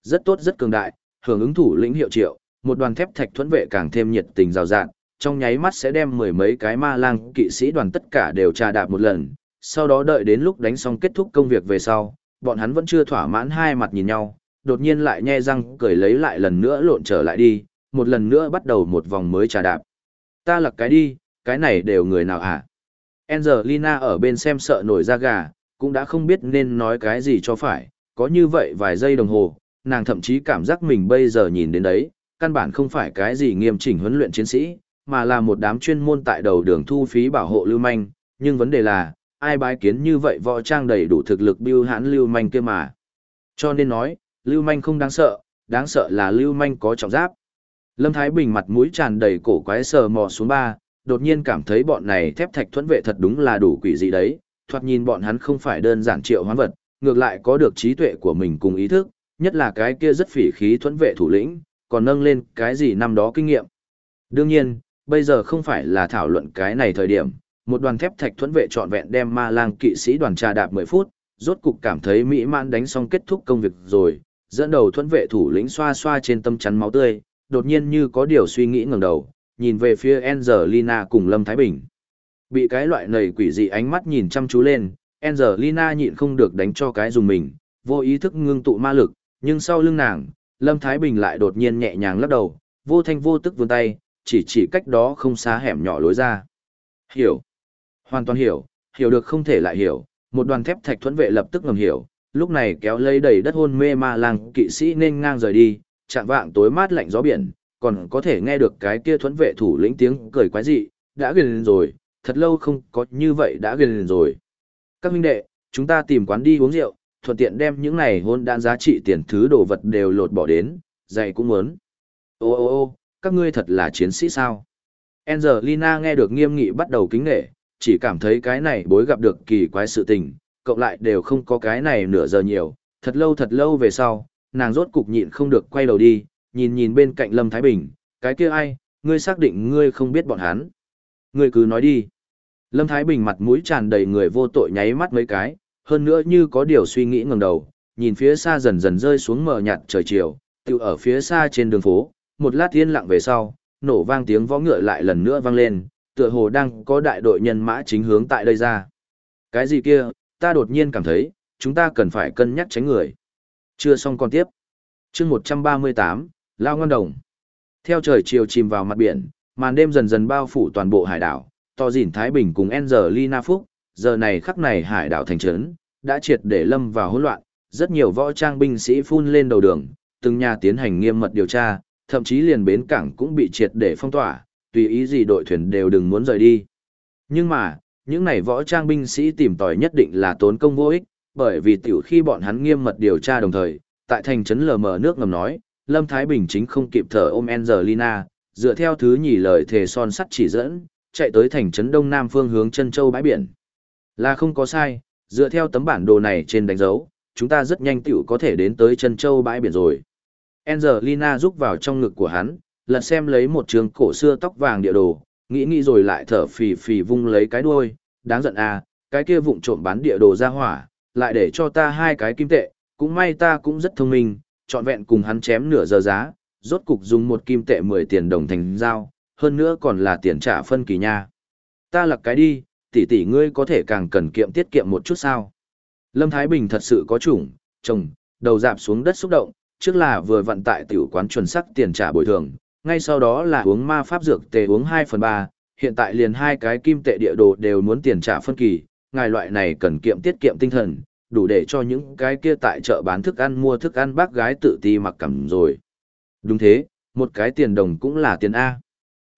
Rất tốt rất cường đại, hưởng ứng thủ lĩnh hiệu triệu, một đoàn thép thạch thuẫn vệ càng thêm nhiệt tình rào rạng, trong nháy mắt sẽ đem mười mấy cái ma lang kỵ sĩ đoàn tất cả đều trà đạp một lần, sau đó đợi đến lúc đánh xong kết thúc công việc về sau, bọn hắn vẫn chưa thỏa mãn hai mặt nhìn nhau, đột nhiên lại nhe răng cười lấy lại lần nữa lộn trở lại đi, một lần nữa bắt đầu một vòng mới trà đạp. Ta lặc cái đi, cái này đều người nào hả? À? Angelina ở bên xem sợ nổi da gà, cũng đã không biết nên nói cái gì cho phải, có như vậy vài giây đồng hồ, nàng thậm chí cảm giác mình bây giờ nhìn đến đấy, căn bản không phải cái gì nghiêm chỉnh huấn luyện chiến sĩ, mà là một đám chuyên môn tại đầu đường thu phí bảo hộ lưu manh, nhưng vấn đề là, ai bái kiến như vậy võ trang đầy đủ thực lực biêu hãn lưu manh kia mà. Cho nên nói, lưu manh không đáng sợ, đáng sợ là lưu manh có trọng giáp. Lâm Thái Bình mặt mũi tràn đầy cổ quái sờ mò xuống ba, đột nhiên cảm thấy bọn này thép thạch thuẫn vệ thật đúng là đủ quỷ gì đấy, thoạt nhìn bọn hắn không phải đơn giản triệu hoán vật, ngược lại có được trí tuệ của mình cùng ý thức, nhất là cái kia rất phỉ khí thuẫn vệ thủ lĩnh, còn nâng lên cái gì năm đó kinh nghiệm. Đương nhiên, bây giờ không phải là thảo luận cái này thời điểm, một đoàn thép thạch thuẫn vệ trọn vẹn đem ma lang kỵ sĩ đoàn trà đạp 10 phút, rốt cục cảm thấy mỹ mãn đánh xong kết thúc công việc rồi, dẫn đầu thuẫn vệ thủ lĩnh xoa xoa trên tâm chắn máu tươi, đột nhiên như có điều suy nghĩ ngẩng đầu, nhìn về phía Angelina cùng Lâm Thái Bình. Bị cái loại nầy quỷ dị ánh mắt nhìn chăm chú lên, Angelina nhịn không được đánh cho cái dùng mình, vô ý thức ngưng tụ ma lực, nhưng sau lưng nàng, Lâm Thái Bình lại đột nhiên nhẹ nhàng lắc đầu, vô thanh vô tức vươn tay, chỉ chỉ cách đó không xa hẻm nhỏ lối ra. Hiểu. Hoàn toàn hiểu, hiểu được không thể lại hiểu, một đoàn thép thạch thuẫn vệ lập tức ngầm hiểu, lúc này kéo lấy đầy đất hôn mê ma lang kỵ sĩ nên ngang rời đi, chạm vạng tối mát lạnh gió biển, còn có thể nghe được cái kia thuẫn vệ thủ lĩnh tiếng cười quái dị, đã gần rồi, thật lâu không có như vậy đã gần rồi. Các huynh đệ, chúng ta tìm quán đi uống rượu, thuận tiện đem những này hôn đan giá trị tiền thứ đồ vật đều lột bỏ đến, dạy cũng muốn. Ô ô ô, các ngươi thật là chiến sĩ sao? Angelina nghe được nghiêm nghị bắt đầu kính nghệ, chỉ cảm thấy cái này bối gặp được kỳ quái sự tình, cộng lại đều không có cái này nửa giờ nhiều, thật lâu thật lâu về sau, nàng rốt cục nhịn không được quay đầu đi, nhìn nhìn bên cạnh Lâm Thái Bình, cái kia ai, ngươi xác định ngươi không biết bọn hắn. Ngươi cứ nói đi. Lâm Thái Bình mặt mũi tràn đầy người vô tội nháy mắt mấy cái, hơn nữa như có điều suy nghĩ ngẩng đầu, nhìn phía xa dần dần rơi xuống mờ nhạt trời chiều, tiêu ở phía xa trên đường phố, một lát yên lặng về sau, nổ vang tiếng võ ngựa lại lần nữa vang lên, tựa hồ đang có đại đội nhân mã chính hướng tại đây ra. Cái gì kia, ta đột nhiên cảm thấy, chúng ta cần phải cân nhắc tránh người. Chưa xong còn tiếp. chương 138, Lao Ngân Đồng. Theo trời chiều chìm vào mặt biển, màn đêm dần dần bao phủ toàn bộ hải đảo, to dỉn Thái Bình cùng Angelina Phúc, giờ này khắc này hải đảo thành trấn đã triệt để lâm vào hỗn loạn, rất nhiều võ trang binh sĩ phun lên đầu đường, từng nhà tiến hành nghiêm mật điều tra, thậm chí liền bến cảng cũng bị triệt để phong tỏa, tùy ý gì đội thuyền đều đừng muốn rời đi. Nhưng mà, những này võ trang binh sĩ tìm tòi nhất định là tốn công vô ích, bởi vì tiểu khi bọn hắn nghiêm mật điều tra đồng thời, tại thành trấn lờ mờ nước ngầm nói, Lâm Thái Bình chính không kịp thở ôm Angelina, dựa theo thứ nhì lời thề son sắt chỉ dẫn, chạy tới thành trấn đông nam phương hướng chân châu bãi biển. Là không có sai, dựa theo tấm bản đồ này trên đánh dấu, chúng ta rất nhanh tiểu có thể đến tới chân châu bãi biển rồi. Angelina rúc vào trong ngực của hắn, lật xem lấy một trường cổ xưa tóc vàng địa đồ, nghĩ nghĩ rồi lại thở phì phì vung lấy cái đuôi, đáng giận à, cái kia vụng trộm bán địa đồ ra hỏa, lại để cho ta hai cái kim tệ, cũng may ta cũng rất thông minh, trọn vẹn cùng hắn chém nửa giờ giá, rốt cục dùng một kim tệ 10 tiền đồng thành giao, hơn nữa còn là tiền trả phân kỳ nha. Ta lặc cái đi, tỷ tỷ ngươi có thể càng cần kiệm tiết kiệm một chút sao. Lâm Thái Bình thật sự có chủng, chồng, đầu dạp xuống đất xúc động, trước là vừa vận tại tiểu quán chuẩn sắc tiền trả bồi thường, ngay sau đó là uống ma pháp dược tề uống 2 phần 3, hiện tại liền hai cái kim tệ địa đồ đều muốn tiền trả phân kỳ, ngài loại này cần kiệm tiết kiệm tinh thần, đủ để cho những cái kia tại chợ bán thức ăn mua thức ăn bác gái tự ti mặc cảm rồi. Đúng thế, một cái tiền đồng cũng là tiền A.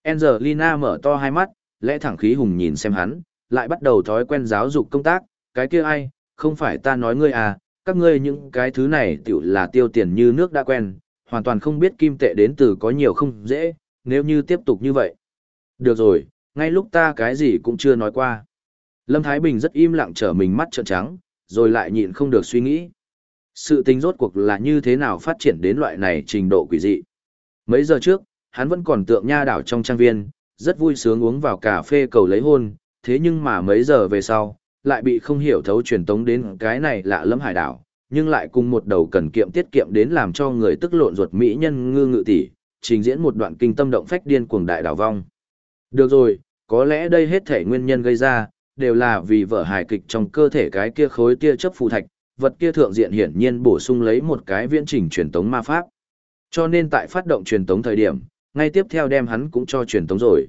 Angelina mở to hai mắt, lẽ thẳng khí hùng nhìn xem hắn, lại bắt đầu thói quen giáo dục công tác, cái kia ai, không phải ta nói ngươi à, các ngươi những cái thứ này tiểu là tiêu tiền như nước đã quen, hoàn toàn không biết kim tệ đến từ có nhiều không dễ, nếu như tiếp tục như vậy. Được rồi, ngay lúc ta cái gì cũng chưa nói qua. Lâm Thái Bình rất im lặng trở mình mắt trợn trắng, rồi lại nhịn không được suy nghĩ. Sự tình rốt cuộc là như thế nào phát triển đến loại này trình độ quỷ dị. Mấy giờ trước, hắn vẫn còn tượng nha đảo trong trang viên, rất vui sướng uống vào cà phê cầu lấy hôn, thế nhưng mà mấy giờ về sau, lại bị không hiểu thấu truyền tống đến cái này lạ lẫm hải đảo, nhưng lại cùng một đầu cần kiệm tiết kiệm đến làm cho người tức lộn ruột mỹ nhân ngư ngự tỷ, trình diễn một đoạn kinh tâm động phách điên cuồng đại đảo vong. Được rồi, có lẽ đây hết thể nguyên nhân gây ra, đều là vì vở hài kịch trong cơ thể cái kia khối tia chấp phù thạch, vật kia thượng diện hiển nhiên bổ sung lấy một cái viễn trình truyền tống ma pháp. Cho nên tại phát động truyền tống thời điểm, ngay tiếp theo đem hắn cũng cho truyền tống rồi.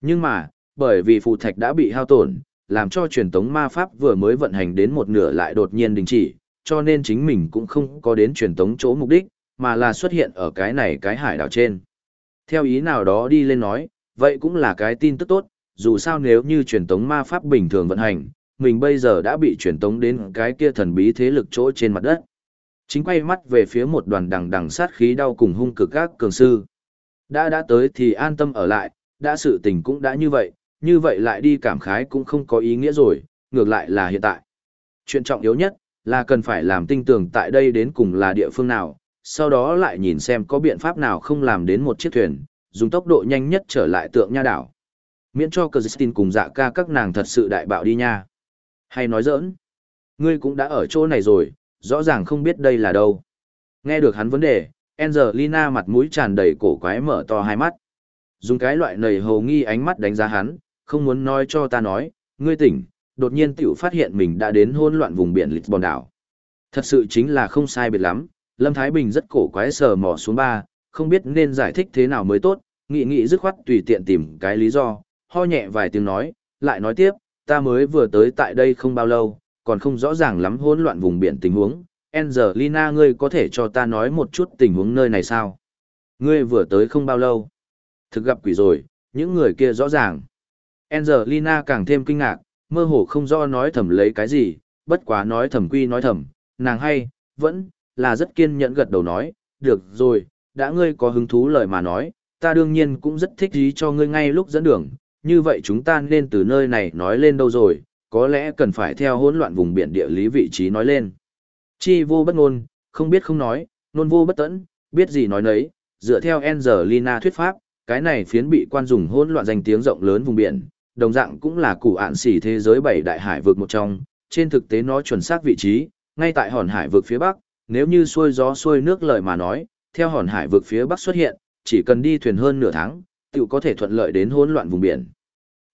Nhưng mà, bởi vì phù thạch đã bị hao tổn, làm cho truyền tống ma pháp vừa mới vận hành đến một nửa lại đột nhiên đình chỉ, cho nên chính mình cũng không có đến truyền tống chỗ mục đích, mà là xuất hiện ở cái này cái hải đảo trên. Theo ý nào đó đi lên nói, vậy cũng là cái tin tức tốt, dù sao nếu như truyền tống ma pháp bình thường vận hành, mình bây giờ đã bị truyền tống đến cái kia thần bí thế lực chỗ trên mặt đất. Chính quay mắt về phía một đoàn đằng đằng sát khí đau cùng hung cực các cường sư. Đã đã tới thì an tâm ở lại, đã sự tình cũng đã như vậy, như vậy lại đi cảm khái cũng không có ý nghĩa rồi, ngược lại là hiện tại. Chuyện trọng yếu nhất, là cần phải làm tinh tường tại đây đến cùng là địa phương nào, sau đó lại nhìn xem có biện pháp nào không làm đến một chiếc thuyền, dùng tốc độ nhanh nhất trở lại tượng nha đảo. Miễn cho Christine cùng dạ ca các nàng thật sự đại bạo đi nha. Hay nói giỡn. Ngươi cũng đã ở chỗ này rồi, rõ ràng không biết đây là đâu. Nghe được hắn vấn đề, Angelina mặt mũi tràn đầy cổ quái mở to hai mắt. Dùng cái loại nầy hồ nghi ánh mắt đánh giá hắn, không muốn nói cho ta nói, ngươi tỉnh, đột nhiên tiểu phát hiện mình đã đến hôn loạn vùng biển Lisbon đảo. Thật sự chính là không sai biệt lắm, Lâm Thái Bình rất cổ quái sờ mò xuống ba, không biết nên giải thích thế nào mới tốt, nghị nghị dứt khoát tùy tiện tìm cái lý do, ho nhẹ vài tiếng nói, lại nói tiếp, ta mới vừa tới tại đây không bao lâu, còn không rõ ràng lắm hỗn loạn vùng biển tình huống. Angelina ngươi có thể cho ta nói một chút tình huống nơi này sao? Ngươi vừa tới không bao lâu. Thực gặp quỷ rồi, những người kia rõ ràng. Angelina càng thêm kinh ngạc, mơ hồ không do nói thầm lấy cái gì, bất quá nói thầm quy nói thầm, nàng hay, vẫn, là rất kiên nhẫn gật đầu nói, được rồi, đã ngươi có hứng thú lời mà nói, ta đương nhiên cũng rất thích ý cho ngươi ngay lúc dẫn đường, như vậy chúng ta nên từ nơi này nói lên đâu rồi, có lẽ cần phải theo hỗn loạn vùng biển địa lý vị trí nói lên. Chi vô bất ngôn, không biết không nói, nôn vô bất tẫn, biết gì nói nấy, dựa theo Angelina thuyết pháp, cái này phiến bị quan dùng hỗn loạn danh tiếng rộng lớn vùng biển, đồng dạng cũng là củ ạn xỉ thế giới bảy đại hải vực một trong, trên thực tế nó chuẩn xác vị trí, ngay tại hòn hải vực phía bắc, nếu như xuôi gió xuôi nước lời mà nói, theo hòn hải vực phía bắc xuất hiện, chỉ cần đi thuyền hơn nửa tháng, tự có thể thuận lợi đến hỗn loạn vùng biển.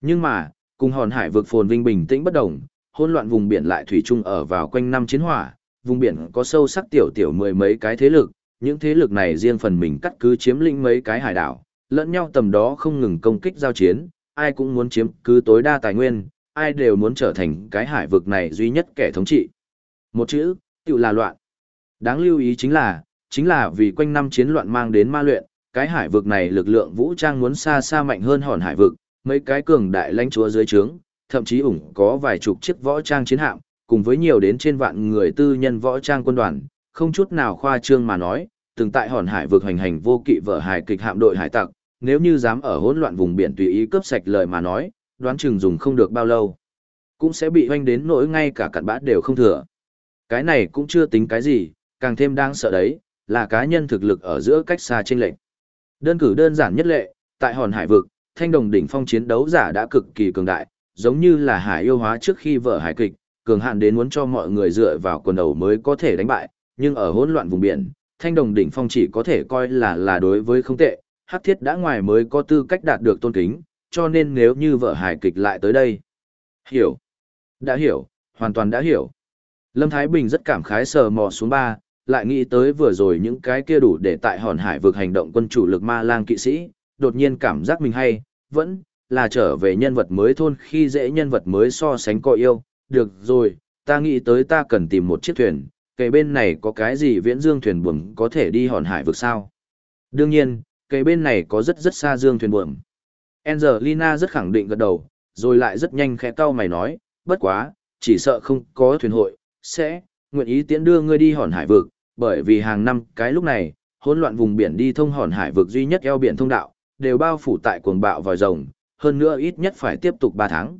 Nhưng mà, cùng hòn hải vực phồn vinh bình tĩnh bất động, hỗn loạn vùng biển lại thủy chung ở vào quanh năm chiến hỏa, vùng biển có sâu sắc tiểu tiểu mười mấy cái thế lực, những thế lực này riêng phần mình cắt cứ chiếm lĩnh mấy cái hải đảo, lẫn nhau tầm đó không ngừng công kích giao chiến, ai cũng muốn chiếm cứ tối đa tài nguyên, ai đều muốn trở thành cái hải vực này duy nhất kẻ thống trị. Một chữ, tự là loạn. Đáng lưu ý chính là, chính là vì quanh năm chiến loạn mang đến ma luyện, cái hải vực này lực lượng vũ trang muốn xa xa mạnh hơn hòn hải vực, mấy cái cường đại lãnh chúa dưới trướng, thậm chí ủng có vài chục chiếc võ trang chiến hạm, cùng với nhiều đến trên vạn người tư nhân võ trang quân đoàn, không chút nào khoa trương mà nói, từng tại hòn hải vực hành hành vô kỵ vở hải kịch hạm đội hải tặc, nếu như dám ở hỗn loạn vùng biển tùy ý cướp sạch lời mà nói, đoán chừng dùng không được bao lâu, cũng sẽ bị hoanh đến nỗi ngay cả cặn bã đều không thừa. Cái này cũng chưa tính cái gì, càng thêm đáng sợ đấy, là cá nhân thực lực ở giữa cách xa chênh lệch. Đơn cử đơn giản nhất lệ, tại hòn hải vực, thanh đồng đỉnh phong chiến đấu giả đã cực kỳ cường đại, giống như là hải yêu hóa trước khi vợ hải kịch, cường hạn đến muốn cho mọi người dựa vào quần đầu mới có thể đánh bại, nhưng ở hỗn loạn vùng biển, thanh đồng đỉnh phong chỉ có thể coi là là đối với không tệ, hắc thiết đã ngoài mới có tư cách đạt được tôn kính, cho nên nếu như vợ hài kịch lại tới đây. Hiểu. Đã hiểu, hoàn toàn đã hiểu. Lâm Thái Bình rất cảm khái sờ mò xuống ba, lại nghĩ tới vừa rồi những cái kia đủ để tại hòn hải vực hành động quân chủ lực ma lang kỵ sĩ, đột nhiên cảm giác mình hay, vẫn là trở về nhân vật mới thôn khi dễ nhân vật mới so sánh coi yêu. Được rồi, ta nghĩ tới ta cần tìm một chiếc thuyền, kề bên này có cái gì viễn dương thuyền buồm có thể đi hòn hải vực sao? Đương nhiên, kề bên này có rất rất xa dương thuyền buồm. Angelina rất khẳng định gật đầu, rồi lại rất nhanh khẽ cau mày nói, bất quá, chỉ sợ không có thuyền hội, sẽ, nguyện ý tiễn đưa ngươi đi hòn hải vực, bởi vì hàng năm cái lúc này, hỗn loạn vùng biển đi thông hòn hải vực duy nhất eo biển thông đạo, đều bao phủ tại cuồng bạo vòi rồng, hơn nữa ít nhất phải tiếp tục 3 tháng.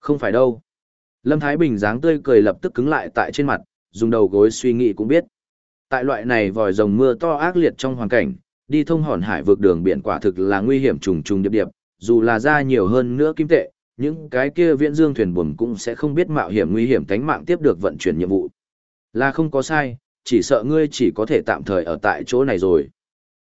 Không phải đâu. Lâm Thái Bình dáng tươi cười lập tức cứng lại tại trên mặt, dùng đầu gối suy nghĩ cũng biết. Tại loại này vòi rồng mưa to ác liệt trong hoàn cảnh, đi thông hòn hải vượt đường biển quả thực là nguy hiểm trùng trùng điệp điệp, dù là ra nhiều hơn nữa kim tệ, những cái kia viễn dương thuyền buồm cũng sẽ không biết mạo hiểm nguy hiểm tánh mạng tiếp được vận chuyển nhiệm vụ. Là không có sai, chỉ sợ ngươi chỉ có thể tạm thời ở tại chỗ này rồi.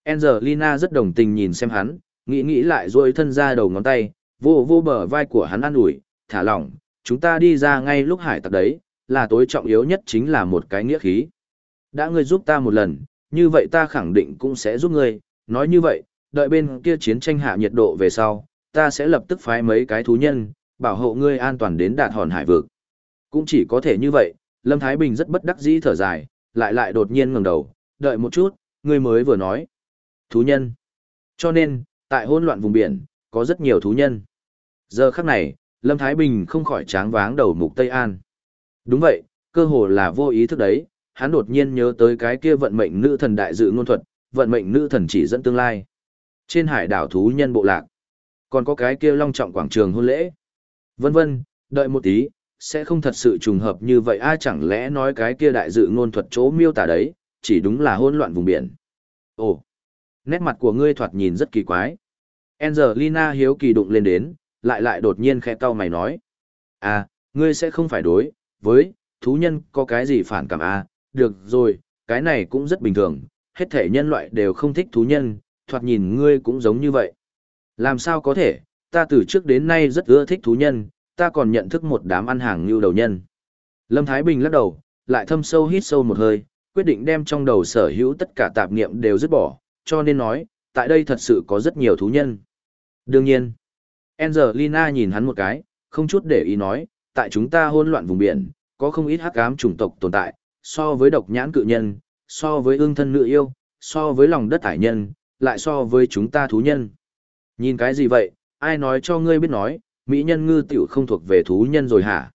Angelina rất đồng tình nhìn xem hắn, nghĩ nghĩ lại duỗi thân ra đầu ngón tay, vô vô bờ vai của hắn an ủi, thả lỏng, chúng ta đi ra ngay lúc hải tặc đấy, là tối trọng yếu nhất chính là một cái nghĩa khí. Đã ngươi giúp ta một lần, như vậy ta khẳng định cũng sẽ giúp ngươi, nói như vậy, đợi bên kia chiến tranh hạ nhiệt độ về sau, ta sẽ lập tức phái mấy cái thú nhân, bảo hộ ngươi an toàn đến đạt hòn hải vực. Cũng chỉ có thể như vậy, Lâm Thái Bình rất bất đắc dĩ thở dài, lại lại đột nhiên ngẩng đầu, đợi một chút, ngươi mới vừa nói. Thú nhân. Cho nên, tại hỗn loạn vùng biển, có rất nhiều thú nhân. Giờ khắc này, Lâm Thái Bình không khỏi tráng váng đầu mục Tây An. Đúng vậy, cơ hồ là vô ý thức đấy, hắn đột nhiên nhớ tới cái kia vận mệnh nữ thần đại dự ngôn thuật, vận mệnh nữ thần chỉ dẫn tương lai. Trên hải đảo thú nhân bộ lạc, còn có cái kia long trọng quảng trường hôn lễ. Vân vân, đợi một tí, sẽ không thật sự trùng hợp như vậy ai chẳng lẽ nói cái kia đại dự ngôn thuật chỗ miêu tả đấy, chỉ đúng là hỗn loạn vùng biển. Ồ, nét mặt của ngươi thoạt nhìn rất kỳ quái. Angelina hiếu kỳ đụng lên đến, lại lại đột nhiên khẽ cau mày nói. À, ngươi sẽ không phải đối, với, thú nhân có cái gì phản cảm à, được rồi, cái này cũng rất bình thường, hết thể nhân loại đều không thích thú nhân, thoạt nhìn ngươi cũng giống như vậy. Làm sao có thể, ta từ trước đến nay rất ưa thích thú nhân, ta còn nhận thức một đám ăn hàng như đầu nhân. Lâm Thái Bình lắc đầu, lại thâm sâu hít sâu một hơi, quyết định đem trong đầu sở hữu tất cả tạp niệm đều dứt bỏ, cho nên nói, tại đây thật sự có rất nhiều thú nhân. Đương nhiên, Angelina nhìn hắn một cái, không chút để ý nói, tại chúng ta hỗn loạn vùng biển, có không ít hắc ám chủng tộc tồn tại, so với độc nhãn cự nhân, so với ương thân nữ yêu, so với lòng đất hải nhân, lại so với chúng ta thú nhân. Nhìn cái gì vậy, ai nói cho ngươi biết nói, mỹ nhân ngư tiểu không thuộc về thú nhân rồi hả?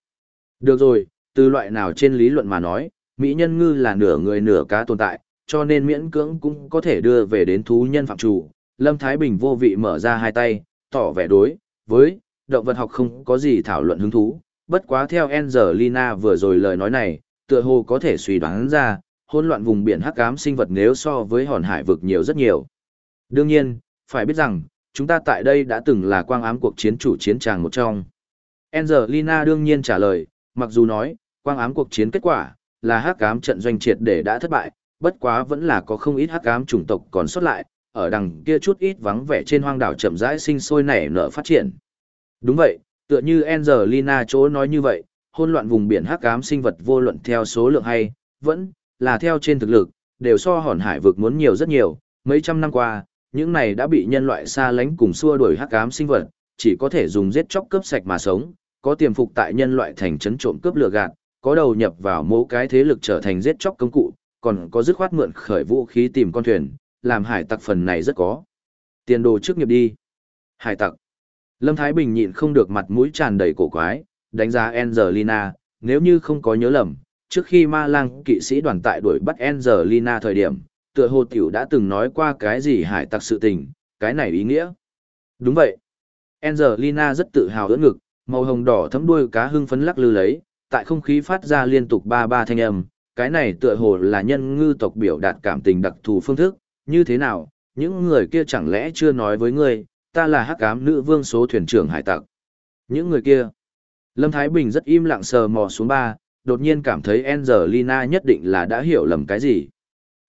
Được rồi, từ loại nào trên lý luận mà nói, mỹ nhân ngư là nửa người nửa cá tồn tại, cho nên miễn cưỡng cũng có thể đưa về đến thú nhân phạm chủ. Lâm Thái Bình vô vị mở ra hai tay, tỏ vẻ đối, với, động vật học không có gì thảo luận hứng thú, bất quá theo Angelina vừa rồi lời nói này, tựa hồ có thể suy đoán ra, hỗn loạn vùng biển hắc ám sinh vật nếu so với hòn hải vực nhiều rất nhiều. Đương nhiên, phải biết rằng, chúng ta tại đây đã từng là quang ám cuộc chiến chủ chiến tràng một trong. Angelina đương nhiên trả lời, mặc dù nói, quang ám cuộc chiến kết quả, là hắc ám trận doanh triệt để đã thất bại, bất quá vẫn là có không ít hắc ám chủng tộc còn sót lại, ở đằng kia chút ít vắng vẻ trên hoang đảo chậm rãi sinh sôi nảy nở phát triển. Đúng vậy, tựa như Angelina chỗ nói như vậy, hỗn loạn vùng biển hắc ám sinh vật vô luận theo số lượng hay, vẫn là theo trên thực lực, đều so hòn hải vực muốn nhiều rất nhiều, mấy trăm năm qua, những này đã bị nhân loại xa lánh cùng xua đuổi hắc ám sinh vật, chỉ có thể dùng giết chóc cướp sạch mà sống, có tiềm phục tại nhân loại thành trấn trộm cướp lừa gạt, có đầu nhập vào mỗi cái thế lực trở thành giết chóc công cụ, còn có dứt khoát mượn khởi vũ khí tìm con thuyền, làm hải tặc phần này rất có. Tiền đồ trước nghiệp đi. Hải tặc. Lâm Thái Bình nhịn không được mặt mũi tràn đầy cổ quái, đánh giá Angelina, nếu như không có nhớ lầm, trước khi ma lang kỵ sĩ đoàn tại đuổi bắt Angelina thời điểm, tựa hồ tiểu đã từng nói qua cái gì hải tặc sự tình, cái này ý nghĩa. Đúng vậy. Angelina rất tự hào ưỡn ngực, màu hồng đỏ thấm đuôi cá hưng phấn lắc lư lấy, tại không khí phát ra liên tục ba ba thanh âm, cái này tựa hồ là nhân ngư tộc biểu đạt cảm tình đặc thù phương thức, như thế nào, những người kia chẳng lẽ chưa nói với ngươi, ta là hắc ám nữ vương số thuyền trưởng hải tặc. Những người kia. Lâm Thái Bình rất im lặng sờ mò xuống ba, đột nhiên cảm thấy Angelina nhất định là đã hiểu lầm cái gì.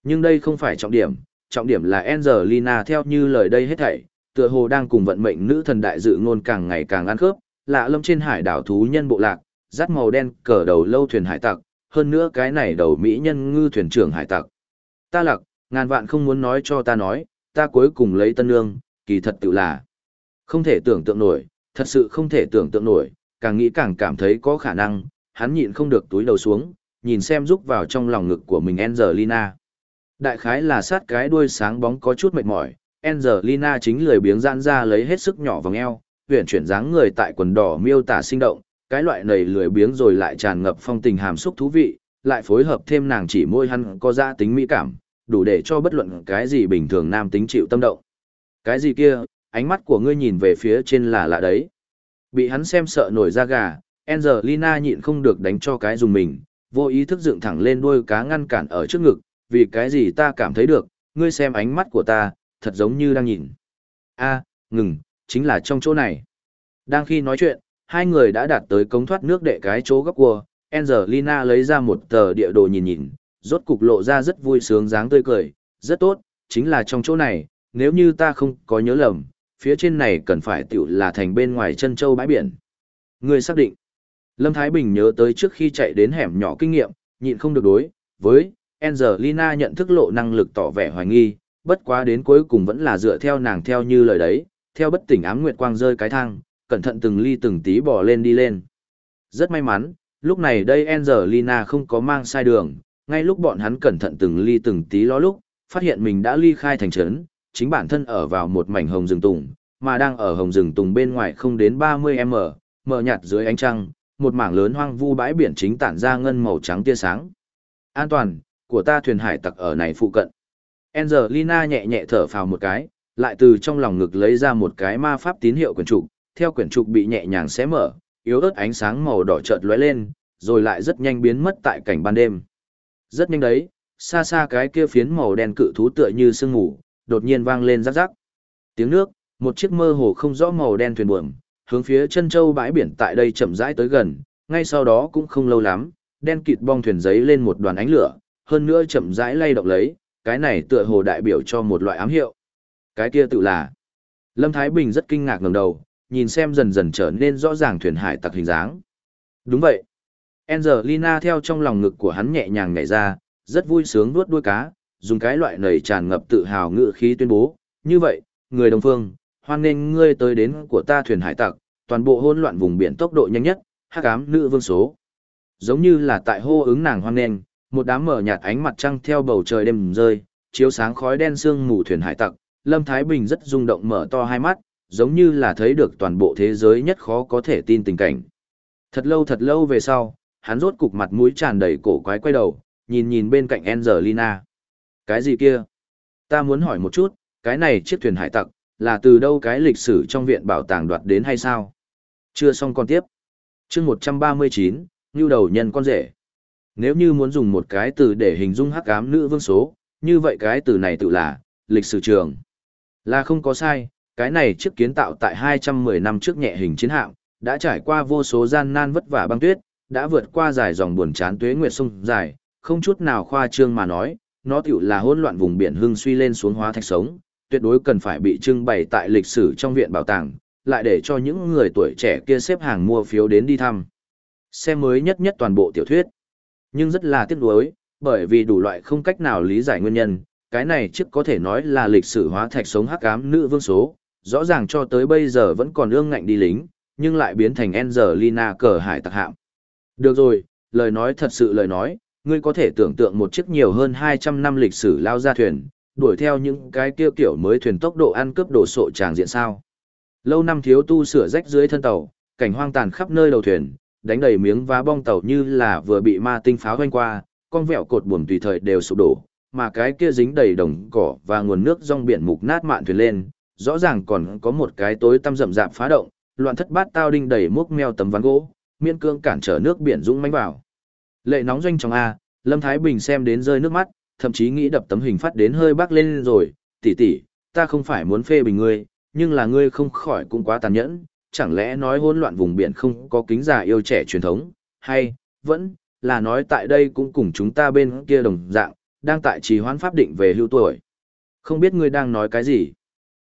Nhưng đây không phải trọng điểm, trọng điểm là Angelina theo như lời đây hết thảy, tựa hồ đang cùng vận mệnh nữ thần đại dự ngôn càng ngày càng ăn khớp, lạ lâm trên hải đảo thú nhân bộ lạc, dắt màu đen cờ đầu lâu thuyền hải tặc, hơn nữa cái này đầu mỹ nhân ngư thuyền trưởng hải tặc. Ta lặc, ngàn vạn không muốn nói cho ta nói, ta cuối cùng lấy tân nương, kỳ thật tự là không thể tưởng tượng nổi, thật sự không thể tưởng tượng nổi, càng nghĩ càng cảm thấy có khả năng, hắn nhịn không được túi đầu xuống, nhìn xem rúc vào trong lòng ngực của mình Angelina. Đại khái là sát cái đuôi sáng bóng có chút mệt mỏi, Angelina chính lười biếng giãn ra lấy hết sức nhỏ vòng eo, huyền chuyển dáng người tại quần đỏ miêu tả sinh động, cái loại này lười biếng rồi lại tràn ngập phong tình hàm xúc thú vị, lại phối hợp thêm nàng chỉ môi hắn có ra tính mỹ cảm, đủ để cho bất luận cái gì bình thường nam tính chịu tâm động. Cái gì kia, ánh mắt của ngươi nhìn về phía trên là lạ đấy. Bị hắn xem sợ nổi da gà, Angelina nhịn không được đánh cho cái dùng mình, vô ý thức dựng thẳng lên đuôi cá ngăn cản ở trước ngực, vì cái gì ta cảm thấy được, ngươi xem ánh mắt của ta, thật giống như đang nhìn. a ngừng, chính là trong chỗ này. Đang khi nói chuyện, hai người đã đạt tới cống thoát nước đệ cái chỗ góc cua, Angelina lấy ra một tờ địa đồ nhìn nhìn, rốt cục lộ ra rất vui sướng dáng tươi cười, rất tốt, chính là trong chỗ này, nếu như ta không có nhớ lầm, phía trên này cần phải tiểu là thành bên ngoài chân châu bãi biển. Người xác định. Lâm Thái Bình nhớ tới trước khi chạy đến hẻm nhỏ kinh nghiệm, nhịn không được đối, với, Angelina nhận thức lộ năng lực tỏ vẻ hoài nghi, bất quá đến cuối cùng vẫn là dựa theo nàng theo như lời đấy, theo bất tỉnh ám nguyệt quang rơi cái thang, cẩn thận từng ly từng tí bỏ lên đi lên. Rất may mắn, lúc này đây Angelina không có mang sai đường, ngay lúc bọn hắn cẩn thận từng ly từng tí ló lúc, phát hiện mình đã ly khai thành trấn, chính bản thân ở vào một mảnh hồng rừng tùng, mà đang ở hồng rừng tùng bên ngoài không đến 30m, mờ nhạt dưới ánh trăng, một mảng lớn hoang vu bãi biển chính tản ra ngân màu trắng tia sáng. An toàn, của ta thuyền hải tặc ở này phụ cận. Angelina nhẹ nhẹ thở phào một cái, lại từ trong lòng ngực lấy ra một cái ma pháp tín hiệu quyển trục, theo quyển trục bị nhẹ nhàng xé mở, yếu ớt ánh sáng màu đỏ chợt lóe lên, rồi lại rất nhanh biến mất tại cảnh ban đêm. Rất nhanh đấy, xa xa cái kia phiến màu đen cự thú tựa như sương ngủ, đột nhiên vang lên rắc rắc. Tiếng nước, một chiếc mơ hồ không rõ màu đen thuyền buồm, hướng phía chân châu bãi biển tại đây chậm rãi tới gần, ngay sau đó cũng không lâu lắm, đen kịt bong thuyền giấy lên một đoàn ánh lửa, hơn nữa chậm rãi lay động lấy, cái này tựa hồ đại biểu cho một loại ám hiệu. Cái kia tự là. Lâm Thái Bình rất kinh ngạc ngẩng đầu, nhìn xem dần dần trở nên rõ ràng thuyền hải tặc hình dáng. Đúng vậy. Angelina theo trong lòng ngực của hắn nhẹ nhàng nhảy ra, rất vui sướng nuốt đuôi cá, dùng cái loại nầy tràn ngập tự hào ngự khí tuyên bố, như vậy, người đồng phương, hoan nghênh ngươi tới đến của ta thuyền hải tặc, toàn bộ hỗn loạn vùng biển tốc độ nhanh nhất, hắc ám nữ vương số. Giống như là tại hô ứng nàng hoan nghênh, một đám mở nhạt ánh mặt trăng theo bầu trời đêm rơi, chiếu sáng khói đen sương mù thuyền hải tặc, Lâm Thái Bình rất rung động mở to hai mắt, giống như là thấy được toàn bộ thế giới nhất khó có thể tin tình cảnh. Thật lâu thật lâu về sau, hắn rốt cục mặt mũi tràn đầy cổ quái quay đầu, nhìn nhìn bên cạnh Angelina. Cái gì kia? Ta muốn hỏi một chút, cái này chiếc thuyền hải tặc, là từ đâu cái lịch sử trong viện bảo tàng đoạt đến hay sao? Chưa xong còn tiếp. chương 139, như đầu nhân con rể. Nếu như muốn dùng một cái từ để hình dung hắc ám nữ vương số, như vậy cái từ này tự là, lịch sử trường. Là không có sai, cái này chiếc kiến tạo tại 210 năm trước nhẹ hình chiến hạm, đã trải qua vô số gian nan vất vả băng tuyết, đã vượt qua dài dòng buồn chán tuế nguyệt sông dài, không chút nào khoa trương mà nói, nó tiểu là hỗn loạn vùng biển hưng suy lên xuống hóa thạch sống, tuyệt đối cần phải bị trưng bày tại lịch sử trong viện bảo tàng, lại để cho những người tuổi trẻ kia xếp hàng mua phiếu đến đi thăm. Xem mới nhất nhất toàn bộ tiểu thuyết. Nhưng rất là tiếc nuối, bởi vì đủ loại không cách nào lý giải nguyên nhân, cái này trước có thể nói là lịch sử hóa thạch sống hắc ám nữ vương số, rõ ràng cho tới bây giờ vẫn còn ương ngạnh đi lính, nhưng lại biến thành Angelina cờ hải tặc hạm. Được rồi, lời nói thật sự lời nói, ngươi có thể tưởng tượng một chiếc nhiều hơn 200 năm lịch sử lao ra thuyền, đuổi theo những cái kia kiểu mới thuyền tốc độ ăn cướp đổ sộ tràng diện sao. Lâu năm thiếu tu sửa rách dưới thân tàu, cảnh hoang tàn khắp nơi đầu thuyền, đánh đầy miếng vá bong tàu như là vừa bị ma tinh pháo quanh qua, con vẹo cột buồm tùy thời đều sụp đổ, mà cái kia dính đầy đồng cỏ và nguồn nước rong biển mục nát mạn thuyền lên, rõ ràng còn có một cái tối tăm rậm rạp phá động, loạn thất bát tao đinh đầy mốc meo tấm ván gỗ, miên cương cản trở nước biển dũng mãnh vào. Lệ nóng doanh trong a, Lâm Thái Bình xem đến rơi nước mắt, thậm chí nghĩ đập tấm hình phát đến hơi bắc lên rồi, tỷ tỷ, ta không phải muốn phê bình ngươi, nhưng là ngươi không khỏi cũng quá tàn nhẫn, chẳng lẽ nói hỗn loạn vùng biển không có kính già yêu trẻ truyền thống, hay, vẫn, là nói tại đây cũng cùng chúng ta bên kia đồng dạng, đang tại trì hoãn pháp định về hưu tuổi. Không biết ngươi đang nói cái gì?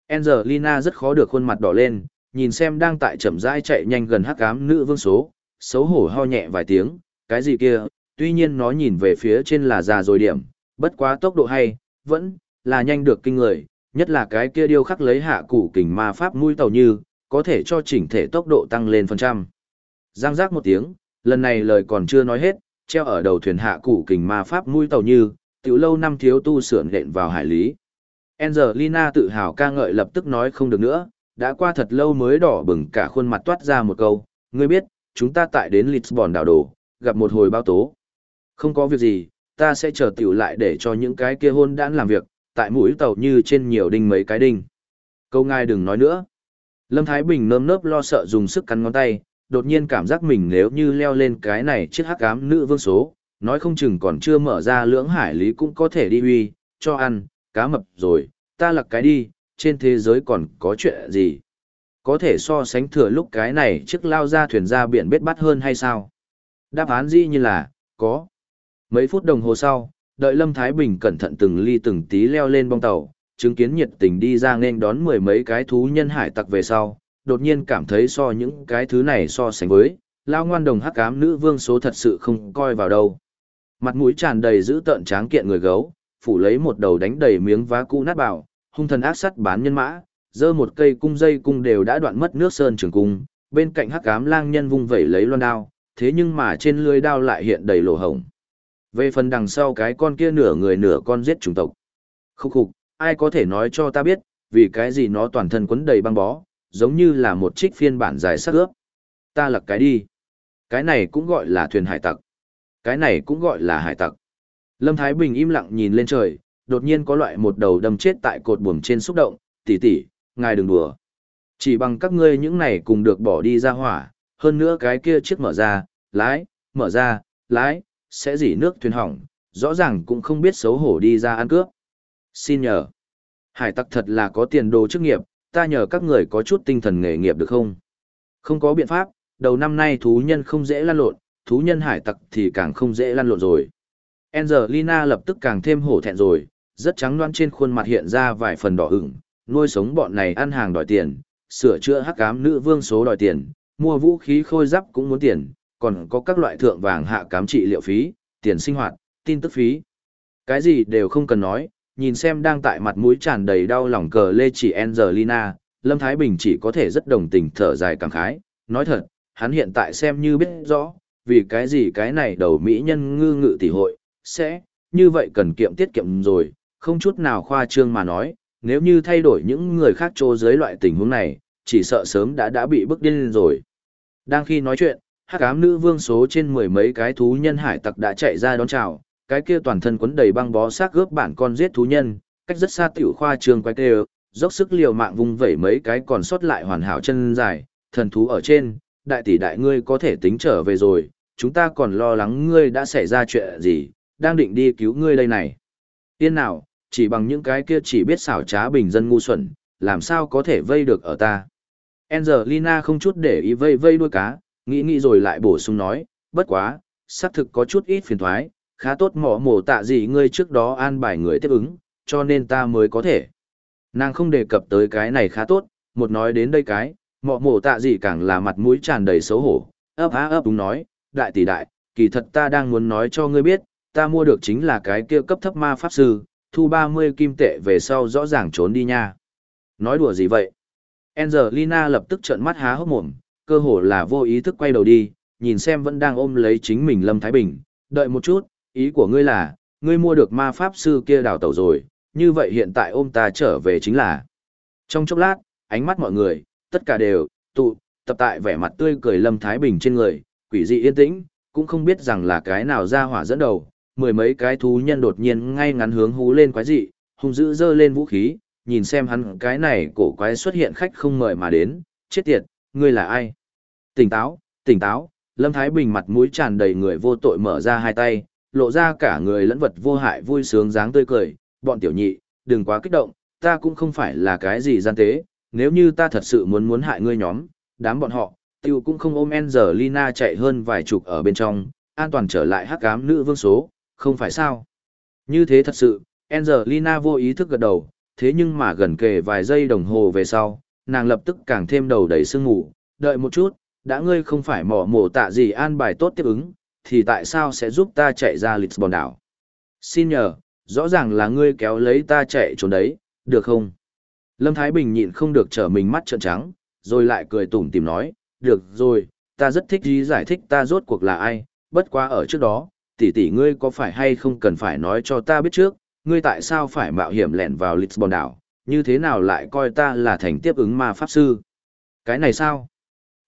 Angelina rất khó được khuôn mặt đỏ lên, nhìn xem đang tại chậm rãi chạy nhanh gần hắc ám nữ vương số, xấu hổ ho nhẹ vài tiếng, cái gì kia, tuy nhiên nó nhìn về phía trên là già rồi điểm, bất quá tốc độ hay, vẫn là nhanh được kinh người, nhất là cái kia điêu khắc lấy hạ củ kình ma pháp mũi tàu như, có thể cho chỉnh thể tốc độ tăng lên phần trăm. Giang giác một tiếng, lần này lời còn chưa nói hết, treo ở đầu thuyền hạ củ kình ma pháp mũi tàu như, tiểu lâu năm thiếu tu sửa đện vào hải lý. Angelina tự hào ca ngợi lập tức nói không được nữa, đã qua thật lâu mới đỏ bừng cả khuôn mặt toát ra một câu, ngươi biết, chúng ta tại đến Lisbon đảo đồ, gặp một hồi bao tố. Không có việc gì, ta sẽ chờ tiểu lại để cho những cái kia hôn đãn làm việc, tại mũi tàu như trên nhiều đinh mấy cái đinh. Câu ngài đừng nói nữa. Lâm Thái Bình nơm nớp lo sợ dùng sức cắn ngón tay, đột nhiên cảm giác mình nếu như leo lên cái này chiếc hắc ám nữ vương số, nói không chừng còn chưa mở ra lưỡng hải lý cũng có thể đi huy, cho ăn, cá mập rồi, ta lặc cái đi, trên thế giới còn có chuyện gì? Có thể so sánh thừa lúc cái này chiếc lao ra thuyền ra biển bết bắt hơn hay sao? Đáp án dĩ như là, có. Mấy phút đồng hồ sau, đợi Lâm Thái Bình cẩn thận từng ly từng tí leo lên bong tàu, chứng kiến nhiệt tình đi ra nên đón mười mấy cái thú nhân hải tặc về sau, đột nhiên cảm thấy so những cái thứ này so sánh với, lao ngoan đồng hắc ám nữ vương số thật sự không coi vào đâu. Mặt mũi tràn đầy giữ tợn tráng kiện người gấu, phủ lấy một đầu đánh đầy miếng vá cũ nát bảo, hung thần ác sắt bán nhân mã, giơ một cây cung dây cung đều đã đoạn mất nước sơn trường cung, bên cạnh hắc ám lang nhân vung vẩy lấy loan đao, thế nhưng mà trên lưới đao lại hiện đầy lỗ hổng. Về phần đằng sau cái con kia nửa người nửa con giết chủng tộc. Khúc khục, ai có thể nói cho ta biết, vì cái gì nó toàn thân quấn đầy băng bó, giống như là một trích phiên bản dài sắc ướp. Ta lật cái đi. Cái này cũng gọi là thuyền hải tặc. Cái này cũng gọi là hải tặc. Lâm Thái Bình im lặng nhìn lên trời, đột nhiên có loại một đầu đâm chết tại cột buồm trên xúc động, tỷ tỷ, ngài đừng đùa. Chỉ bằng các ngươi những này cùng được bỏ đi ra hỏa, hơn nữa cái kia chiếc mở ra, lái, mở ra, lái, sẽ dỉ nước thuyền hỏng, rõ ràng cũng không biết xấu hổ đi ra ăn cướp. Xin nhờ. Hải tặc thật là có tiền đồ chức nghiệp, ta nhờ các người có chút tinh thần nghề nghiệp được không? Không có biện pháp, đầu năm nay thú nhân không dễ lăn lộn, thú nhân hải tặc thì càng không dễ lăn lộn rồi. Angelina lập tức càng thêm hổ thẹn rồi, rất trắng đoan trên khuôn mặt hiện ra vài phần đỏ ửng, nuôi sống bọn này ăn hàng đòi tiền, sửa chữa hắc ám nữ vương số đòi tiền, mua vũ khí khôi giáp cũng muốn tiền, còn có các loại thượng vàng hạ cám trị liệu phí, tiền sinh hoạt, tin tức phí. Cái gì đều không cần nói, nhìn xem đang tại mặt mũi tràn đầy đau lòng cờ lê chỉ Angelina, Lâm Thái Bình chỉ có thể rất đồng tình thở dài cảm khái, nói thật, hắn hiện tại xem như biết rõ, vì cái gì cái này đầu mỹ nhân ngư ngự tỷ hội, sẽ, như vậy cần kiệm tiết kiệm rồi, không chút nào khoa trương mà nói, nếu như thay đổi những người khác trô dưới loại tình huống này, chỉ sợ sớm đã đã bị bức điên rồi. Đang khi nói chuyện, hắc ám nữ vương số trên mười mấy cái thú nhân hải tặc đã chạy ra đón chào, cái kia toàn thân quấn đầy băng bó xác gớp bản con giết thú nhân, cách rất xa tiểu khoa trường quay kêu, dốc sức liều mạng vung vẩy mấy cái còn sót lại hoàn hảo chân dài, thần thú ở trên, đại tỷ đại ngươi có thể tính trở về rồi, chúng ta còn lo lắng ngươi đã xảy ra chuyện gì, đang định đi cứu ngươi đây này. Tiên nào, chỉ bằng những cái kia chỉ biết xảo trá bình dân ngu xuẩn, làm sao có thể vây được ở ta. Angelina không chút để ý vây vây đuôi cá, nghĩ nghĩ rồi lại bổ sung nói, bất quá, xác thực có chút ít phiền thoái, khá tốt mỏ mổ tạ gì ngươi trước đó an bài người tiếp ứng, cho nên ta mới có thể. Nàng không đề cập tới cái này khá tốt, một nói đến đây cái, mỏ mổ tạ gì càng là mặt mũi tràn đầy xấu hổ, ấp á ấp đúng nói, đại tỷ đại, kỳ thật ta đang muốn nói cho ngươi biết, ta mua được chính là cái kia cấp thấp ma pháp sư, thu 30 kim tệ về sau rõ ràng trốn đi nha. Nói đùa gì vậy? Angelina lập tức trợn mắt há hốc mồm, cơ hồ là vô ý thức quay đầu đi, nhìn xem vẫn đang ôm lấy chính mình Lâm Thái Bình, đợi một chút, ý của ngươi là, ngươi mua được ma pháp sư kia đào tẩu rồi, như vậy hiện tại ôm ta trở về chính là. Trong chốc lát, ánh mắt mọi người, tất cả đều, tụ, tập tại vẻ mặt tươi cười Lâm Thái Bình trên người, quỷ dị yên tĩnh, cũng không biết rằng là cái nào ra hỏa dẫn đầu, mười mấy cái thú nhân đột nhiên ngay ngắn hướng hú lên quái dị, hung dữ dơ lên vũ khí, nhìn xem hắn cái này cổ quái xuất hiện khách không mời mà đến, chết tiệt, ngươi là ai? Tỉnh táo, tỉnh táo, Lâm Thái Bình mặt mũi tràn đầy người vô tội mở ra hai tay, lộ ra cả người lẫn vật vô hại vui sướng dáng tươi cười, bọn tiểu nhị, đừng quá kích động, ta cũng không phải là cái gì gian tế, nếu như ta thật sự muốn muốn hại ngươi nhóm, đám bọn họ, tiêu cũng không ôm Angelina chạy hơn vài chục ở bên trong, an toàn trở lại hắc ám nữ vương số, không phải sao. Như thế thật sự, Angelina vô ý thức gật đầu, thế nhưng mà gần kề vài giây đồng hồ về sau, nàng lập tức càng thêm đầu đầy sương ngủ, đợi một chút, đã ngươi không phải mỏ mổ tạ gì an bài tốt tiếp ứng, thì tại sao sẽ giúp ta chạy ra Lisbon đảo? Xin nhờ, rõ ràng là ngươi kéo lấy ta chạy trốn đấy, được không? Lâm Thái Bình nhịn không được trở mình mắt trợn trắng, rồi lại cười tủm tìm nói, được rồi, ta rất thích gì giải thích ta rốt cuộc là ai, bất quá ở trước đó, tỷ tỷ ngươi có phải hay không cần phải nói cho ta biết trước, ngươi tại sao phải mạo hiểm lẻn vào Lisbon đảo, như thế nào lại coi ta là thành tiếp ứng ma pháp sư? Cái này sao?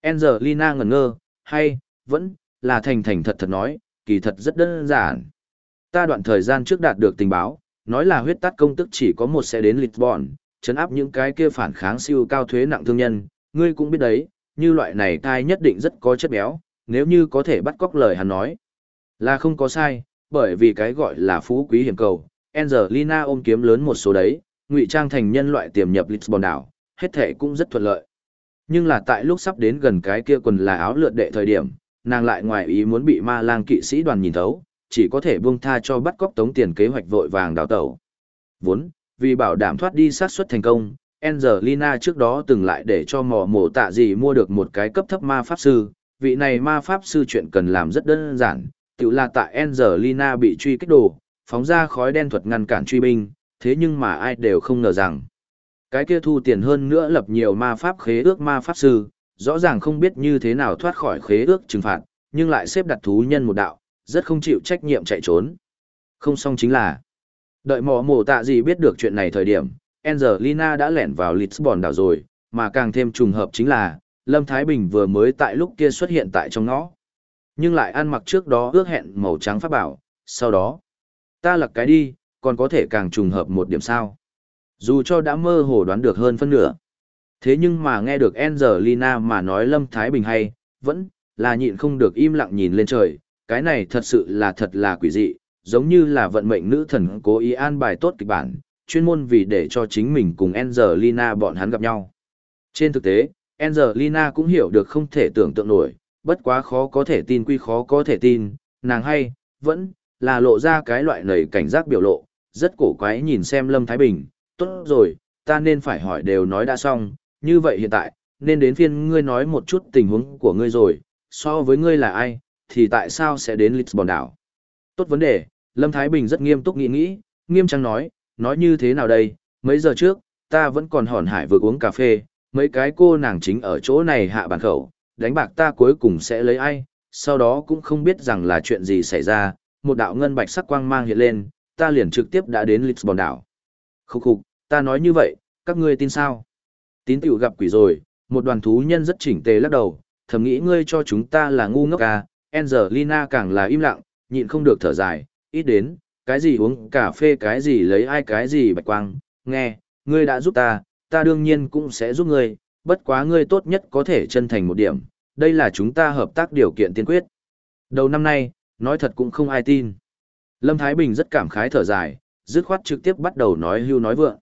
Angelina ngẩn ngơ, hay, vẫn, là thành thành thật thật nói, kỳ thật rất đơn giản. Ta đoạn thời gian trước đạt được tình báo, nói là huyết tắt công tức chỉ có một sẽ đến Lisbon, chấn áp những cái kia phản kháng siêu cao thuế nặng thương nhân, ngươi cũng biết đấy, như loại này thai nhất định rất có chất béo, nếu như có thể bắt cóc lời hắn nói. Là không có sai, bởi vì cái gọi là phú quý hiểm cầu, Angelina ôm kiếm lớn một số đấy, ngụy trang thành nhân loại tiềm nhập Lisbon đảo, hết thể cũng rất thuận lợi. Nhưng là tại lúc sắp đến gần cái kia quần là áo lượt đệ thời điểm, nàng lại ngoài ý muốn bị ma lang kỵ sĩ đoàn nhìn thấu, chỉ có thể buông tha cho bắt cóc tống tiền kế hoạch vội vàng đào tẩu. Vốn, vì bảo đảm thoát đi sát xuất thành công, Angelina trước đó từng lại để cho mò mổ tạ gì mua được một cái cấp thấp ma pháp sư, vị này ma pháp sư chuyện cần làm rất đơn giản, tự là tại Angelina bị truy kích đồ, phóng ra khói đen thuật ngăn cản truy binh, thế nhưng mà ai đều không ngờ rằng. Cái kia thu tiền hơn nữa lập nhiều ma pháp khế ước ma pháp sư, rõ ràng không biết như thế nào thoát khỏi khế ước trừng phạt, nhưng lại xếp đặt thú nhân một đạo, rất không chịu trách nhiệm chạy trốn. Không xong chính là, đợi mò mổ tạ gì biết được chuyện này thời điểm, Angelina đã lẻn vào Lisbon đảo rồi, mà càng thêm trùng hợp chính là, Lâm Thái Bình vừa mới tại lúc kia xuất hiện tại trong ngõ. Nhưng lại ăn mặc trước đó ước hẹn màu trắng pháp bảo, sau đó, ta lật cái đi, còn có thể càng trùng hợp một điểm sao. Dù cho đã mơ hồ đoán được hơn phân nửa. Thế nhưng mà nghe được Angelina mà nói Lâm Thái Bình hay, vẫn là nhịn không được im lặng nhìn lên trời, cái này thật sự là thật là quỷ dị, giống như là vận mệnh nữ thần cố ý an bài tốt kịch bản, chuyên môn vì để cho chính mình cùng Angelina bọn hắn gặp nhau. Trên thực tế, Angelina cũng hiểu được không thể tưởng tượng nổi, bất quá khó có thể tin quy khó có thể tin, nàng hay, vẫn, là lộ ra cái loại nầy cảnh giác biểu lộ, rất cổ quái nhìn xem Lâm Thái Bình, tốt rồi, ta nên phải hỏi đều nói đã xong, như vậy hiện tại, nên đến phiên ngươi nói một chút tình huống của ngươi rồi, so với ngươi là ai, thì tại sao sẽ đến Lisbon đảo? Tốt vấn đề, Lâm Thái Bình rất nghiêm túc nghĩ nghĩ, nghiêm trang nói, nói như thế nào đây, mấy giờ trước, ta vẫn còn hòn hải vừa uống cà phê, mấy cái cô nàng chính ở chỗ này hạ bàn khẩu, đánh bạc ta cuối cùng sẽ lấy ai, sau đó cũng không biết rằng là chuyện gì xảy ra, một đạo ngân bạch sắc quang mang hiện lên, ta liền trực tiếp đã đến Lisbon đảo. Khúc khục, ta nói như vậy, các ngươi tin sao? Tín tiểu gặp quỷ rồi, một đoàn thú nhân rất chỉnh tề lắc đầu, thầm nghĩ ngươi cho chúng ta là ngu ngốc à, Angelina càng là im lặng, nhịn không được thở dài, ít đến, cái gì uống cà phê cái gì lấy ai cái gì bạch quang, nghe, ngươi đã giúp ta, ta đương nhiên cũng sẽ giúp ngươi, bất quá ngươi tốt nhất có thể chân thành một điểm, đây là chúng ta hợp tác điều kiện tiên quyết. Đầu năm nay, nói thật cũng không ai tin. Lâm Thái Bình rất cảm khái thở dài, dứt khoát trực tiếp bắt đầu nói hưu nói vượng.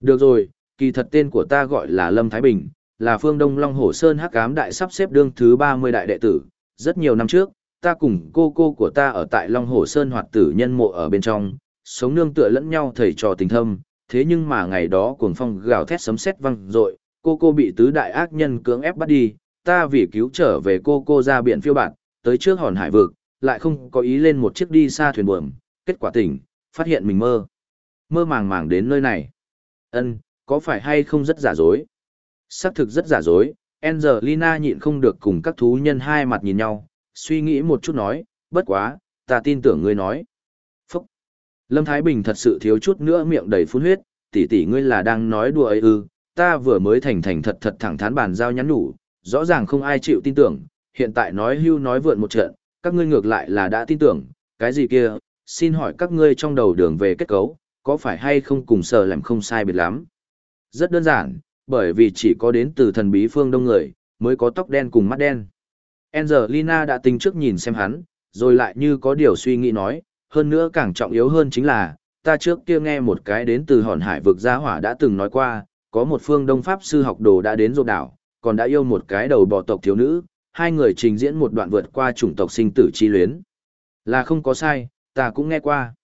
Được rồi, kỳ thật tên của ta gọi là Lâm Thái Bình, là phương Đông Long Hổ Sơn Hắc Ám Đại sắp xếp đương thứ 30 đại đệ tử. Rất nhiều năm trước, ta cùng cô cô của ta ở tại Long Hổ Sơn hoạt tử nhân mộ ở bên trong, sống nương tựa lẫn nhau thầy trò tình thâm. Thế nhưng mà ngày đó cuồng phong gào thét sấm sét vang rội, cô cô bị tứ đại ác nhân cưỡng ép bắt đi, ta vì cứu trở về cô cô ra biển phiêu bạt, tới trước hòn hải vực, lại không có ý lên một chiếc đi xa thuyền buồm, kết quả tỉnh, phát hiện mình mơ. Mơ màng màng đến nơi này. Ân, có phải hay không rất giả dối? Xác thực rất giả dối, Angelina nhịn không được cùng các thú nhân hai mặt nhìn nhau, suy nghĩ một chút nói, bất quá, ta tin tưởng ngươi nói. Phúc! Lâm Thái Bình thật sự thiếu chút nữa miệng đầy phun huyết, tỷ tỷ ngươi là đang nói đùa ấy ư, ta vừa mới thành thành thật thật thẳng thắn bàn giao nhắn nhủ, rõ ràng không ai chịu tin tưởng, hiện tại nói hưu nói vượn một trận, các ngươi ngược lại là đã tin tưởng, cái gì kia, xin hỏi các ngươi trong đầu đường về kết cấu, có phải hay không cùng sở làm không sai biệt lắm? Rất đơn giản, bởi vì chỉ có đến từ thần bí phương đông người, mới có tóc đen cùng mắt đen. Angelina đã tính trước nhìn xem hắn, rồi lại như có điều suy nghĩ nói, hơn nữa càng trọng yếu hơn chính là, ta trước kia nghe một cái đến từ hòn hải vực gia hỏa đã từng nói qua, có một phương đông pháp sư học đồ đã đến rộp đảo, còn đã yêu một cái đầu bò tộc thiếu nữ, hai người trình diễn một đoạn vượt qua chủng tộc sinh tử chi luyến. Là không có sai, ta cũng nghe qua.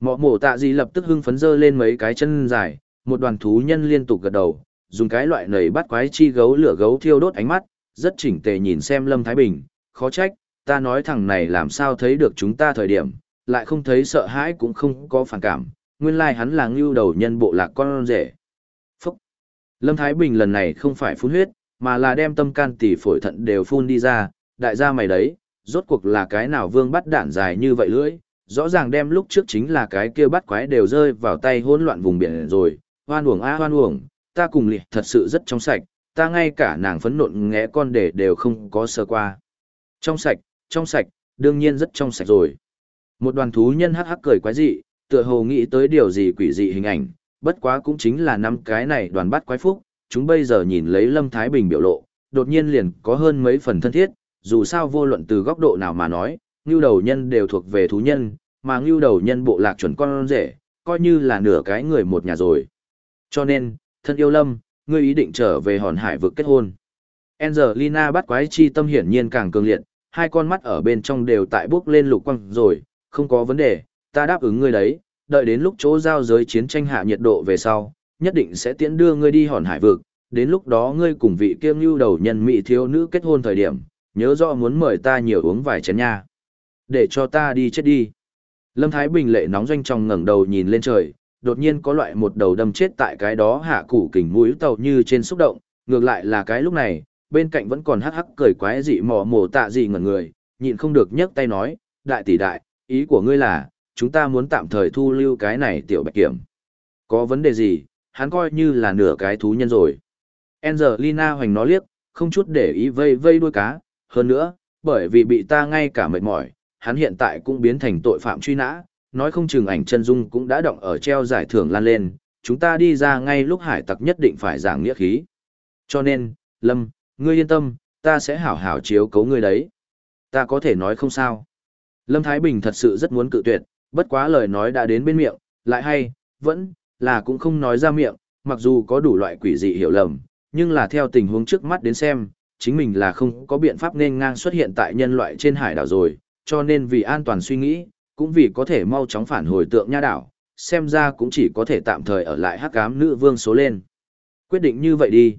Mọ mổ tạ gì lập tức hưng phấn dơ lên mấy cái chân dài, một đoàn thú nhân liên tục gật đầu, dùng cái loại nầy bắt quái chi gấu lửa gấu thiêu đốt ánh mắt, rất chỉnh tề nhìn xem Lâm Thái Bình, khó trách, ta nói thằng này làm sao thấy được chúng ta thời điểm, lại không thấy sợ hãi cũng không có phản cảm, nguyên lai like hắn là ngưu đầu nhân bộ lạc con rể. Phúc! Lâm Thái Bình lần này không phải phun huyết, mà là đem tâm can tỷ phổi thận đều phun đi ra, đại gia mày đấy, rốt cuộc là cái nào vương bắt đạn dài như vậy lưỡi, rõ ràng đem lúc trước chính là cái kia bắt quái đều rơi vào tay hỗn loạn vùng biển rồi, hoan uổng a hoan uổng, ta cùng liệt thật sự rất trong sạch, ta ngay cả nàng phấn nộn ngẽ con để đều không có sơ qua. Trong sạch, trong sạch, đương nhiên rất trong sạch rồi. Một đoàn thú nhân hắc hắc cười quái dị, tựa hồ nghĩ tới điều gì quỷ dị hình ảnh, bất quá cũng chính là năm cái này đoàn bắt quái phúc, chúng bây giờ nhìn lấy Lâm Thái Bình biểu lộ, đột nhiên liền có hơn mấy phần thân thiết, dù sao vô luận từ góc độ nào mà nói, ngưu đầu nhân đều thuộc về thú nhân, mà ngưu đầu nhân bộ lạc chuẩn con rể, coi như là nửa cái người một nhà rồi. Cho nên, thân yêu Lâm, ngươi ý định trở về hòn hải vực kết hôn. Angelina bắt quái chi tâm hiển nhiên càng cường liệt, hai con mắt ở bên trong đều tại bước lên lục quang rồi, không có vấn đề, ta đáp ứng ngươi đấy, đợi đến lúc chỗ giao giới chiến tranh hạ nhiệt độ về sau, nhất định sẽ tiễn đưa ngươi đi hòn hải vực, đến lúc đó ngươi cùng vị kiêm lưu đầu nhân mỹ thiếu nữ kết hôn thời điểm, nhớ rõ muốn mời ta nhiều uống vài chén nha. Để cho ta đi chết đi. Lâm Thái Bình lệ nóng doanh trong ngẩng đầu nhìn lên trời, đột nhiên có loại một đầu đâm chết tại cái đó hạ củ kình mũi tàu như trên xúc động, ngược lại là cái lúc này, bên cạnh vẫn còn hắc hắc cười quái dị mò mổ tạ gì ngẩn người, nhịn không được nhấc tay nói, đại tỷ đại, ý của ngươi là, chúng ta muốn tạm thời thu lưu cái này tiểu bạch kiểm. Có vấn đề gì, hắn coi như là nửa cái thú nhân rồi. Angelina hoành nó liếc, không chút để ý vây vây đuôi cá, hơn nữa, bởi vì bị ta ngay cả mệt mỏi, hắn hiện tại cũng biến thành tội phạm truy nã, nói không chừng ảnh chân dung cũng đã động ở treo giải thưởng lan lên, chúng ta đi ra ngay lúc hải tặc nhất định phải giảng nghĩa khí. Cho nên, Lâm, ngươi yên tâm, ta sẽ hảo hảo chiếu cấu ngươi đấy. Ta có thể nói không sao. Lâm Thái Bình thật sự rất muốn cự tuyệt, bất quá lời nói đã đến bên miệng, lại hay, vẫn, là cũng không nói ra miệng, mặc dù có đủ loại quỷ dị hiểu lầm, nhưng là theo tình huống trước mắt đến xem, chính mình là không có biện pháp nên ngang xuất hiện tại nhân loại trên hải đảo rồi, cho nên vì an toàn suy nghĩ, cũng vì có thể mau chóng phản hồi tượng nha đảo, xem ra cũng chỉ có thể tạm thời ở lại hắc ám nữ vương số lên. Quyết định như vậy đi.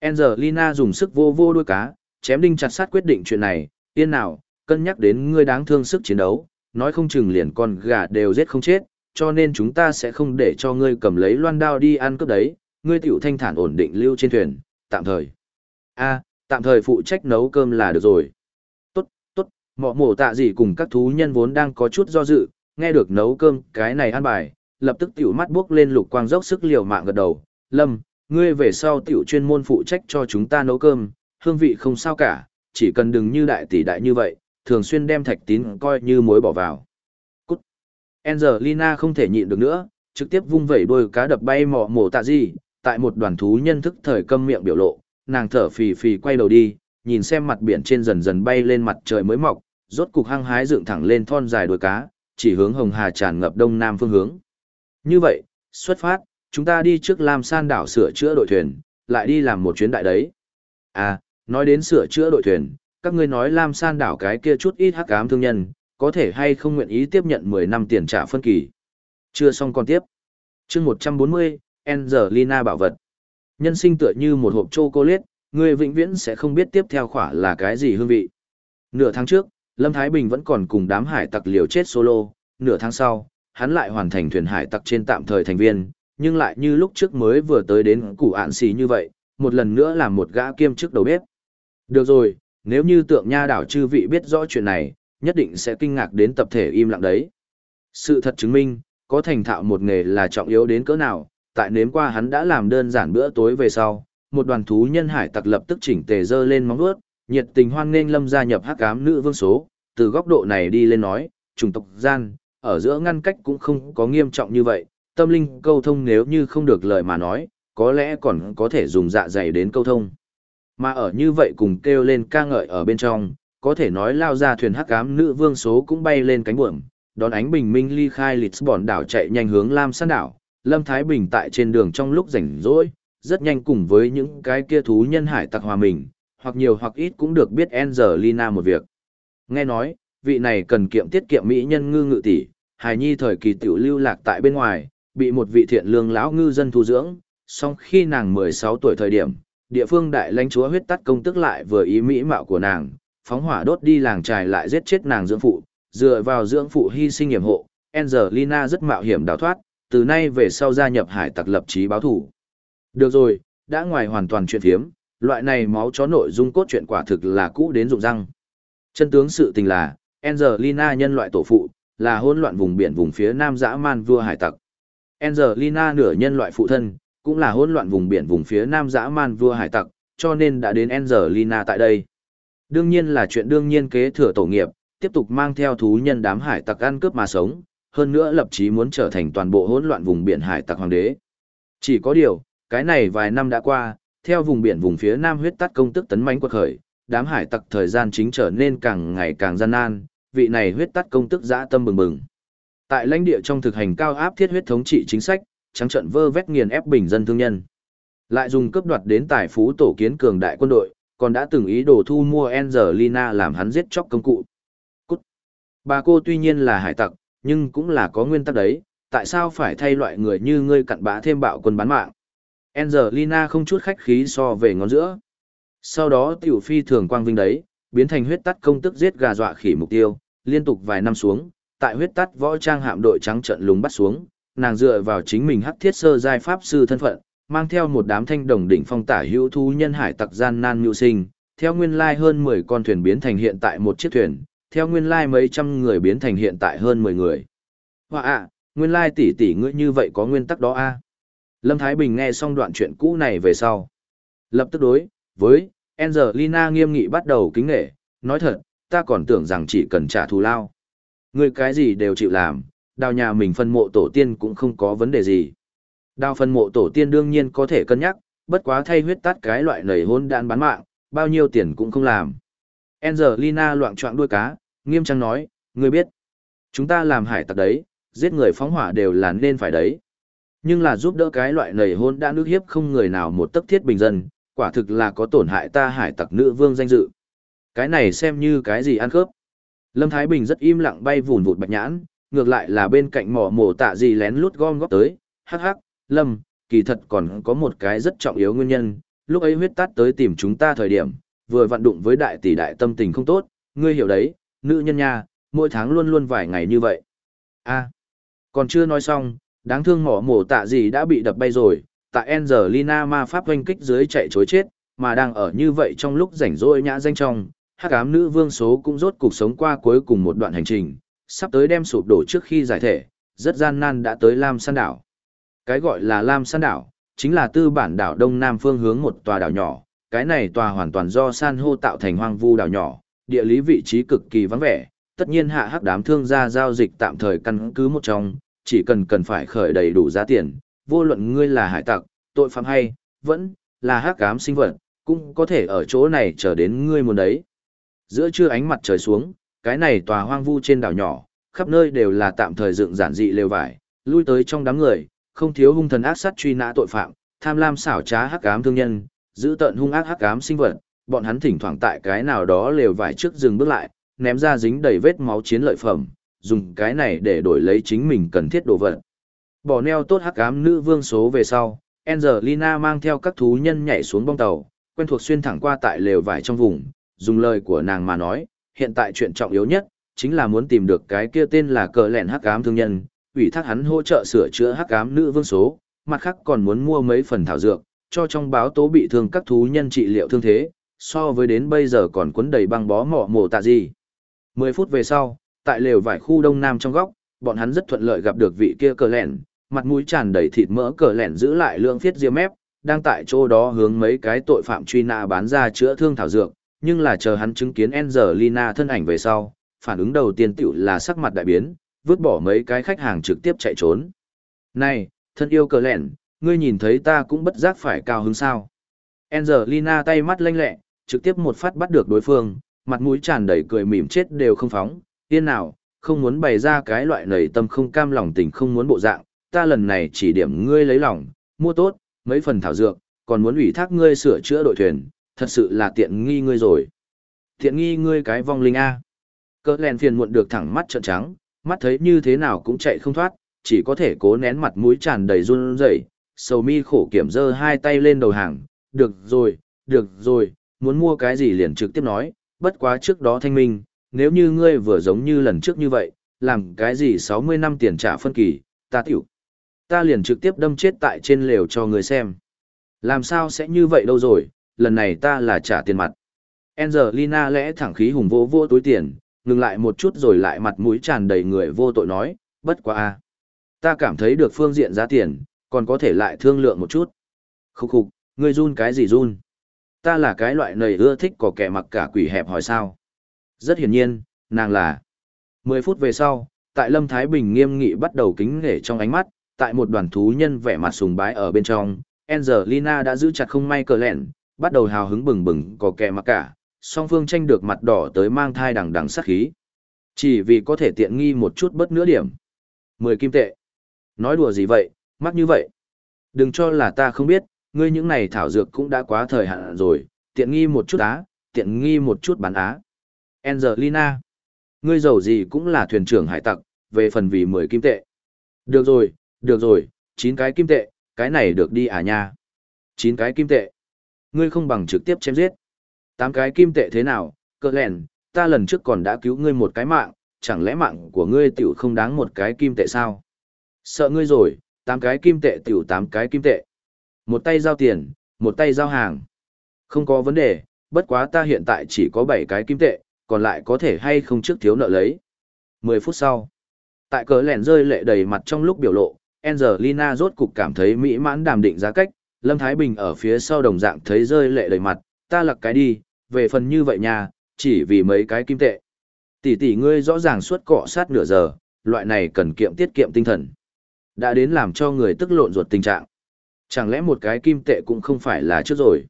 Angelina dùng sức vô vô đuôi cá, chém đinh chặt sát quyết định chuyện này, yên nào, cân nhắc đến ngươi đáng thương sức chiến đấu, nói không chừng liền con gà đều giết không chết, cho nên chúng ta sẽ không để cho ngươi cầm lấy loan đao đi ăn cướp đấy, ngươi tiểu thanh thản ổn định lưu trên thuyền, tạm thời. A, tạm thời phụ trách nấu cơm là được rồi. Tốt, tốt, mọ mổ tạ gì cùng các thú nhân vốn đang có chút do dự, nghe được nấu cơm cái này ăn bài, lập tức tiểu mắt bước lên lục quang dốc sức liều mạng gật đầu, Lâm, ngươi về sau tiểu chuyên môn phụ trách cho chúng ta nấu cơm, hương vị không sao cả, chỉ cần đừng như đại tỷ đại như vậy, thường xuyên đem thạch tín coi như muối bỏ vào. Angelina không thể nhịn được nữa, trực tiếp vung vẩy đôi cá đập bay mỏ mổ tạ gì, tại một đoàn thú nhân thức thời câm miệng biểu lộ, nàng thở phì phì quay đầu đi, nhìn xem mặt biển trên dần dần bay lên mặt trời mới mọc, rốt cục hăng hái dựng thẳng lên thon dài đuôi cá, chỉ hướng hồng hà tràn ngập đông nam phương hướng. Như vậy, xuất phát, chúng ta đi trước Lam San đảo sửa chữa đội thuyền, lại đi làm một chuyến đại đấy. À, nói đến sửa chữa đội thuyền, các ngươi nói Lam San đảo cái kia chút ít hắc ám thương nhân, có thể hay không nguyện ý tiếp nhận 10 năm tiền trả phân kỳ. Chưa xong còn tiếp. chương 140, Angelina bảo vật. Nhân sinh tựa như một hộp chocolate, người vĩnh viễn sẽ không biết tiếp theo khỏa là cái gì hương vị. Nửa tháng trước, Lâm Thái Bình vẫn còn cùng đám hải tặc liều chết solo, nửa tháng sau, hắn lại hoàn thành thuyền hải tặc trên tạm thời thành viên, nhưng lại như lúc trước mới vừa tới đến củ ạn xì như vậy, một lần nữa làm một gã kiêm chức đầu bếp. Được rồi, nếu như tượng nha đảo chư vị biết rõ chuyện này, nhất định sẽ kinh ngạc đến tập thể im lặng đấy. Sự thật chứng minh, có thành thạo một nghề là trọng yếu đến cỡ nào, tại nếm qua hắn đã làm đơn giản bữa tối về sau, một đoàn thú nhân hải tặc lập tức chỉnh tề dơ lên móng vuốt, nhiệt tình hoan nghênh lâm gia nhập hắc ám nữ vương số, từ góc độ này đi lên nói, chủng tộc gian, ở giữa ngăn cách cũng không có nghiêm trọng như vậy, tâm linh câu thông nếu như không được lời mà nói, có lẽ còn có thể dùng dạ dày đến câu thông. Mà ở như vậy cùng kêu lên ca ngợi ở bên trong, có thể nói lao ra thuyền hắc ám nữ vương số cũng bay lên cánh buồm, đón ánh bình minh ly khai Lisbon đảo chạy nhanh hướng Lam San đảo, Lâm Thái Bình tại trên đường trong lúc rảnh rỗi, rất nhanh cùng với những cái kia thú nhân hải tặc hòa mình, hoặc nhiều hoặc ít cũng được biết Angelina một việc. Nghe nói, vị này cần kiệm tiết kiệm mỹ nhân ngư ngự tỷ, hài nhi thời kỳ tiểu lưu lạc tại bên ngoài, bị một vị thiện lương lão ngư dân thu dưỡng, song khi nàng 16 tuổi thời điểm, địa phương đại lãnh chúa huyết tắt công tức lại vừa ý mỹ mạo của nàng, phóng hỏa đốt đi làng trài lại giết chết nàng dưỡng phụ, dựa vào dưỡng phụ hy sinh nghiệm hộ, Angelina rất mạo hiểm đào thoát, từ nay về sau gia nhập hải tặc lập chí báo thủ. Được rồi, đã ngoài hoàn toàn chuyện thiếm, loại này máu chó nội dung cốt truyện quả thực là cũ đến rụng răng. Chân tướng sự tình là, Angelina nhân loại tổ phụ, là hỗn loạn vùng biển vùng phía nam dã man vua hải tặc. Angelina nửa nhân loại phụ thân, cũng là hỗn loạn vùng biển vùng phía nam dã man vua hải tặc, cho nên đã đến Angelina tại đây. Đương nhiên là chuyện đương nhiên kế thừa tổ nghiệp, tiếp tục mang theo thú nhân đám hải tặc ăn cướp mà sống, hơn nữa lập chí muốn trở thành toàn bộ hỗn loạn vùng biển hải tặc hoàng đế. Chỉ có điều, cái này vài năm đã qua, theo vùng biển vùng phía nam huyết tắt công tức tấn mãnh quật khởi, đám hải tặc thời gian chính trở nên càng ngày càng gian nan, vị này huyết tắt công tức dã tâm bừng bừng. Tại lãnh địa trong thực hành cao áp thiết huyết thống trị chính sách, trắng trận vơ vét nghiền ép bình dân thương nhân. Lại dùng cướp đoạt đến tài phú tổ kiến cường đại quân đội, còn đã từng ý đồ thu mua Angelina làm hắn giết chóc công cụ. Cút. Bà cô tuy nhiên là hải tặc, nhưng cũng là có nguyên tắc đấy, tại sao phải thay loại người như ngươi cặn bã thêm bạo quân bán mạng. Angelina không chút khách khí so về ngón giữa. Sau đó tiểu phi thường quang vinh đấy, biến thành huyết tắt công tức giết gà dọa khỉ mục tiêu, liên tục vài năm xuống, tại huyết tắt võ trang hạm đội trắng trận lúng bắt xuống, nàng dựa vào chính mình hắc thiết sơ giai pháp sư thân phận, mang theo một đám thanh đồng đỉnh phong tả hữu thú nhân hải tặc gian nan mưu sinh, theo nguyên lai hơn 10 con thuyền biến thành hiện tại một chiếc thuyền, theo nguyên lai mấy trăm người biến thành hiện tại hơn 10 người. Hoa ạ, nguyên lai tỷ tỷ ngươi như vậy có nguyên tắc đó a. Lâm Thái Bình nghe xong đoạn chuyện cũ này về sau. Lập tức đối, với, Angelina nghiêm nghị bắt đầu kính nghệ, nói thật, ta còn tưởng rằng chỉ cần trả thù lao. Ngươi cái gì đều chịu làm, đào nhà mình phân mộ tổ tiên cũng không có vấn đề gì. Đào phân mộ tổ tiên đương nhiên có thể cân nhắc, bất quá thay huyết tát cái loại nầy hôn đạn bán mạng, bao nhiêu tiền cũng không làm. Angelina loạn trọng đuôi cá, nghiêm trang nói, ngươi biết, chúng ta làm hải tặc đấy, giết người phóng hỏa đều là nên phải đấy. Nhưng là giúp đỡ cái loại nầy hôn đã nước hiếp không người nào một tấc thiết bình dân, quả thực là có tổn hại ta hải tặc nữ vương danh dự. Cái này xem như cái gì ăn khớp. Lâm Thái Bình rất im lặng bay vùn vụt bạch nhãn, ngược lại là bên cạnh mỏ mổ tạ gì lén lút gom góp tới, hắc hắc, Lâm, kỳ thật còn có một cái rất trọng yếu nguyên nhân, lúc ấy huyết tát tới tìm chúng ta thời điểm, vừa vận đụng với đại tỷ đại tâm tình không tốt, ngươi hiểu đấy, nữ nhân nha, mỗi tháng luôn luôn vài ngày như vậy. a còn chưa nói xong, đáng thương mỏ mổ tạ gì đã bị đập bay rồi, tại Angelina ma pháp hoanh kích dưới chạy chối chết, mà đang ở như vậy trong lúc rảnh rỗi nhã danh trong, hắc ám nữ vương số cũng rốt cuộc sống qua cuối cùng một đoạn hành trình, sắp tới đem sụp đổ trước khi giải thể, rất gian nan đã tới Lam San đảo. Cái gọi là Lam San đảo, chính là tư bản đảo đông nam phương hướng một tòa đảo nhỏ, cái này tòa hoàn toàn do san hô tạo thành hoang vu đảo nhỏ, địa lý vị trí cực kỳ vắng vẻ, tất nhiên hạ hắc đám thương gia giao dịch tạm thời căn cứ một trong, chỉ cần cần phải khởi đầy đủ giá tiền, vô luận ngươi là hải tặc, tội phạm hay, vẫn là hắc ám sinh vật, cũng có thể ở chỗ này chờ đến ngươi muốn đấy. Giữa trưa ánh mặt trời xuống, cái này tòa hoang vu trên đảo nhỏ, khắp nơi đều là tạm thời dựng giản dị lều vải, lui tới trong đám người, không thiếu hung thần ác sát truy nã tội phạm, tham lam xảo trá hắc ám thương nhân, giữ tận hung ác hắc ám sinh vật, bọn hắn thỉnh thoảng tại cái nào đó lều vải trước dừng bước lại, ném ra dính đầy vết máu chiến lợi phẩm, dùng cái này để đổi lấy chính mình cần thiết đồ vật. Bỏ neo tốt hắc ám nữ vương số về sau, Angelina mang theo các thú nhân nhảy xuống bong tàu, quen thuộc xuyên thẳng qua tại lều vải trong vùng, dùng lời của nàng mà nói, hiện tại chuyện trọng yếu nhất, chính là muốn tìm được cái kia tên là cờ lẹn hắc ám thương nhân, ủy thác hắn hỗ trợ sửa chữa hắc ám nữ vương số, mặt khác còn muốn mua mấy phần thảo dược, cho trong báo tố bị thương các thú nhân trị liệu thương thế, so với đến bây giờ còn cuốn đầy băng bó mỏ mổ tạ gì. 10 phút về sau, tại lều vải khu đông nam trong góc, bọn hắn rất thuận lợi gặp được vị kia cờ lẹn, mặt mũi tràn đầy thịt mỡ cờ lẹn giữ lại lượng phiết diêm mép, đang tại chỗ đó hướng mấy cái tội phạm truy nã bán ra chữa thương thảo dược, nhưng là chờ hắn chứng kiến Angelina thân ảnh về sau, phản ứng đầu tiên tiểu là sắc mặt đại biến, vứt bỏ mấy cái khách hàng trực tiếp chạy trốn. Này, thân yêu cờ lẹn, ngươi nhìn thấy ta cũng bất giác phải cao hứng sao. Angelina tay mắt lanh lẹ, trực tiếp một phát bắt được đối phương, mặt mũi tràn đầy cười mỉm chết đều không phóng, yên nào, không muốn bày ra cái loại nầy tâm không cam lòng tình không muốn bộ dạng, ta lần này chỉ điểm ngươi lấy lòng, mua tốt, mấy phần thảo dược, còn muốn ủy thác ngươi sửa chữa đội thuyền, thật sự là tiện nghi ngươi rồi. Tiện nghi ngươi cái vong linh A. Cỡ lèn phiền muộn được thẳng mắt trợn trắng, mắt thấy như thế nào cũng chạy không thoát, chỉ có thể cố nén mặt mũi tràn đầy run rẩy, sầu mi khổ kiểm dơ hai tay lên đầu hàng, được rồi, được rồi, muốn mua cái gì liền trực tiếp nói, bất quá trước đó thanh minh, nếu như ngươi vừa giống như lần trước như vậy, làm cái gì 60 năm tiền trả phân kỳ, ta tiểu. Ta liền trực tiếp đâm chết tại trên lều cho ngươi xem. Làm sao sẽ như vậy đâu rồi, lần này ta là trả tiền mặt. Angelina lẽ thẳng khí hùng vô vô túi tiền, ngừng lại một chút rồi lại mặt mũi tràn đầy người vô tội nói, bất quá a, Ta cảm thấy được phương diện giá tiền, còn có thể lại thương lượng một chút. Khúc khục, ngươi run cái gì run? Ta là cái loại nầy ưa thích có kẻ mặc cả quỷ hẹp hỏi sao? Rất hiển nhiên, nàng là. Mười phút về sau, tại Lâm Thái Bình nghiêm nghị bắt đầu kính nể trong ánh mắt, tại một đoàn thú nhân vẻ mặt sùng bái ở bên trong, Angelina đã giữ chặt không may cờ lẹn, bắt đầu hào hứng bừng bừng có kẻ mặc cả, song phương tranh được mặt đỏ tới mang thai đằng đằng sát khí. Chỉ vì có thể tiện nghi một chút bất nữa điểm. Mười kim tệ. Nói đùa gì vậy, mắc như vậy. Đừng cho là ta không biết, ngươi những này thảo dược cũng đã quá thời hạn rồi, tiện nghi một chút á, tiện nghi một chút bán á. Angelina. Ngươi giàu gì cũng là thuyền trưởng hải tặc, về phần vì 10 kim tệ. Được rồi, được rồi, chín cái kim tệ, cái này được đi à nha. Chín cái kim tệ. Ngươi không bằng trực tiếp chém giết tám cái kim tệ thế nào, cơ lèn, ta lần trước còn đã cứu ngươi một cái mạng, chẳng lẽ mạng của ngươi tiểu không đáng một cái kim tệ sao? Sợ ngươi rồi, tám cái kim tệ tiểu tám cái kim tệ. Một tay giao tiền, một tay giao hàng. Không có vấn đề, bất quá ta hiện tại chỉ có bảy cái kim tệ, còn lại có thể hay không trước thiếu nợ lấy. 10 phút sau, tại cỡ lẻn rơi lệ đầy mặt trong lúc biểu lộ, Angelina rốt cục cảm thấy mỹ mãn đàm định giá cách, Lâm Thái Bình ở phía sau đồng dạng thấy rơi lệ đầy mặt, ta lặc cái đi, về phần như vậy nha, chỉ vì mấy cái kim tệ. Tỷ tỷ ngươi rõ ràng suốt cọ sát nửa giờ, loại này cần kiệm tiết kiệm tinh thần. Đã đến làm cho người tức lộn ruột tình trạng. Chẳng lẽ một cái kim tệ cũng không phải là trước rồi.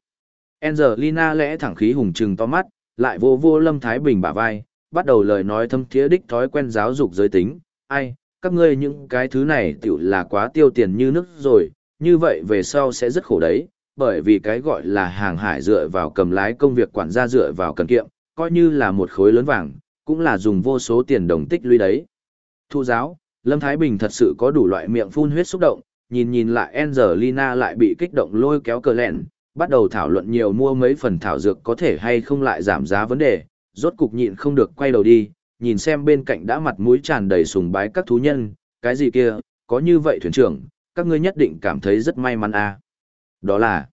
Angelina lẽ thẳng khí hùng trừng to mắt, lại vô vô Lâm Thái Bình bả vai, bắt đầu lời nói thâm thiế đích thói quen giáo dục giới tính, ai, các ngươi những cái thứ này tiểu là quá tiêu tiền như nước rồi, như vậy về sau sẽ rất khổ đấy, bởi vì cái gọi là hàng hải dựa vào cầm lái công việc quản gia dựa vào cần kiệm, coi như là một khối lớn vàng, cũng là dùng vô số tiền đồng tích lũy đấy. Thu giáo, Lâm Thái Bình thật sự có đủ loại miệng phun huyết xúc động, nhìn nhìn lại Angelina lại bị kích động lôi kéo cờ lẹn, bắt đầu thảo luận nhiều mua mấy phần thảo dược có thể hay không lại giảm giá vấn đề, rốt cục nhịn không được quay đầu đi, nhìn xem bên cạnh đã mặt mũi tràn đầy sùng bái các thú nhân, cái gì kia, có như vậy thuyền trưởng, các ngươi nhất định cảm thấy rất may mắn à. Đó là,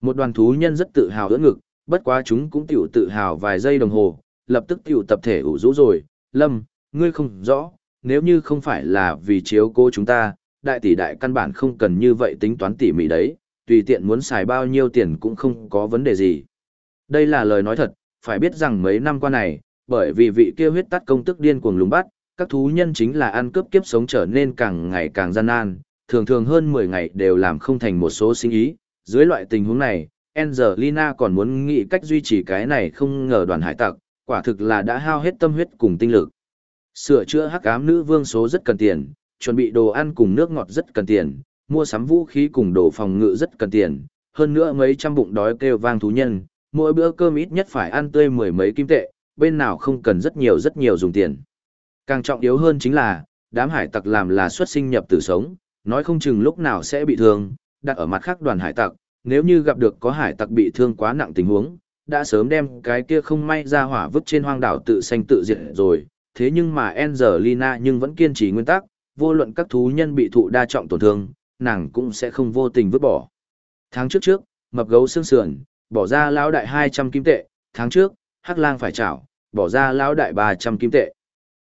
một đoàn thú nhân rất tự hào ưỡn ngực, bất quá chúng cũng tiểu tự hào vài giây đồng hồ, lập tức tiểu tập thể ủ rũ rồi, lâm, ngươi không rõ, nếu như không phải là vì chiếu cố chúng ta, đại tỷ đại căn bản không cần như vậy tính toán tỉ mỉ đấy, tùy tiện muốn xài bao nhiêu tiền cũng không có vấn đề gì. Đây là lời nói thật, phải biết rằng mấy năm qua này, bởi vì vị kia huyết tắt công tức điên cuồng lùng bắt, các thú nhân chính là ăn cướp kiếp sống trở nên càng ngày càng gian nan, thường thường hơn 10 ngày đều làm không thành một số sinh ý. Dưới loại tình huống này, Angelina còn muốn nghĩ cách duy trì cái này không ngờ đoàn hải tặc, quả thực là đã hao hết tâm huyết cùng tinh lực. Sửa chữa hắc ám nữ vương số rất cần tiền, chuẩn bị đồ ăn cùng nước ngọt rất cần tiền, mua sắm vũ khí cùng đồ phòng ngự rất cần tiền, hơn nữa mấy trăm bụng đói kêu vang thú nhân, mỗi bữa cơm ít nhất phải ăn tươi mười mấy kim tệ, bên nào không cần rất nhiều rất nhiều dùng tiền. Càng trọng yếu hơn chính là, đám hải tặc làm là xuất sinh nhập tử sống, nói không chừng lúc nào sẽ bị thương, đặt ở mặt khác đoàn hải tặc, nếu như gặp được có hải tặc bị thương quá nặng tình huống, đã sớm đem cái kia không may ra hỏa vứt trên hoang đảo tự sanh tự diệt rồi, thế nhưng mà Angelina nhưng vẫn kiên trì nguyên tắc, vô luận các thú nhân bị thụ đa trọng tổn thương, nàng cũng sẽ không vô tình vứt bỏ. Tháng trước trước, mập gấu xương sườn, bỏ ra lão đại 200 kim tệ, tháng trước, hắc lang phải chảo, bỏ ra lão đại 300 kim tệ.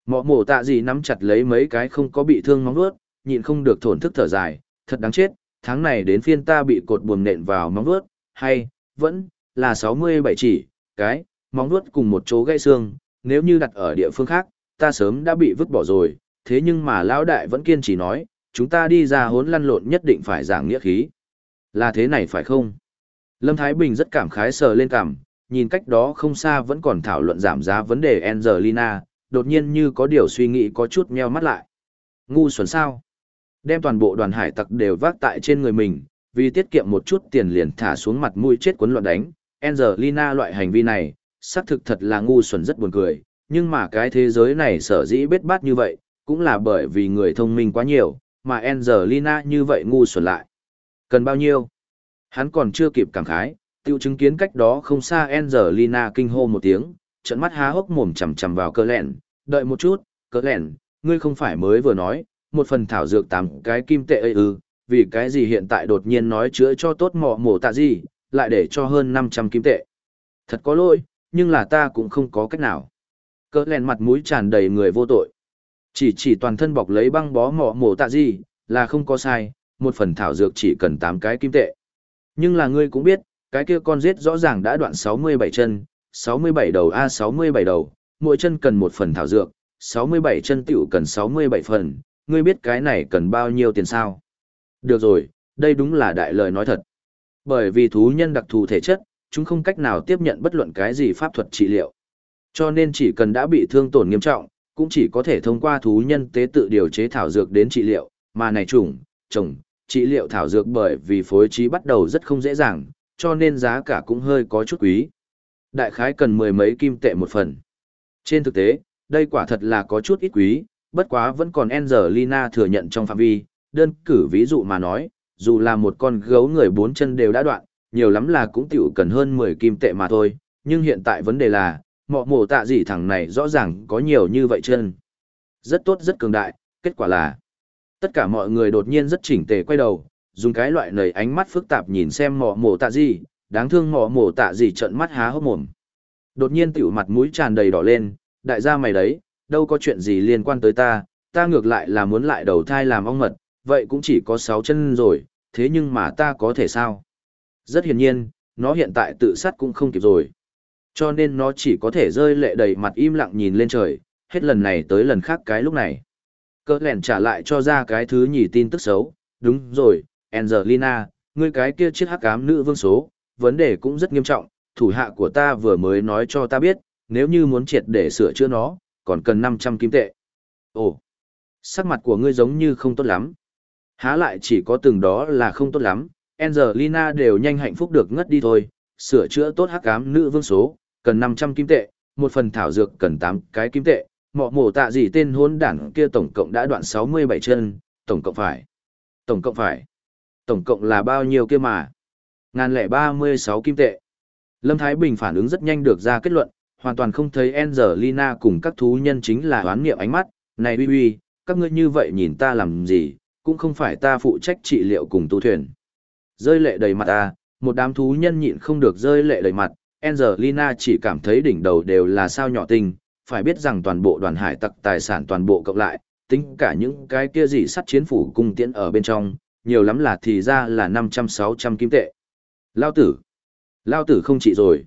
Mọ mổ tạ gì nắm chặt lấy mấy cái không có bị thương móng vuốt, nhịn không được thổn thức thở dài, thật đáng chết, tháng này đến phiên ta bị cột buồm nện vào móng vuốt, hay, vẫn, là 67 chỉ, cái, móng vuốt cùng một chỗ gãy xương, nếu như đặt ở địa phương khác, ta sớm đã bị vứt bỏ rồi, thế nhưng mà lão đại vẫn kiên trì nói, chúng ta đi ra hốn lăn lộn nhất định phải giảng nghĩa khí. Là thế này phải không? Lâm Thái Bình rất cảm khái sờ lên cảm, nhìn cách đó không xa vẫn còn thảo luận giảm giá vấn đề Angelina, đột nhiên như có điều suy nghĩ có chút meo mắt lại. Ngu xuẩn sao? Đem toàn bộ đoàn hải tặc đều vác tại trên người mình, vì tiết kiệm một chút tiền liền thả xuống mặt mũi chết cuốn loạn đánh. Angelina loại hành vi này, xác thực thật là ngu xuẩn rất buồn cười, nhưng mà cái thế giới này sở dĩ bết bát như vậy, cũng là bởi vì người thông minh quá nhiều, mà Angelina như vậy ngu xuẩn lại. Cần bao nhiêu? Hắn còn chưa kịp cảm khái, tiêu chứng kiến cách đó không xa Angelina kinh hô một tiếng, trận mắt há hốc mồm chằm chằm vào cơ lẹn, đợi một chút, cơ lẹn, ngươi không phải mới vừa nói, một phần thảo dược tám cái kim tệ ấy ư, vì cái gì hiện tại đột nhiên nói chữa cho tốt mọ mổ tạ gì, lại để cho hơn 500 kim tệ. Thật có lỗi, nhưng là ta cũng không có cách nào. Cơ lèn mặt mũi tràn đầy người vô tội. Chỉ chỉ toàn thân bọc lấy băng bó mọ mổ tạ gì, là không có sai, một phần thảo dược chỉ cần 8 cái kim tệ. Nhưng là ngươi cũng biết, cái kia con giết rõ ràng đã đoạn 67 chân, 67 đầu A 67 đầu, mỗi chân cần một phần thảo dược, 67 chân tiểu cần 67 phần, ngươi biết cái này cần bao nhiêu tiền sao? Được rồi, đây đúng là đại lời nói thật. Bởi vì thú nhân đặc thù thể chất, chúng không cách nào tiếp nhận bất luận cái gì pháp thuật trị liệu. Cho nên chỉ cần đã bị thương tổn nghiêm trọng, cũng chỉ có thể thông qua thú nhân tế tự điều chế thảo dược đến trị liệu, mà này trùng, trồng, trị liệu thảo dược bởi vì phối trí bắt đầu rất không dễ dàng, cho nên giá cả cũng hơi có chút quý. Đại khái cần mười mấy kim tệ một phần. Trên thực tế, đây quả thật là có chút ít quý, bất quá vẫn còn Angelina thừa nhận trong phạm vi, đơn cử ví dụ mà nói, dù là một con gấu người bốn chân đều đã đoạn, nhiều lắm là cũng tiểu cần hơn 10 kim tệ mà thôi, nhưng hiện tại vấn đề là, mọ mổ tạ gì thằng này rõ ràng có nhiều như vậy chân. Rất tốt rất cường đại, kết quả là, tất cả mọi người đột nhiên rất chỉnh tề quay đầu, dùng cái loại nầy ánh mắt phức tạp nhìn xem mọ mổ tạ gì, đáng thương mọ mổ tạ gì trận mắt há hốc mồm. Đột nhiên tiểu mặt mũi tràn đầy đỏ lên, đại gia mày đấy, đâu có chuyện gì liên quan tới ta, ta ngược lại là muốn lại đầu thai làm ong mật, vậy cũng chỉ có sáu chân rồi, thế nhưng mà ta có thể sao? Rất hiển nhiên, nó hiện tại tự sát cũng không kịp rồi. Cho nên nó chỉ có thể rơi lệ đầy mặt im lặng nhìn lên trời, hết lần này tới lần khác cái lúc này. Cơ lẻn trả lại cho ra cái thứ nhỉ tin tức xấu, đúng rồi, Angelina, ngươi cái kia chiếc hắc ám nữ vương số, vấn đề cũng rất nghiêm trọng, thủ hạ của ta vừa mới nói cho ta biết, nếu như muốn triệt để sửa chữa nó, còn cần 500 kim tệ. Ồ, sắc mặt của ngươi giống như không tốt lắm. Há lại chỉ có từng đó là không tốt lắm, Angelina đều nhanh hạnh phúc được ngất đi thôi, sửa chữa tốt hắc ám nữ vương số, cần 500 kim tệ, một phần thảo dược cần 8 cái kim tệ, mọ mổ tạ gì tên hôn đảng kia tổng cộng đã đoạn 67 chân, tổng cộng phải. Tổng cộng phải. Tổng cộng là bao nhiêu kia mà? Ngàn lẻ 36 kim tệ. Lâm Thái Bình phản ứng rất nhanh được ra kết luận, hoàn toàn không thấy Angelina cùng các thú nhân chính là oán niệm ánh mắt, này uy uy, các ngươi như vậy nhìn ta làm gì, cũng không phải ta phụ trách trị liệu cùng tu thuyền. Rơi lệ đầy mặt à? một đám thú nhân nhịn không được rơi lệ đầy mặt, Angelina chỉ cảm thấy đỉnh đầu đều là sao nhỏ tinh, phải biết rằng toàn bộ đoàn hải tặc tài sản toàn bộ cộng lại, tính cả những cái kia gì sắt chiến phủ cung tiễn ở bên trong, nhiều lắm là thì ra là 500-600 kim tệ. Lao tử! Lao tử không trị rồi.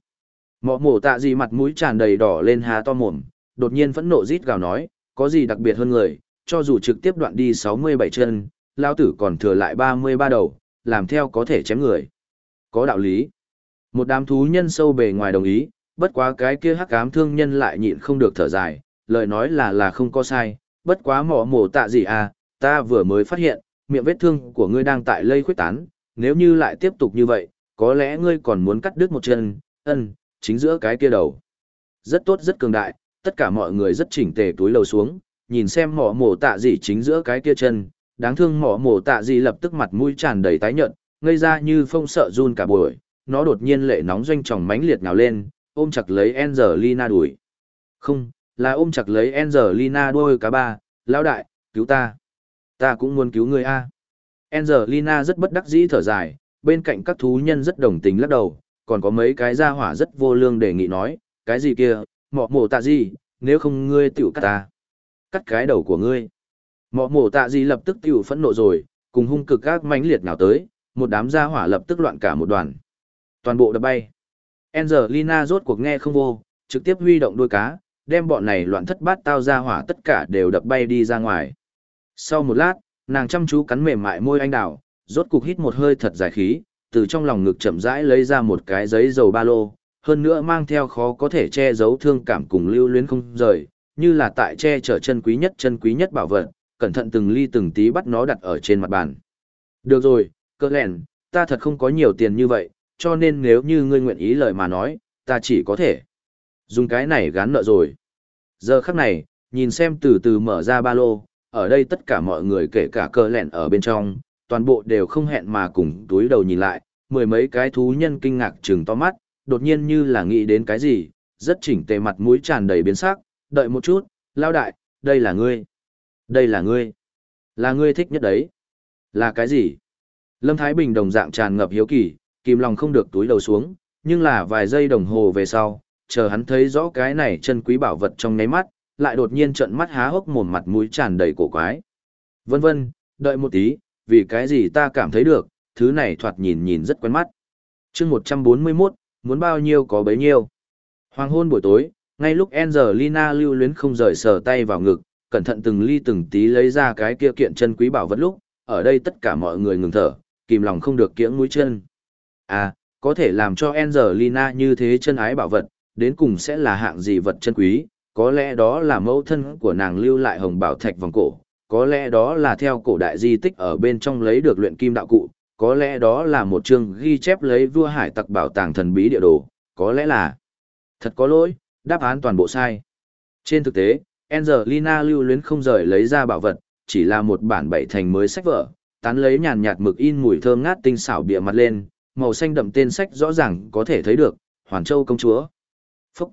Mọ mổ tạ gì mặt mũi tràn đầy đỏ lên há to mồm, đột nhiên phẫn nộ rít gào nói, có gì đặc biệt hơn người, cho dù trực tiếp đoạn đi 67 chân, Lao tử còn thừa lại 33 đầu, làm theo có thể chém người. Có đạo lý. Một đám thú nhân sâu bề ngoài đồng ý, bất quá cái kia hắc ám thương nhân lại nhịn không được thở dài, lời nói là là không có sai, bất quá mỏ mổ tạ gì à, ta vừa mới phát hiện, miệng vết thương của ngươi đang tại lây khuyết tán, nếu như lại tiếp tục như vậy, có lẽ ngươi còn muốn cắt đứt một chân, ân, chính giữa cái kia đầu. Rất tốt rất cường đại, tất cả mọi người rất chỉnh tề túi lầu xuống, nhìn xem mỏ mổ tạ gì chính giữa cái kia chân, đáng thương mỏ mổ tạ gì lập tức mặt mũi tràn đầy tái nhợt, ngây ra như phong sợ run cả buổi, nó đột nhiên lệ nóng doanh tròng mãnh liệt nào lên, ôm chặt lấy Angelina đuổi. Không, là ôm chặt lấy Angelina đuôi cá ba, lão đại, cứu ta. Ta cũng muốn cứu người a. Angelina rất bất đắc dĩ thở dài, bên cạnh các thú nhân rất đồng tình lắc đầu, còn có mấy cái gia hỏa rất vô lương đề nghị nói, cái gì kia, mọ mổ tạ gì, nếu không ngươi tiểu cắt ta. Cắt cái đầu của ngươi. Mọ mổ tạ gì lập tức tiểu phẫn nộ rồi, cùng hung cực các mãnh liệt nào tới, một đám gia hỏa lập tức loạn cả một đoàn. Toàn bộ đập bay. Angelina rốt cuộc nghe không vô, trực tiếp huy động đuôi cá, đem bọn này loạn thất bát tao ra hỏa tất cả đều đập bay đi ra ngoài. Sau một lát, nàng chăm chú cắn mềm mại môi anh đào, rốt cục hít một hơi thật dài khí, từ trong lòng ngực chậm rãi lấy ra một cái giấy dầu ba lô, hơn nữa mang theo khó có thể che giấu thương cảm cùng lưu luyến không rời, như là tại che chở chân quý nhất chân quý nhất bảo vật, cẩn thận từng ly từng tí bắt nó đặt ở trên mặt bàn. Được rồi, cơ lẹn, ta thật không có nhiều tiền như vậy, cho nên nếu như ngươi nguyện ý lời mà nói, ta chỉ có thể dùng cái này gán nợ rồi. Giờ khắc này, nhìn xem từ từ mở ra ba lô, ở đây tất cả mọi người kể cả cơ lẹn ở bên trong, toàn bộ đều không hẹn mà cùng túi đầu nhìn lại, mười mấy cái thú nhân kinh ngạc trừng to mắt, đột nhiên như là nghĩ đến cái gì, rất chỉnh tề mặt mũi tràn đầy biến sắc, đợi một chút, lao đại, đây là ngươi. Đây là ngươi. Là ngươi thích nhất đấy. Là cái gì? Lâm Thái Bình đồng dạng tràn ngập hiếu kỳ, kìm lòng không được túi đầu xuống, nhưng là vài giây đồng hồ về sau, chờ hắn thấy rõ cái này chân quý bảo vật trong nháy mắt, lại đột nhiên trợn mắt há hốc mồm mặt mũi tràn đầy cổ quái. Vân vân, đợi một tí, vì cái gì ta cảm thấy được, thứ này thoạt nhìn nhìn rất quen mắt. chương 141, muốn bao nhiêu có bấy nhiêu. Hoàng hôn buổi tối, ngay lúc Angelina lưu luyến không rời sờ tay vào ngực, cẩn thận từng ly từng tí lấy ra cái kia kiện chân quý bảo vật lúc, ở đây tất cả mọi người ngừng thở, kìm lòng không được kiễng mũi chân. À, có thể làm cho Angelina như thế chân ái bảo vật, đến cùng sẽ là hạng gì vật chân quý, có lẽ đó là mẫu thân của nàng lưu lại hồng bảo thạch vòng cổ, có lẽ đó là theo cổ đại di tích ở bên trong lấy được luyện kim đạo cụ, có lẽ đó là một chương ghi chép lấy vua hải tặc bảo tàng thần bí địa đồ, có lẽ là... Thật có lỗi, đáp án toàn bộ sai. Trên thực tế, Angelina lưu luyến không rời lấy ra bảo vật, chỉ là một bản bảy thành mới sách vở, tán lấy nhàn nhạt mực in mùi thơm ngát tinh xảo bìa mặt lên, màu xanh đậm tên sách rõ ràng có thể thấy được, Hoàn Châu công chúa. Phúc!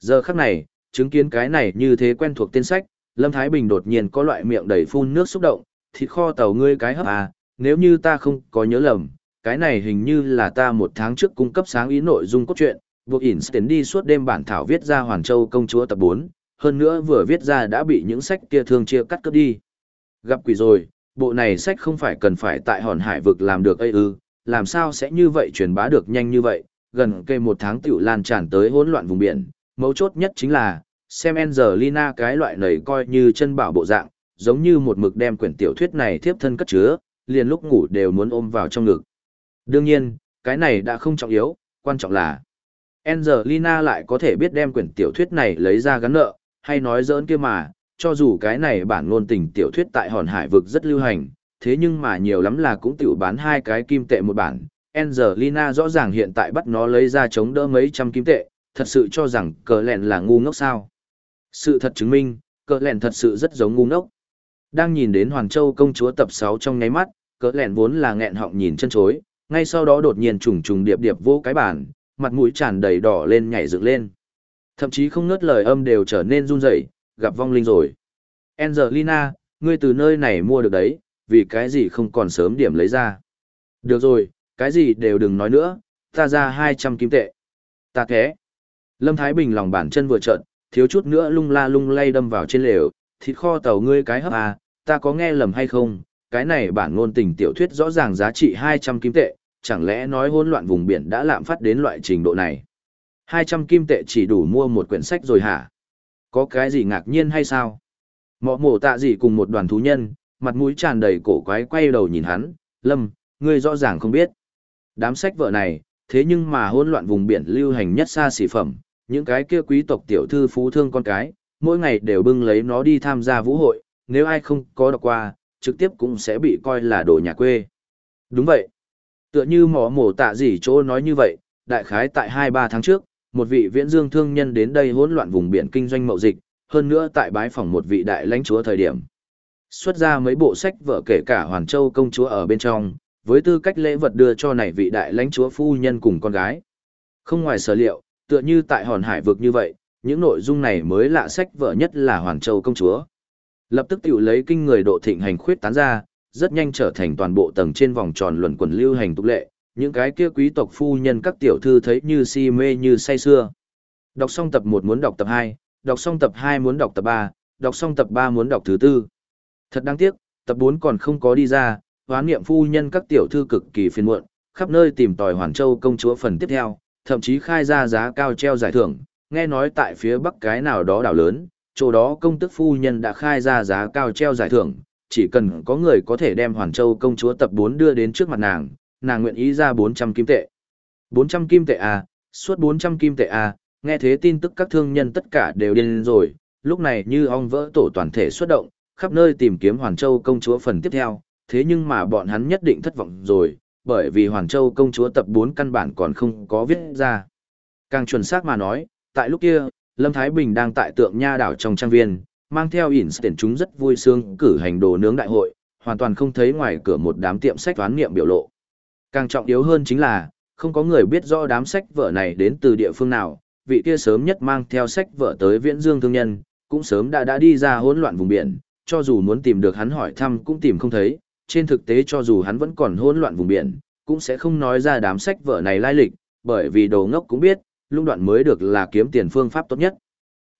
Giờ khắc này, chứng kiến cái này như thế quen thuộc tên sách, Lâm Thái Bình đột nhiên có loại miệng đầy phun nước xúc động, thịt kho tàu ngươi cái hấp à, nếu như ta không có nhớ lầm, cái này hình như là ta một tháng trước cung cấp sáng ý nội dung cốt truyện, buộc Einstein đi suốt đêm bản thảo viết ra Hoàn Châu công chúa tập 4, hơn nữa vừa viết ra đã bị những sách kia thương chia cắt cướp đi. Gặp quỷ rồi, bộ này sách không phải cần phải tại hòn hải vực làm được ư, làm sao sẽ như vậy truyền bá được nhanh như vậy, gần kề một tháng tiểu lan tràn tới hỗn loạn vùng biển, mấu chốt nhất chính là, xem Angelina cái loại này coi như chân bảo bộ dạng, giống như một mực đem quyển tiểu thuyết này tiếp thân cất chứa, liền lúc ngủ đều muốn ôm vào trong ngực. Đương nhiên, cái này đã không trọng yếu, quan trọng là Angelina lại có thể biết đem quyển tiểu thuyết này lấy ra gắn nợ, hay nói giỡn kia mà, cho dù cái này bản ngôn tình tiểu thuyết tại hòn hải vực rất lưu hành, thế nhưng mà nhiều lắm là cũng tiểu bán hai cái kim tệ một bản. Angelina rõ ràng hiện tại bắt nó lấy ra chống đỡ mấy trăm kim tệ, thật sự cho rằng cờ lẹn là ngu ngốc sao. Sự thật chứng minh, cỡ lẻn thật sự rất giống ngu ngốc. Đang nhìn đến Hoàng Châu công chúa tập 6 trong nháy mắt, cỡ lẻn vốn là nghẹn họng nhìn chân chối, ngay sau đó đột nhiên trùng trùng điệp điệp vô cái bản, mặt mũi tràn đầy đỏ lên nhảy dựng lên. Thậm chí không ngớt lời âm đều trở nên run rẩy, gặp vong linh rồi. Angelina, ngươi từ nơi này mua được đấy, vì cái gì không còn sớm điểm lấy ra. Được rồi, cái gì đều đừng nói nữa, ta ra 200 kim tệ. Ta thế. Lâm Thái Bình lòng bàn chân vừa trợn, thiếu chút nữa lung la lung lay đâm vào trên lều, thịt kho tàu ngươi cái hấp à, ta có nghe lầm hay không, cái này bản ngôn tình tiểu thuyết rõ ràng giá trị 200 kim tệ, chẳng lẽ nói hỗn loạn vùng biển đã lạm phát đến loại trình độ này. 200 kim tệ chỉ đủ mua một quyển sách rồi hả? Có cái gì ngạc nhiên hay sao? Mọ mổ tạ gì cùng một đoàn thú nhân, mặt mũi tràn đầy cổ quái quay đầu nhìn hắn, lâm, ngươi rõ ràng không biết. Đám sách vợ này, thế nhưng mà hỗn loạn vùng biển lưu hành nhất xa xỉ phẩm, những cái kia quý tộc tiểu thư phú thương con cái, mỗi ngày đều bưng lấy nó đi tham gia vũ hội, nếu ai không có đọc qua, trực tiếp cũng sẽ bị coi là đồ nhà quê. Đúng vậy. Tựa như mỏ mổ tạ gì chỗ nói như vậy, đại khái tại 2-3 tháng trước, một vị viễn dương thương nhân đến đây hỗn loạn vùng biển kinh doanh mậu dịch, hơn nữa tại bái phòng một vị đại lãnh chúa thời điểm. Xuất ra mấy bộ sách vợ kể cả Hoàn Châu công chúa ở bên trong, với tư cách lễ vật đưa cho này vị đại lãnh chúa phu nhân cùng con gái. Không ngoài sở liệu, tựa như tại hòn hải vực như vậy, những nội dung này mới lạ sách vợ nhất là Hoàn Châu công chúa. Lập tức tiểu lấy kinh người độ thịnh hành khuyết tán ra, rất nhanh trở thành toàn bộ tầng trên vòng tròn luẩn quẩn lưu hành tục lệ, những cái kia quý tộc phu nhân các tiểu thư thấy như si mê như say xưa. Đọc xong tập 1 muốn đọc tập 2, đọc xong tập 2 muốn đọc tập 3, đọc xong tập 3 muốn đọc thứ tư. Thật đáng tiếc, tập 4 còn không có đi ra, hoán niệm phu nhân các tiểu thư cực kỳ phiền muộn, khắp nơi tìm tòi Hoàn Châu công chúa phần tiếp theo, thậm chí khai ra giá cao treo giải thưởng, nghe nói tại phía bắc cái nào đó đảo lớn, chỗ đó công tức phu nhân đã khai ra giá cao treo giải thưởng, chỉ cần có người có thể đem Hoàn Châu công chúa tập 4 đưa đến trước mặt nàng, nàng nguyện ý ra 400 kim tệ. 400 kim tệ à, suốt 400 kim tệ à, nghe thế tin tức các thương nhân tất cả đều điên rồi, lúc này như ong vỡ tổ toàn thể xuất động, khắp nơi tìm kiếm Hoàn Châu công chúa phần tiếp theo, thế nhưng mà bọn hắn nhất định thất vọng rồi, bởi vì Hoàn Châu công chúa tập 4 căn bản còn không có viết ra. Càng chuẩn xác mà nói, tại lúc kia, Lâm Thái Bình đang tại tượng nha đảo trong trang viên, mang theo ỉn tiền chúng rất vui sướng cử hành đồ nướng đại hội, hoàn toàn không thấy ngoài cửa một đám tiệm sách toán niệm biểu lộ. Càng trọng yếu hơn chính là, không có người biết rõ đám sách vợ này đến từ địa phương nào, vị kia sớm nhất mang theo sách vợ tới viễn dương thương nhân, cũng sớm đã đã đi ra hỗn loạn vùng biển, cho dù muốn tìm được hắn hỏi thăm cũng tìm không thấy, trên thực tế cho dù hắn vẫn còn hỗn loạn vùng biển, cũng sẽ không nói ra đám sách vở này lai lịch, bởi vì đồ ngốc cũng biết, lung đoạn mới được là kiếm tiền phương pháp tốt nhất.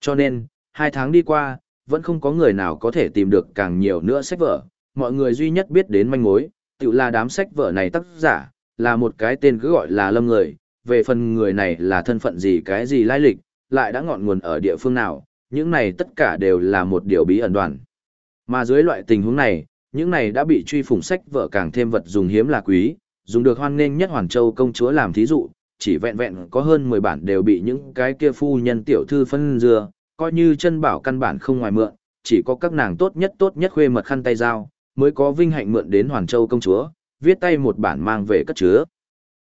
Cho nên, hai tháng đi qua, vẫn không có người nào có thể tìm được càng nhiều nữa sách vở, mọi người duy nhất biết đến manh mối, tự là đám sách vở này tác giả, là một cái tên cứ gọi là lâm người, về phần người này là thân phận gì cái gì lai lịch, lại đã ngọn nguồn ở địa phương nào, những này tất cả đều là một điều bí ẩn đoàn. Mà dưới loại tình huống này, những này đã bị truy phủng sách vợ càng thêm vật dùng hiếm là quý, dùng được hoan nghênh nhất Hoàn Châu công chúa làm thí dụ, chỉ vẹn vẹn có hơn 10 bản đều bị những cái kia phu nhân tiểu thư phân dừa, coi như chân bảo căn bản không ngoài mượn, chỉ có các nàng tốt nhất tốt nhất khuê mật khăn tay dao, mới có vinh hạnh mượn đến Hoàn Châu công chúa, viết tay một bản mang về cất chứa.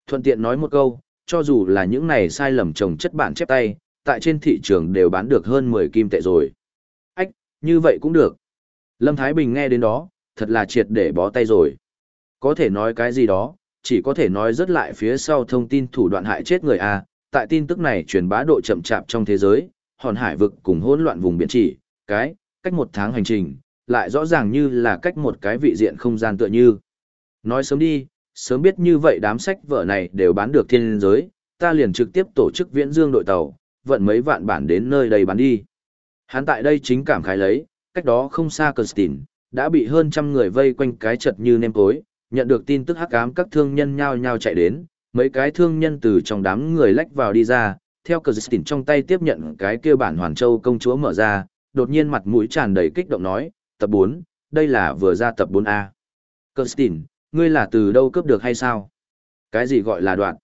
Thuận tiện nói một câu, cho dù là những này sai lầm trồng chất bản chép tay, tại trên thị trường đều bán được hơn 10 kim tệ rồi. Ách, như vậy cũng được. Lâm Thái Bình nghe đến đó, thật là triệt để bó tay rồi. Có thể nói cái gì đó, chỉ có thể nói rất lại phía sau thông tin thủ đoạn hại chết người A, tại tin tức này truyền bá độ chậm chạp trong thế giới, hòn hải vực cùng hỗn loạn vùng biển chỉ, cái, cách một tháng hành trình, lại rõ ràng như là cách một cái vị diện không gian tựa như. Nói sớm đi, sớm biết như vậy đám sách vở này đều bán được thiên giới, ta liền trực tiếp tổ chức viễn dương đội tàu, vận mấy vạn bản đến nơi đây bán đi. Hắn tại đây chính cảm khái lấy, cách đó không xa Constantine, đã bị hơn trăm người vây quanh cái chật như nêm tối, nhận được tin tức hắc ám các thương nhân nhao nhao chạy đến, mấy cái thương nhân từ trong đám người lách vào đi ra, theo Kirsten trong tay tiếp nhận cái kia bản Hoàn Châu công chúa mở ra, đột nhiên mặt mũi tràn đầy kích động nói, tập 4, đây là vừa ra tập 4A. Kirsten, ngươi là từ đâu cướp được hay sao? Cái gì gọi là đoạn?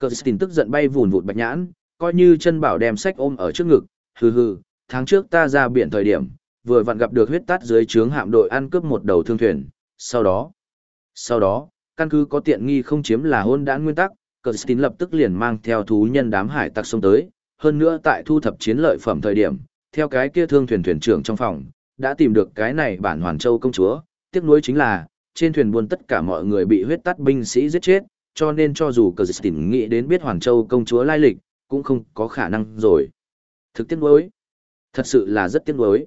Kirsten tức giận bay vùn vụt bạch nhãn, coi như chân bảo đem sách ôm ở trước ngực, hừ hừ, tháng trước ta ra biển thời điểm, vừa vặn gặp được huyết tát dưới trướng hạm đội ăn cướp một đầu thương thuyền, sau đó, sau đó, căn cứ có tiện nghi không chiếm là hôn đản nguyên tắc, Kirsten lập tức liền mang theo thú nhân đám hải tặc xông tới, hơn nữa tại thu thập chiến lợi phẩm thời điểm, theo cái kia thương thuyền thuyền trưởng trong phòng, đã tìm được cái này bản Hoàn Châu công chúa, tiếc nuối chính là, trên thuyền buôn tất cả mọi người bị huyết tắt binh sĩ giết chết, cho nên cho dù Kirsten nghĩ đến biết Hoàn Châu công chúa lai lịch, cũng không có khả năng rồi. Thực tiếc nuối. Thật sự là rất tiếc nuối.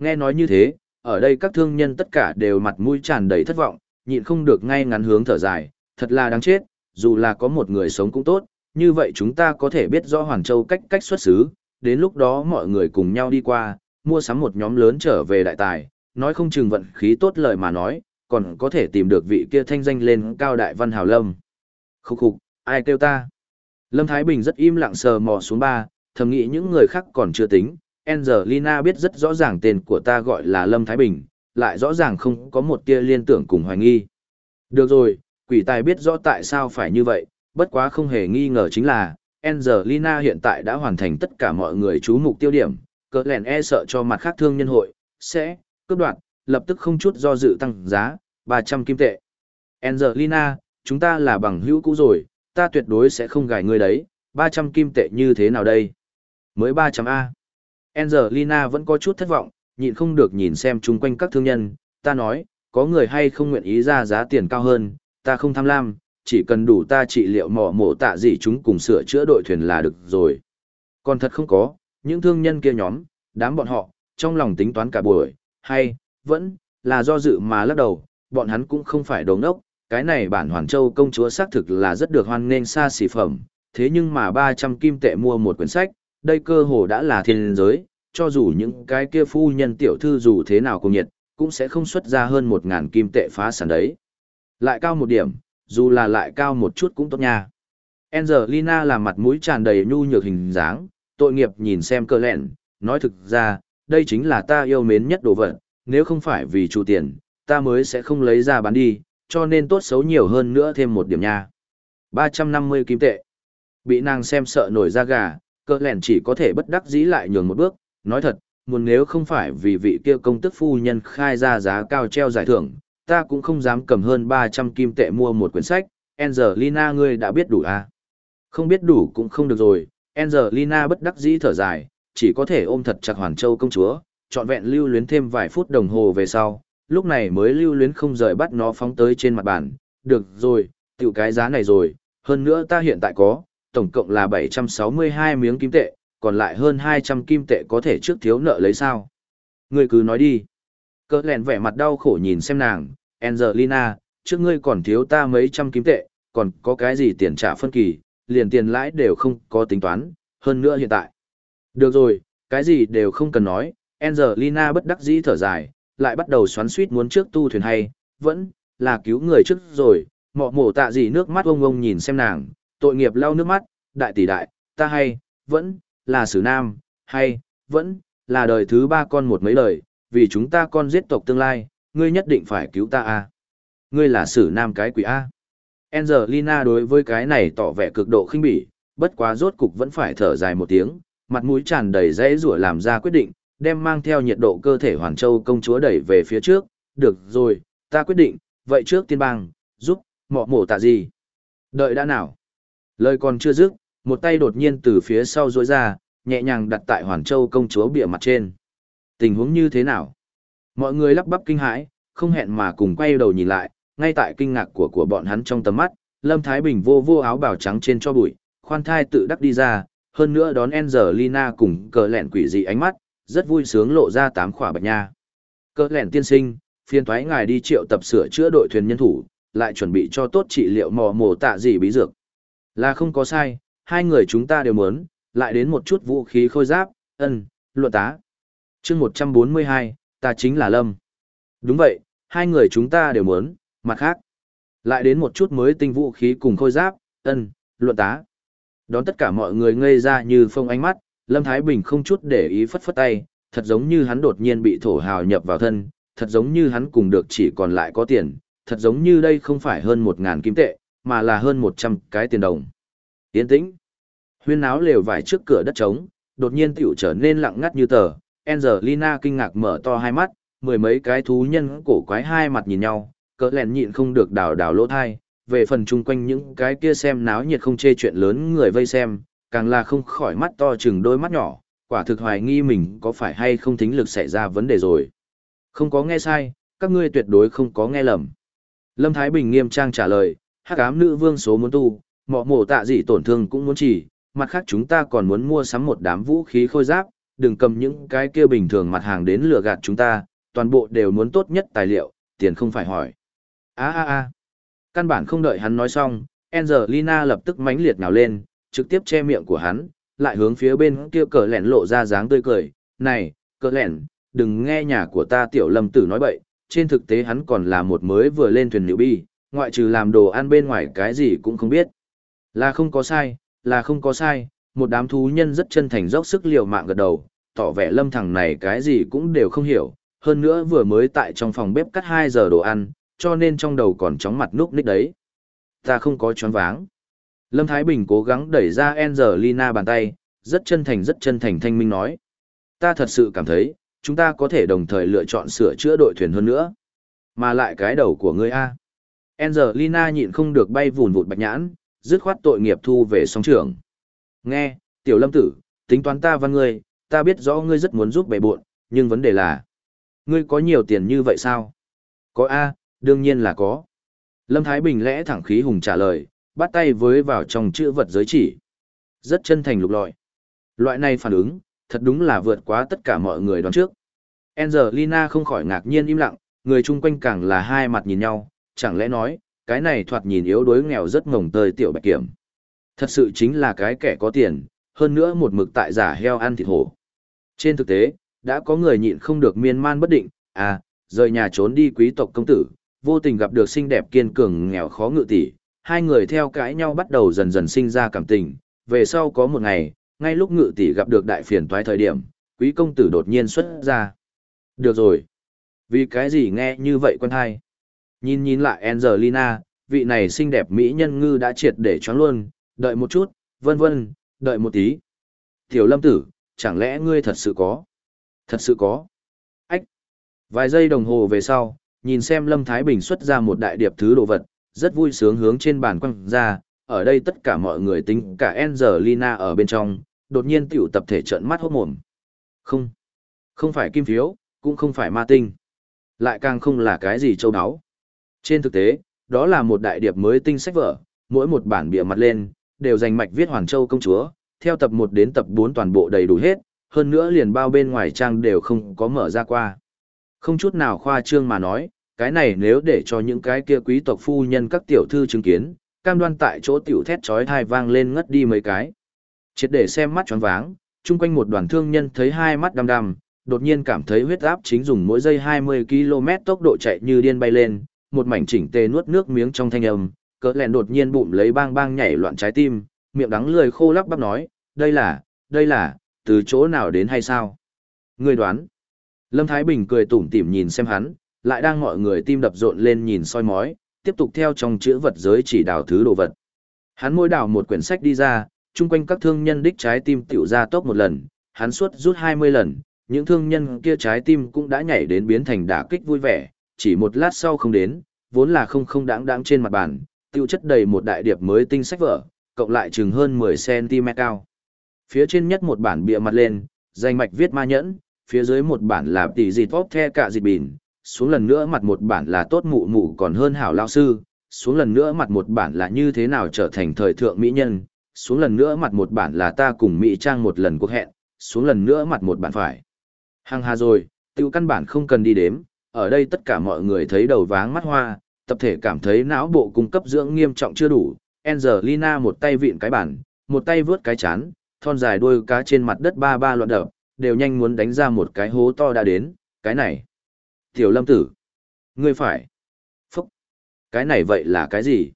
Nghe nói như thế, ở đây các thương nhân tất cả đều mặt mũi tràn đầy thất vọng, nhịn không được ngay ngắn hướng thở dài, thật là đáng chết, dù là có một người sống cũng tốt, như vậy chúng ta có thể biết rõ Hoàn Châu cách cách xuất xứ, đến lúc đó mọi người cùng nhau đi qua, mua sắm một nhóm lớn trở về đại tài, nói không chừng vận khí tốt lời mà nói, còn có thể tìm được vị kia thanh danh lên cao đại văn hào lâm. Khúc khục, ai kêu ta? Lâm Thái Bình rất im lặng sờ mò xuống ba, thầm nghĩ những người khác còn chưa tính. Angelina biết rất rõ ràng tên của ta gọi là Lâm Thái Bình, lại rõ ràng không có một tia liên tưởng cùng hoài nghi. Được rồi, quỷ tài biết rõ tại sao phải như vậy, bất quá không hề nghi ngờ chính là, Angelina hiện tại đã hoàn thành tất cả mọi người chú mục tiêu điểm, cỡ lèn e sợ cho mặt khác thương nhân hội, sẽ, cướp đoạt, lập tức không chút do dự tăng giá, 300 kim tệ. Angelina, chúng ta là bằng hữu cũ rồi, ta tuyệt đối sẽ không gài ngươi đấy, 300 kim tệ như thế nào đây? Mới 300A. Angelina vẫn có chút thất vọng, nhịn không được nhìn xem chung quanh các thương nhân, ta nói, có người hay không nguyện ý ra giá tiền cao hơn, ta không tham lam, chỉ cần đủ ta trị liệu mỏ mổ tạ gì chúng cùng sửa chữa đội thuyền là được rồi. Còn thật không có, những thương nhân kia nhóm, đám bọn họ, trong lòng tính toán cả buổi, hay, vẫn, là do dự mà lắc đầu, bọn hắn cũng không phải đồ ngốc, cái này bản Hoàn Châu công chúa xác thực là rất được hoan nghênh xa xỉ phẩm, thế nhưng mà 300 kim tệ mua một quyển sách, đây cơ hồ đã là thiên giới, cho dù những cái kia phu nhân tiểu thư dù thế nào cùng nhiệt, cũng sẽ không xuất ra hơn một ngàn kim tệ phá sản đấy. Lại cao một điểm, dù là lại cao một chút cũng tốt nha. Angelina là mặt mũi tràn đầy nhu nhược hình dáng, tội nghiệp nhìn xem cơ lẹn, nói thực ra, đây chính là ta yêu mến nhất đồ vật, nếu không phải vì chủ tiền, ta mới sẽ không lấy ra bán đi, cho nên tốt xấu nhiều hơn nữa thêm một điểm nha. 350 kim tệ. Bị nàng xem sợ nổi da gà, cơ lẹn chỉ có thể bất đắc dĩ lại nhường một bước, nói thật, muốn nếu không phải vì vị kia công tức phu nhân khai ra giá cao treo giải thưởng, ta cũng không dám cầm hơn 300 kim tệ mua một quyển sách, Angelina ngươi đã biết đủ à? Không biết đủ cũng không được rồi, Angelina bất đắc dĩ thở dài, chỉ có thể ôm thật chặt Hoàn Châu công chúa, trọn vẹn lưu luyến thêm vài phút đồng hồ về sau, lúc này mới lưu luyến không rời bắt nó phóng tới trên mặt bàn, được rồi, tiểu cái giá này rồi, hơn nữa ta hiện tại có, tổng cộng là 762 miếng kim tệ, còn lại hơn 200 kim tệ có thể trước thiếu nợ lấy sao. Ngươi cứ nói đi. Cơ lèn vẻ mặt đau khổ nhìn xem nàng, Angelina, trước ngươi còn thiếu ta mấy trăm kim tệ, còn có cái gì tiền trả phân kỳ, liền tiền lãi đều không có tính toán, hơn nữa hiện tại. Được rồi, cái gì đều không cần nói, Angelina bất đắc dĩ thở dài, lại bắt đầu xoắn suýt muốn trước tu thuyền hay, vẫn là cứu người trước rồi, mọ mổ tạ gì nước mắt ông ông nhìn xem nàng, tội nghiệp lau nước mắt, đại tỷ đại, ta hay, vẫn là sử nam, hay, vẫn là đời thứ ba con một mấy lời, vì chúng ta con giết tộc tương lai, ngươi nhất định phải cứu ta a. Ngươi là sử nam cái quỷ a. Angelina đối với cái này tỏ vẻ cực độ khinh bỉ, bất quá rốt cục vẫn phải thở dài một tiếng, mặt mũi tràn đầy dãy rủa làm ra quyết định, đem mang theo nhiệt độ cơ thể Hoàn Châu công chúa đẩy về phía trước, được rồi, ta quyết định, vậy trước tiên bang, giúp, mọ mổ tạ gì. Đợi đã nào. Lời còn chưa dứt, một tay đột nhiên từ phía sau rối ra, nhẹ nhàng đặt tại Hoàn Châu công chúa bìa mặt trên. Tình huống như thế nào? Mọi người lắp bắp kinh hãi, không hẹn mà cùng quay đầu nhìn lại, ngay tại kinh ngạc của của bọn hắn trong tầm mắt, Lâm Thái Bình vô vô áo bào trắng trên cho bụi, khoan thai tự đắc đi ra, hơn nữa đón Angelina cùng cờ lẹn quỷ dị ánh mắt, rất vui sướng lộ ra tám khỏa bạch nha. Cờ lẹn tiên sinh, phiên thoái ngài đi triệu tập sửa chữa đội thuyền nhân thủ, lại chuẩn bị cho tốt trị liệu mò mổ tạ gì bí dược. Là không có sai, hai người chúng ta đều muốn, lại đến một chút vũ khí khôi giáp, ân, luận tá. chương 142, ta chính là Lâm. Đúng vậy, hai người chúng ta đều muốn, mặt khác. Lại đến một chút mới tinh vũ khí cùng khôi giáp, ân, luận tá. Đón tất cả mọi người ngây ra như phông ánh mắt, Lâm Thái Bình không chút để ý phất phất tay, thật giống như hắn đột nhiên bị thổ hào nhập vào thân, thật giống như hắn cùng được chỉ còn lại có tiền, thật giống như đây không phải hơn một ngàn kim tệ, mà là hơn một trăm cái tiền đồng. Yên tĩnh. Huyên áo lều vải trước cửa đất trống, đột nhiên tiểu trở nên lặng ngắt như tờ. Angelina kinh ngạc mở to hai mắt, mười mấy cái thú nhân cổ quái hai mặt nhìn nhau, cỡ lẹn nhịn không được đào đào lỗ thai. Về phần chung quanh những cái kia xem náo nhiệt không chê chuyện lớn người vây xem, càng là không khỏi mắt to chừng đôi mắt nhỏ, quả thực hoài nghi mình có phải hay không thính lực xảy ra vấn đề rồi. Không có nghe sai, các ngươi tuyệt đối không có nghe lầm. Lâm Thái Bình nghiêm trang trả lời, hắc ám nữ vương số muốn tu, mọ mổ tạ gì tổn thương cũng muốn chỉ, mặt khác chúng ta còn muốn mua sắm một đám vũ khí khôi giáp, đừng cầm những cái kia bình thường mặt hàng đến lừa gạt chúng ta, toàn bộ đều muốn tốt nhất tài liệu, tiền không phải hỏi. a a a Căn bản không đợi hắn nói xong, Angelina lập tức mãnh liệt nhào lên, trực tiếp che miệng của hắn, lại hướng phía bên kia cờ lẻn lộ ra dáng tươi cười, này, Cỡ lẻn, đừng nghe nhà của ta tiểu lâm tử nói bậy, trên thực tế hắn còn là một mới vừa lên thuyền nữ bi, ngoại trừ làm đồ ăn bên ngoài cái gì cũng không biết. Là không có sai, là không có sai, một đám thú nhân rất chân thành dốc sức liều mạng gật đầu, tỏ vẻ lâm thằng này cái gì cũng đều không hiểu, hơn nữa vừa mới tại trong phòng bếp cắt 2 giờ đồ ăn, cho nên trong đầu còn chóng mặt núp ních đấy. Ta không có choáng váng. Lâm Thái Bình cố gắng đẩy ra Angelina bàn tay, rất chân thành rất chân thành thanh minh nói. Ta thật sự cảm thấy, chúng ta có thể đồng thời lựa chọn sửa chữa đội thuyền hơn nữa. Mà lại cái đầu của ngươi A. Angelina nhịn không được bay vùn vụt bạch nhãn, dứt khoát tội nghiệp thu về song trưởng. Nghe, tiểu lâm tử, tính toán ta văn ngươi, ta biết rõ ngươi rất muốn giúp bệ buộn, nhưng vấn đề là, ngươi có nhiều tiền như vậy sao? Có A, đương nhiên là có. Lâm Thái Bình lẽ thẳng khí hùng trả lời, bắt tay với vào trong chữ vật giới chỉ. Rất chân thành lục lọi. Loại này phản ứng, thật đúng là vượt quá tất cả mọi người đoán trước. Angelina không khỏi ngạc nhiên im lặng, người chung quanh càng là hai mặt nhìn nhau, chẳng lẽ nói, cái này thoạt nhìn yếu đuối nghèo rất ngồng tơi tiểu bạch kiểm. Thật sự chính là cái kẻ có tiền, hơn nữa một mực tại giả heo ăn thịt hổ. Trên thực tế, đã có người nhịn không được miên man bất định, à, rời nhà trốn đi quý tộc công tử, vô tình gặp được xinh đẹp kiên cường nghèo khó ngự tỷ, hai người theo cãi nhau bắt đầu dần dần sinh ra cảm tình, về sau có một ngày, ngay lúc ngự tỷ gặp được đại phiền toái thời điểm, quý công tử đột nhiên xuất ra. Được rồi. Vì cái gì nghe như vậy quân hai? Nhìn nhìn lại Angelina, vị này xinh đẹp mỹ nhân ngư đã triệt để choáng luôn, đợi một chút, vân vân, đợi một tí. Tiểu lâm tử, chẳng lẽ ngươi thật sự có? Thật sự có. Ách. Vài giây đồng hồ về sau, nhìn xem Lâm Thái Bình xuất ra một đại điệp thứ đồ vật, rất vui sướng hướng trên bàn quăng ra, ở đây tất cả mọi người tính cả Angelina ở bên trong, đột nhiên tiểu tập thể trợn mắt hốt mồm. Không. Không phải kim phiếu, cũng không phải ma tinh. Lại càng không là cái gì châu áo. Trên thực tế, đó là một đại điệp mới tinh sách vở, mỗi một bản bìa mặt lên, đều dành mạch viết Hoàn Châu công chúa, theo tập 1 đến tập 4 toàn bộ đầy đủ hết, hơn nữa liền bao bên ngoài trang đều không có mở ra qua. Không chút nào khoa trương mà nói, cái này nếu để cho những cái kia quý tộc phu nhân các tiểu thư chứng kiến, cam đoan tại chỗ tiểu thét chói tai vang lên ngất đi mấy cái. Triệt để xem mắt choáng váng, chung quanh một đoàn thương nhân thấy hai mắt đăm đăm, đột nhiên cảm thấy huyết áp chính dùng mỗi giây 20 km tốc độ chạy như điên bay lên, một mảnh chỉnh tề nuốt nước miếng trong thanh âm, cỡ lẹn đột nhiên bụng lấy bang bang nhảy loạn trái tim, miệng đắng lười khô lắp bắp nói, đây là, đây là, từ chỗ nào đến hay sao? Người đoán. Lâm Thái Bình cười tủm tỉm nhìn xem hắn, lại đang mọi người tim đập rộn lên nhìn soi mói, tiếp tục theo trong chữ vật giới chỉ đào thứ đồ vật. Hắn môi đào một quyển sách đi ra, chung quanh các thương nhân đích trái tim tiểu ra tốc một lần, hắn suốt rút 20 lần, những thương nhân kia trái tim cũng đã nhảy đến biến thành đả kích vui vẻ, chỉ một lát sau không đến, vốn là không không đáng đáng trên mặt bàn, tiêu chất đầy một đại điệp mới tinh sách vở, cộng lại chừng hơn 10cm cao. Phía trên nhất một bản bìa mặt lên, danh mạch viết ma nhẫn, phía dưới một bản là tỷ dịt tốt the cả dịt bỉn, xuống lần nữa mặt một bản là tốt mụ mụ còn hơn hảo lao sư, xuống lần nữa mặt một bản là như thế nào trở thành thời thượng mỹ nhân, xuống lần nữa mặt một bản là ta cùng Mỹ Trang một lần cuộc hẹn, xuống lần nữa mặt một bản phải. Hàng hà rồi, tiêu căn bản không cần đi đếm, ở đây tất cả mọi người thấy đầu váng mắt hoa, tập thể cảm thấy não bộ cung cấp dưỡng nghiêm trọng chưa đủ. Angelina một tay vịn cái bàn một tay vướt cái chán, thon dài đuôi cá trên mặt đất ba ba loạn đập, đều nhanh muốn đánh ra một cái hố to đã đến, cái này. Tiểu lâm tử. Ngươi phải. Phúc. Cái này vậy là cái gì?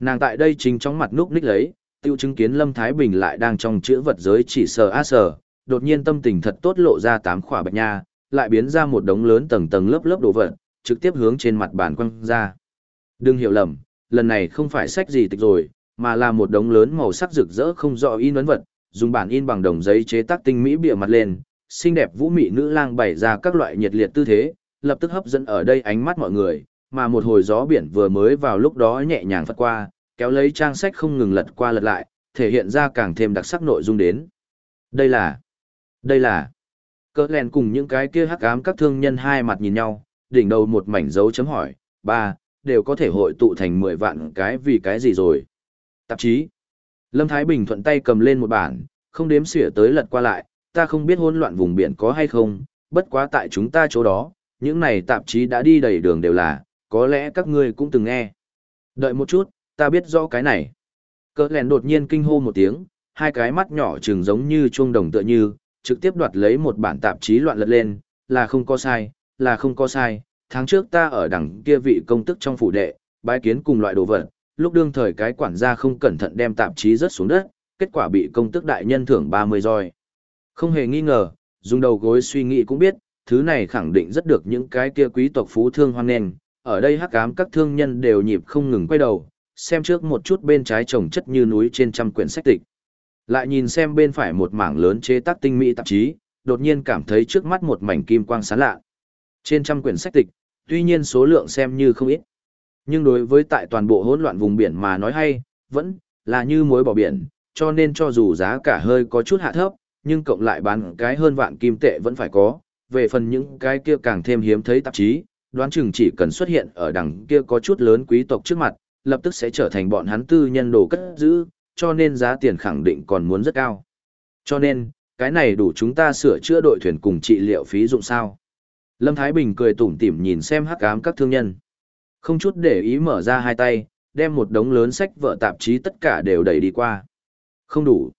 Nàng tại đây chính trong mặt núp ních lấy, tiêu chứng kiến Lâm Thái Bình lại đang trong chữ vật giới chỉ sờ á sờ, đột nhiên tâm tình thật tốt lộ ra tám khỏa bạch nha, lại biến ra một đống lớn tầng tầng lớp lớp đồ vật, trực tiếp hướng trên mặt bàn quăng ra. Đừng hiểu lầm, lần này không phải sách gì tịch rồi, mà là một đống lớn màu sắc rực rỡ không rõ in ấn vật, dùng bản in bằng đồng giấy chế tác tinh mỹ bìa mặt lên, xinh đẹp vũ mị nữ lang bày ra các loại nhiệt liệt tư thế, lập tức hấp dẫn ở đây ánh mắt mọi người, mà một hồi gió biển vừa mới vào lúc đó nhẹ nhàng phất qua, kéo lấy trang sách không ngừng lật qua lật lại, thể hiện ra càng thêm đặc sắc nội dung đến. Đây là, đây là, cỡ lèn cùng những cái kia hắc ám các thương nhân hai mặt nhìn nhau, đỉnh đầu một mảnh dấu chấm hỏi, ba, đều có thể hội tụ thành 10 vạn cái vì cái gì rồi. Tạp chí. Lâm Thái Bình thuận tay cầm lên một bản, không đếm xỉa tới lật qua lại, ta không biết hỗn loạn vùng biển có hay không, bất quá tại chúng ta chỗ đó, những này tạp chí đã đi đầy đường đều là, có lẽ các ngươi cũng từng nghe. Đợi một chút, ta biết rõ cái này. Cỡ lèn đột nhiên kinh hô một tiếng, hai cái mắt nhỏ trừng giống như chuông đồng tựa như, trực tiếp đoạt lấy một bản tạp chí loạn lật lên, là không có sai, là không có sai, tháng trước ta ở đằng kia vị công tức trong phủ đệ, bái kiến cùng loại đồ vật, lúc đương thời cái quản gia không cẩn thận đem tạp chí rớt xuống đất, kết quả bị công tức đại nhân thưởng 30 roi. Không hề nghi ngờ, dùng đầu gối suy nghĩ cũng biết, thứ này khẳng định rất được những cái kia quý tộc phú thương hoan nghênh. Ở đây hắc ám các thương nhân đều nhịp không ngừng quay đầu, xem trước một chút bên trái trồng chất như núi trên trăm quyển sách tịch. Lại nhìn xem bên phải một mảng lớn chế tác tinh mỹ tạp chí, đột nhiên cảm thấy trước mắt một mảnh kim quang sáng lạ. Trên trăm quyển sách tịch, tuy nhiên số lượng xem như không ít. Nhưng đối với tại toàn bộ hỗn loạn vùng biển mà nói hay, vẫn là như muối bỏ biển, cho nên cho dù giá cả hơi có chút hạ thấp, nhưng cộng lại bán cái hơn vạn kim tệ vẫn phải có. Về phần những cái kia càng thêm hiếm thấy tạp chí, đoán chừng chỉ cần xuất hiện ở đằng kia có chút lớn quý tộc trước mặt, lập tức sẽ trở thành bọn hắn tư nhân đồ cất giữ, cho nên giá tiền khẳng định còn muốn rất cao. Cho nên, cái này đủ chúng ta sửa chữa đội thuyền cùng trị liệu phí dụng sao. Lâm Thái Bình cười tủm tỉm nhìn xem hắc ám các thương nhân. Không chút để ý mở ra hai tay, đem một đống lớn sách vợ tạp chí tất cả đều đẩy đi qua. Không đủ.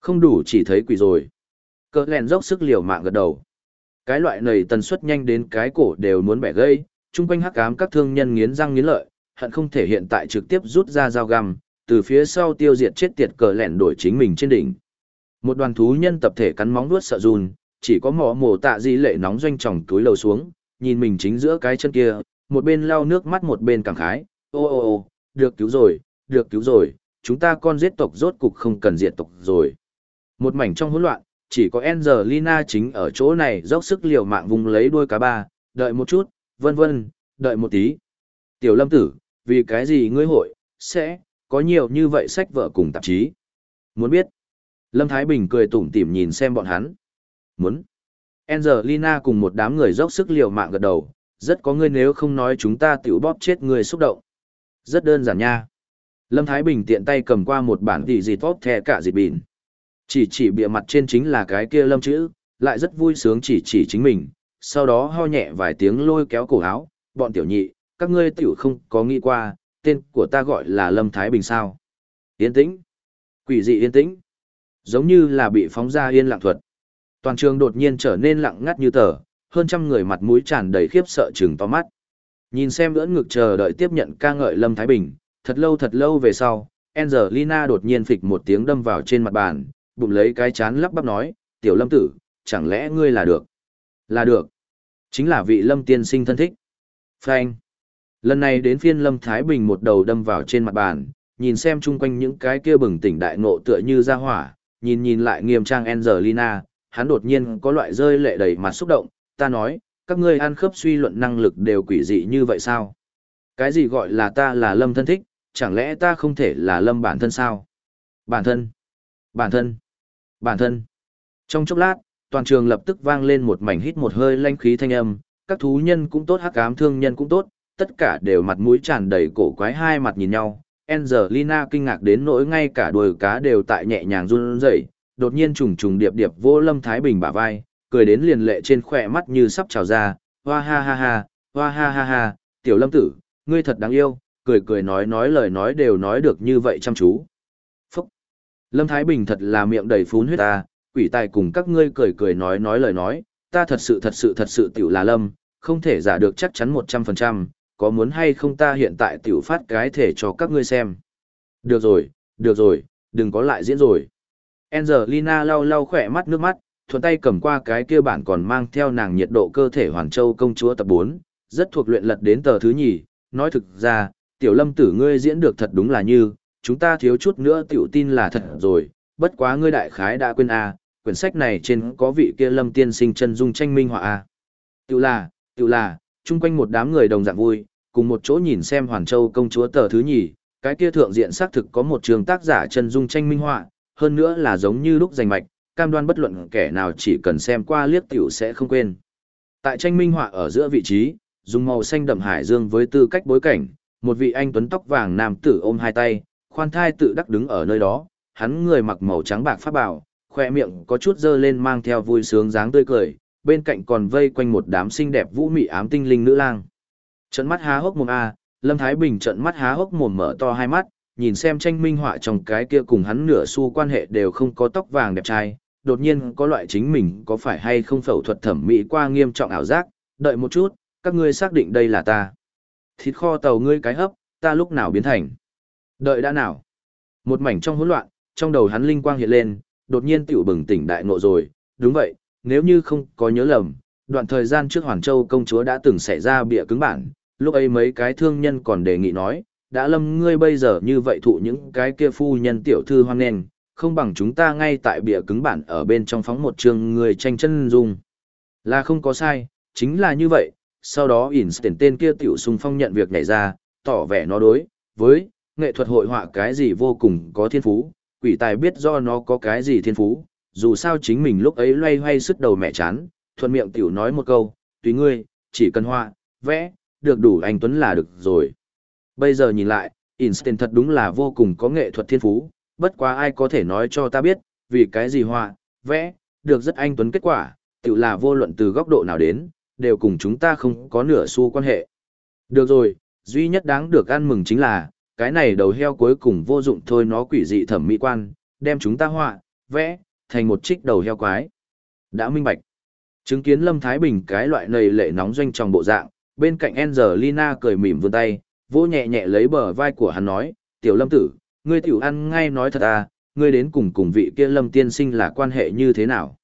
Không đủ chỉ thấy quỷ rồi. Cỡ lèn dốc sức liều mạng gật đầu. Cái loại này tần suất nhanh đến cái cổ đều muốn bẻ gây, chung quanh hắc ám các thương nhân nghiến răng nghiến lợi, hận không thể hiện tại trực tiếp rút ra dao găm, từ phía sau tiêu diệt chết tiệt cờ lẻn đổi chính mình trên đỉnh. Một đoàn thú nhân tập thể cắn móng vuốt sợ run, chỉ có mỏ mổ tạ di lệ nóng doanh tròng túi lầu xuống, nhìn mình chính giữa cái chân kia, một bên lau nước mắt một bên cảm khái, ô ô ô, được cứu rồi, được cứu rồi, chúng ta con giết tộc rốt cục không cần diệt tộc rồi. Một mảnh trong hỗn loạn, chỉ có Angelina chính ở chỗ này dốc sức liều mạng vùng lấy đuôi cá ba, đợi một chút, vân vân, đợi một tí. Tiểu lâm tử, vì cái gì ngươi hội, sẽ, có nhiều như vậy sách vở cùng tạp chí. Muốn biết? Lâm Thái Bình cười tủm tỉm nhìn xem bọn hắn. Muốn. Angelina cùng một đám người dốc sức liều mạng gật đầu, rất có ngươi nếu không nói chúng ta tiểu bóp chết người xúc động. Rất đơn giản nha. Lâm Thái Bình tiện tay cầm qua một bản tỷ gì tốt thẻ cả dịp bỉn. Chỉ chỉ bịa mặt trên chính là cái kia lâm chữ, lại rất vui sướng chỉ chỉ chính mình, sau đó ho nhẹ vài tiếng lôi kéo cổ áo, bọn tiểu nhị, các ngươi tiểu không có nghĩ qua, tên của ta gọi là Lâm Thái Bình sao. Yên tĩnh. Quỷ dị yên tĩnh. Giống như là bị phóng ra yên lặng thuật. Toàn trường đột nhiên trở nên lặng ngắt như tờ, hơn trăm người mặt mũi tràn đầy khiếp sợ chừng to mắt. Nhìn xem ưỡn ngực chờ đợi tiếp nhận ca ngợi Lâm Thái Bình, thật lâu thật lâu về sau, Angelina đột nhiên phịch một tiếng đâm vào trên mặt bàn, bụng lấy cái chán lắp bắp nói, tiểu lâm tử, chẳng lẽ ngươi là được? Là được. Chính là vị lâm tiên sinh thân thích. Frank. Lần này đến phiên lâm Thái Bình một đầu đâm vào trên mặt bàn, nhìn xem chung quanh những cái kia bừng tỉnh đại ngộ tựa như ra hỏa, nhìn nhìn lại nghiêm trang Angelina, hắn đột nhiên có loại rơi lệ đầy mặt xúc động, ta nói, các ngươi ăn khớp suy luận năng lực đều quỷ dị như vậy sao? Cái gì gọi là ta là lâm thân thích, chẳng lẽ ta không thể là lâm bản thân sao? Bản thân, bản thân, bản thân. Trong chốc lát, toàn trường lập tức vang lên một mảnh hít một hơi lanh khí thanh âm, các thú nhân cũng tốt hắc ám thương nhân cũng tốt, tất cả đều mặt mũi tràn đầy cổ quái hai mặt nhìn nhau. Angelina kinh ngạc đến nỗi ngay cả đuôi cá đều tại nhẹ nhàng run rẩy, đột nhiên trùng trùng điệp điệp vô Lâm Thái Bình bả vai, cười đến liền lệ trên khỏe mắt như sắp trào ra, hoa ha ha ha, hoa ha ha ha, tiểu lâm tử, ngươi thật đáng yêu, cười cười nói nói lời nói đều nói được như vậy chăm chú. Phúc! Lâm Thái Bình thật là miệng đầy phún huyết ta, quỷ tài cùng các ngươi cười cười nói nói lời nói, ta thật sự thật sự thật sự tiểu là lâm, không thể giả được chắc chắn 100%, có muốn hay không ta hiện tại tiểu phát cái thể cho các ngươi xem. Được rồi, được rồi, đừng có lại diễn rồi. Angelina lau lau khỏe mắt nước mắt, thuận tay cầm qua cái kia bản còn mang theo nàng nhiệt độ cơ thể Hoàn Châu công chúa tập 4, rất thuộc luyện lật đến tờ thứ nhì, nói thực ra, tiểu lâm tử ngươi diễn được thật đúng là như, chúng ta thiếu chút nữa tiểu tin là thật rồi, bất quá ngươi đại khái đã quên a, quyển sách này trên có vị kia lâm tiên sinh chân dung tranh minh họa a. Tiểu là, tiểu là, chung quanh một đám người đồng dạng vui, cùng một chỗ nhìn xem Hoàn Châu công chúa tờ thứ nhì, cái kia thượng diện xác thực có một trường tác giả chân dung tranh minh họa, hơn nữa là giống như lúc giành mạch, cam đoan bất luận kẻ nào chỉ cần xem qua liếc tiểu sẽ không quên. Tại tranh minh họa ở giữa vị trí, dùng màu xanh đậm hải dương với tư cách bối cảnh, một vị anh tuấn tóc vàng nam tử ôm hai tay, khoan thai tự đắc đứng ở nơi đó, hắn người mặc màu trắng bạc pháp bảo, khoe miệng có chút dơ lên mang theo vui sướng dáng tươi cười, bên cạnh còn vây quanh một đám xinh đẹp vũ mị ám tinh linh nữ lang. Trận mắt há hốc mồm a, Lâm Thái Bình trận mắt há hốc mồm mở to hai mắt, nhìn xem tranh minh họa trong cái kia cùng hắn nửa xu quan hệ đều không có tóc vàng đẹp trai, đột nhiên có loại chính mình có phải hay không phẫu thuật thẩm mỹ qua nghiêm trọng ảo giác, đợi một chút, các ngươi xác định đây là ta. Thịt kho tàu ngươi cái hấp, ta lúc nào biến thành. Đợi đã nào. Một mảnh trong hỗn loạn, trong đầu hắn linh quang hiện lên, đột nhiên tiểu bừng tỉnh đại ngộ rồi, đúng vậy, nếu như không có nhớ lầm, đoạn thời gian trước Hoàn Châu công chúa đã từng xảy ra bịa cứng bản, lúc ấy mấy cái thương nhân còn đề nghị nói, đã lâm ngươi bây giờ như vậy thụ những cái kia phu nhân tiểu thư hoang nền, không bằng chúng ta ngay tại bìa cứng bản ở bên trong phóng một trường người tranh chân dung. Là không có sai, chính là như vậy, sau đó Einstein tên kia tiểu sung phong nhận việc nhảy ra, tỏ vẻ nó đối, với, nghệ thuật hội họa cái gì vô cùng có thiên phú, quỷ tài biết do nó có cái gì thiên phú, dù sao chính mình lúc ấy loay hoay sức đầu mẹ chán, thuận miệng tiểu nói một câu, tùy ngươi, chỉ cần họa, vẽ, được đủ anh Tuấn là được rồi. Bây giờ nhìn lại, Einstein thật đúng là vô cùng có nghệ thuật thiên phú, bất quá ai có thể nói cho ta biết, vì cái gì họa, vẽ, được rất anh Tuấn kết quả, tự là vô luận từ góc độ nào đến, đều cùng chúng ta không có nửa xu quan hệ. Được rồi, duy nhất đáng được ăn mừng chính là, cái này đầu heo cuối cùng vô dụng thôi nó quỷ dị thẩm mỹ quan, đem chúng ta họa, vẽ, thành một trích đầu heo quái. Đã minh bạch. Chứng kiến Lâm Thái Bình cái loại nầy lệ nóng doanh trong bộ dạng, bên cạnh Angelina cười mỉm vươn tay, vỗ nhẹ nhẹ lấy bờ vai của hắn nói, tiểu lâm tử, ngươi tiểu ăn ngay nói thật à, ngươi đến cùng cùng vị kia lâm tiên sinh là quan hệ như thế nào.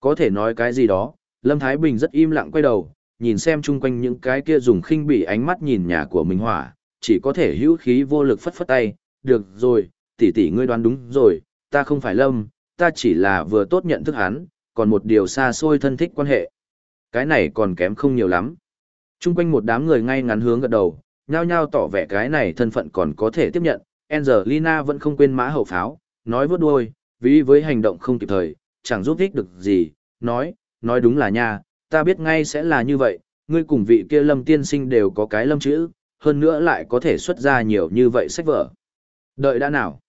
Có thể nói cái gì đó, Lâm Thái Bình rất im lặng quay đầu, nhìn xem chung quanh những cái kia dùng khinh bị ánh mắt nhìn nhà của mình hỏa, chỉ có thể hữu khí vô lực phất phất tay, được rồi, tỷ tỷ ngươi đoán đúng rồi, ta không phải Lâm, ta chỉ là vừa tốt nhận thức hắn, còn một điều xa xôi thân thích quan hệ. Cái này còn kém không nhiều lắm. Trung quanh một đám người ngay ngắn hướng gật đầu, nhao nhao tỏ vẻ cái này thân phận còn có thể tiếp nhận. Angelina vẫn không quên mã hậu pháo, nói vớt đuôi, vì với hành động không kịp thời, chẳng giúp ích được gì, nói, nói đúng là nha, ta biết ngay sẽ là như vậy, ngươi cùng vị kia lâm tiên sinh đều có cái lâm chữ, hơn nữa lại có thể xuất ra nhiều như vậy sách vở. Đợi đã nào?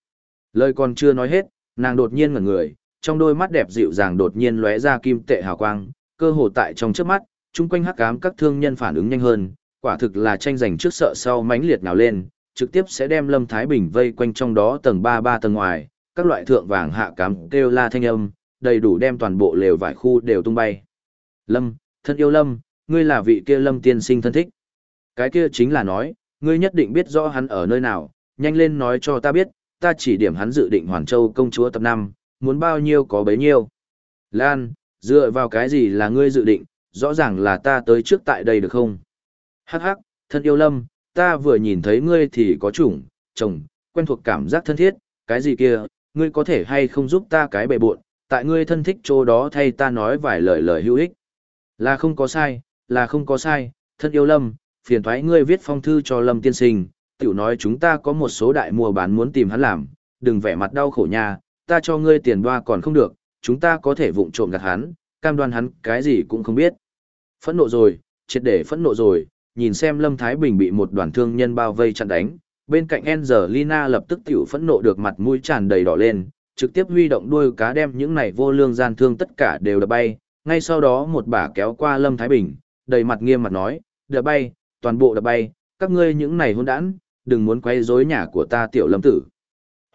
Lời còn chưa nói hết, nàng đột nhiên ngẩn người, trong đôi mắt đẹp dịu dàng đột nhiên lóe ra kim tệ hào quang, cơ hồ tại trong trước mắt, chung quanh hắc ám các thương nhân phản ứng nhanh hơn, quả thực là tranh giành trước sợ sau mãnh liệt nào lên, trực tiếp sẽ đem Lâm Thái Bình vây quanh trong đó tầng 3 ba tầng ngoài, các loại thượng vàng hạ cám kêu la thanh âm, đầy đủ đem toàn bộ lều vải khu đều tung bay. Lâm, thân yêu Lâm, ngươi là vị kia Lâm tiên sinh thân thích. Cái kia chính là nói, ngươi nhất định biết rõ hắn ở nơi nào, nhanh lên nói cho ta biết, ta chỉ điểm hắn dự định Hoàn Châu công chúa tập năm, muốn bao nhiêu có bấy nhiêu. Lan, dựa vào cái gì là ngươi dự định, rõ ràng là ta tới trước tại đây được không? Hắc hắc, thân yêu lâm, ta vừa nhìn thấy ngươi thì có chủng, chồng, quen thuộc cảm giác thân thiết, cái gì kia, ngươi có thể hay không giúp ta cái bề buộn, tại ngươi thân thích chỗ đó thay ta nói vài lời lời hữu ích. Là không có sai, là không có sai, thân yêu lâm, phiền thoái ngươi viết phong thư cho lâm tiên sinh, tiểu nói chúng ta có một số đại mua bán muốn tìm hắn làm, đừng vẻ mặt đau khổ nha, ta cho ngươi tiền đoa còn không được, chúng ta có thể vụng trộm gạt hắn, cam đoan hắn cái gì cũng không biết. Phẫn nộ rồi, triệt để phẫn nộ rồi, nhìn xem Lâm Thái Bình bị một đoàn thương nhân bao vây chặn đánh, bên cạnh Angelina lập tức tiểu phẫn nộ được mặt mũi tràn đầy đỏ lên, trực tiếp huy động đuôi cá đem những này vô lương gian thương tất cả đều đập bay, ngay sau đó một bả kéo qua Lâm Thái Bình, đầy mặt nghiêm mặt nói, đập bay, toàn bộ đập bay, các ngươi những này hôn đản, đừng muốn quay rối nhà của ta tiểu lâm tử.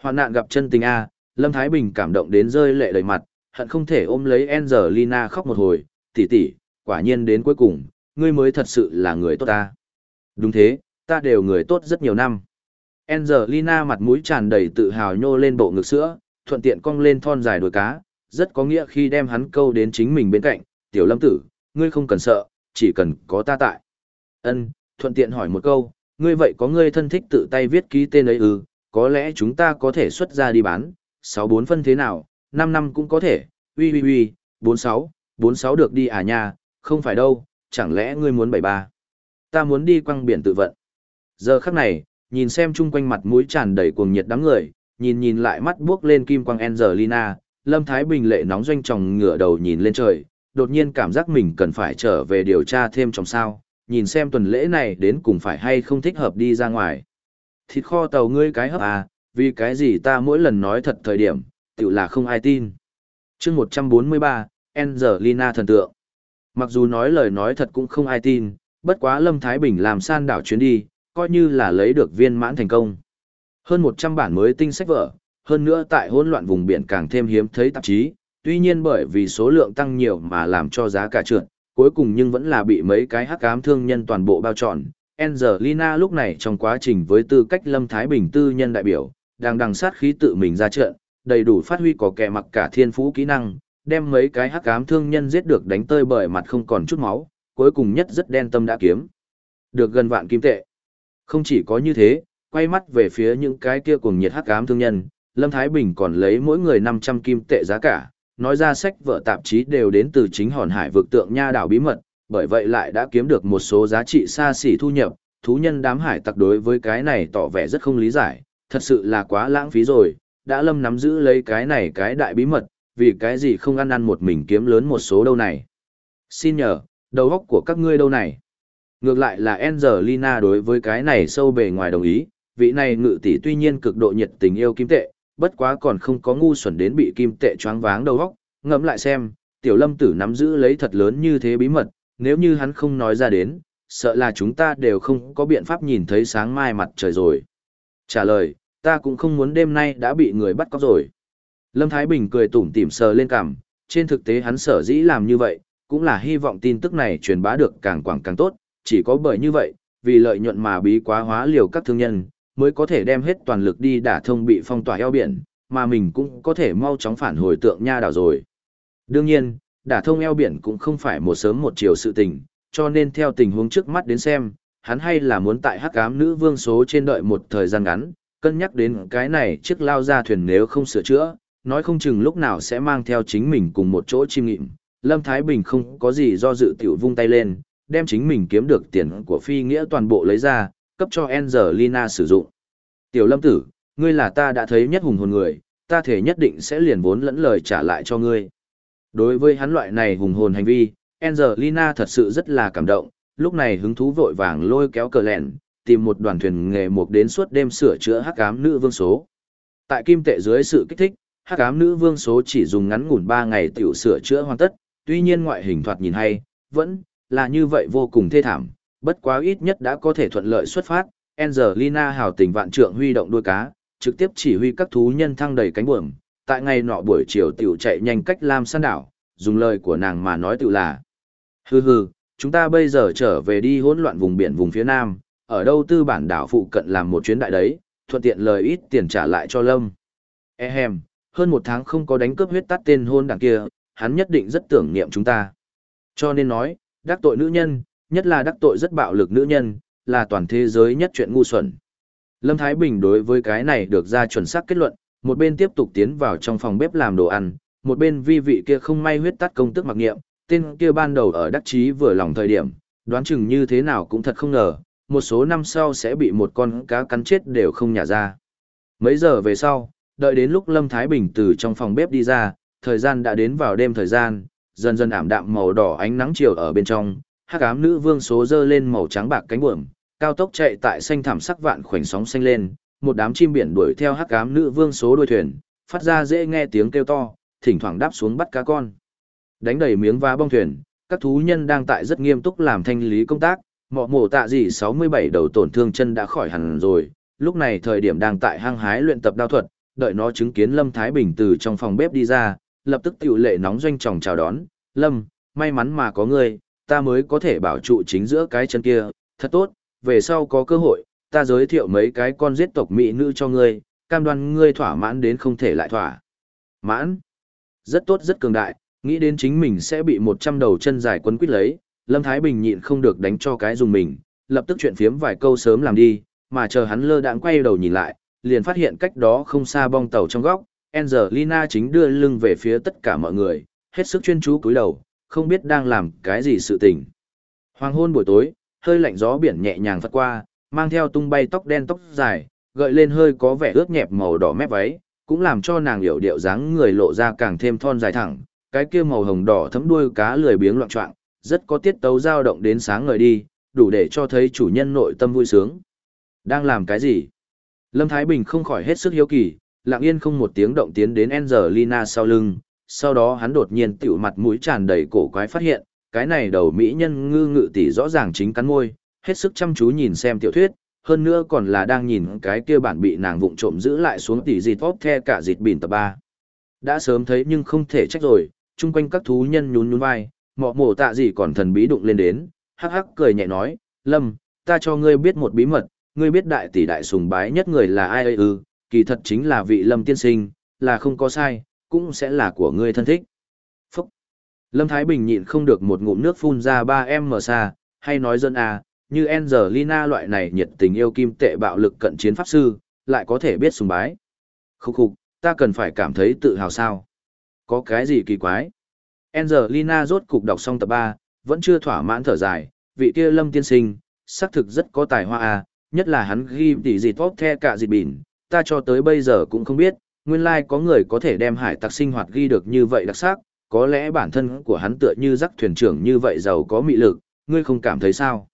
Hoạn nạn gặp chân tình A, Lâm Thái Bình cảm động đến rơi lệ đầy mặt, hận không thể ôm lấy Angelina khóc một hồi, tỷ tỷ, quả nhiên đến cuối cùng, ngươi mới thật sự là người tốt ta. Đúng thế, ta đều người tốt rất nhiều năm. Angelina mặt mũi tràn đầy tự hào nhô lên bộ ngực sữa, thuận tiện cong lên thon dài đuôi cá, rất có nghĩa khi đem hắn câu đến chính mình bên cạnh, tiểu lâm tử, ngươi không cần sợ, chỉ cần có ta tại. Ân, thuận tiện hỏi một câu, ngươi vậy có ngươi thân thích tự tay viết ký tên ấy ư, có lẽ chúng ta có thể xuất ra đi bán, 6-4 phân thế nào, 5 năm cũng có thể, uy uy uy, 46, 46 được đi à nha, không phải đâu, chẳng lẽ ngươi muốn 73. Ta muốn đi quăng biển tự vận. Giờ khắc này, nhìn xem chung quanh mặt mũi tràn đầy cuồng nhiệt đám người, nhìn nhìn lại mắt buốc lên kim quang Angelina, Lâm Thái Bình lệ nóng doanh tròng ngửa đầu nhìn lên trời, đột nhiên cảm giác mình cần phải trở về điều tra thêm trong sao, nhìn xem tuần lễ này đến cùng phải hay không thích hợp đi ra ngoài. Thịt kho tàu ngươi cái hấp à, vì cái gì ta mỗi lần nói thật thời điểm, tự là không ai tin. chương 143, Angelina thần tượng. Mặc dù nói lời nói thật cũng không ai tin, bất quá Lâm Thái Bình làm san đảo chuyến đi, coi như là lấy được viên mãn thành công. Hơn 100 bản mới tinh sách vở, hơn nữa tại hỗn loạn vùng biển càng thêm hiếm thấy tạp chí, tuy nhiên bởi vì số lượng tăng nhiều mà làm cho giá cả trượt, cuối cùng nhưng vẫn là bị mấy cái hắc ám thương nhân toàn bộ bao trọn. Angelina lúc này trong quá trình với tư cách Lâm Thái Bình tư nhân đại biểu, đang đằng sát khí tự mình ra trận, đầy đủ phát huy có kẻ mặc cả thiên phú kỹ năng, đem mấy cái hắc ám thương nhân giết được đánh tơi bởi mặt không còn chút máu, cuối cùng nhất rất đen tâm đã kiếm. Được gần vạn kim tệ. Không chỉ có như thế, quay mắt về phía những cái kia cùng nhiệt hắc ám thương nhân, Lâm Thái Bình còn lấy mỗi người 500 kim tệ giá cả, nói ra sách vợ tạp chí đều đến từ chính hòn hải vực tượng nha đảo bí mật, bởi vậy lại đã kiếm được một số giá trị xa xỉ thu nhập, thú nhân đám hải tặc đối với cái này tỏ vẻ rất không lý giải, thật sự là quá lãng phí rồi, đã lâm nắm giữ lấy cái này cái đại bí mật, vì cái gì không ăn ăn một mình kiếm lớn một số đâu này. Xin nhờ, đầu óc của các ngươi đâu này. Ngược lại là Angelina đối với cái này sâu bề ngoài đồng ý, vị này ngự tỷ tuy nhiên cực độ nhiệt tình yêu kim tệ, bất quá còn không có ngu xuẩn đến bị kim tệ choáng váng đầu óc, ngẫm lại xem, tiểu lâm tử nắm giữ lấy thật lớn như thế bí mật, nếu như hắn không nói ra đến, sợ là chúng ta đều không có biện pháp nhìn thấy sáng mai mặt trời rồi. Trả lời, ta cũng không muốn đêm nay đã bị người bắt cóc rồi. Lâm Thái Bình cười tủm tỉm sờ lên cằm, trên thực tế hắn sở dĩ làm như vậy, cũng là hy vọng tin tức này truyền bá được càng quảng càng tốt, chỉ có bởi như vậy, vì lợi nhuận mà bí quá hóa liều các thương nhân, mới có thể đem hết toàn lực đi đả thông bị phong tỏa eo biển, mà mình cũng có thể mau chóng phản hồi tượng nha đảo rồi. Đương nhiên, đả thông eo biển cũng không phải một sớm một chiều sự tình, cho nên theo tình huống trước mắt đến xem, hắn hay là muốn tại hắc ám nữ vương số trên đợi một thời gian ngắn, cân nhắc đến cái này chiếc lao ra thuyền nếu không sửa chữa, nói không chừng lúc nào sẽ mang theo chính mình cùng một chỗ chim nghịm. Lâm Thái Bình không có gì do dự tiểu vung tay lên, đem chính mình kiếm được tiền của phi nghĩa toàn bộ lấy ra, cấp cho Angelina sử dụng. Tiểu Lâm tử, ngươi là ta đã thấy nhất hùng hồn người, ta thể nhất định sẽ liền vốn lẫn lời trả lại cho ngươi. Đối với hắn loại này hùng hồn hành vi, Angelina thật sự rất là cảm động, lúc này hứng thú vội vàng lôi kéo cờ lẹn, tìm một đoàn thuyền nghề mục đến suốt đêm sửa chữa hắc ám nữ vương số. Tại kim tệ dưới sự kích thích, hắc ám nữ vương số chỉ dùng ngắn ngủn 3 ngày tiểu sửa chữa hoàn tất, tuy nhiên ngoại hình thoạt nhìn hay, vẫn là như vậy vô cùng thê thảm, bất quá ít nhất đã có thể thuận lợi xuất phát. Angelina hào tình vạn trượng huy động đuôi cá, trực tiếp chỉ huy các thú nhân thăng đầy cánh buồm, tại ngày nọ buổi chiều tiểu chạy nhanh cách Lam San đảo, dùng lời của nàng mà nói tự là. Hừ hừ, chúng ta bây giờ trở về đi hỗn loạn vùng biển vùng phía nam, ở đâu tư bản đảo phụ cận làm một chuyến đại đấy, thuận tiện lời ít tiền trả lại cho Lâm. Ehem, hơn một tháng không có đánh cướp huyết tắt tên hôn đảng kia, hắn nhất định rất tưởng niệm chúng ta. Cho nên nói, đắc tội nữ nhân, nhất là đắc tội rất bạo lực nữ nhân, là toàn thế giới nhất chuyện ngu xuẩn. Lâm Thái Bình đối với cái này được ra chuẩn xác kết luận, một bên tiếp tục tiến vào trong phòng bếp làm đồ ăn, một bên vi vị kia không may huyết tắt công tức mặc nghiệm, tên kia ban đầu ở đắc chí vừa lòng thời điểm, đoán chừng như thế nào cũng thật không ngờ, một số năm sau sẽ bị một con cá cắn chết đều không nhả ra. Mấy giờ về sau, đợi đến lúc Lâm Thái Bình từ trong phòng bếp đi ra, thời gian đã đến vào đêm thời gian, dần dần ảm đạm màu đỏ ánh nắng chiều ở bên trong, hắc ám nữ vương số dơ lên màu trắng bạc cánh buồm, cao tốc chạy tại xanh thảm sắc vạn khoảnh sóng xanh lên, một đám chim biển đuổi theo hắc ám nữ vương số đuôi thuyền, phát ra dễ nghe tiếng kêu to, thỉnh thoảng đáp xuống bắt cá con. Đánh đầy miếng vá bong thuyền, các thú nhân đang tại rất nghiêm túc làm thanh lý công tác, mọ mổ tạ gì 67 đầu tổn thương chân đã khỏi hẳn rồi, lúc này thời điểm đang tại hang hái luyện tập đao thuật, đợi nó chứng kiến Lâm Thái Bình từ trong phòng bếp đi ra, lập tức tiểu lệ nóng doanh tròng chào đón, Lâm, may mắn mà có ngươi, ta mới có thể bảo trụ chính giữa cái chân kia, thật tốt, về sau có cơ hội, ta giới thiệu mấy cái con giết tộc mỹ nữ cho ngươi, cam đoan ngươi thỏa mãn đến không thể lại thỏa. Mãn, rất tốt rất cường đại, nghĩ đến chính mình sẽ bị một trăm đầu chân dài quấn quýt lấy, Lâm Thái Bình nhịn không được đánh cho cái dùng mình, lập tức chuyện phiếm vài câu sớm làm đi, mà chờ hắn lơ đãng quay đầu nhìn lại, liền phát hiện cách đó không xa bong tàu trong góc, Angelina chính đưa lưng về phía tất cả mọi người, hết sức chuyên chú cúi đầu, không biết đang làm cái gì sự tình. Hoàng hôn buổi tối, hơi lạnh gió biển nhẹ nhàng phất qua, mang theo tung bay tóc đen tóc dài, gợi lên hơi có vẻ ướt nhẹp màu đỏ mép váy, cũng làm cho nàng hiểu điệu dáng người lộ ra càng thêm thon dài thẳng, cái kia màu hồng đỏ thấm đuôi cá lười biếng loạn trọng, rất có tiết tấu dao động đến sáng ngời đi, đủ để cho thấy chủ nhân nội tâm vui sướng. Đang làm cái gì? Lâm Thái Bình không khỏi hết sức hiếu kỳ, lặng yên không một tiếng động tiến đến Angelina sau lưng, sau đó hắn đột nhiên tiểu mặt mũi tràn đầy cổ quái phát hiện, cái này đầu mỹ nhân ngư ngự tỷ rõ ràng chính cắn môi, hết sức chăm chú nhìn xem tiểu thuyết, hơn nữa còn là đang nhìn cái kia bản bị nàng vụng trộm giữ lại xuống tỷ dịt tốt the cả dịt bỉn tập 3. Đã sớm thấy nhưng không thể trách rồi, chung quanh các thú nhân nhún nhún vai, mọ mổ tạ gì còn thần bí đụng lên đến, hắc hắc cười nhẹ nói, Lâm, ta cho ngươi biết một bí mật, ngươi biết đại tỷ đại sùng bái nhất người là ai ư, kỳ thật chính là vị Lâm tiên sinh, là không có sai, cũng sẽ là của ngươi thân thích. Phúc! Lâm Thái Bình nhịn không được một ngụm nước phun ra ba em mở xa, hay nói dân à, như Angelina loại này nhiệt tình yêu kim tệ bạo lực cận chiến pháp sư, lại có thể biết sùng bái. Khúc khục, ta cần phải cảm thấy tự hào sao? Có cái gì kỳ quái? Angelina rốt cục đọc xong tập 3, vẫn chưa thỏa mãn thở dài, vị kia lâm tiên sinh, xác thực rất có tài hoa à, nhất là hắn ghi tỉ gì tốt the cả dịt bỉn, ta cho tới bây giờ cũng không biết, nguyên lai like có người có thể đem hải tặc sinh hoạt ghi được như vậy đặc sắc, có lẽ bản thân của hắn tựa như rắc thuyền trưởng như vậy giàu có mị lực, ngươi không cảm thấy sao?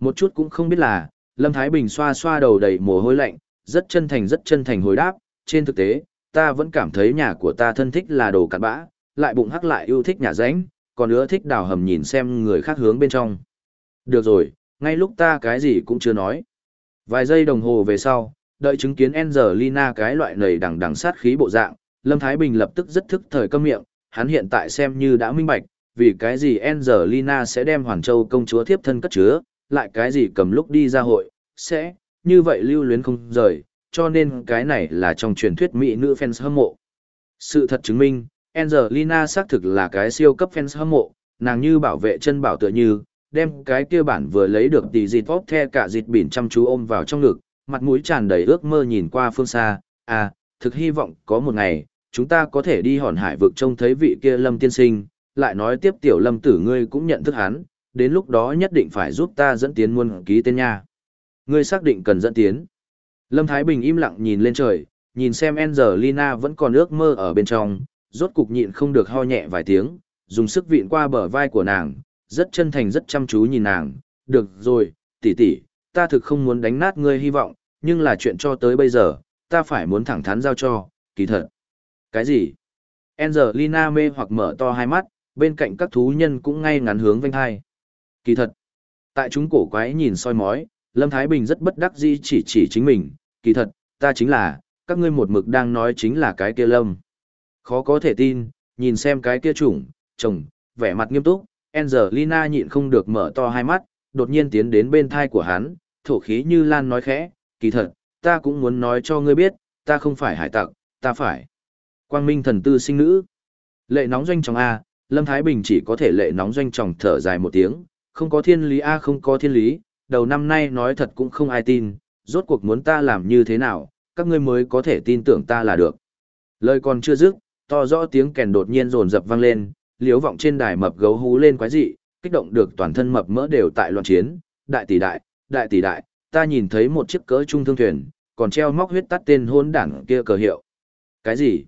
Một chút cũng không biết là, Lâm Thái Bình xoa xoa đầu đầy mồ hôi lạnh, rất chân thành rất chân thành hồi đáp, trên thực tế, ta vẫn cảm thấy nhà của ta thân thích là đồ cặn bã, lại bụng hắc lại yêu thích nhà ránh, còn nữa thích đào hầm nhìn xem người khác hướng bên trong. Được rồi, ngay lúc ta cái gì cũng chưa nói. Vài giây đồng hồ về sau, đợi chứng kiến Angelina cái loại nầy đằng đằng sát khí bộ dạng, Lâm Thái Bình lập tức rất thức thời câm miệng, hắn hiện tại xem như đã minh bạch, vì cái gì Angelina sẽ đem Hoàn Châu công chúa thiếp thân cất chứa, lại cái gì cầm lúc đi ra hội, sẽ, như vậy lưu luyến không rời, cho nên cái này là trong truyền thuyết mỹ nữ fans hâm mộ. Sự thật chứng minh, Angelina xác thực là cái siêu cấp fans hâm mộ, nàng như bảo vệ chân bảo tựa như, đem cái kia bản vừa lấy được tỷ dịt vóc the cả dịt bỉn chăm chú ôm vào trong ngực, mặt mũi tràn đầy ước mơ nhìn qua phương xa, à, thực hy vọng có một ngày, chúng ta có thể đi hòn hải vực trông thấy vị kia lâm tiên sinh, lại nói tiếp tiểu lâm tử ngươi cũng nhận thức hắn, đến lúc đó nhất định phải giúp ta dẫn tiến muôn ký tên nha. Ngươi xác định cần dẫn tiến. Lâm Thái Bình im lặng nhìn lên trời, nhìn xem Angelina vẫn còn ước mơ ở bên trong, rốt cục nhịn không được ho nhẹ vài tiếng, dùng sức vịn qua bờ vai của nàng, rất chân thành rất chăm chú nhìn nàng, được rồi, tỷ tỷ, ta thực không muốn đánh nát ngươi hy vọng, nhưng là chuyện cho tới bây giờ, ta phải muốn thẳng thắn giao cho, kỳ thật. Cái gì? Angelina mê hoặc mở to hai mắt, bên cạnh các thú nhân cũng ngay ngắn hướng vanh hai. Kỳ thật, tại chúng cổ quái nhìn soi mói, Lâm Thái Bình rất bất đắc dĩ chỉ chỉ chính mình, kỳ thật, ta chính là, các ngươi một mực đang nói chính là cái kia Lâm. Khó có thể tin, nhìn xem cái kia chủng, chồng, vẻ mặt nghiêm túc, Angelina nhịn không được mở to hai mắt, đột nhiên tiến đến bên thai của hắn, thổ khí như lan nói khẽ, kỳ thật, ta cũng muốn nói cho ngươi biết, ta không phải hải tặc, ta phải. Quang Minh thần tư sinh nữ. Lệ nóng doanh trọng A, Lâm Thái Bình chỉ có thể lệ nóng doanh trọng thở dài một tiếng, không có thiên lý A không có thiên lý, đầu năm nay nói thật cũng không ai tin, rốt cuộc muốn ta làm như thế nào, các ngươi mới có thể tin tưởng ta là được. Lời còn chưa dứt, to rõ tiếng kèn đột nhiên rồn rập vang lên, liếu vọng trên đài mập gấu hú lên quái dị, kích động được toàn thân mập mỡ đều tại loạn chiến, đại tỷ đại, đại tỷ đại, ta nhìn thấy một chiếc cỡ trung thương thuyền, còn treo móc huyết tắt tên hôn đảng kia cờ hiệu. Cái gì?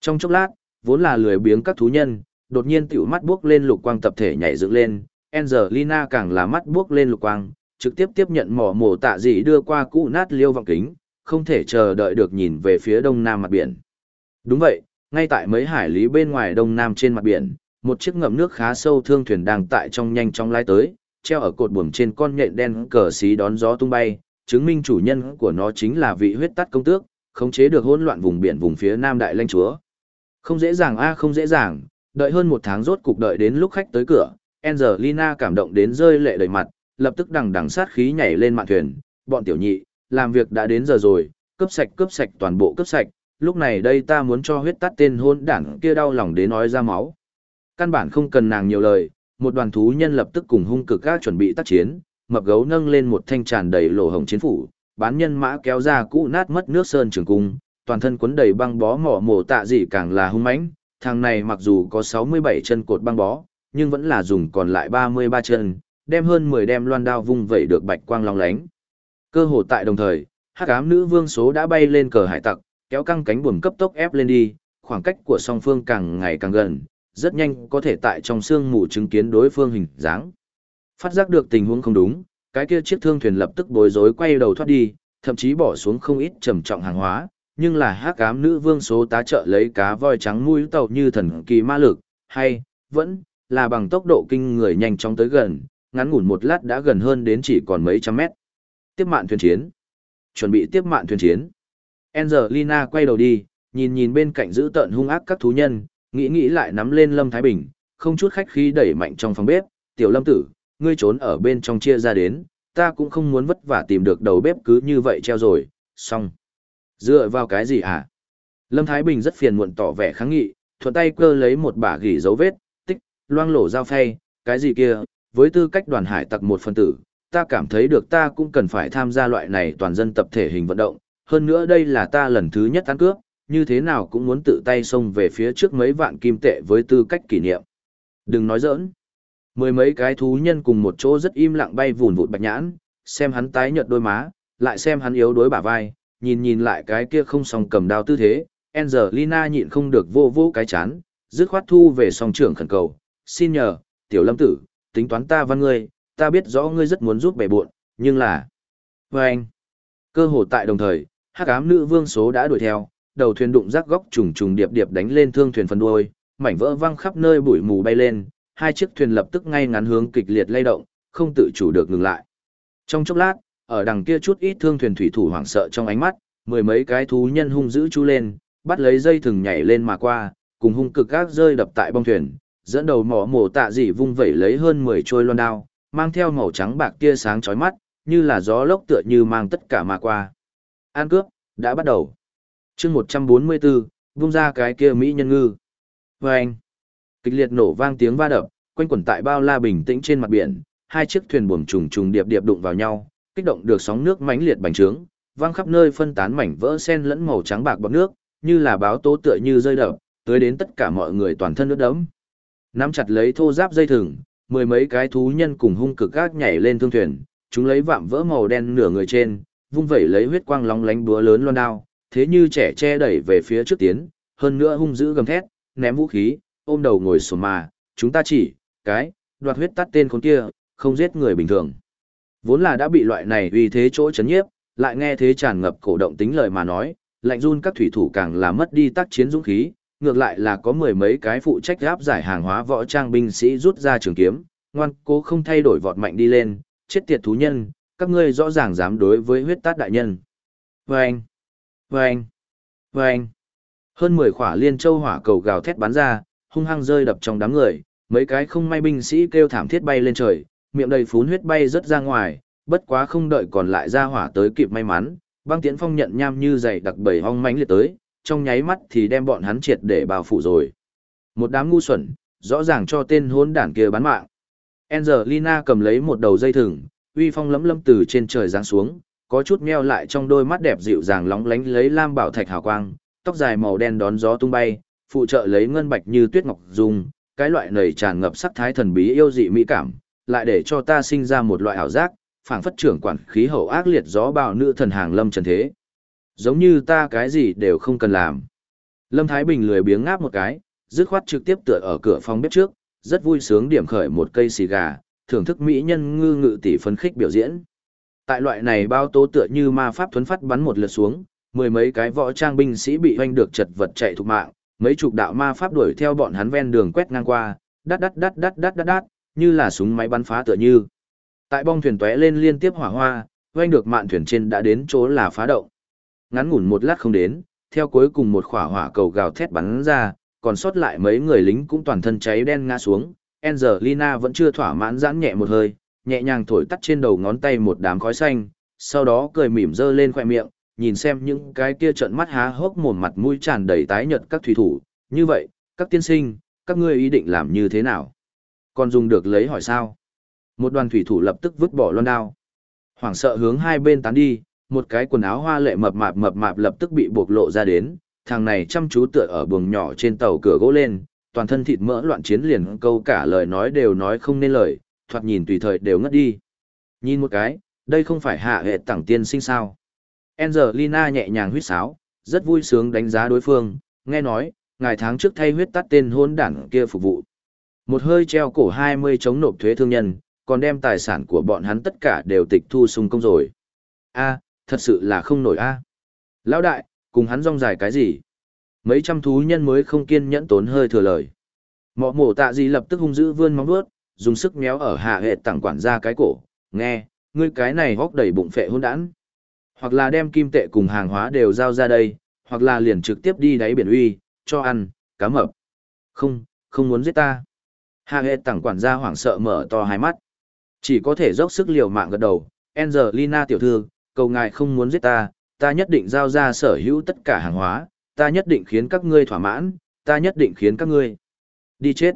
Trong chốc lát, vốn là lười biếng các thú nhân, đột nhiên tiểu mắt buốc lên lục quang tập thể nhảy dựng lên, Angelina càng là mắt buốc lên lục quang, trực tiếp tiếp nhận mỏ mổ tạ dị đưa qua cũ nát liêu vọng kính, không thể chờ đợi được nhìn về phía đông nam mặt biển. Đúng vậy, ngay tại mấy hải lý bên ngoài đông nam trên mặt biển, một chiếc ngầm nước khá sâu thương thuyền đang tại trong nhanh chóng lái tới, treo ở cột buồm trên con nhện đen cờ xí đón gió tung bay, chứng minh chủ nhân của nó chính là vị huyết tắt công tước, khống chế được hỗn loạn vùng biển vùng phía nam đại lãnh chúa. Không dễ dàng a không dễ dàng, đợi hơn một tháng rốt cục đợi đến lúc khách tới cửa, Angelina cảm động đến rơi lệ đầy mặt, lập tức đằng đằng sát khí nhảy lên mạn thuyền, bọn tiểu nhị, làm việc đã đến giờ rồi, cướp sạch cướp sạch toàn bộ cướp sạch, lúc này đây ta muốn cho huyết tắt tên hôn đảng kia đau lòng đến nói ra máu. Căn bản không cần nàng nhiều lời, một đoàn thú nhân lập tức cùng hung cực các chuẩn bị tác chiến, mập gấu nâng lên một thanh tràn đầy lỗ hồng chiến phủ, bán nhân mã kéo ra cũ nát mất nước sơn trường cung, toàn thân quấn đầy băng bó mỏ mổ tạ dị càng là hung mãnh, thằng này mặc dù có 67 chân cột băng bó, nhưng vẫn là dùng còn lại 33 chân, đem hơn 10 đem loan đao vung vẩy được bạch quang long lánh. Cơ hồ tại đồng thời, hắc ám nữ vương số đã bay lên cờ hải tặc, kéo căng cánh buồm cấp tốc ép lên đi, khoảng cách của song phương càng ngày càng gần, rất nhanh có thể tại trong sương mù chứng kiến đối phương hình dáng. Phát giác được tình huống không đúng, cái kia chiếc thương thuyền lập tức bối rối quay đầu thoát đi, thậm chí bỏ xuống không ít trầm trọng hàng hóa, nhưng là hắc ám nữ vương số tá trợ lấy cá voi trắng mũi tàu như thần kỳ ma lực, hay, vẫn, là bằng tốc độ kinh người nhanh chóng tới gần, ngắn ngủn một lát đã gần hơn đến chỉ còn mấy trăm mét. Tiếp mạn thuyền chiến. Chuẩn bị tiếp mạn thuyền chiến. Angelina quay đầu đi, nhìn nhìn bên cạnh giữ tợn hung ác các thú nhân, nghĩ nghĩ lại nắm lên Lâm Thái Bình, không chút khách khí đẩy mạnh trong phòng bếp, "Tiểu Lâm tử, ngươi trốn ở bên trong chia ra đến, ta cũng không muốn vất vả tìm được đầu bếp cứ như vậy treo rồi." Xong. Dựa vào cái gì hả? Lâm Thái Bình rất phiền muộn tỏ vẻ kháng nghị, thuận tay cơ lấy một bả gỉ dấu vết, tích, loang lổ dao phay, cái gì kia, với tư cách đoàn hải tặc một phân tử, ta cảm thấy được ta cũng cần phải tham gia loại này toàn dân tập thể hình vận động, hơn nữa đây là ta lần thứ nhất ăn cướp, như thế nào cũng muốn tự tay xông về phía trước mấy vạn kim tệ với tư cách kỷ niệm. Đừng nói giỡn. Mười mấy cái thú nhân cùng một chỗ rất im lặng bay vùn vụt bạch nhãn, xem hắn tái nhợt đôi má, lại xem hắn yếu đuối bả vai, nhìn nhìn lại cái kia không song cầm đao tư thế, Angelina nhịn không được vô vô cái chán, dứt khoát thu về song trưởng khẩn cầu, xin nhờ, tiểu lâm tử, tính toán ta văn ngươi, ta biết rõ ngươi rất muốn giúp bẻ buộn, nhưng là... Vâng! anh, cơ hồ tại đồng thời, hắc ám nữ vương số đã đuổi theo, đầu thuyền đụng rác góc trùng trùng điệp điệp đánh lên thương thuyền phần đuôi, mảnh vỡ văng khắp nơi bụi mù bay lên, hai chiếc thuyền lập tức ngay ngắn hướng kịch liệt lay động, không tự chủ được ngừng lại. Trong chốc lát, ở đằng kia chút ít thương thuyền thủy thủ hoảng sợ trong ánh mắt, mười mấy cái thú nhân hung dữ chú lên, bắt lấy dây thừng nhảy lên mà qua, cùng hung cực gác rơi đập tại bong thuyền, dẫn đầu mỏ mổ tạ dị vung vẩy lấy hơn 10 trôi loan đao, mang theo màu trắng bạc tia sáng chói mắt, như là gió lốc tựa như mang tất cả mà qua. An cướp, đã bắt đầu. chương 144, vung ra cái kia Mỹ nhân ngư. Và anh, kịch liệt nổ vang tiếng va đập, quanh quẩn tại bao la bình tĩnh trên mặt biển, hai chiếc thuyền buồm trùng trùng điệp điệp đụng vào nhau, kích động được sóng nước mãnh liệt bành trướng, vang khắp nơi phân tán mảnh vỡ sen lẫn màu trắng bạc bọt nước, như là báo tố tựa như rơi đập, tới đến tất cả mọi người toàn thân nước đẫm. Nắm chặt lấy thô giáp dây thừng, mười mấy cái thú nhân cùng hung cực gác nhảy lên thương thuyền, chúng lấy vạm vỡ màu đen nửa người trên, vung vẩy lấy huyết quang lóng lánh búa lớn loan đao, thế như trẻ che đẩy về phía trước tiến, hơn nữa hung dữ gầm thét, ném vũ khí, ôm đầu ngồi xổm mà, chúng ta chỉ, cái, đoạt huyết tắt tên con kia, không giết người bình thường. Vốn là đã bị loại này uy thế chỗ chấn nhiếp, lại nghe thế tràn ngập cổ động tính lời mà nói, lạnh run các thủy thủ càng là mất đi tác chiến dũng khí, ngược lại là có mười mấy cái phụ trách áp giải hàng hóa võ trang binh sĩ rút ra trường kiếm, ngoan cố không thay đổi vọt mạnh đi lên, chết tiệt thú nhân, các ngươi rõ ràng dám đối với huyết tát đại nhân. Vâng! Vâng! Vâng! Hơn mười khỏa liên châu hỏa cầu gào thét bắn ra, hung hăng rơi đập trong đám người, mấy cái không may binh sĩ kêu thảm thiết bay lên trời, miệng đầy phún huyết bay rất ra ngoài, bất quá không đợi còn lại ra hỏa tới kịp may mắn, băng tiễn phong nhận nham như dày đặc bầy hong mánh liệt tới, trong nháy mắt thì đem bọn hắn triệt để bao phủ rồi. Một đám ngu xuẩn, rõ ràng cho tên hốn đản kia bán mạng. Angelina cầm lấy một đầu dây thừng, uy phong lấm lấm từ trên trời giáng xuống, có chút meo lại trong đôi mắt đẹp dịu dàng lóng lánh lấy lam bảo thạch hào quang, tóc dài màu đen đón gió tung bay, phụ trợ lấy ngân bạch như tuyết ngọc dung, cái loại nảy tràn ngập sắc thái thần bí yêu dị mỹ cảm, lại để cho ta sinh ra một loại ảo giác, phảng phất trưởng quản khí hậu ác liệt gió bào nữ thần hàng lâm trần thế. Giống như ta cái gì đều không cần làm. Lâm Thái Bình lười biếng ngáp một cái, dứt khoát trực tiếp tựa ở cửa phòng bếp trước, rất vui sướng điểm khởi một cây xì gà, thưởng thức mỹ nhân ngư ngự tỷ phấn khích biểu diễn. Tại loại này bao tố tựa như ma pháp thuấn phát bắn một lượt xuống, mười mấy cái võ trang binh sĩ bị hoanh được chật vật chạy thục mạng, mấy chục đạo ma pháp đuổi theo bọn hắn ven đường quét ngang qua, đắt đắt đắt đắt đắt đắt đắt, như là súng máy bắn phá tựa như. Tại bong thuyền tóe lên liên tiếp hỏa hoa, hoanh được mạn thuyền trên đã đến chỗ là phá động. Ngắn ngủn một lát không đến, theo cuối cùng một khỏa hỏa cầu gào thét bắn ra, còn sót lại mấy người lính cũng toàn thân cháy đen ngã xuống. Angelina vẫn chưa thỏa mãn giãn nhẹ một hơi, nhẹ nhàng thổi tắt trên đầu ngón tay một đám khói xanh, sau đó cười mỉm dơ lên khoẻ miệng, nhìn xem những cái kia trợn mắt há hốc mồm mặt mũi tràn đầy tái nhợt các thủy thủ. Như vậy, các tiên sinh, các ngươi ý định làm như thế nào? Còn dùng được lấy hỏi sao? Một đoàn thủy thủ lập tức vứt bỏ loan đao. Hoảng sợ hướng hai bên tán đi, một cái quần áo hoa lệ mập mạp mập mạp lập tức bị bộc lộ ra đến, thằng này chăm chú tựa ở buồng nhỏ trên tàu cửa gỗ lên, toàn thân thịt mỡ loạn chiến liền câu cả lời nói đều nói không nên lời, thoạt nhìn tùy thời đều ngất đi. Nhìn một cái, đây không phải hạ hệ tẳng tiên sinh sao. Angelina nhẹ nhàng huyết sáo, rất vui sướng đánh giá đối phương, nghe nói, ngài tháng trước thay huyết tắt tên hôn đảng kia phục vụ. Một hơi treo cổ 20 chống nộp thuế thương nhân, còn đem tài sản của bọn hắn tất cả đều tịch thu sung công rồi. a thật sự là không nổi a Lão đại, cùng hắn rong dài cái gì? Mấy trăm thú nhân mới không kiên nhẫn tốn hơi thừa lời. Mọ mổ tạ gì lập tức hung dữ vươn móng vuốt, dùng sức méo ở hạ hệ tặng quản ra cái cổ. Nghe, ngươi cái này hóc đầy bụng phệ hôn đản. Hoặc là đem kim tệ cùng hàng hóa đều giao ra đây, hoặc là liền trực tiếp đi đáy biển uy, cho ăn, cá mập. Không, không muốn giết ta. Hạ hệ tặng quản gia hoảng sợ mở to hai mắt. Chỉ có thể dốc sức liều mạng gật đầu, Angelina tiểu thư, cầu ngài không muốn giết ta, ta nhất định giao ra sở hữu tất cả hàng hóa, ta nhất định khiến các ngươi thỏa mãn, ta nhất định khiến các ngươi đi chết.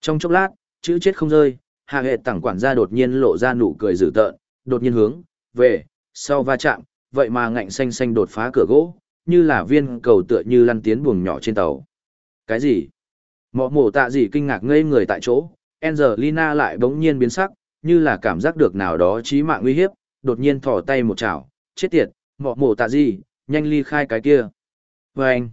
Trong chốc lát, chữ chết không rơi, hạ hệ tảng quản gia đột nhiên lộ ra nụ cười dữ tợn, đột nhiên hướng về sau va chạm, vậy mà ngạnh xanh xanh đột phá cửa gỗ, như là viên cầu tựa như lăn tiến buồng nhỏ trên tàu. Cái gì? Mọ mổ tạ gì kinh ngạc ngây người tại chỗ, Angelina lại bỗng nhiên biến sắc, như là cảm giác được nào đó chí mạng nguy hiếp, đột nhiên thò tay một chảo, chết tiệt, mọ mổ tạ gì, nhanh ly khai cái kia. Và anh,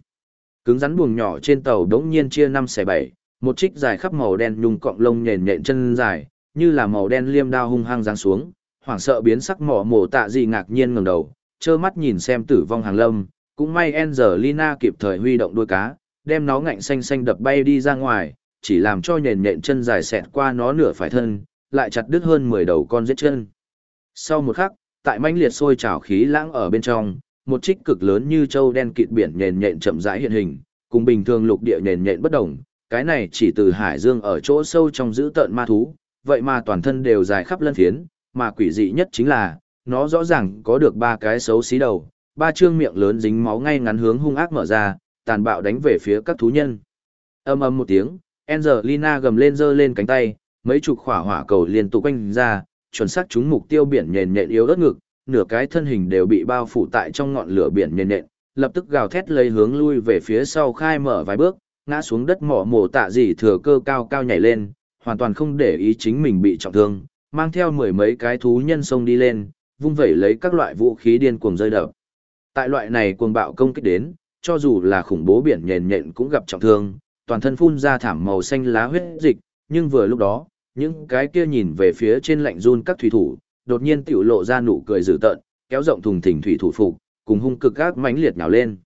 cứng rắn buồng nhỏ trên tàu đống nhiên chia năm xe bảy, một trích dài khắp màu đen nhung cọng lông nhền nhện chân dài, như là màu đen liêm đao hung hăng giáng xuống, hoảng sợ biến sắc mỏ mổ tạ gì ngạc nhiên ngẩng đầu, trơ mắt nhìn xem tử vong hàng lâm, cũng may Angelina kịp thời huy động đuôi cá, đem nó ngạnh xanh xanh đập bay đi ra ngoài, chỉ làm cho nền nhện chân dài xẹt qua nó nửa phải thân, lại chặt đứt hơn 10 đầu con giết chân. Sau một khắc, tại manh liệt sôi trào khí lãng ở bên trong, một trích cực lớn như châu đen kịt biển nhện nhện chậm rãi hiện hình, cùng bình thường lục địa nhện nhện bất động, cái này chỉ từ hải dương ở chỗ sâu trong giữ tợn ma thú, vậy mà toàn thân đều dài khắp lân thiến, mà quỷ dị nhất chính là, nó rõ ràng có được ba cái xấu xí đầu, ba trương miệng lớn dính máu ngay ngắn hướng hung ác mở ra, tàn bạo đánh về phía các thú nhân. Âm ầm một tiếng, Angelina gầm lên giơ lên cánh tay, mấy chục khỏa hỏa cầu liên tục quanh ra, chuẩn xác chúng mục tiêu biển nhện nhện yếu ớt ngực, nửa cái thân hình đều bị bao phủ tại trong ngọn lửa biển nhện nện, lập tức gào thét lấy hướng lui về phía sau khai mở vài bước, ngã xuống đất mỏ mổ tạ gì thừa cơ cao cao nhảy lên, hoàn toàn không để ý chính mình bị trọng thương, mang theo mười mấy cái thú nhân sông đi lên, vung vẩy lấy các loại vũ khí điên cuồng rơi đập. Tại loại này cuồng bạo công kích đến, cho dù là khủng bố biển nhện nhện cũng gặp trọng thương, toàn thân phun ra thảm màu xanh lá huyết dịch, nhưng vừa lúc đó, những cái kia nhìn về phía trên lạnh run các thủy thủ, đột nhiên tiểu lộ ra nụ cười dữ tợn, kéo rộng thùng thình thủy thủ phục, cùng hung cực gác mãnh liệt nhào lên.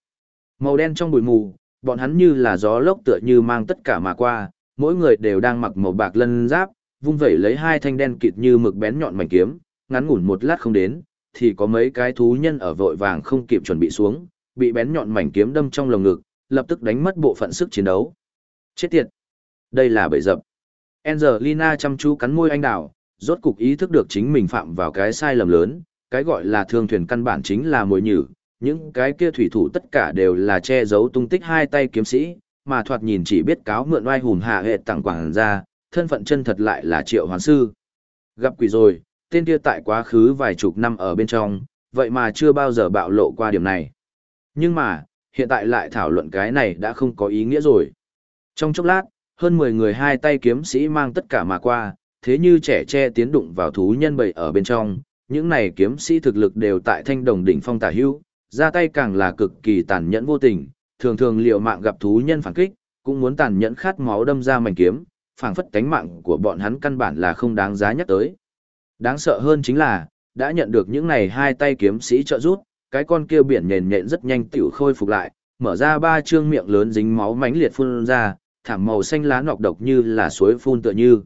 Màu đen trong bụi mù, bọn hắn như là gió lốc tựa như mang tất cả mà qua, mỗi người đều đang mặc màu bạc lân giáp, vung vẩy lấy hai thanh đen kịt như mực bén nhọn mảnh kiếm, ngắn ngủn một lát không đến, thì có mấy cái thú nhân ở vội vàng không kịp chuẩn bị xuống, bị bén nhọn mảnh kiếm đâm trong lồng ngực, lập tức đánh mất bộ phận sức chiến đấu. Chết tiệt! Đây là bẫy dập. Angelina chăm chú cắn môi anh đào, rốt cục ý thức được chính mình phạm vào cái sai lầm lớn, cái gọi là thương thuyền căn bản chính là mồi nhử, những cái kia thủy thủ tất cả đều là che giấu tung tích hai tay kiếm sĩ, mà thoạt nhìn chỉ biết cáo mượn oai hùng hạ hệ tặng quảng ra, thân phận chân thật lại là triệu hoàn sư. Gặp quỷ rồi, tên kia tại quá khứ vài chục năm ở bên trong, vậy mà chưa bao giờ bạo lộ qua điểm này. Nhưng mà, hiện tại lại thảo luận cái này đã không có ý nghĩa rồi. Trong chốc lát, hơn 10 người hai tay kiếm sĩ mang tất cả mà qua, thế như trẻ che tiến đụng vào thú nhân bầy ở bên trong, những này kiếm sĩ thực lực đều tại thanh đồng đỉnh phong tả hưu, ra tay càng là cực kỳ tàn nhẫn vô tình, thường thường liều mạng gặp thú nhân phản kích, cũng muốn tàn nhẫn khát máu đâm ra mảnh kiếm, phảng phất cánh mạng của bọn hắn căn bản là không đáng giá nhắc tới. Đáng sợ hơn chính là, đã nhận được những này hai tay kiếm sĩ trợ giúp, cái con kia biển nền nhện rất nhanh tiểu khôi phục lại, mở ra ba trương miệng lớn dính máu mãnh liệt phun ra, thảm màu xanh lá nọc độc như là suối phun tựa như.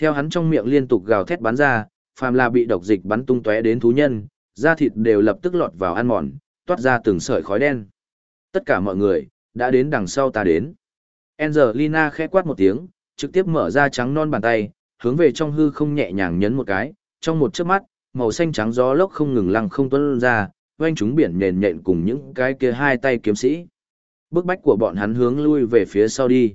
Theo hắn trong miệng liên tục gào thét bắn ra, phàm là bị độc dịch bắn tung tóe đến thú nhân, da thịt đều lập tức lọt vào ăn mòn, toát ra từng sợi khói đen. Tất cả mọi người, đã đến đằng sau ta đến. Angelina khẽ quát một tiếng, trực tiếp mở ra trắng non bàn tay, hướng về trong hư không nhẹ nhàng nhấn một cái, trong một chớp mắt, màu xanh trắng gió lốc không ngừng lăng không tuôn ra, oanh chúng biển nền nhện cùng những cái kia hai tay kiếm sĩ. Bước bách của bọn hắn hướng lui về phía sau đi.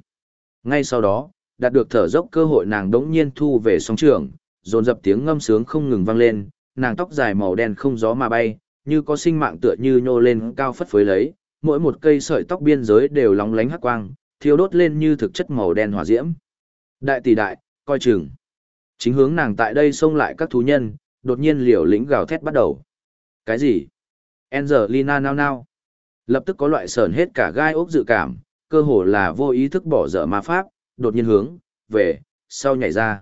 Ngay sau đó, đạt được thở dốc cơ hội nàng đống nhiên thu về sóng trường, dồn dập tiếng ngâm sướng không ngừng vang lên, nàng tóc dài màu đen không gió mà bay, như có sinh mạng tựa như nhô lên cao phất phới lấy, mỗi một cây sợi tóc biên giới đều lóng lánh hắc quang, thiêu đốt lên như thực chất màu đen hỏa diễm. Đại tỷ đại, coi chừng. Chính hướng nàng tại đây xông lại các thú nhân, đột nhiên liều lĩnh gào thét bắt đầu. Cái gì? Angelina nao nao. Lập tức có loại sờn hết cả gai ốc dự cảm, cơ hồ là vô ý thức bỏ dở ma pháp, đột nhiên hướng, về, sau nhảy ra.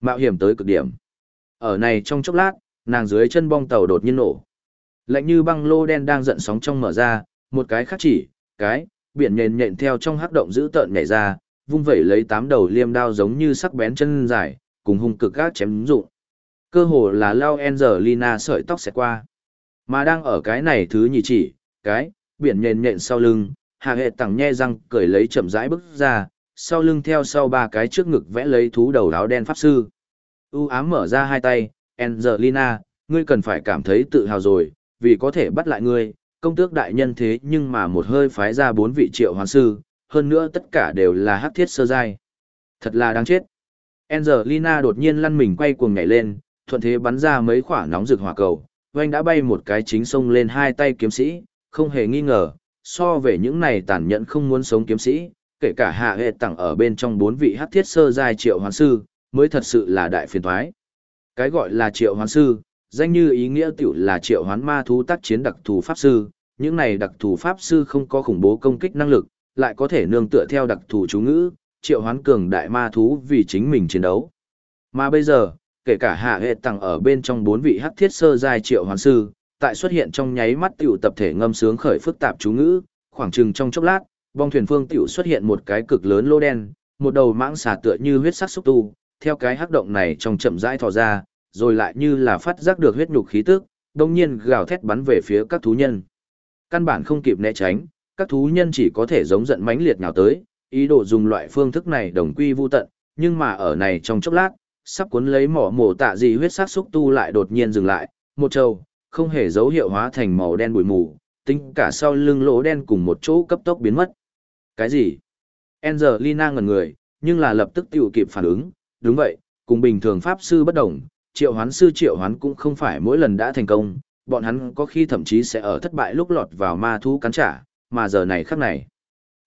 Mạo hiểm tới cực điểm. Ở này trong chốc lát, nàng dưới chân bong tàu đột nhiên nổ. Lạnh như băng lô đen đang giận sóng trong mở ra, một cái khác chỉ, cái, biển nhện nhện theo trong hắc động giữ tợn nhảy ra, vung vẩy lấy tám đầu liêm đao giống như sắc bén chân dài, cùng hung cực gác chém dụng. Cơ hồ là lao Angelina sợi tóc sẽ qua. Mà đang ở cái này thứ nhì chỉ, cái, biển nhện nhện sau lưng, hạ hệ tẳng nhe răng cười lấy chậm rãi bước ra, sau lưng theo sau ba cái trước ngực vẽ lấy thú đầu áo đen pháp sư. U ám mở ra hai tay, Angelina, ngươi cần phải cảm thấy tự hào rồi, vì có thể bắt lại ngươi, công tước đại nhân thế nhưng mà một hơi phái ra bốn vị triệu hoàn sư, hơn nữa tất cả đều là hắc thiết sơ giai. Thật là đáng chết. Angelina đột nhiên lăn mình quay cuồng nhảy lên, thuận thế bắn ra mấy quả nóng rực hỏa cầu, oanh đã bay một cái chính sông lên hai tay kiếm sĩ, không hề nghi ngờ, so về những này tàn nhẫn không muốn sống kiếm sĩ, kể cả hạ hệ tặng ở bên trong bốn vị hát thiết sơ giai triệu hoàn sư, mới thật sự là đại phiền thoái. Cái gọi là triệu hoán sư, danh như ý nghĩa tiểu là triệu hoán ma thú tác chiến đặc thù pháp sư, những này đặc thù pháp sư không có khủng bố công kích năng lực, lại có thể nương tựa theo đặc thù chú ngữ, triệu hoán cường đại ma thú vì chính mình chiến đấu. Mà bây giờ, kể cả hạ hệ tặng ở bên trong bốn vị hắc thiết sơ giai triệu hoán sư, tại xuất hiện trong nháy mắt tiểu tập thể ngâm sướng khởi phức tạp chú ngữ, khoảng chừng trong chốc lát, bong thuyền phương tiểu xuất hiện một cái cực lớn lô đen, một đầu mãng xà tựa như huyết sắc xúc tu, theo cái hắc động này trong chậm rãi thò ra, rồi lại như là phát giác được huyết nhục khí tức, đồng nhiên gào thét bắn về phía các thú nhân. Căn bản không kịp né tránh, các thú nhân chỉ có thể giống giận mãnh liệt nhào tới, ý đồ dùng loại phương thức này đồng quy vu tận, nhưng mà ở này trong chốc lát, sắp cuốn lấy mỏ mổ tạ gì huyết sắc xúc tu lại đột nhiên dừng lại, một trâu, không hề dấu hiệu hóa thành màu đen bụi mù, tính cả sau lưng lỗ đen cùng một chỗ cấp tốc biến mất. Cái gì? Angelina ngẩn người, nhưng là lập tức tiểu kịp phản ứng, đúng vậy, cùng bình thường pháp sư bất đồng, triệu hoán sư triệu hoán cũng không phải mỗi lần đã thành công, bọn hắn có khi thậm chí sẽ ở thất bại lúc lọt vào ma thú cắn trả, mà giờ này khắc này.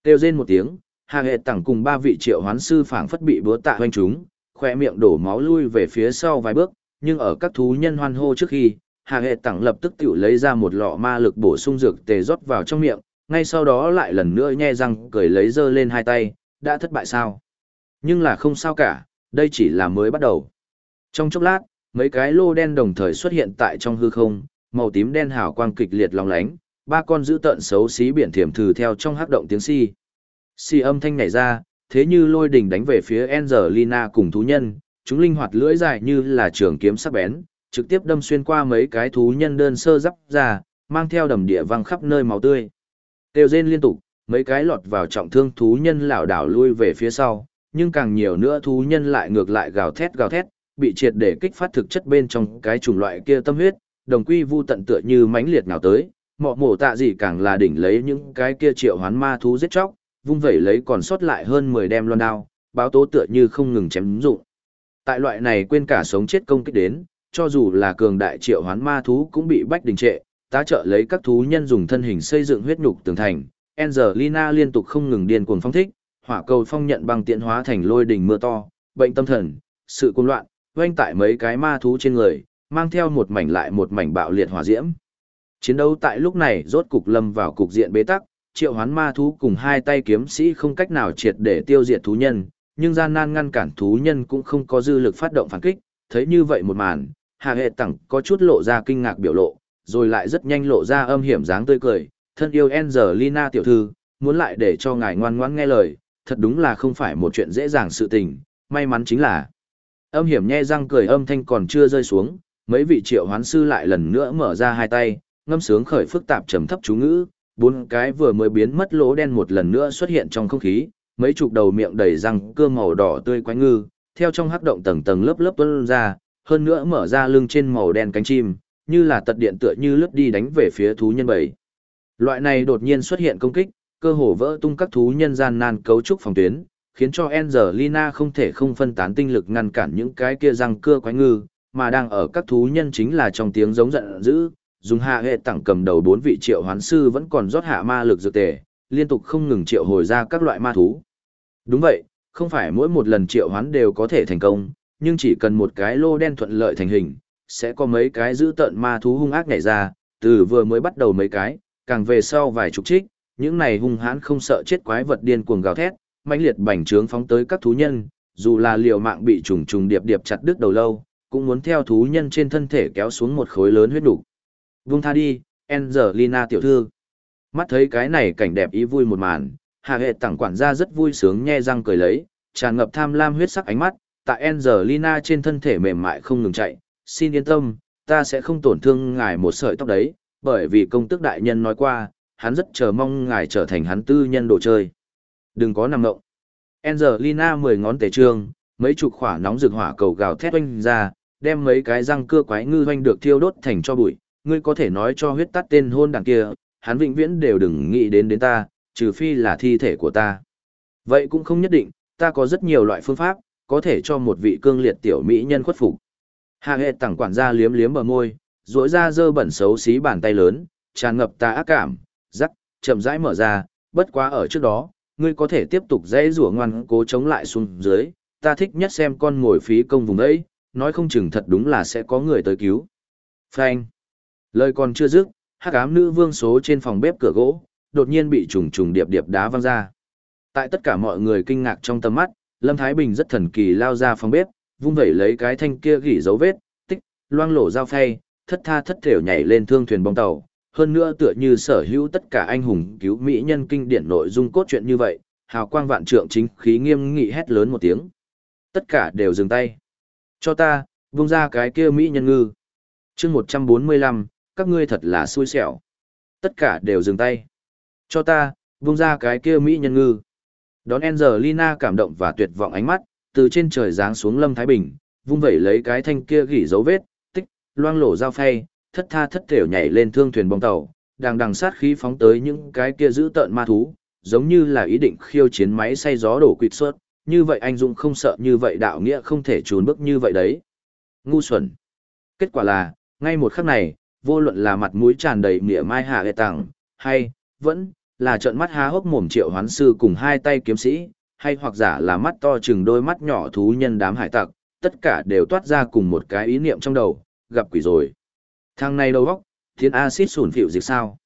Kêu rên một tiếng, Hà Hệ Tẳng cùng ba vị triệu hoán sư phảng phất bị búa tạ hoanh chúng, khỏe miệng đổ máu lui về phía sau vài bước, nhưng ở các thú nhân hoan hô trước khi, Hà Hệ Tẳng lập tức tiểu lấy ra một lọ ma lực bổ sung dược tề rót vào trong miệng, ngay sau đó lại lần nữa nhe răng cười lấy dơ lên hai tay, đã thất bại sao? Nhưng là không sao cả, đây chỉ là mới bắt đầu. Trong chốc lát, mấy cái lô đen đồng thời xuất hiện tại trong hư không, màu tím đen hào quang kịch liệt long lánh, ba con dữ tợn xấu xí biển thiểm thử theo trong hắc động tiếng si. Si âm thanh nhảy ra, thế như lôi đỉnh đánh về phía Angelina cùng thú nhân, chúng linh hoạt lưỡi dài như là trường kiếm sắc bén, trực tiếp đâm xuyên qua mấy cái thú nhân đơn sơ giáp ra, mang theo đầm địa văng khắp nơi máu tươi. Tiêu rên liên tục, mấy cái lọt vào trọng thương thú nhân lảo đảo lui về phía sau, nhưng càng nhiều nữa thú nhân lại ngược lại gào thét gào thét, bị triệt để kích phát thực chất bên trong cái chủng loại kia tâm huyết, đồng quy vu tận tựa như mãnh liệt nào tới, mọ mổ tạ gì càng là đỉnh lấy những cái kia triệu hoán ma thú giết chóc, vung vẩy lấy còn sót lại hơn 10 đem loan đao, báo tố tựa như không ngừng chém dụng. Tại loại này quên cả sống chết công kích đến, cho dù là cường đại triệu hoán ma thú cũng bị bách đình trệ, tá trợ lấy các thú nhân dùng thân hình xây dựng huyết nhục tường thành, Angelina liên tục không ngừng điên cuồng phong thích, hỏa cầu phong nhận bằng tiện hóa thành lôi đỉnh mưa to, bệnh tâm thần, sự cuồng loạn, oanh tại mấy cái ma thú trên người, mang theo một mảnh lại một mảnh bạo liệt hỏa diễm. Chiến đấu tại lúc này rốt cục lâm vào cục diện bế tắc, triệu hoán ma thú cùng hai tay kiếm sĩ không cách nào triệt để tiêu diệt thú nhân, nhưng gian nan ngăn cản thú nhân cũng không có dư lực phát động phản kích, thấy như vậy một màn, hạ hệ tẳng có chút lộ ra kinh ngạc biểu lộ, rồi lại rất nhanh lộ ra âm hiểm dáng tươi cười, thân yêu Angelina tiểu thư, muốn lại để cho ngài ngoan ngoãn nghe lời, thật đúng là không phải một chuyện dễ dàng sự tình, may mắn chính là. Âm hiểm nhe răng cười âm thanh còn chưa rơi xuống, mấy vị triệu hoán sư lại lần nữa mở ra hai tay, ngâm sướng khởi phức tạp trầm thấp chú ngữ, bốn cái vừa mới biến mất lỗ đen một lần nữa xuất hiện trong không khí, mấy chục đầu miệng đầy răng cưa màu đỏ tươi quái ngư, theo trong hắc động tầng tầng lớp lớp tuôn ra, hơn nữa mở ra lưng trên màu đen cánh chim, như là tật điện tựa như lướt đi đánh về phía thú nhân bảy Loại này đột nhiên xuất hiện công kích, cơ hồ vỡ tung các thú nhân gian nan cấu trúc phòng tuyến, khiến cho Angelina không thể không phân tán tinh lực ngăn cản những cái kia răng cưa quái ngư, mà đang ở các thú nhân chính là trong tiếng giống giận dữ, dùng hạ hệ tặng cầm đầu bốn vị triệu hoán sư vẫn còn rót hạ ma lực dược tề, liên tục không ngừng triệu hồi ra các loại ma thú. Đúng vậy, không phải mỗi một lần triệu hoán đều có thể thành công, nhưng chỉ cần một cái lô đen thuận lợi thành hình, sẽ có mấy cái giữ tận ma thú hung ác nhảy ra, từ vừa mới bắt đầu mấy cái, càng về sau vài chục trích, những này hung hãn không sợ chết quái vật điên cuồng gào thét, mãnh liệt bành trướng phóng tới các thú nhân, dù là liều mạng bị trùng trùng điệp điệp chặt đứt đầu lâu, cũng muốn theo thú nhân trên thân thể kéo xuống một khối lớn huyết đủ. Vung tha đi, Angelina tiểu thư. Mắt thấy cái này cảnh đẹp ý vui một màn, hạ hệ tặng quản gia rất vui sướng nhe răng cười lấy, tràn ngập tham lam huyết sắc ánh mắt, tại Angelina trên thân thể mềm mại không ngừng chạy, xin yên tâm, ta sẽ không tổn thương ngài một sợi tóc đấy, bởi vì công tước đại nhân nói qua, hắn rất chờ mong ngài trở thành hắn tư nhân đồ chơi. Đừng có nằm ngộng. Angelina mười ngón tề trương, mấy chục khỏa nóng rực hỏa cầu gào thét oanh ra, đem mấy cái răng cưa quái ngư oanh được thiêu đốt thành cho bụi. Ngươi có thể nói cho huyết tắt tên hôn đằng kia, hắn vĩnh viễn đều đừng nghĩ đến đến ta, trừ phi là thi thể của ta. Vậy cũng không nhất định, ta có rất nhiều loại phương pháp, có thể cho một vị cương liệt tiểu mỹ nhân khuất phục. Hạ hệ tẳng quản gia liếm liếm bờ môi, rỗi ra dơ bẩn xấu xí bàn tay lớn, tràn ngập tà ác cảm, rắc, chậm rãi mở ra, bất quá ở trước đó, ngươi có thể tiếp tục dễ rủa ngoan cố chống lại xuống dưới, ta thích nhất xem con ngồi phí công vùng ấy, nói không chừng thật đúng là sẽ có người tới cứu. Phanh. Lời còn chưa dứt, hắc ám nữ vương số trên phòng bếp cửa gỗ, đột nhiên bị trùng trùng điệp điệp đá văng ra. Tại tất cả mọi người kinh ngạc trong tầm mắt, Lâm Thái Bình rất thần kỳ lao ra phòng bếp, vung vẩy lấy cái thanh kia gỉ dấu vết, tích, loang lổ dao phay, thất tha thất thểu nhảy lên thương thuyền bong tàu. Hơn nữa tựa như sở hữu tất cả anh hùng cứu mỹ nhân kinh điển nội dung cốt truyện như vậy, hào quang vạn trượng chính khí nghiêm nghị hét lớn một tiếng. Tất cả đều dừng tay. Cho ta, vung ra cái kia mỹ nhân ngư. chương 145, các ngươi thật là xui xẻo. Tất cả đều dừng tay. Cho ta, vung ra cái kia mỹ nhân ngư. Đón Angelina cảm động và tuyệt vọng ánh mắt, từ trên trời giáng xuống Lâm Thái Bình, vung vẩy lấy cái thanh kia gỉ dấu vết, tích, loang lổ dao phay, thất tha thất thểu nhảy lên thương thuyền bong tàu, đang đằng sát khí phóng tới những cái kia giữ tợn ma thú, giống như là ý định khiêu chiến máy xay gió đổ quỵt suốt, như vậy anh Dũng không sợ như vậy đạo nghĩa không thể trốn bước như vậy đấy. Ngu xuẩn. Kết quả là, ngay một khắc này, vô luận là mặt mũi tràn đầy mỉa mai hạ hệ tặng, hay, vẫn, là trợn mắt há hốc mồm triệu hoán sư cùng hai tay kiếm sĩ, hay hoặc giả là mắt to chừng đôi mắt nhỏ thú nhân đám hải tặc, tất cả đều toát ra cùng một cái ý niệm trong đầu, gặp quỷ rồi. Thằng này đầu góc, tiến axit sủn phịu dịch sao?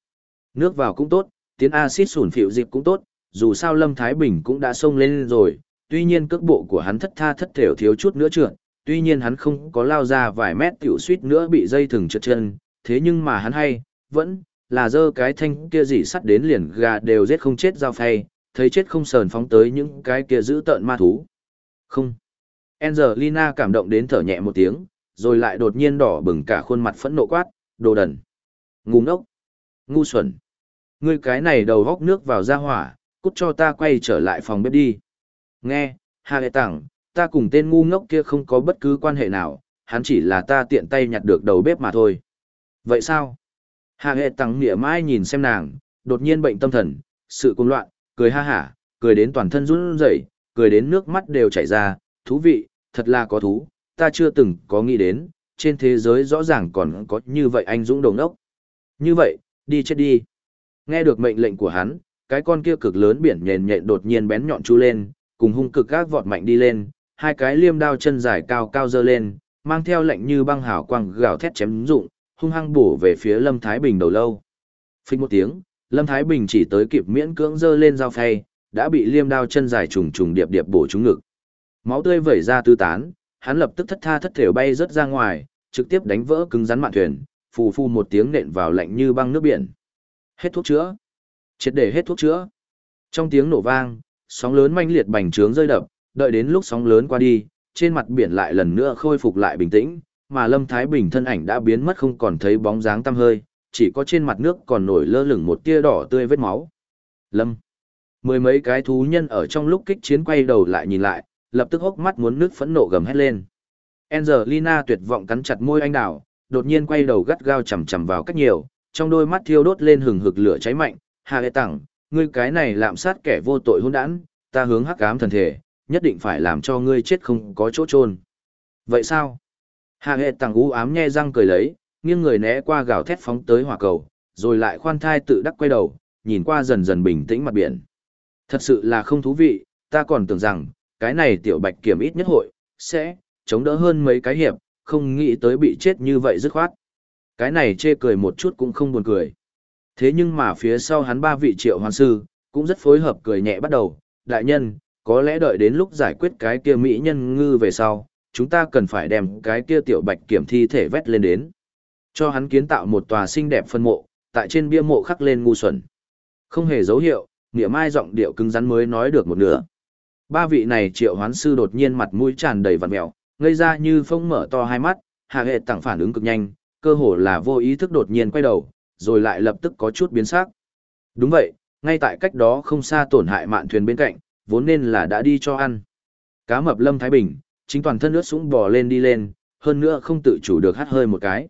Nước vào cũng tốt, tiến axit sủn phịu dịch cũng tốt, dù sao Lâm Thái Bình cũng đã xông lên rồi, tuy nhiên cước bộ của hắn thất tha thất thểu thiếu chút nữa trượt, tuy nhiên hắn không có lao ra vài mét tiểu suýt nữa bị dây thừng trượt chân, thế nhưng mà hắn hay, vẫn, là dơ cái thanh kia gì sắt đến liền gà đều giết không chết dao phay, thấy chết không sờn phóng tới những cái kia giữ tợn ma thú. Không. Angelina cảm động đến thở nhẹ một tiếng, rồi lại đột nhiên đỏ bừng cả khuôn mặt phẫn nộ quát, đồ đần. Ngu ngốc. Ngu xuẩn. Ngươi cái này đầu góc nước vào ra hỏa, cút cho ta quay trở lại phòng bếp đi. Nghe, Hà Lệ Tặng, ta cùng tên ngu ngốc kia không có bất cứ quan hệ nào, hắn chỉ là ta tiện tay nhặt được đầu bếp mà thôi. Vậy sao? Hà Hệ Tặng nghĩa mai nhìn xem nàng, đột nhiên bệnh tâm thần, sự cuồng loạn, cười ha hả, cười đến toàn thân run rẩy, cười đến nước mắt đều chảy ra, thú vị, thật là có thú, ta chưa từng có nghĩ đến, trên thế giới rõ ràng còn có như vậy anh dũng đồng ốc. Như vậy, đi chết đi. Nghe được mệnh lệnh của hắn, cái con kia cực lớn biển nhện nhện đột nhiên bén nhọn chú lên, cùng hung cực gác vọt mạnh đi lên, hai cái liêm đao chân dài cao cao dơ lên, mang theo lệnh như băng hào quang gào thét chém rụng, hung hăng bổ về phía Lâm Thái Bình đầu lâu. Phích một tiếng, Lâm Thái Bình chỉ tới kịp miễn cưỡng dơ lên dao phay, đã bị liêm đao chân dài trùng trùng điệp điệp bổ trúng ngực. Máu tươi vẩy ra tứ tán, hắn lập tức thất tha thất thểu bay rớt ra ngoài, trực tiếp đánh vỡ cứng rắn mạn thuyền, phù phù một tiếng nện vào lạnh như băng nước biển. Hết thuốc chữa. Triệt để hết thuốc chữa. Trong tiếng nổ vang, sóng lớn manh liệt bành trướng rơi đập, đợi đến lúc sóng lớn qua đi, trên mặt biển lại lần nữa khôi phục lại bình tĩnh, mà Lâm Thái Bình thân ảnh đã biến mất không còn thấy bóng dáng tăm hơi, chỉ có trên mặt nước còn nổi lơ lửng một tia đỏ tươi vết máu. Lâm. Mười mấy cái thú nhân ở trong lúc kích chiến quay đầu lại nhìn lại, lập tức hốc mắt muốn nước phẫn nộ gầm hét lên. Angelina tuyệt vọng cắn chặt môi anh đào, đột nhiên quay đầu gắt gao chầm chầm vào cách nhiều, trong đôi mắt thiêu đốt lên hừng hực lửa cháy mạnh, Hà Lệ Tặng, ngươi cái này lạm sát kẻ vô tội hỗn đản, ta hướng hắc ám thần thể, nhất định phải làm cho ngươi chết không có chỗ trôn. Vậy sao? Hà Hệ Tặng u ám nhe răng cười lấy, nghiêng người né qua gào thét phóng tới hỏa cầu, rồi lại khoan thai tự đắc quay đầu, nhìn qua dần dần bình tĩnh mặt biển. Thật sự là không thú vị, ta còn tưởng rằng, cái này tiểu bạch kiểm ít nhất hội, sẽ, chống đỡ hơn mấy cái hiệp, không nghĩ tới bị chết như vậy dứt khoát. Cái này chê cười một chút cũng không buồn cười. Thế nhưng mà phía sau hắn ba vị triệu hoàn sư, cũng rất phối hợp cười nhẹ bắt đầu, đại nhân, có lẽ đợi đến lúc giải quyết cái kia mỹ nhân ngư về sau, chúng ta cần phải đem cái kia tiểu bạch kiểm thi thể vét lên đến. Cho hắn kiến tạo một tòa xinh đẹp phân mộ, tại trên bia mộ khắc lên ngu xuẩn. Không hề dấu hiệu, nghĩa mai giọng điệu cứng rắn mới nói được một nửa. Ba vị này triệu hoán sư đột nhiên mặt mũi tràn đầy vặn mèo, ngây ra như phông mở to hai mắt, hạ hệ tặng phản ứng cực nhanh, cơ hồ là vô ý thức đột nhiên quay đầu, rồi lại lập tức có chút biến sắc. Đúng vậy, ngay tại cách đó không xa tổn hại mạn thuyền bên cạnh, vốn nên là đã đi cho ăn. Cá mập Lâm Thái Bình, chính toàn thân ướt sũng bò lên đi lên, hơn nữa không tự chủ được hắt hơi một cái.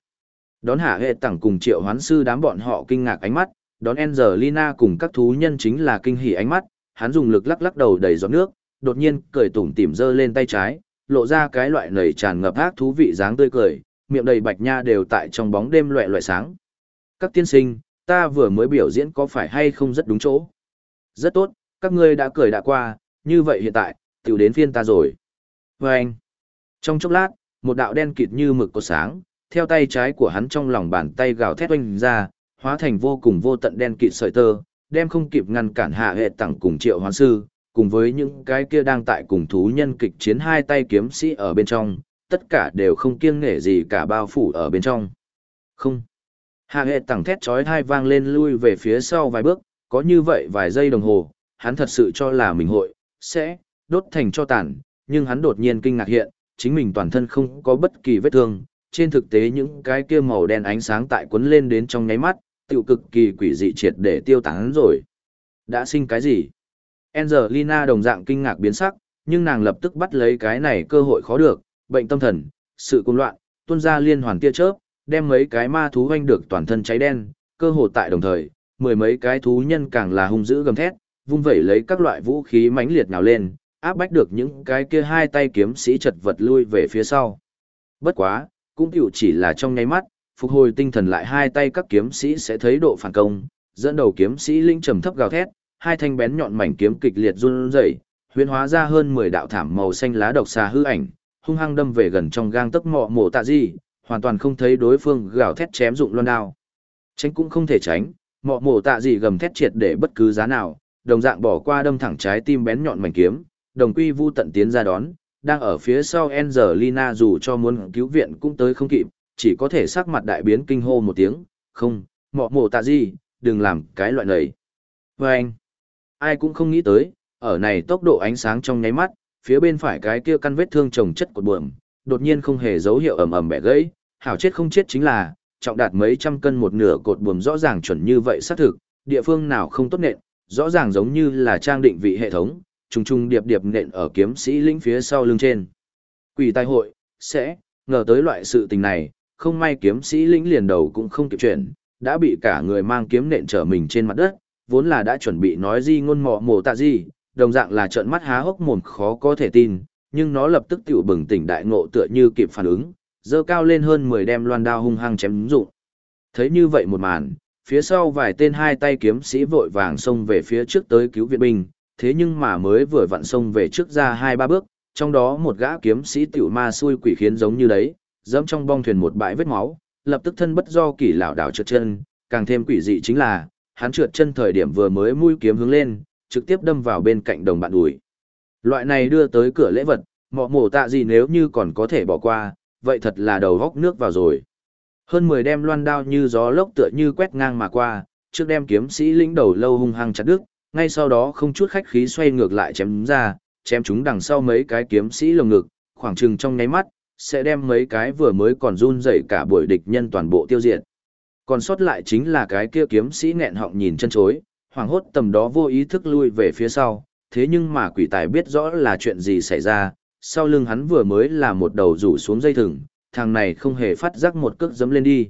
Đón hạ hệ tẳng cùng triệu hoán sư đám bọn họ kinh ngạc ánh mắt, đón Angelina cùng các thú nhân chính là kinh hỉ ánh mắt, hắn dùng lực lắc lắc đầu đầy giọt nước, đột nhiên cười tủm tỉm giơ lên tay trái, lộ ra cái loại nầy tràn ngập ác thú vị dáng tươi cười, miệng đầy bạch nha đều tại trong bóng đêm loẹ loẹ sáng. Các tiên sinh, ta vừa mới biểu diễn có phải hay không rất đúng chỗ? Rất tốt, các ngươi đã cười đã qua, như vậy hiện tại, tiểu đến phiên ta rồi. Và anh, trong chốc lát, một đạo đen kịt như mực có sáng, theo tay trái của hắn trong lòng bàn tay gào thét oanh ra, hóa thành vô cùng vô tận đen kịt sợi tơ, đem không kịp ngăn cản hạ hệ tặng cùng triệu hoán sư, cùng với những cái kia đang tại cùng thú nhân kịch chiến hai tay kiếm sĩ ở bên trong, tất cả đều không kiêng nể gì cả bao phủ ở bên trong. Không. Hạ hệ tặng thét chói hai vang lên lui về phía sau vài bước, có như vậy vài giây đồng hồ, hắn thật sự cho là mình hội, sẽ, đốt thành cho tàn, nhưng hắn đột nhiên kinh ngạc hiện, chính mình toàn thân không có bất kỳ vết thương, trên thực tế những cái kia màu đen ánh sáng tại quấn lên đến trong nháy mắt, tiểu cực kỳ quỷ dị triệt để tiêu tán rồi. Đã sinh cái gì? Angelina đồng dạng kinh ngạc biến sắc, nhưng nàng lập tức bắt lấy cái này cơ hội khó được, bệnh tâm thần, sự cuồng loạn, tuôn ra liên hoàn tia chớp, đem mấy cái ma thú hoanh được toàn thân cháy đen, cơ hồ tại đồng thời, mười mấy cái thú nhân càng là hung dữ gầm thét, vung vẩy lấy các loại vũ khí mãnh liệt nào lên, áp bách được những cái kia hai tay kiếm sĩ chật vật lui về phía sau. Bất quá, cũng tiểu chỉ là trong nháy mắt, phục hồi tinh thần lại hai tay các kiếm sĩ sẽ thấy độ phản công, dẫn đầu kiếm sĩ linh trầm thấp gào thét, hai thanh bén nhọn mảnh kiếm kịch liệt run rẩy, huyễn hóa ra hơn 10 đạo thảm màu xanh lá độc xà hư ảnh, hung hăng đâm về gần trong gang tấc mọ mổ tạ gì, hoàn toàn không thấy đối phương gào thét chém dụng loan đao. Tránh cũng không thể tránh, mọ mổ tạ gì gầm thét triệt để bất cứ giá nào, đồng dạng bỏ qua đâm thẳng trái tim bén nhọn mảnh kiếm, đồng quy vu tận tiến ra đón, đang ở phía sau Angelina dù cho muốn cứu viện cũng tới không kịp, chỉ có thể sắc mặt đại biến kinh hô một tiếng, không, mọ mổ tạ gì, đừng làm cái loại này. Và anh, ai cũng không nghĩ tới, ở này tốc độ ánh sáng trong nháy mắt, phía bên phải cái kia căn vết thương trồng chất cột buồm, đột nhiên không hề dấu hiệu ầm ầm bẻ gãy, hảo chết không chết chính là, trọng đạt mấy trăm cân một nửa cột buồm rõ ràng chuẩn như vậy xác thực, địa phương nào không tốt nện, rõ ràng giống như là trang định vị hệ thống, trùng trùng điệp điệp nện ở kiếm sĩ lĩnh phía sau lưng trên. Quỷ tai hội, sẽ, ngờ tới loại sự tình này, không may kiếm sĩ lĩnh liền đầu cũng không kịp chuyển, đã bị cả người mang kiếm nện trở mình trên mặt đất, vốn là đã chuẩn bị nói gì ngôn mọ mồ tạ gì, đồng dạng là trợn mắt há hốc mồm khó có thể tin, nhưng nó lập tức tiểu bừng tỉnh đại ngộ tựa như kịp phản ứng, dơ cao lên hơn 10 đem loan đao hung hăng chém dụng. Thấy như vậy một màn, phía sau vài tên hai tay kiếm sĩ vội vàng xông về phía trước tới cứu viện binh, thế nhưng mà mới vừa vặn xông về trước ra hai ba bước, trong đó một gã kiếm sĩ tiểu ma xui quỷ khiến giống như đấy, dẫm trong bong thuyền một bãi vết máu, lập tức thân bất do kỳ lảo đảo trượt chân, càng thêm quỷ dị chính là, hắn trượt chân thời điểm vừa mới mũi kiếm hướng lên, trực tiếp đâm vào bên cạnh đồng bạn đùi. Loại này đưa tới cửa lễ vật, mọ mổ tạ gì nếu như còn có thể bỏ qua, vậy thật là đầu góc nước vào rồi. Hơn 10 đem loan đao như gió lốc tựa như quét ngang mà qua, trước đem kiếm sĩ lĩnh đầu lâu hung hăng chặt đứt, ngay sau đó không chút khách khí xoay ngược lại chém ra, chém chúng đằng sau mấy cái kiếm sĩ lồng ngực, khoảng chừng trong nháy mắt, sẽ đem mấy cái vừa mới còn run rẩy cả buổi địch nhân toàn bộ tiêu diệt. Còn sót lại chính là cái kia kiếm sĩ nghẹn họng nhìn chân chối, hoảng hốt tầm đó vô ý thức lui về phía sau, thế nhưng mà quỷ tài biết rõ là chuyện gì xảy ra, sau lưng hắn vừa mới là một đầu rủ xuống dây thừng, thằng này không hề phát giác một cước dấm lên đi.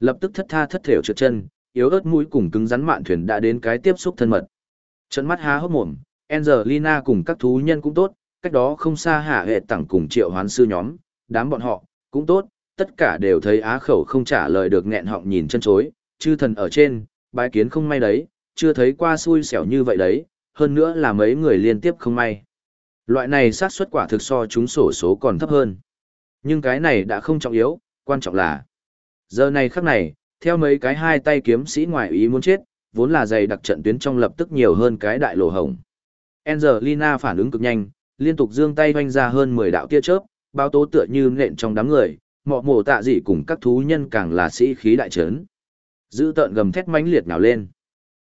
Lập tức thất tha thất thểu trượt chân, yếu ớt mũi cùng cứng rắn mạn thuyền đã đến cái tiếp xúc thân mật. Trận mắt há hốc mồm, Angelina cùng các thú nhân cũng tốt, cách đó không xa hạ hệ tặng cùng triệu hoán sư nhóm, đám bọn họ, cũng tốt, tất cả đều thấy á khẩu không trả lời được nghẹn họng nhìn chân chối, chư thần ở trên, bái kiến không may đấy, chưa thấy qua xui xẻo như vậy đấy, hơn nữa là mấy người liên tiếp không may. Loại này xác suất quả thực so chúng sổ số còn thấp hơn. Nhưng cái này đã không trọng yếu, quan trọng là giờ này khắc này, theo mấy cái hai tay kiếm sĩ ngoài ý muốn chết, vốn là dày đặc trận tuyến trong lập tức nhiều hơn cái đại lỗ hổng. Angelina phản ứng cực nhanh, liên tục giương tay hoanh ra hơn 10 đạo tia chớp, bao tố tựa như nện trong đám người, mọ mổ tạ dị cùng các thú nhân càng là sĩ khí đại trấn. Giữ tợn gầm thét mãnh liệt nào lên.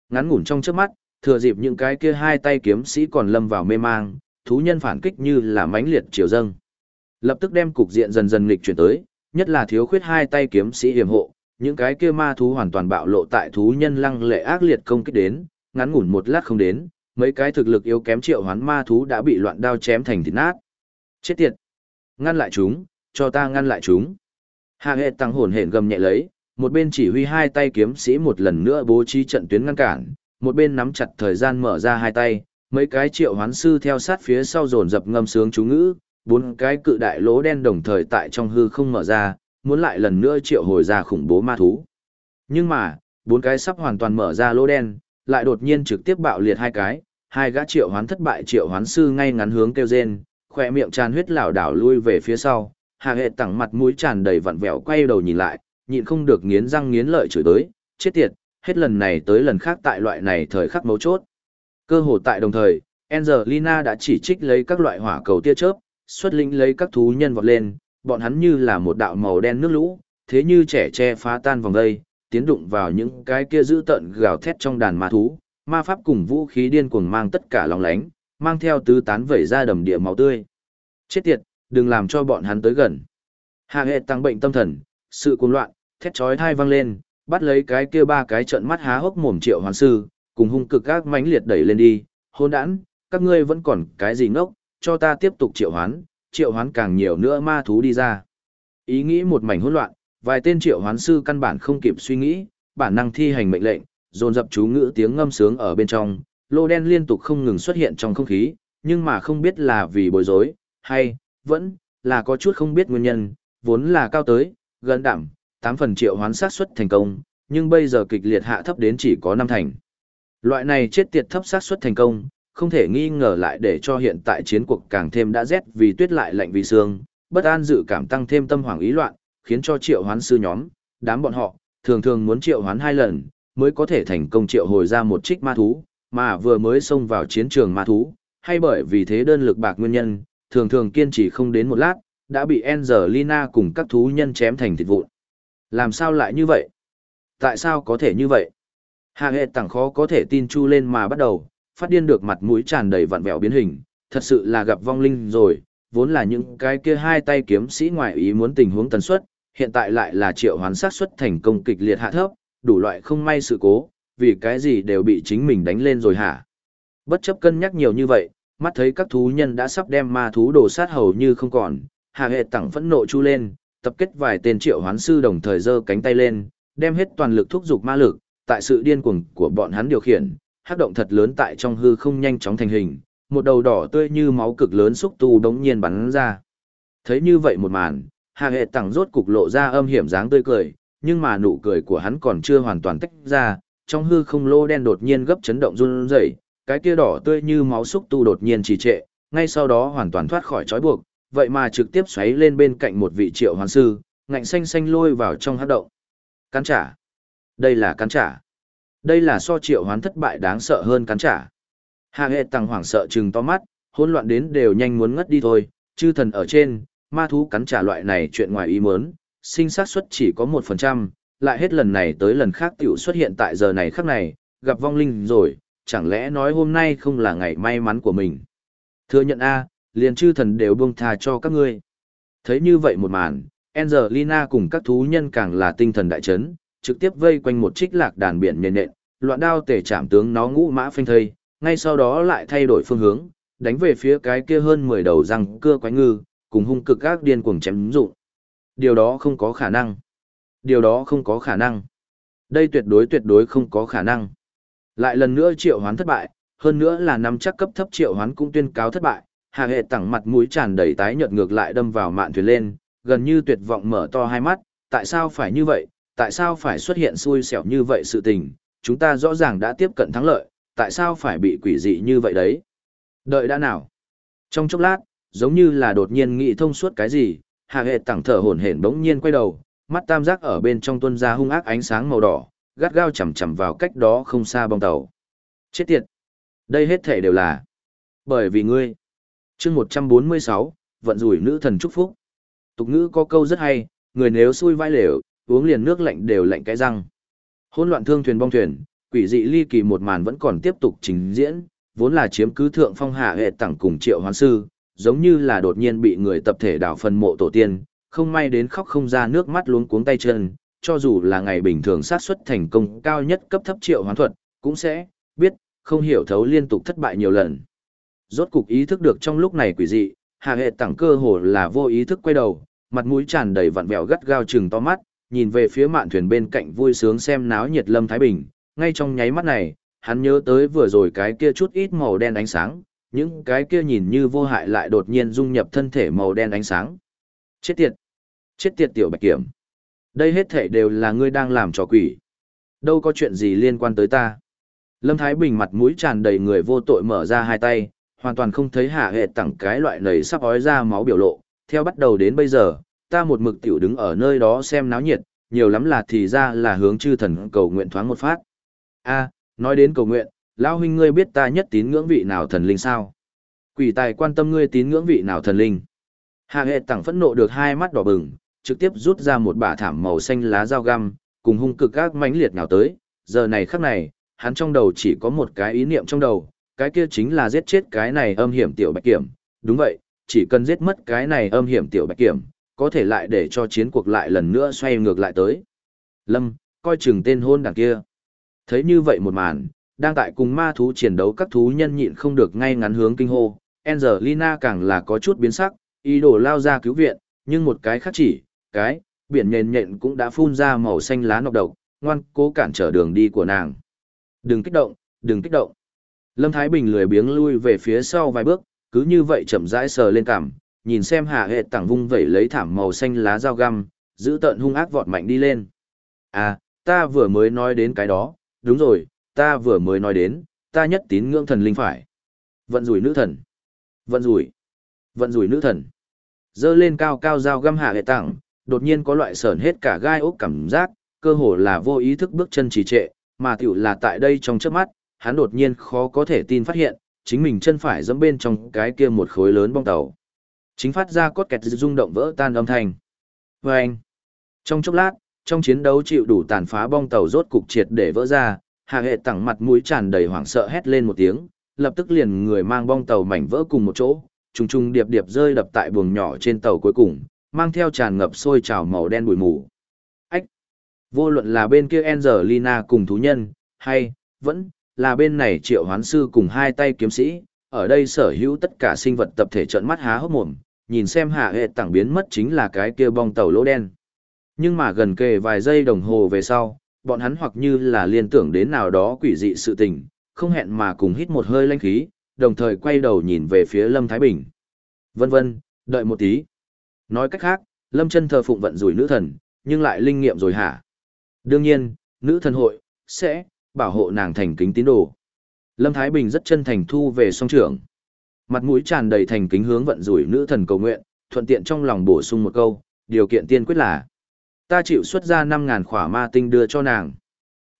Ngắn ngủn trong trước mắt, thừa dịp những cái kia hai tay kiếm sĩ còn lâm vào mê mang, thú nhân phản kích như là mãnh liệt chiều dâng. Lập tức đem cục diện dần dần nghịch chuyển tới, nhất là thiếu khuyết hai tay kiếm sĩ hiểm hộ, những cái kia ma thú hoàn toàn bạo lộ tại thú nhân lăng lệ ác liệt công kích đến, ngắn ngủn một lát không đến, mấy cái thực lực yếu kém triệu hoán ma thú đã bị loạn đao chém thành thịt nát. Chết tiệt! Ngăn lại chúng, cho ta ngăn lại chúng. Hạ hệ tăng hồn hển gầm nhẹ lấy, một bên chỉ huy hai tay kiếm sĩ một lần nữa bố trí trận tuyến ngăn cản, một bên nắm chặt thời gian mở ra hai tay, mấy cái triệu hoán sư theo sát phía sau dồn dập ngâm sướng chú ngữ, bốn cái cự đại lỗ đen đồng thời tại trong hư không mở ra, muốn lại lần nữa triệu hồi ra khủng bố ma thú. Nhưng mà, bốn cái sắp hoàn toàn mở ra lỗ đen, lại đột nhiên trực tiếp bạo liệt hai cái, hai gã triệu hoán thất bại triệu hoán sư ngay ngắn hướng kêu rên, khỏe miệng tràn huyết lảo đảo lui về phía sau, hạ hệ tẳng mặt mũi tràn đầy vặn vẹo quay đầu nhìn lại, nhịn không được nghiến răng nghiến lợi chửi tới, chết tiệt, hết lần này tới lần khác tại loại này thời khắc mấu chốt. Cơ hồ tại đồng thời, Angelina đã chỉ trích lấy các loại hỏa cầu tia chớp, xuất lĩnh lấy các thú nhân vọt lên, bọn hắn như là một đạo màu đen nước lũ, thế như trẻ che phá tan vòng dây, tiến đụng vào những cái kia giữ tận gào thét trong đàn ma thú, ma pháp cùng vũ khí điên cuồng mang tất cả lòng lánh, mang theo tứ tán vẩy ra đầm địa máu tươi. Chết tiệt, đừng làm cho bọn hắn tới gần. Hạ hệ tăng bệnh tâm thần, sự cuồng loạn, thét chói thai vang lên, bắt lấy cái kia ba cái trận mắt há hốc mồm triệu hoàn sư, cùng hung cực các mãnh liệt đẩy lên đi, hôn đản, các ngươi vẫn còn cái gì ngốc, cho ta tiếp tục triệu hoán, triệu hoán càng nhiều nữa ma thú đi ra. Ý nghĩ một mảnh hỗn loạn, vài tên triệu hoán sư căn bản không kịp suy nghĩ, bản năng thi hành mệnh lệnh, dồn dập chú ngữ tiếng ngâm sướng ở bên trong, lô đen liên tục không ngừng xuất hiện trong không khí, nhưng mà không biết là vì bối rối, hay, vẫn, là có chút không biết nguyên nhân, vốn là cao tới, gần đảm, 8 phần triệu hoán sát suất thành công, nhưng bây giờ kịch liệt hạ thấp đến chỉ có 5 thành. Loại này chết tiệt thấp sát suất thành công, không thể nghi ngờ lại để cho hiện tại chiến cuộc càng thêm đã rét vì tuyết lại lạnh vì sương, bất an dự cảm tăng thêm tâm hoảng ý loạn, khiến cho triệu hoán sư nhóm, đám bọn họ, thường thường muốn triệu hoán hai lần, mới có thể thành công triệu hồi ra một trích ma thú, mà vừa mới xông vào chiến trường ma thú, hay bởi vì thế đơn lực bạc nguyên nhân, thường thường kiên trì không đến một lát, đã bị Angelina cùng các thú nhân chém thành thịt vụn. Làm sao lại như vậy? Tại sao có thể như vậy? Hạ hệ tẳng khó có thể tin chu lên mà bắt đầu, phát điên được mặt mũi tràn đầy vặn vẹo biến hình, thật sự là gặp vong linh rồi, vốn là những cái kia hai tay kiếm sĩ ngoại ý muốn tình huống tần suất, hiện tại lại là triệu hoán sát suất thành công kịch liệt hạ thấp, đủ loại không may sự cố, vì cái gì đều bị chính mình đánh lên rồi hả? Bất chấp cân nhắc nhiều như vậy, mắt thấy các thú nhân đã sắp đem ma thú đồ sát hầu như không còn, hạ hệ tẳng phẫn nộ chu lên, tập kết vài tên triệu hoán sư đồng thời giơ cánh tay lên, đem hết toàn lực thúc giục ma lực, tại sự điên cuồng của bọn hắn điều khiển, hắc động thật lớn tại trong hư không nhanh chóng thành hình, một đầu đỏ tươi như máu cực lớn xúc tu đống nhiên bắn ra. Thấy như vậy một màn, hạ hệ tẳng rốt cục lộ ra âm hiểm dáng tươi cười, nhưng mà nụ cười của hắn còn chưa hoàn toàn tách ra, trong hư không lô đen đột nhiên gấp chấn động run rẩy, cái kia đỏ tươi như máu xúc tu đột nhiên trì trệ, ngay sau đó hoàn toàn thoát khỏi trói buộc, vậy mà trực tiếp xoáy lên bên cạnh một vị triệu hoàn sư, ngạnh xanh xanh lôi vào trong hắc động. Cắn trả. Đây là cắn trả. Đây là so triệu hoán thất bại đáng sợ hơn cắn trả. Hạ hệ tăng hoảng sợ trừng to mắt, hỗn loạn đến đều nhanh muốn ngất đi thôi, chư thần ở trên, ma thú cắn trả loại này chuyện ngoài ý muốn, sinh xác suất chỉ có một phần trăm, lại hết lần này tới lần khác tiểu xuất hiện tại giờ này khắc này, gặp vong linh rồi, chẳng lẽ nói hôm nay không là ngày may mắn của mình. Thừa nhận A, liền chư thần đều buông tha cho các ngươi. Thấy như vậy một màn, Angelina cùng các thú nhân càng là tinh thần đại chấn, trực tiếp vây quanh một trích lạc đàn biển nền nện, loạn đao tể chạm tướng nó ngũ mã phanh thây, ngay sau đó lại thay đổi phương hướng, đánh về phía cái kia hơn 10 đầu răng cưa quái ngư, cùng hung cực các điên cuồng chém dụng. Điều đó không có khả năng. Điều đó không có khả năng. Đây tuyệt đối tuyệt đối không có khả năng. Lại lần nữa triệu hoán thất bại, hơn nữa là năm chắc cấp thấp triệu hoán cũng tuyên cáo thất bại, hạ hệ tẳng mặt mũi tràn đầy tái nhợt ngược lại đâm vào mạn thuyền lên, gần như tuyệt vọng mở to hai mắt, tại sao phải như vậy, tại sao phải xuất hiện xui xẻo như vậy sự tình, chúng ta rõ ràng đã tiếp cận thắng lợi, tại sao phải bị quỷ dị như vậy đấy. Đợi đã nào. Trong chốc lát, giống như là đột nhiên nghĩ thông suốt cái gì, hạ hệ tẳng thở hổn hển bỗng nhiên quay đầu, mắt tam giác ở bên trong tuân ra hung ác ánh sáng màu đỏ, gắt gao chầm chầm vào cách đó không xa bong tàu. Chết tiệt! Đây hết thể đều là bởi vì ngươi. chương 146, vận rủi nữ thần chúc phúc. Tục ngữ có câu rất hay, người nếu xui vai lều, uống liền nước lạnh đều lạnh cái răng. Hỗn loạn thương thuyền bong thuyền, quỷ dị ly kỳ một màn vẫn còn tiếp tục trình diễn, vốn là chiếm cứ thượng phong hạ hệ tặng cùng triệu hoán sư, giống như là đột nhiên bị người tập thể đảo phần mộ tổ tiên, không may đến khóc không ra nước mắt luống cuống tay chân, cho dù là ngày bình thường sát suất thành công cao nhất cấp thấp triệu hoán thuật, cũng sẽ biết, không hiểu thấu liên tục thất bại nhiều lần. Rốt cục ý thức được trong lúc này quỷ dị, hạ hệ tặng cơ hồ là vô ý thức quay đầu, mặt mũi tràn đầy vặn vẹo gắt gao chừng to mắt, nhìn về phía mạn thuyền bên cạnh vui sướng xem náo nhiệt Lâm Thái Bình, ngay trong nháy mắt này, hắn nhớ tới vừa rồi cái kia chút ít màu đen ánh sáng, những cái kia nhìn như vô hại lại đột nhiên dung nhập thân thể màu đen ánh sáng. Chết tiệt! Chết tiệt tiểu bạch kiểm! Đây hết thể đều là ngươi đang làm trò quỷ. Đâu có chuyện gì liên quan tới ta. Lâm Thái Bình mặt mũi tràn đầy người vô tội mở ra hai tay, hoàn toàn không thấy hạ hệ tặng cái loại nầy sắp ói ra máu biểu lộ. Theo bắt đầu đến bây giờ, ta một mực tiểu đứng ở nơi đó xem náo nhiệt, nhiều lắm là thì ra là hướng chư thần cầu nguyện thoáng một phát. a nói đến cầu nguyện, lão huynh ngươi biết ta nhất tín ngưỡng vị nào thần linh sao? Quỷ tài quan tâm ngươi tín ngưỡng vị nào thần linh? Hạ hệ tẳng phẫn nộ được hai mắt đỏ bừng, trực tiếp rút ra một bả thảm màu xanh lá dao găm, cùng hung cực các mãnh liệt nào tới, giờ này khắc này, hắn trong đầu chỉ có một cái ý niệm trong đầu, cái kia chính là giết chết cái này âm hiểm tiểu bạch kiểm, đúng vậy, chỉ cần giết mất cái này âm hiểm tiểu bạch kiểm, có thể lại để cho chiến cuộc lại lần nữa xoay ngược lại tới. Lâm, coi chừng tên hôn đằng kia. Thấy như vậy một màn, đang tại cùng ma thú chiến đấu các thú nhân nhịn không được ngay ngắn hướng kinh hô, Angelina càng là có chút biến sắc, ý đồ lao ra cứu viện, nhưng một cái khác chỉ, cái, biển nhện nhện cũng đã phun ra màu xanh lá nọc độc, ngoan cố cản trở đường đi của nàng. Đừng kích động, đừng kích động. Lâm Thái Bình lười biếng lui về phía sau vài bước, cứ như vậy chậm rãi sờ lên cằm, nhìn xem hạ hệ tảng vung vẩy lấy thảm màu xanh lá dao găm, giữ tận hung ác vọt mạnh đi lên. À, ta vừa mới nói đến cái đó, đúng rồi, ta vừa mới nói đến, ta nhất tín ngưỡng thần linh phải. Vận rủi nữ thần. Vận rủi. Vận rủi nữ thần. Dơ lên cao cao dao găm hạ hệ tảng, đột nhiên có loại sởn hết cả gai ốc cảm giác, cơ hồ là vô ý thức bước chân trì trệ, mà tiểu là tại đây trong trước mắt, hắn đột nhiên khó có thể tin phát hiện, chính mình chân phải dẫm bên trong cái kia một khối lớn bong tàu. Chính phát ra cốt kẹt rung động vỡ tan âm thanh. Và anh, trong chốc lát, trong chiến đấu chịu đủ tàn phá bong tàu rốt cục triệt để vỡ ra, hạ hệ tẳng mặt mũi tràn đầy hoảng sợ hét lên một tiếng, lập tức liền người mang bong tàu mảnh vỡ cùng một chỗ, trùng trùng điệp điệp rơi đập tại buồng nhỏ trên tàu cuối cùng, mang theo tràn ngập sôi trào màu đen bụi mù. Ách! Vô luận là bên kia Angelina cùng thú nhân, hay, vẫn, là bên này triệu hoán sư cùng hai tay kiếm sĩ, ở đây sở hữu tất cả sinh vật tập thể trợn mắt há hốc mồm, nhìn xem hạ hệ tảng biến mất chính là cái kia bong tàu lỗ đen. Nhưng mà gần kề vài giây đồng hồ về sau, bọn hắn hoặc như là liên tưởng đến nào đó quỷ dị sự tình, không hẹn mà cùng hít một hơi lanh khí, đồng thời quay đầu nhìn về phía Lâm Thái Bình. Vân vân, đợi một tí. Nói cách khác, Lâm chân thờ phụng vận rủi nữ thần, nhưng lại linh nghiệm rồi hả? Đương nhiên, nữ thần hội, sẽ, bảo hộ nàng thành kính tín đồ. Lâm Thái Bình rất chân thành thu về song trưởng. Mặt mũi tràn đầy thành kính hướng vận rủi nữ thần cầu nguyện, thuận tiện trong lòng bổ sung một câu, điều kiện tiên quyết là ta chịu xuất ra 5.000 khỏa ma tinh đưa cho nàng.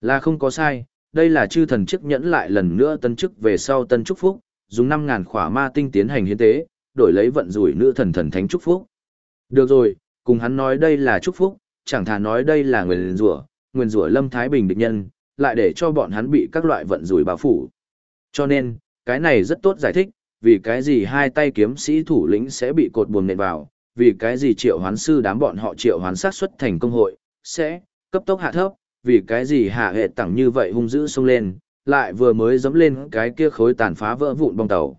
Là không có sai, đây là chư thần chức nhẫn lại lần nữa tân chức về sau tân chúc phúc, dùng 5.000 khỏa ma tinh tiến hành hiến tế, đổi lấy vận rủi nữ thần thần thánh chúc phúc. Được rồi, cùng hắn nói đây là chúc phúc, chẳng thà nói đây là nguyền rủa, nguyền rủa Lâm Thái Bình địch nhân, lại để cho bọn hắn bị các loại vận rủi bao phủ. Cho nên, cái này rất tốt giải thích, vì cái gì hai tay kiếm sĩ thủ lĩnh sẽ bị cột buồm nện vào, vì cái gì triệu hoán sư đám bọn họ triệu hoán sát xuất thành công hội, sẽ cấp tốc hạ thấp, vì cái gì hạ hệ tẳng như vậy hung dữ xông lên, lại vừa mới dẫm lên cái kia khối tàn phá vỡ vụn bong tàu.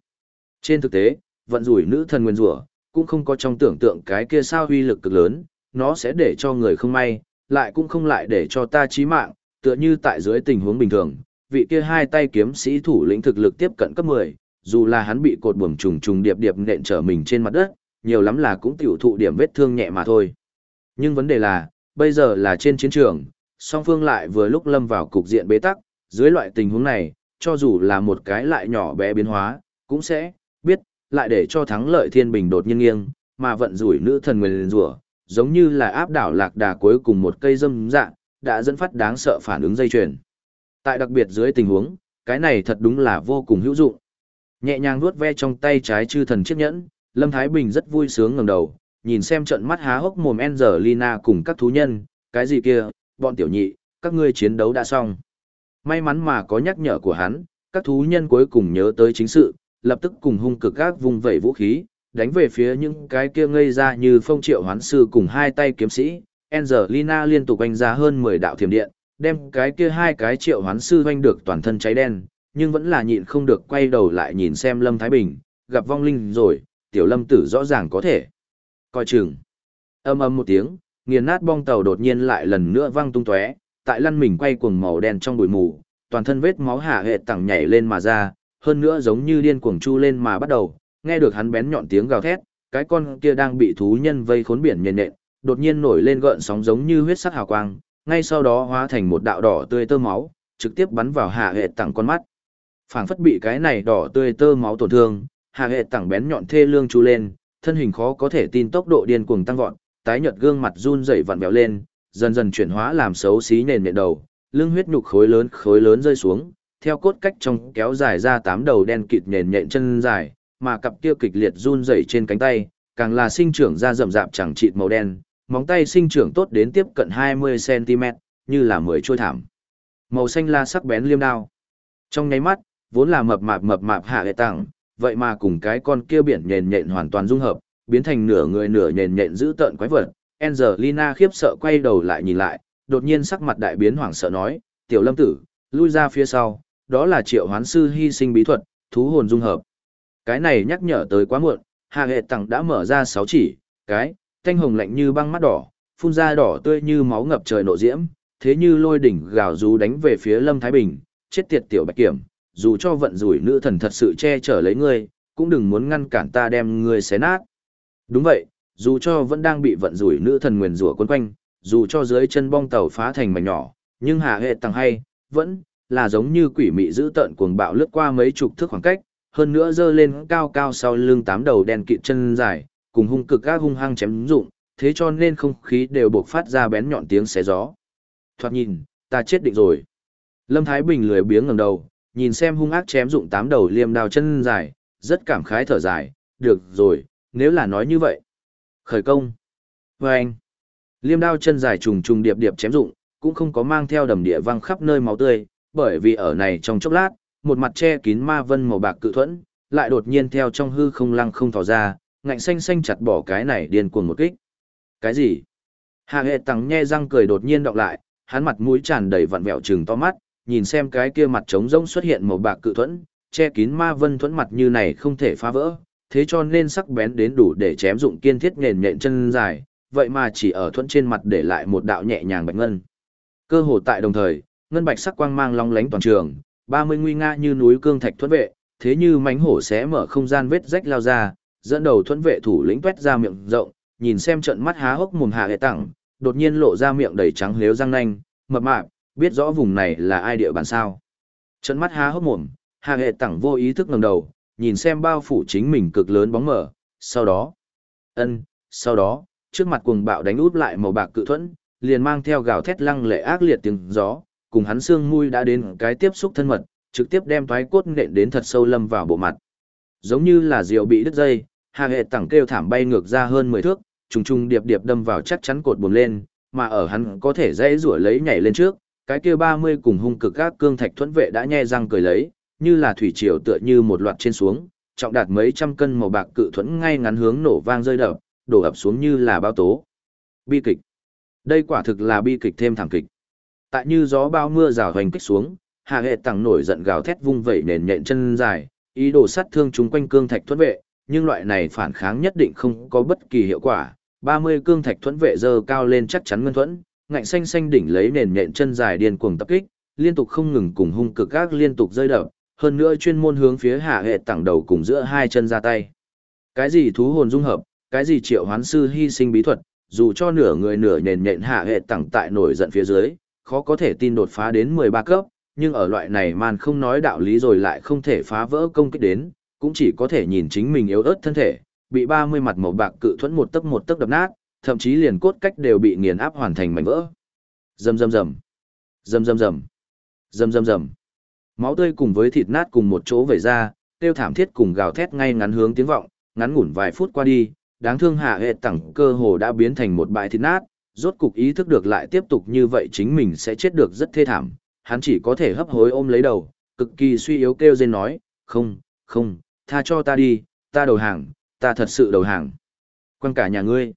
Trên thực tế, vận rủi nữ thần nguyên rủa cũng không có trong tưởng tượng cái kia sao huy lực cực lớn, nó sẽ để cho người không may, lại cũng không lại để cho ta chí mạng, tựa như tại dưới tình huống bình thường, vị kia hai tay kiếm sĩ thủ lĩnh thực lực tiếp cận cấp 10, dù là hắn bị cột buồm trùng trùng điệp điệp nện trở mình trên mặt đất, nhiều lắm là cũng tiểu thụ điểm vết thương nhẹ mà thôi. Nhưng vấn đề là, bây giờ là trên chiến trường, song phương lại vừa lúc lâm vào cục diện bế tắc, dưới loại tình huống này, cho dù là một cái lại nhỏ bé biến hóa, cũng sẽ biết, lại để cho thắng lợi thiên bình đột nhiên nghiêng, mà vận rủi nữ thần nguyên rủa, giống như là áp đảo lạc đà cuối cùng một cây dâm dạng, đã dẫn phát đáng sợ phản ứng dây chuyền. Tại đặc biệt dưới tình huống, cái này thật đúng là vô cùng hữu dụng. Nhẹ nhàng vuốt ve trong tay trái chư thần chiếc nhẫn, Lâm Thái Bình rất vui sướng ngẩng đầu, nhìn xem trận mắt há hốc mồm Angelina cùng các thú nhân, cái gì kia, bọn tiểu nhị, các ngươi chiến đấu đã xong. May mắn mà có nhắc nhở của hắn, các thú nhân cuối cùng nhớ tới chính sự, lập tức cùng hung cực gác vùng vẩy vũ khí, đánh về phía những cái kia ngây ra như phong triệu hoán sư cùng hai tay kiếm sĩ, Angelina liên tục đánh ra hơn 10 đạo thiểm điện, đem cái kia hai cái triệu hoán sư doanh được toàn thân cháy đen, nhưng vẫn là nhịn không được quay đầu lại nhìn xem Lâm Thái Bình, gặp vong linh rồi, tiểu lâm tử rõ ràng có thể. Coi chừng. Âm âm một tiếng, nghiền nát bong tàu đột nhiên lại lần nữa văng tung tóe, tại lăn mình quay cuồng màu đen trong bụi mù, toàn thân vết máu hạ hệ tẳng nhảy lên mà ra, hơn nữa giống như điên cuồng chu lên mà bắt đầu, nghe được hắn bén nhọn tiếng gào thét, cái con kia đang bị thú nhân vây khốn biển nhện nện, đột nhiên nổi lên gợn sóng giống như huyết sắc hào quang, ngay sau đó hóa thành một đạo đỏ tươi tơ máu, trực tiếp bắn vào hạ hệ tẳng con mắt. Phảng phất bị cái này đỏ tươi tơ máu tổn thương, hạ hệ tặng bén nhọn thê lương chu lên, thân hình khó có thể tin tốc độ điên cuồng tăng vọt, tái nhợt gương mặt run rẩy vặn vẹo lên, dần dần chuyển hóa làm xấu xí nền nện đầu, lưng huyết nhục khối lớn khối lớn rơi xuống, theo cốt cách trong kéo dài ra tám đầu đen kịt nền nhện chân dài, mà cặp kia kịch liệt run rẩy trên cánh tay, càng là sinh trưởng ra rậm rạp chẳng chịt màu đen, móng tay sinh trưởng tốt đến tiếp cận 20cm, như là mười trôi thảm. Màu xanh la sắc bén liêm đao. Trong nháy mắt, vốn là mập mạp mập mạp hạ hệ tặng, vậy mà cùng cái con kia biển nhện nhện hoàn toàn dung hợp, biến thành nửa người nửa nhện nhện giữ tợn quái vật. Angelina khiếp sợ quay đầu lại nhìn lại, đột nhiên sắc mặt đại biến hoảng sợ nói, tiểu lâm tử, lui ra phía sau, đó là triệu hoán sư hy sinh bí thuật, thú hồn dung hợp. Cái này nhắc nhở tới quá muộn, hạ hệ tặng đã mở ra sáu chỉ, cái, thanh hồng lạnh như băng mắt đỏ, phun ra đỏ tươi như máu ngập trời nộ diễm, thế như lôi đỉnh gào rú đánh về phía Lâm Thái Bình, chết tiệt tiểu bạch kiểm, dù cho vận rủi nữ thần thật sự che chở lấy ngươi, cũng đừng muốn ngăn cản ta đem ngươi xé nát. Đúng vậy, dù cho vẫn đang bị vận rủi nữ thần nguyền rủa quấn quanh, dù cho dưới chân bong tàu phá thành mảnh nhỏ, nhưng hạ hệ tăng hay, vẫn là giống như quỷ mị giữ tợn cuồng bạo lướt qua mấy chục thước khoảng cách, hơn nữa dơ lên cao cao sau lưng tám đầu đen kịt chân dài, cùng hung cực các hung hăng chém rụng, thế cho nên không khí đều buộc phát ra bén nhọn tiếng xé gió. Thoạt nhìn, ta chết định rồi. Lâm Thái Bình lười biếng ngẩng đầu, nhìn xem hung ác chém dụng tám đầu liêm đao chân dài, rất cảm khái thở dài, được rồi, nếu là nói như vậy. Khởi công. Và anh. Liêm đao chân dài trùng trùng điệp điệp chém dụng, cũng không có mang theo đầm địa văng khắp nơi máu tươi, bởi vì ở này trong chốc lát, một mặt che kín ma vân màu bạc cự thuẫn, lại đột nhiên theo trong hư không lăng không thò ra, ngạnh xanh xanh chặt bỏ cái này điên cuồng một kích. Cái gì? Hạ hệ tăng nhe răng cười đột nhiên đọc lại, hắn mặt mũi tràn đầy vặn vẹo trừng to mắt, nhìn xem cái kia mặt trống rỗng xuất hiện màu bạc cự thuẫn, che kín ma vân thuẫn mặt như này không thể phá vỡ, thế cho nên sắc bén đến đủ để chém dụng kiên thiết nền nhện chân dài, vậy mà chỉ ở thuẫn trên mặt để lại một đạo nhẹ nhàng bạch ngân. Cơ hồ tại đồng thời, ngân bạch sắc quang mang long lánh toàn trường, 30 nguy nga như núi cương thạch thuẫn vệ, thế như mánh hổ xé mở không gian vết rách lao ra, dẫn đầu thuẫn vệ thủ lĩnh tuét ra miệng rộng, nhìn xem trận mắt há hốc mồm hạ hệ tặng, đột nhiên lộ ra miệng đầy trắng lếu răng nanh, mập mạp, biết rõ vùng này là ai địa bàn sao. Trận mắt há hốc mồm, hạ hệ tẳng vô ý thức ngẩng đầu, nhìn xem bao phủ chính mình cực lớn bóng mở, sau đó, ân, sau đó, trước mặt cuồng bạo đánh út lại màu bạc cự thuẫn, liền mang theo gào thét lăng lệ ác liệt tiếng gió, cùng hắn xương mui đã đến cái tiếp xúc thân mật, trực tiếp đem thoái cốt nện đến thật sâu lâm vào bộ mặt. Giống như là diều bị đứt dây, Hà hệ tẳng kêu thảm bay ngược ra hơn 10 thước, trùng trùng điệp điệp đâm vào chắc chắn cột buồn lên, mà ở hắn có thể dễ rủa lấy nhảy lên trước, cái kia 30 cùng hung cực các cương thạch thuẫn vệ đã nhe răng cười lấy, như là thủy triều tựa như một loạt trên xuống, trọng đạt mấy trăm cân màu bạc cự thuẫn ngay ngắn hướng nổ vang rơi đập, đổ ập xuống như là bao tố. Bi kịch. Đây quả thực là bi kịch thêm thảm kịch. Tại như gió bao mưa rào hoành kích xuống, Hà hệ tẳng nổi giận gào thét vung vẩy nền nhện chân dài, ý đồ sát thương chúng quanh cương thạch thuẫn vệ, nhưng loại này phản kháng nhất định không có bất kỳ hiệu quả. 30 cương thạch thuẫn vệ dơ cao lên chắc chắn ngân thuẫn, ngạnh xanh xanh đỉnh lấy nền nhện chân dài điên cuồng tập kích, liên tục không ngừng cùng hung cực các liên tục rơi đập, hơn nữa chuyên môn hướng phía hạ hệ tảng đầu cùng giữa hai chân ra tay. Cái gì thú hồn dung hợp, cái gì triệu hoán sư hy sinh bí thuật, dù cho nửa người nửa nền nhện hạ hệ tảng tại nổi giận phía dưới, khó có thể tin đột phá đến 13 cấp, nhưng ở loại này man không nói đạo lý rồi lại không thể phá vỡ công kích đến, cũng chỉ có thể nhìn chính mình yếu ớt thân thể, bị 30 mặt màu bạc cự thuẫn một tấc một tấc đập nát, thậm chí liền cốt cách đều bị nghiền áp hoàn thành mảnh vỡ. Rầm rầm rầm. Rầm rầm rầm. Rầm rầm rầm. Máu tươi cùng với thịt nát cùng một chỗ vẩy ra, tiêu thảm thiết cùng gào thét ngay ngắn hướng tiếng vọng, ngắn ngủn vài phút qua đi, đáng thương hạ hệ tẳng cơ hồ đã biến thành một bãi thịt nát, rốt cục ý thức được lại tiếp tục như vậy chính mình sẽ chết được rất thê thảm, hắn chỉ có thể hấp hối ôm lấy đầu, cực kỳ suy yếu kêu rên nói, không, không, tha cho ta đi, ta đầu hàng, ta thật sự đầu hàng. Quan cả nhà ngươi.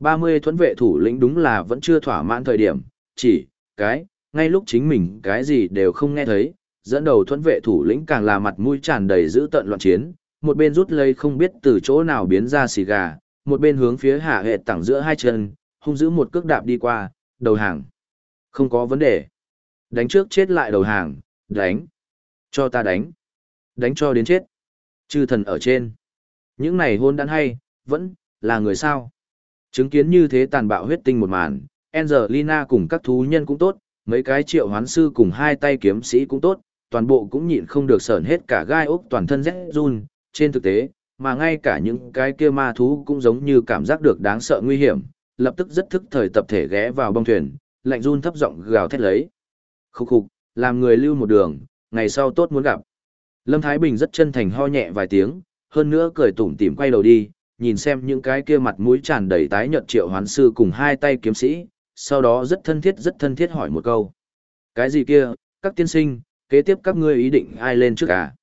30 thuẫn vệ thủ lĩnh đúng là vẫn chưa thỏa mãn thời điểm, chỉ, cái, ngay lúc chính mình cái gì đều không nghe thấy, dẫn đầu thuẫn vệ thủ lĩnh càng là mặt mũi tràn đầy dữ tận loạn chiến, một bên rút lấy không biết từ chỗ nào biến ra xì gà, một bên hướng phía hạ hệ tẳng giữa hai chân, hung giữ một cước đạp đi qua, đầu hàng. Không có vấn đề. Đánh trước chết lại đầu hàng, đánh. Cho ta đánh. Đánh cho đến chết. Chư thần ở trên. Những này hôn đắn hay, vẫn, là người sao. Chứng kiến như thế tàn bạo huyết tinh một màn, Angelina cùng các thú nhân cũng tốt, mấy cái triệu hoán sư cùng hai tay kiếm sĩ cũng tốt, toàn bộ cũng nhịn không được sởn hết cả gai ốc toàn thân rét run, trên thực tế, mà ngay cả những cái kia ma thú cũng giống như cảm giác được đáng sợ nguy hiểm, lập tức rất thức thời tập thể ghé vào bong thuyền, lạnh run thấp giọng gào thét lấy. Khúc khục, làm người lưu một đường, ngày sau tốt muốn gặp. Lâm Thái Bình rất chân thành ho nhẹ vài tiếng, hơn nữa cười tủm tỉm quay đầu đi, nhìn xem những cái kia mặt mũi tràn đầy tái nhợt triệu hoán sư cùng hai tay kiếm sĩ, sau đó rất thân thiết rất thân thiết hỏi một câu. Cái gì kia, các tiên sinh, kế tiếp các ngươi ý định ai lên trước à?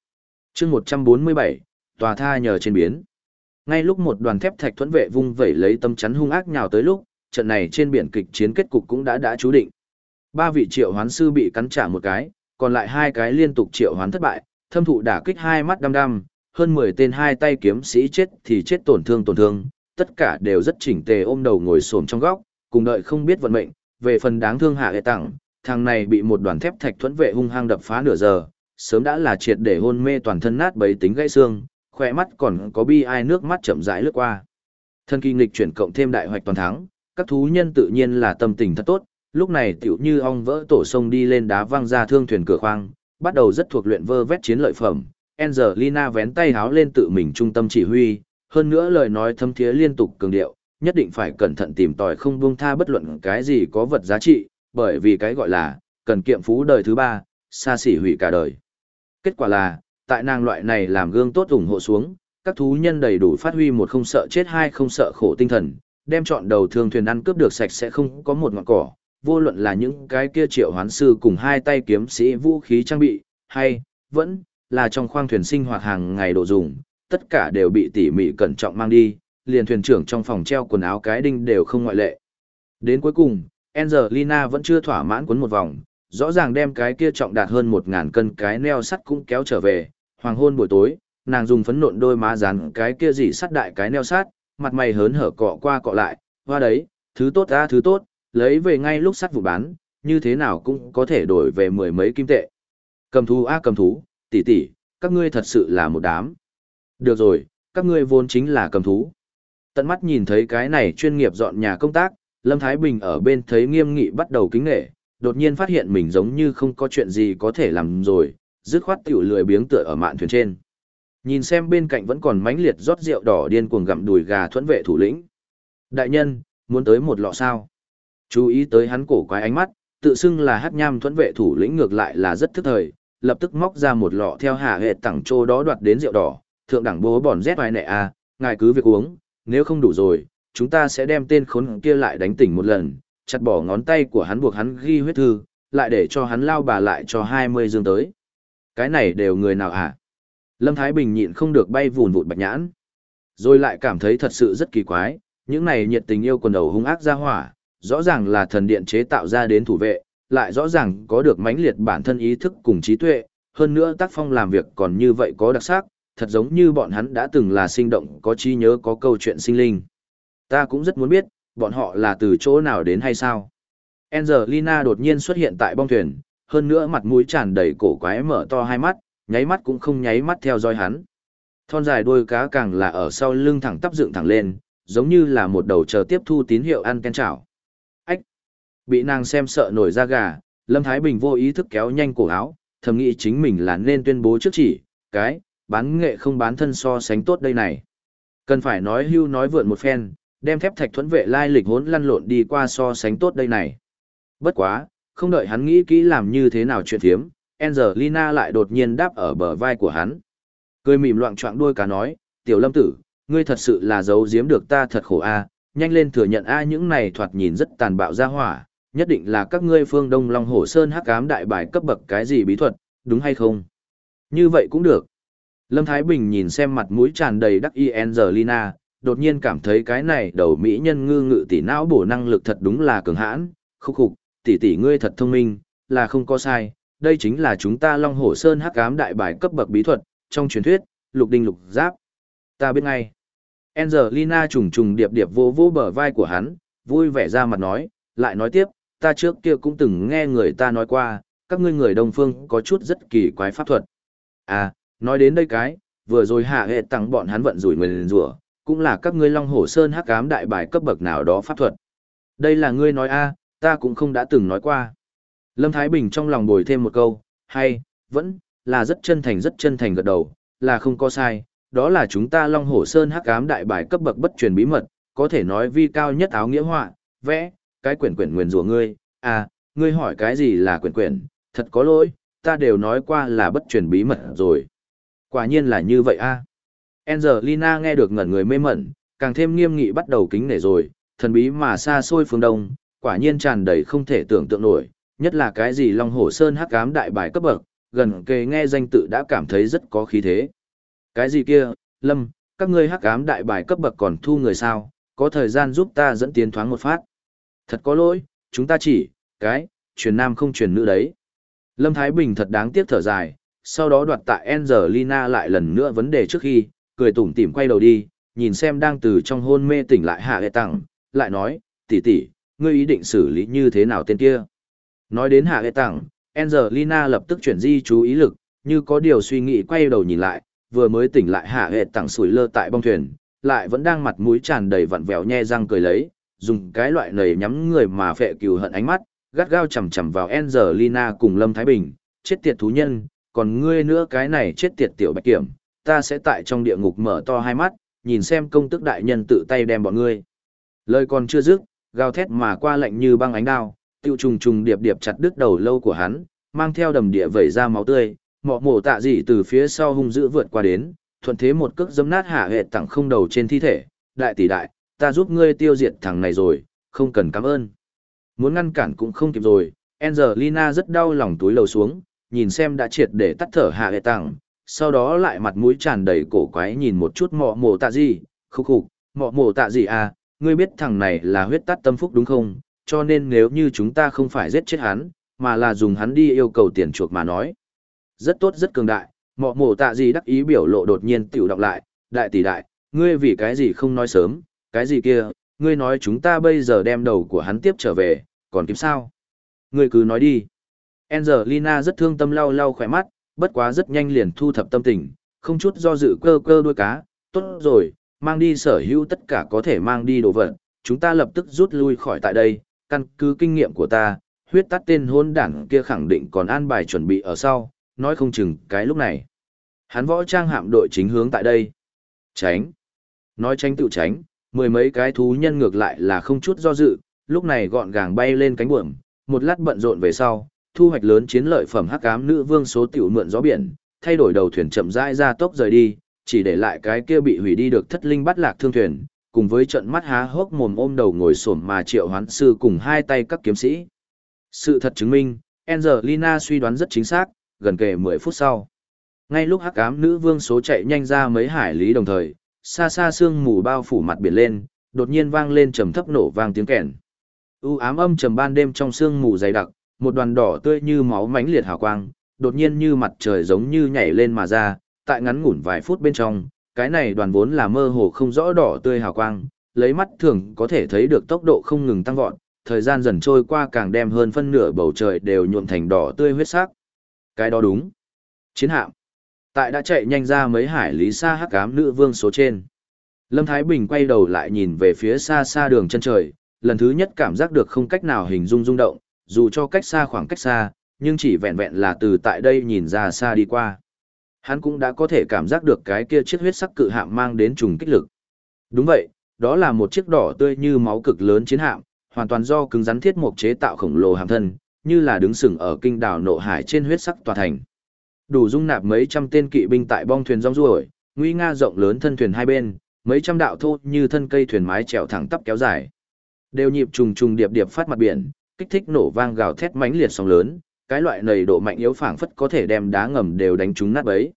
chương 147, tòa tha nhờ trên biến. Ngay lúc một đoàn thép thạch thuẫn vệ vung vẩy lấy tâm chắn hung ác nhào tới lúc, trận này trên biển kịch chiến kết cục cũng đã đã chú định. Ba vị triệu hoán sư bị cắn trả một cái, còn lại hai cái liên tục triệu hoán thất bại, thâm thụ đả kích hai mắt đăm đăm, hơn 10 tên hai tay kiếm sĩ chết thì chết tổn thương tổn thương, tất cả đều rất chỉnh tề ôm đầu ngồi xổm trong góc, cùng đợi không biết vận mệnh, về phần đáng thương hạ hệ tặng, thằng này bị một đoàn thép thạch thuẫn vệ hung hăng đập phá nửa giờ, sớm đã là triệt để hôn mê toàn thân nát bấy tính gãy xương, khỏe mắt còn có bi ai nước mắt chậm rãi lướt qua. Thân kỳ nghịch chuyển cộng thêm đại hoạch toàn thắng, các thú nhân tự nhiên là tâm tình thật tốt, lúc này tiểu như ong vỡ tổ sông đi lên đá văng ra thương thuyền cửa khoang, bắt đầu rất thuộc luyện vơ vét chiến lợi phẩm. Angelina vén tay háo lên tự mình trung tâm chỉ huy, hơn nữa lời nói thâm thiế liên tục cường điệu, nhất định phải cẩn thận tìm tòi không buông tha bất luận cái gì có vật giá trị, bởi vì cái gọi là, cần kiệm phú đời thứ ba, xa xỉ hủy cả đời. Kết quả là, tại nàng loại này làm gương tốt ủng hộ xuống, các thú nhân đầy đủ phát huy một không sợ chết hai không sợ khổ tinh thần, đem chọn đầu thương thuyền ăn cướp được sạch sẽ không có một ngọn cỏ, vô luận là những cái kia triệu hoán sư cùng hai tay kiếm sĩ vũ khí trang bị, hay, vẫn, là trong khoang thuyền sinh hoạt hàng ngày đồ dùng, tất cả đều bị tỉ mỉ cẩn trọng mang đi, liền thuyền trưởng trong phòng treo quần áo cái đinh đều không ngoại lệ. Đến cuối cùng, Angelina vẫn chưa thỏa mãn cuốn một vòng, rõ ràng đem cái kia trọng đạt hơn một ngàn cân cái neo sắt cũng kéo trở về, hoàng hôn buổi tối, nàng dùng phấn nộn đôi má dán cái kia gì sắt đại cái neo sắt, mặt mày hớn hở cọ qua cọ lại, hoa đấy, thứ tốt ra thứ tốt, lấy về ngay lúc sắt vụ bán, như thế nào cũng có thể đổi về mười mấy kim tệ. Cầm thú a cầm thú, tỷ tỷ, các ngươi thật sự là một đám. Được rồi, các ngươi vốn chính là cầm thú. Tận mắt nhìn thấy cái này chuyên nghiệp dọn nhà công tác, Lâm Thái Bình ở bên thấy nghiêm nghị bắt đầu kính nghệ, đột nhiên phát hiện mình giống như không có chuyện gì có thể làm rồi, dứt khoát tiểu lười biếng tựa ở mạn thuyền trên. Nhìn xem bên cạnh vẫn còn mãnh liệt rót rượu đỏ điên cuồng gặm đùi gà thuẫn vệ thủ lĩnh. Đại nhân, muốn tới một lọ sao? Chú ý tới hắn cổ quái ánh mắt, tự xưng là hát nham thuẫn vệ thủ lĩnh ngược lại là rất thức thời, lập tức móc ra một lọ theo hạ hệ tặng trô đó đoạt đến rượu đỏ, thượng đẳng bố bòn rét vai nệ à, ngài cứ việc uống, nếu không đủ rồi, chúng ta sẽ đem tên khốn kia lại đánh tỉnh một lần, chặt bỏ ngón tay của hắn buộc hắn ghi huyết thư, lại để cho hắn lao bà lại cho 20 dương tới. Cái này đều người nào hả? Lâm Thái Bình nhịn không được bay vùn vụt bạch nhãn. Rồi lại cảm thấy thật sự rất kỳ quái, những này nhiệt tình yêu quần đầu hung ác ra hỏa, rõ ràng là thần điện chế tạo ra đến thủ vệ, lại rõ ràng có được mãnh liệt bản thân ý thức cùng trí tuệ, hơn nữa tác phong làm việc còn như vậy có đặc sắc, thật giống như bọn hắn đã từng là sinh động có trí nhớ có câu chuyện sinh linh. Ta cũng rất muốn biết, bọn họ là từ chỗ nào đến hay sao? Angelina đột nhiên xuất hiện tại bong thuyền, hơn nữa mặt mũi tràn đầy cổ quái mở to hai mắt, nháy mắt cũng không nháy mắt theo dõi hắn. Thon dài đuôi cá càng là ở sau lưng thẳng tắp dựng thẳng lên, giống như là một đầu chờ tiếp thu tín hiệu ăn ken chảo. Bị nàng xem sợ nổi da gà, Lâm Thái Bình vô ý thức kéo nhanh cổ áo, thầm nghĩ chính mình là nên tuyên bố trước chỉ, cái, bán nghệ không bán thân so sánh tốt đây này. Cần phải nói hưu nói vượn một phen, đem thép thạch thuẫn vệ lai lịch hốn lăn lộn đi qua so sánh tốt đây này. Bất quá, không đợi hắn nghĩ kỹ làm như thế nào chuyện thiếm, Angelina lại đột nhiên đáp ở bờ vai của hắn. Cười mỉm loạn trọng đuôi cá nói, tiểu lâm tử, ngươi thật sự là giấu giếm được ta thật khổ a, nhanh lên thừa nhận a những này thoạt nhìn rất tàn bạo ra hỏa, nhất định là các ngươi phương Đông Long Hổ Sơn hắc ám đại bài cấp bậc cái gì bí thuật, đúng hay không? Như vậy cũng được. Lâm Thái Bình nhìn xem mặt mũi tràn đầy đắc y Angelina, đột nhiên cảm thấy cái này đầu mỹ nhân ngư ngự tỷ não bổ năng lực thật đúng là cường hãn, khúc khục, tỷ tỷ ngươi thật thông minh, là không có sai, đây chính là chúng ta Long Hổ Sơn hắc ám đại bài cấp bậc bí thuật, trong truyền thuyết, lục đinh lục giáp. Ta biết ngay. Angelina trùng trùng điệp điệp vô vô bờ vai của hắn, vui vẻ ra mặt nói, lại nói tiếp, ta trước kia cũng từng nghe người ta nói qua, các ngươi người đông phương có chút rất kỳ quái pháp thuật. À, nói đến đây cái, vừa rồi hạ hệ tặng bọn hắn vận rủi người rủa, cũng là các ngươi Long Hổ Sơn hắc ám đại bài cấp bậc nào đó pháp thuật. Đây là ngươi nói a, ta cũng không đã từng nói qua. Lâm Thái Bình trong lòng bồi thêm một câu, hay, vẫn, là rất chân thành rất chân thành gật đầu, là không có sai, đó là chúng ta Long Hổ Sơn hắc ám đại bài cấp bậc bất truyền bí mật, có thể nói vi cao nhất áo nghĩa họa, vẽ, cái quyển quyển nguyền rủa ngươi, à, ngươi hỏi cái gì là quyển quyển, thật có lỗi, ta đều nói qua là bất truyền bí mật rồi. Quả nhiên là như vậy a. Angelina nghe được ngẩn người mê mẩn, càng thêm nghiêm nghị bắt đầu kính nể rồi, thần bí mà xa xôi phương đông, quả nhiên tràn đầy không thể tưởng tượng nổi, nhất là cái gì Long Hổ Sơn hắc ám đại bài cấp bậc, gần kề nghe danh tự đã cảm thấy rất có khí thế. Cái gì kia, Lâm, các ngươi hắc ám đại bài cấp bậc còn thu người sao, có thời gian giúp ta dẫn tiến thoáng một phát. Thật có lỗi, chúng ta chỉ, cái, truyền nam không truyền nữ đấy. Lâm Thái Bình thật đáng tiếc thở dài, sau đó đoạt tại Angelina lại lần nữa vấn đề trước khi, cười tủm tỉm quay đầu đi, nhìn xem đang từ trong hôn mê tỉnh lại hạ hệ tặng, lại nói, tỷ tỷ, ngươi ý định xử lý như thế nào tên kia. Nói đến hạ hệ tặng, Angelina lập tức chuyển di chú ý lực, như có điều suy nghĩ quay đầu nhìn lại, vừa mới tỉnh lại hạ hệ tặng sủi lơ tại bong thuyền, lại vẫn đang mặt mũi tràn đầy vặn vẹo nhe răng cười lấy, dùng cái loại nầy nhắm người mà phệ cừu hận ánh mắt, gắt gao chầm chầm vào Angelina cùng Lâm Thái Bình, chết tiệt thú nhân, còn ngươi nữa cái này chết tiệt tiểu bạch kiểm, ta sẽ tại trong địa ngục mở to hai mắt, nhìn xem công tức đại nhân tự tay đem bọn ngươi. Lời còn chưa dứt, gào thét mà qua lạnh như băng ánh đao, tiêu trùng trùng điệp điệp chặt đứt đầu lâu của hắn, mang theo đầm địa vẩy ra máu tươi, mọ mổ tạ dị từ phía sau hung dữ vượt qua đến, thuận thế một cước giấm nát hạ hệ tặng không đầu trên thi thể, đại tỷ đại, ta giúp ngươi tiêu diệt thằng này rồi, không cần cảm ơn. Muốn ngăn cản cũng không kịp rồi, Angelina rất đau lòng túi lầu xuống, nhìn xem đã triệt để tắt thở hạ hệ tặng, sau đó lại mặt mũi tràn đầy cổ quái nhìn một chút mọ mổ tạ gì, khúc khục, mọ mổ tạ gì à, ngươi biết thằng này là huyết tắt tâm phúc đúng không, cho nên nếu như chúng ta không phải giết chết hắn, mà là dùng hắn đi yêu cầu tiền chuộc mà nói. Rất tốt rất cường đại, mọ mổ tạ gì đắc ý biểu lộ đột nhiên tiểu đọc lại, đại tỷ đại, ngươi vì cái gì không nói sớm, cái gì kia, ngươi nói chúng ta bây giờ đem đầu của hắn tiếp trở về, còn kiếm sao? Ngươi cứ nói đi. Angelina rất thương tâm lau lau khỏe mắt, bất quá rất nhanh liền thu thập tâm tình, không chút do dự cơ cơ đuôi cá, tốt rồi, mang đi sở hữu tất cả có thể mang đi đồ vật, chúng ta lập tức rút lui khỏi tại đây, căn cứ kinh nghiệm của ta, huyết tắt tên hôn đảng kia khẳng định còn an bài chuẩn bị ở sau, nói không chừng cái lúc này. Hắn võ trang hạm đội chính hướng tại đây. Tránh. Nói tránh tự tránh, mười mấy cái thú nhân ngược lại là không chút do dự, lúc này gọn gàng bay lên cánh buồm, một lát bận rộn về sau, thu hoạch lớn chiến lợi phẩm hắc ám nữ vương số tiểu mượn gió biển, thay đổi đầu thuyền chậm rãi ra tốc rời đi, chỉ để lại cái kia bị hủy đi được thất linh bắt lạc thương thuyền, cùng với trận mắt há hốc mồm ôm đầu ngồi xổm mà triệu hoán sư cùng hai tay các kiếm sĩ. Sự thật chứng minh, Angelina suy đoán rất chính xác, gần kề 10 phút sau. Ngay lúc hắc ám nữ vương số chạy nhanh ra mấy hải lý đồng thời, xa xa sương mù bao phủ mặt biển lên, đột nhiên vang lên trầm thấp nổ vang tiếng kèn. U ám âm trầm ban đêm trong sương mù dày đặc, một đoàn đỏ tươi như máu mãnh liệt hào quang, đột nhiên như mặt trời giống như nhảy lên mà ra, tại ngắn ngủn vài phút bên trong, cái này đoàn vốn là mơ hồ không rõ đỏ tươi hào quang, lấy mắt thường có thể thấy được tốc độ không ngừng tăng vọt, thời gian dần trôi qua càng đem hơn phân nửa bầu trời đều nhuộm thành đỏ tươi huyết sắc. Cái đó đúng. Chiến hạm. Tại đã chạy nhanh ra mấy hải lý xa hắc ám nữ vương số trên. Lâm Thái Bình quay đầu lại nhìn về phía xa xa đường chân trời, lần thứ nhất cảm giác được không cách nào hình dung rung động, dù cho cách xa khoảng cách xa, nhưng chỉ vẹn vẹn là từ tại đây nhìn ra xa đi qua. Hắn cũng đã có thể cảm giác được cái kia chiếc huyết sắc cự hạm mang đến trùng kích lực. Đúng vậy, đó là một chiếc đỏ tươi như máu cực lớn chiến hạm, hoàn toàn do cứng rắn thiết mộc chế tạo khổng lồ hạm thân, như là đứng sừng ở kinh đảo nộ hải trên huyết sắc tòa thành. Đủ dung nạp mấy trăm tên kỵ binh tại bong thuyền rong ruổi, nguy nga rộng lớn thân thuyền hai bên, mấy trăm đạo thô như thân cây thuyền mái trèo thẳng tắp kéo dài. Đều nhịp trùng trùng điệp điệp phát mặt biển, kích thích nổ vang gào thét mãnh liệt sóng lớn, cái loại nầy độ mạnh yếu phảng phất có thể đem đá ngầm đều đánh trúng nát bấy.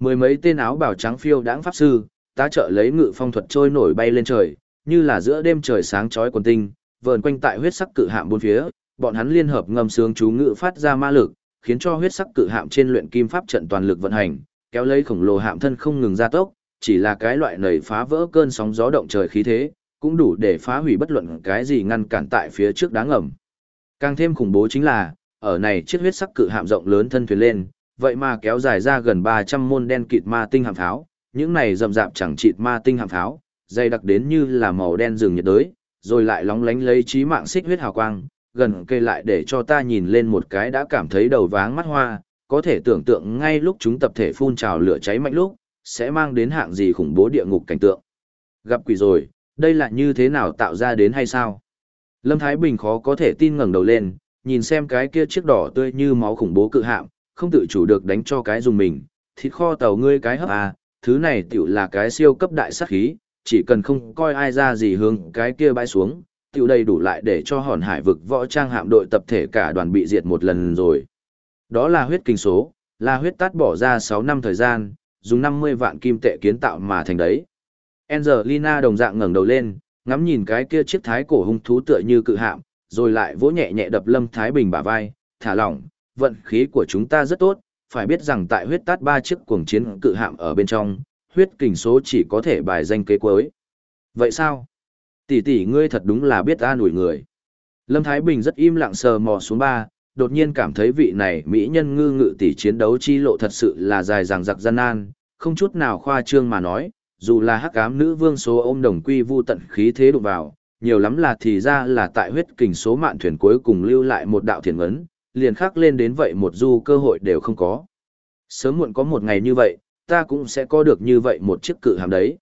Mười mấy tên áo bào trắng phiêu đãng pháp sư, tá trợ lấy ngự phong thuật trôi nổi bay lên trời, như là giữa đêm trời sáng chói quần tinh, vờn quanh tại huyết sắc cự hạm bốn phía, bọn hắn liên hợp ngâm sướng chú ngự phát ra ma lực, khiến cho huyết sắc cự hạm trên luyện kim pháp trận toàn lực vận hành, kéo lấy khổng lồ hạm thân không ngừng gia tốc, chỉ là cái loại nảy phá vỡ cơn sóng gió động trời khí thế, cũng đủ để phá hủy bất luận cái gì ngăn cản tại phía trước đáng ngầm. Càng thêm khủng bố chính là, ở này chiếc huyết sắc cự hạm rộng lớn thân thuyền lên, vậy mà kéo dài ra gần 300 môn đen kịt ma tinh hạm pháo, những này rậm rạp chẳng chịt ma tinh hạm pháo, dày đặc đến như là màu đen rừng nhiệt đới, rồi lại lóng lánh lấy trí mạng xích huyết hào quang, gần kề lại để cho ta nhìn lên một cái đã cảm thấy đầu váng mắt hoa, có thể tưởng tượng ngay lúc chúng tập thể phun trào lửa cháy mạnh lúc, sẽ mang đến hạng gì khủng bố địa ngục cảnh tượng. Gặp quỷ rồi, đây là như thế nào tạo ra đến hay sao? Lâm Thái Bình khó có thể tin ngẩng đầu lên, nhìn xem cái kia chiếc đỏ tươi như máu khủng bố cự hạm, không tự chủ được đánh cho cái dùng mình, thịt kho tàu ngươi cái hấp à, thứ này tiểu là cái siêu cấp đại sát khí, chỉ cần không coi ai ra gì hướng cái kia bãi xuống, tiểu đầy đủ lại để cho hòn hải vực võ trang hạm đội tập thể cả đoàn bị diệt một lần rồi. Đó là huyết kinh số, là huyết tát bỏ ra 6 năm thời gian, dùng 50 vạn kim tệ kiến tạo mà thành đấy. Angelina đồng dạng ngẩng đầu lên, ngắm nhìn cái kia chiếc thái cổ hung thú tựa như cự hạm, rồi lại vỗ nhẹ nhẹ đập Lâm Thái Bình bả vai, thả lỏng, vận khí của chúng ta rất tốt, phải biết rằng tại huyết tát ba chiếc cuồng chiến cự hạm ở bên trong, huyết kình số chỉ có thể bài danh kế cuối. Vậy sao? Tỷ tỷ ngươi thật đúng là biết an ủi người. Lâm Thái Bình rất im lặng sờ mò xuống ba, đột nhiên cảm thấy vị này mỹ nhân ngư ngự tỷ chiến đấu chi lộ thật sự là dài dằng dặc gian nan, không chút nào khoa trương mà nói, dù là hắc ám nữ vương số ôm đồng quy vu tận khí thế đụng vào, nhiều lắm là thì ra là tại huyết kình số mạn thuyền cuối cùng lưu lại một đạo thiền ấn, liền khắc lên đến vậy một du cơ hội đều không có. Sớm muộn có một ngày như vậy, ta cũng sẽ có được như vậy một chiếc cự hàm đấy.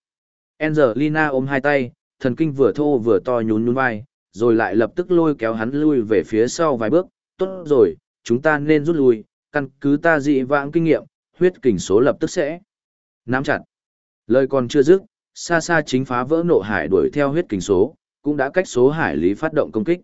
Angelina ôm hai tay, thần kinh vừa thô vừa to nhún nhún vai, rồi lại lập tức lôi kéo hắn lui về phía sau vài bước, tốt rồi, chúng ta nên rút lui, căn cứ ta dị vãng kinh nghiệm, huyết kình số lập tức sẽ nắm chặt. Lời còn chưa dứt, xa xa chính phá vỡ nộ hải đuổi theo huyết kình số, cũng đã cách số hải lý phát động công kích.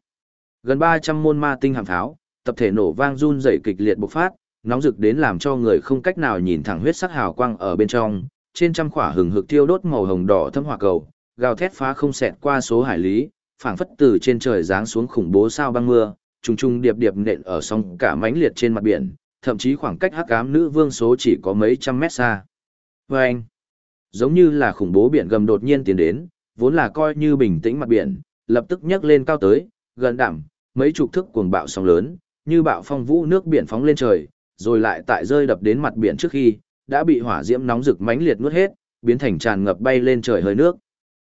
Gần 300 môn ma tinh hàm tháo, tập thể nổ vang run rẩy kịch liệt bộc phát, nóng rực đến làm cho người không cách nào nhìn thẳng huyết sắc hào quang ở bên trong, trên trăm khỏa hừng hực thiêu đốt màu hồng đỏ thâm hỏa cầu, gào thét phá không xẹt qua số hải lý, phảng phất từ trên trời giáng xuống khủng bố sao băng mưa, trùng trùng điệp điệp nện ở sông cả mãnh liệt trên mặt biển, thậm chí khoảng cách hắc ám nữ vương số chỉ có mấy trăm mét xa. Vâng! Giống như là khủng bố biển gầm đột nhiên tiến đến, vốn là coi như bình tĩnh mặt biển, lập tức nhấc lên cao tới, gần đảm, mấy chục thước cuồng bạo sóng lớn, như bạo phong vũ nước biển phóng lên trời, rồi lại tại rơi đập đến mặt biển trước khi, đã bị hỏa diễm nóng rực mãnh liệt nuốt hết, biến thành tràn ngập bay lên trời hơi nước.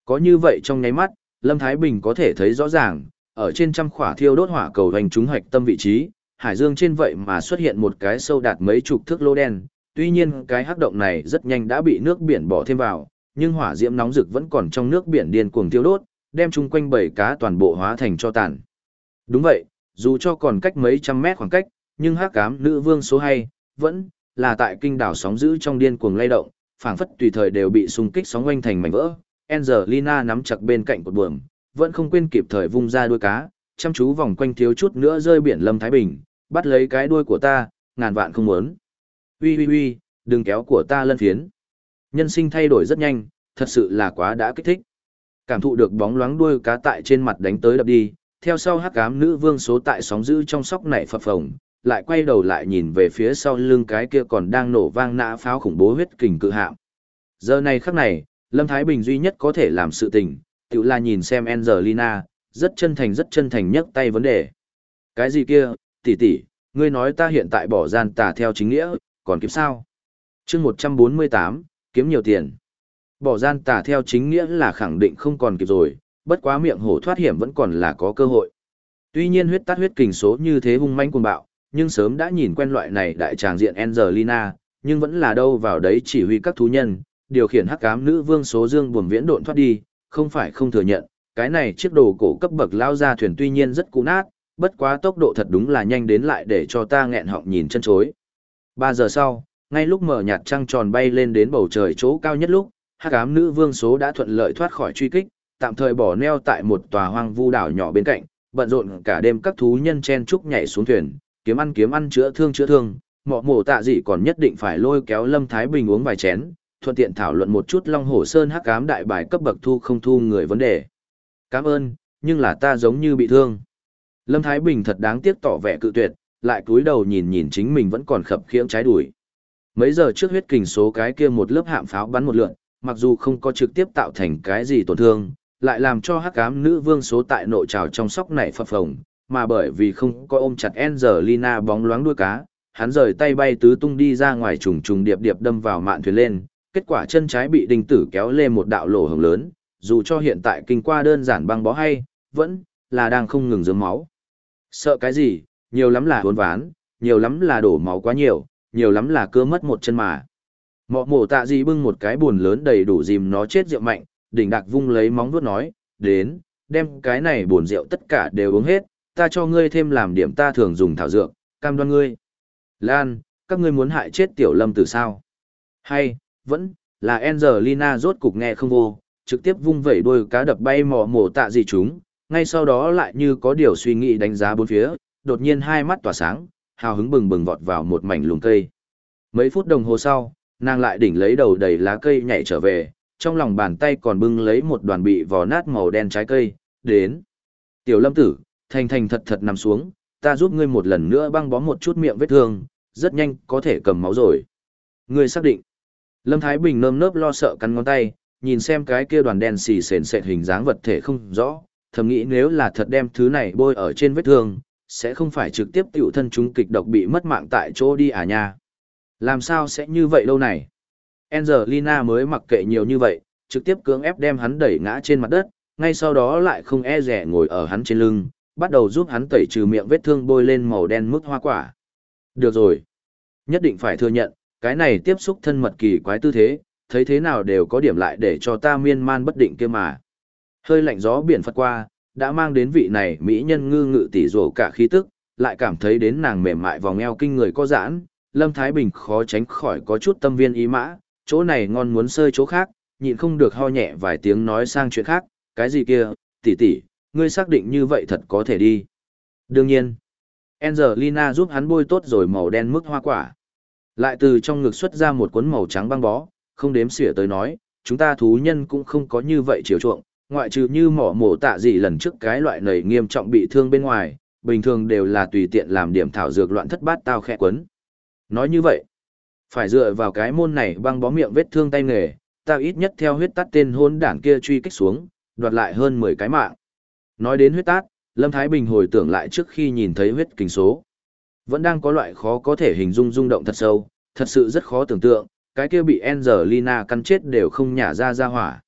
Có như vậy trong nháy mắt, Lâm Thái Bình có thể thấy rõ ràng, ở trên trăm khỏa thiêu đốt hỏa cầu hành trúng hoạch tâm vị trí, hải dương trên vậy mà xuất hiện một cái sâu đạt mấy chục thước lô đen, tuy nhiên cái hắc động này rất nhanh đã bị nước biển bỏ thêm vào, nhưng hỏa diễm nóng rực vẫn còn trong nước biển điên cuồng thiêu đốt, đem chung quanh bảy cá toàn bộ hóa thành cho tàn. Đúng vậy, dù cho còn cách mấy trăm mét khoảng cách, nhưng hắc ám nữ vương số hay, vẫn là tại kinh đảo sóng dữ trong điên cuồng lay động, phảng phất tùy thời đều bị xung kích sóng quanh thành mảnh vỡ. Angelina nắm chặt bên cạnh cột buồm, vẫn không quên kịp thời vung ra đuôi cá, chăm chú vòng quanh thiếu chút nữa rơi biển Lâm Thái Bình, bắt lấy cái đuôi của ta, ngàn vạn không muốn. Ui ui ui, đừng kéo của ta lân phiến. Nhân sinh thay đổi rất nhanh, thật sự là quá đã kích thích. Cảm thụ được bóng loáng đuôi cá tại trên mặt đánh tới đập đi, theo sau hắc ám nữ vương số tại sóng giữ trong sóc nảy phập phồng, lại quay đầu lại nhìn về phía sau lưng cái kia còn đang nổ vang nã pháo khủng bố huyết kình cự hạm. Giờ này khắc này, Lâm Thái Bình duy nhất có thể làm sự tình, tự là nhìn xem Angelina, rất chân thành rất chân thành nhấc tay vấn đề. Cái gì kia, tỷ tỷ, ngươi nói ta hiện tại bỏ gian tà theo chính nghĩa, còn kiếm sao? chương 148, kiếm nhiều tiền. Bỏ gian tà theo chính nghĩa là khẳng định không còn kịp rồi, bất quá miệng hổ thoát hiểm vẫn còn là có cơ hội. Tuy nhiên huyết tát huyết kình số như thế hung manh cuồng bạo, nhưng sớm đã nhìn quen loại này đại tràng diện Angelina, nhưng vẫn là đâu vào đấy chỉ huy các thú nhân, điều khiển hắc ám nữ vương số dương buồm viễn độn thoát đi, không phải không thừa nhận, cái này chiếc đồ cổ cấp bậc lao ra thuyền tuy nhiên rất cũ nát, bất quá tốc độ thật đúng là nhanh đến lại để cho ta nghẹn họng nhìn chân chối. ba giờ sau, ngay lúc mở nhạt trăng tròn bay lên đến bầu trời chỗ cao nhất lúc, hắc ám nữ vương số đã thuận lợi thoát khỏi truy kích, tạm thời bỏ neo tại một tòa hoang vu đảo nhỏ bên cạnh, bận rộn cả đêm các thú nhân chen trúc nhảy xuống thuyền, kiếm ăn kiếm ăn chữa thương chữa thương, mọ mổ tạ dị còn nhất định phải lôi kéo Lâm Thái Bình uống vài chén, thuận tiện thảo luận một chút Long Hổ Sơn hắc ám đại bài cấp bậc thu không thu người vấn đề. Cảm ơn, nhưng là ta giống như bị thương. Lâm Thái Bình thật đáng tiếc tỏ vẻ cự tuyệt, lại cúi đầu nhìn nhìn chính mình vẫn còn khập khiễng trái đuổi. Mấy giờ trước huyết kình số cái kia một lớp hạm pháo bắn một lượn, mặc dù không có trực tiếp tạo thành cái gì tổn thương, lại làm cho hắc ám nữ vương số tại nội trào trong sóc này phập phồng, mà bởi vì không có ôm chặt Angelina bóng loáng đuôi cá, hắn rời tay bay tứ tung đi ra ngoài trùng trùng điệp điệp đâm vào mạn thuyền lên, kết quả chân trái bị đinh tử kéo lên một đạo lỗ hồng lớn, dù cho hiện tại kinh qua đơn giản băng bó hay, vẫn là đang không ngừng dướng máu. Sợ cái gì, nhiều lắm là hốn ván, nhiều lắm là đổ máu quá nhiều, nhiều lắm là cơ mất một chân mà. Mọ mổ tạ gì bưng một cái buồn lớn đầy đủ dìm nó chết rượu mạnh, đỉnh đặc vung lấy móng vuốt nói, đến, đem cái này buồn rượu tất cả đều uống hết, ta cho ngươi thêm làm điểm ta thường dùng thảo dược, cam đoan ngươi. Lan, các ngươi muốn hại chết tiểu lâm từ sao? Hay, vẫn, là Angelina rốt cục nghe không vô, trực tiếp vung vẩy đuôi cá đập bay mò mổ tạ gì chúng, ngay sau đó lại như có điều suy nghĩ đánh giá bốn phía, đột nhiên hai mắt tỏa sáng, hào hứng bừng bừng vọt vào một mảnh lùm cây. Mấy phút đồng hồ sau, nàng lại đỉnh lấy đầu đầy lá cây nhảy trở về, trong lòng bàn tay còn bưng lấy một đoàn bị vò nát màu đen trái cây, đến. Tiểu lâm tử, thành thành thật thật nằm xuống, ta giúp ngươi một lần nữa băng bó một chút miệng vết thương, rất nhanh có thể cầm máu rồi. Ngươi xác định. Lâm Thái Bình nơm nớp lo sợ cắn ngón tay, nhìn xem cái kia đoàn đen xì sền sệt hình dáng vật thể không rõ, thầm nghĩ nếu là thật đem thứ này bôi ở trên vết thương, sẽ không phải trực tiếp tiểu thân chúng kịch độc bị mất mạng tại chỗ đi à nha. Làm sao sẽ như vậy lâu này? Angelina mới mặc kệ nhiều như vậy, trực tiếp cưỡng ép đem hắn đẩy ngã trên mặt đất, ngay sau đó lại không e rẻ ngồi ở hắn trên lưng, bắt đầu giúp hắn tẩy trừ miệng vết thương bôi lên màu đen mức hoa quả. Được rồi. Nhất định phải thừa nhận, cái này tiếp xúc thân mật kỳ quái tư thế, thấy thế nào đều có điểm lại để cho ta miên man bất định kia mà. Hơi lạnh gió biển phất qua, đã mang đến vị này mỹ nhân ngư ngự tỷ rồ cả khí tức, lại cảm thấy đến nàng mềm mại vòng eo kinh người có giãn, Lâm Thái Bình khó tránh khỏi có chút tâm viên ý mã, chỗ này ngon muốn sơi chỗ khác, nhịn không được ho nhẹ vài tiếng nói sang chuyện khác, cái gì kia, tỷ tỷ, ngươi xác định như vậy thật có thể đi. Đương nhiên, Angelina giúp hắn bôi tốt rồi màu đen mức hoa quả. Lại từ trong ngực xuất ra một cuốn màu trắng băng bó, không đếm xỉa tới nói, chúng ta thú nhân cũng không có như vậy chiều chuộng, ngoại trừ như mỏ mổ tạ gì lần trước cái loại nầy nghiêm trọng bị thương bên ngoài, bình thường đều là tùy tiện làm điểm thảo dược loạn thất bát tao khẽ quấn. Nói như vậy, phải dựa vào cái môn này băng bó miệng vết thương tay nghề, tao ít nhất theo huyết tắt tên hôn đảng kia truy kích xuống, đoạt lại hơn 10 cái mạng. Nói đến huyết tát, Lâm Thái Bình hồi tưởng lại trước khi nhìn thấy huyết kinh số. Vẫn đang có loại khó có thể hình dung rung động thật sâu, thật sự rất khó tưởng tượng, cái kia bị Angelina căn chết đều không nhả ra ra hỏa.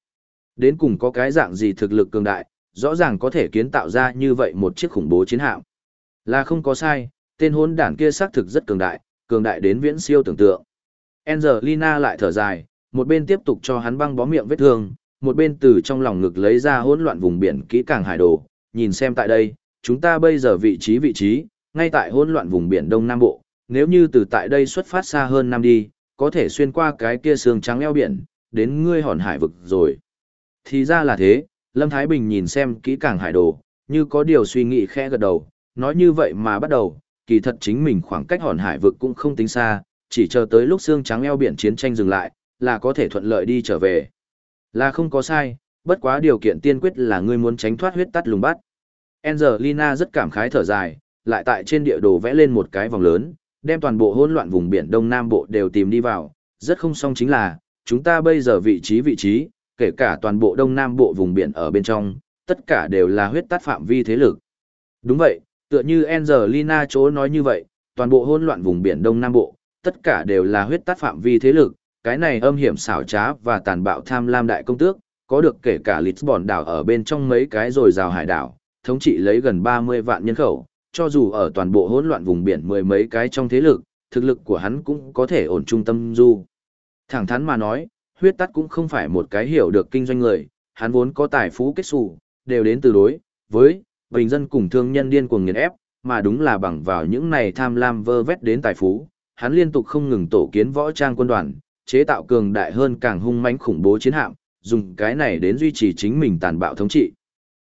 Đến cùng có cái dạng gì thực lực cường đại, rõ ràng có thể kiến tạo ra như vậy một chiếc khủng bố chiến hạm. Là không có sai, tên hôn đảng kia xác thực rất cường đại, cường đại đến viễn siêu tưởng tượng. Angelina lại thở dài, một bên tiếp tục cho hắn băng bó miệng vết thương, một bên từ trong lòng ngực lấy ra hỗn loạn vùng biển kỹ càng hải đồ, nhìn xem tại đây, chúng ta bây giờ vị trí vị trí, ngay tại hỗn loạn vùng biển Đông Nam Bộ, nếu như từ tại đây xuất phát xa hơn năm đi, có thể xuyên qua cái kia sương trắng eo biển, đến ngươi hòn hải vực rồi. Thì ra là thế, Lâm Thái Bình nhìn xem kỹ càng hải đồ, như có điều suy nghĩ khẽ gật đầu, nói như vậy mà bắt đầu, kỳ thật chính mình khoảng cách hòn hải vực cũng không tính xa, chỉ chờ tới lúc xương trắng eo biển chiến tranh dừng lại, là có thể thuận lợi đi trở về. Là không có sai, bất quá điều kiện tiên quyết là ngươi muốn tránh thoát huyết tắt lùng bắt. Angelina rất cảm khái thở dài, lại tại trên địa đồ vẽ lên một cái vòng lớn, đem toàn bộ hỗn loạn vùng biển Đông Nam Bộ đều tìm đi vào, rất không song chính là, chúng ta bây giờ vị trí vị trí, kể cả toàn bộ Đông Nam Bộ vùng biển ở bên trong, tất cả đều là huyết tát phạm vi thế lực. Đúng vậy, tựa như Angelina chỗ nói như vậy, toàn bộ hỗn loạn vùng biển Đông Nam Bộ, tất cả đều là huyết tát phạm vi thế lực, cái này âm hiểm xảo trá và tàn bạo tham lam đại công tước, có được kể cả Lisbon đảo ở bên trong mấy cái rồi rào hải đảo, thống trị lấy gần 30 vạn nhân khẩu, cho dù ở toàn bộ hỗn loạn vùng biển mười mấy cái trong thế lực, thực lực của hắn cũng có thể ổn trung tâm du. Thẳng thắn mà nói, huyết tắt cũng không phải một cái hiểu được kinh doanh người, hắn vốn có tài phú kết xù, đều đến từ đối, với, bình dân cùng thương nhân điên cuồng nghiền ép, mà đúng là bằng vào những này tham lam vơ vét đến tài phú, hắn liên tục không ngừng tổ kiến võ trang quân đoàn, chế tạo cường đại hơn càng hung mãnh khủng bố chiến hạm, dùng cái này đến duy trì chính mình tàn bạo thống trị.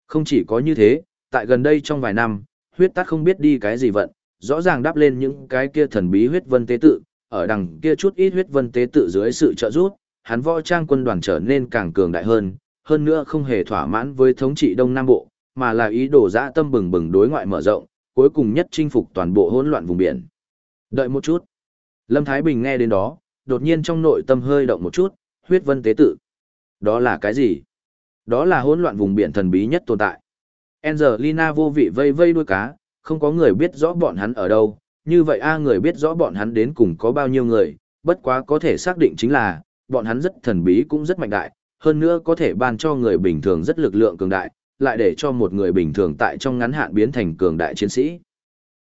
Không chỉ có như thế, tại gần đây trong vài năm, huyết tắt không biết đi cái gì vận, rõ ràng đáp lên những cái kia thần bí huyết vân tế tự, ở đằng kia chút ít huyết vân tế tự dưới sự trợ giúp, hắn võ trang quân đoàn trở nên càng cường đại hơn, hơn nữa không hề thỏa mãn với thống trị Đông Nam Bộ, mà là ý đồ dã tâm bừng bừng đối ngoại mở rộng, cuối cùng nhất chinh phục toàn bộ hỗn loạn vùng biển. Đợi một chút. Lâm Thái Bình nghe đến đó, đột nhiên trong nội tâm hơi động một chút, huyết vân tế tự. Đó là cái gì? Đó là hỗn loạn vùng biển thần bí nhất tồn tại. Angelina vô vị vây vây đuôi cá, không có người biết rõ bọn hắn ở đâu, như vậy a người biết rõ bọn hắn đến cùng có bao nhiêu người, bất quá có thể xác định chính là, bọn hắn rất thần bí cũng rất mạnh đại, hơn nữa có thể ban cho người bình thường rất lực lượng cường đại, lại để cho một người bình thường tại trong ngắn hạn biến thành cường đại chiến sĩ.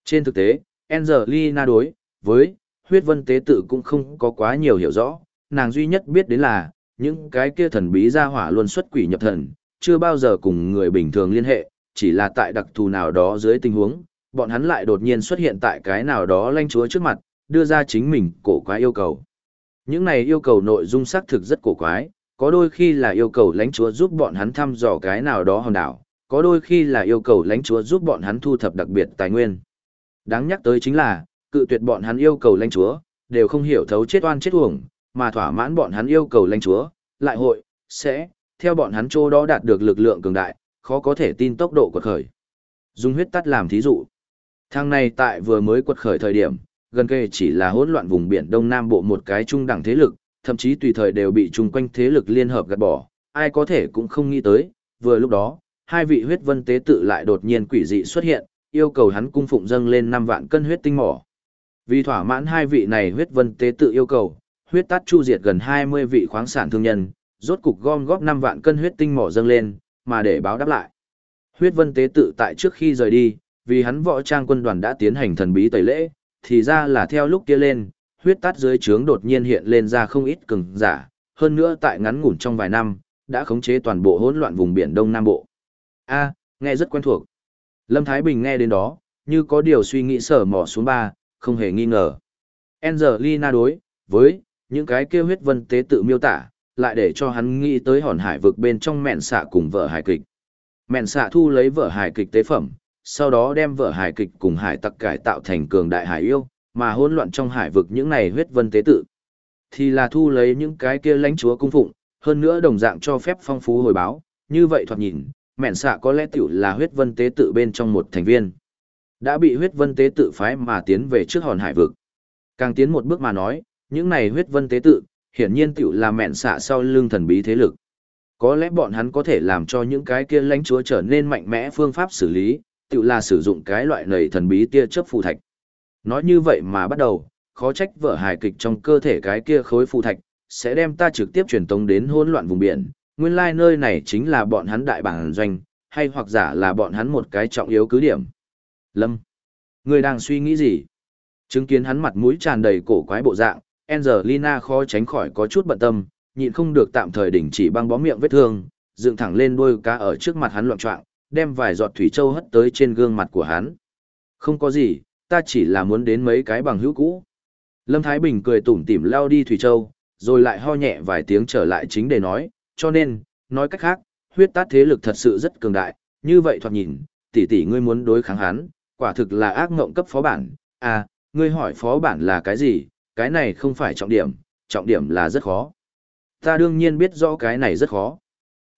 Trên thực tế, Angelina đối với huyết vân tế tự cũng không có quá nhiều hiểu rõ, nàng duy nhất biết đến là, những cái kia thần bí ra hỏa luôn xuất quỷ nhập thần, chưa bao giờ cùng người bình thường liên hệ, chỉ là tại đặc thù nào đó dưới tình huống, bọn hắn lại đột nhiên xuất hiện tại cái nào đó lanh chúa trước mặt, đưa ra chính mình cổ quái yêu cầu. Những này yêu cầu nội dung xác thực rất cổ quái, có đôi khi là yêu cầu lãnh chúa giúp bọn hắn thăm dò cái nào đó hòn đảo, có đôi khi là yêu cầu lãnh chúa giúp bọn hắn thu thập đặc biệt tài nguyên. Đáng nhắc tới chính là, cự tuyệt bọn hắn yêu cầu lãnh chúa, đều không hiểu thấu chết oan chết uổng, mà thỏa mãn bọn hắn yêu cầu lãnh chúa, lại hội, sẽ, theo bọn hắn chỗ đó đạt được lực lượng cường đại, khó có thể tin tốc độ quật khởi. Dùng huyết tắt làm thí dụ. Thang này tại vừa mới quật khởi thời điểm, gần kề chỉ là hỗn loạn vùng biển Đông Nam Bộ một cái trung đẳng thế lực, thậm chí tùy thời đều bị chung quanh thế lực liên hợp gạt bỏ, ai có thể cũng không nghĩ tới, vừa lúc đó, hai vị huyết vân tế tự lại đột nhiên quỷ dị xuất hiện, yêu cầu hắn cung phụng dâng lên 5 vạn cân huyết tinh mỏ. Vì thỏa mãn hai vị này huyết vân tế tự yêu cầu, huyết tát chu diệt gần 20 vị khoáng sản thương nhân, rốt cục gom góp 5 vạn cân huyết tinh mỏ dâng lên, mà để báo đáp lại. Huyết vân tế tự tại trước khi rời đi, vì hắn võ trang quân đoàn đã tiến hành thần bí tẩy lễ, thì ra là theo lúc kia lên, huyết tát dưới trướng đột nhiên hiện lên ra không ít cường giả, hơn nữa tại ngắn ngủn trong vài năm, đã khống chế toàn bộ hỗn loạn vùng biển Đông Nam Bộ. A, nghe rất quen thuộc. Lâm Thái Bình nghe đến đó, như có điều suy nghĩ sở mò xuống ba, không hề nghi ngờ. Angelina đối với những cái kêu huyết vân tế tự miêu tả, lại để cho hắn nghĩ tới hòn hải vực bên trong mẹn xạ cùng vợ hải kịch. Mẹn xạ thu lấy vợ hải kịch tế phẩm, sau đó đem vợ hải kịch cùng hải tặc cải tạo thành cường đại hải yêu, mà hỗn loạn trong hải vực những này huyết vân tế tự. Thì là thu lấy những cái kia lãnh chúa cung phụng, hơn nữa đồng dạng cho phép phong phú hồi báo, như vậy thoạt nhìn, mẹn xạ có lẽ tiểu là huyết vân tế tự bên trong một thành viên. Đã bị huyết vân tế tự phái mà tiến về trước hòn hải vực. Càng tiến một bước mà nói, những này huyết vân tế tự, hiển nhiên tiểu là mẹn xạ sau lưng thần bí thế lực. Có lẽ bọn hắn có thể làm cho những cái kia lãnh chúa trở nên mạnh mẽ phương pháp xử lý, tiểu là sử dụng cái loại nầy thần bí tia chớp phù thạch. Nói như vậy mà bắt đầu, khó trách vở hài kịch trong cơ thể cái kia khối phù thạch, sẽ đem ta trực tiếp truyền tống đến hỗn loạn vùng biển. Nguyên lai like nơi này chính là bọn hắn đại bản doanh, hay hoặc giả là bọn hắn một cái trọng yếu cứ điểm. Lâm, người đang suy nghĩ gì? Chứng kiến hắn mặt mũi tràn đầy cổ quái bộ dạng, Angelina khó tránh khỏi có chút bận tâm, nhịn không được tạm thời đình chỉ băng bó miệng vết thương, dựng thẳng lên đôi cá ở trước mặt hắn loạn trọng, đem vài giọt thủy châu hất tới trên gương mặt của hắn. Không có gì, ta chỉ là muốn đến mấy cái bằng hữu cũ. Lâm Thái Bình cười tủm tỉm lao đi thủy châu, rồi lại ho nhẹ vài tiếng trở lại chính để nói, cho nên, nói cách khác, huyết tát thế lực thật sự rất cường đại, như vậy thoạt nhìn, tỷ tỷ ngươi muốn đối kháng hắn, quả thực là ác ngộng cấp phó bản, à, ngươi hỏi phó bản là cái gì, cái này không phải trọng điểm, trọng điểm là rất khó. Ta đương nhiên biết rõ cái này rất khó.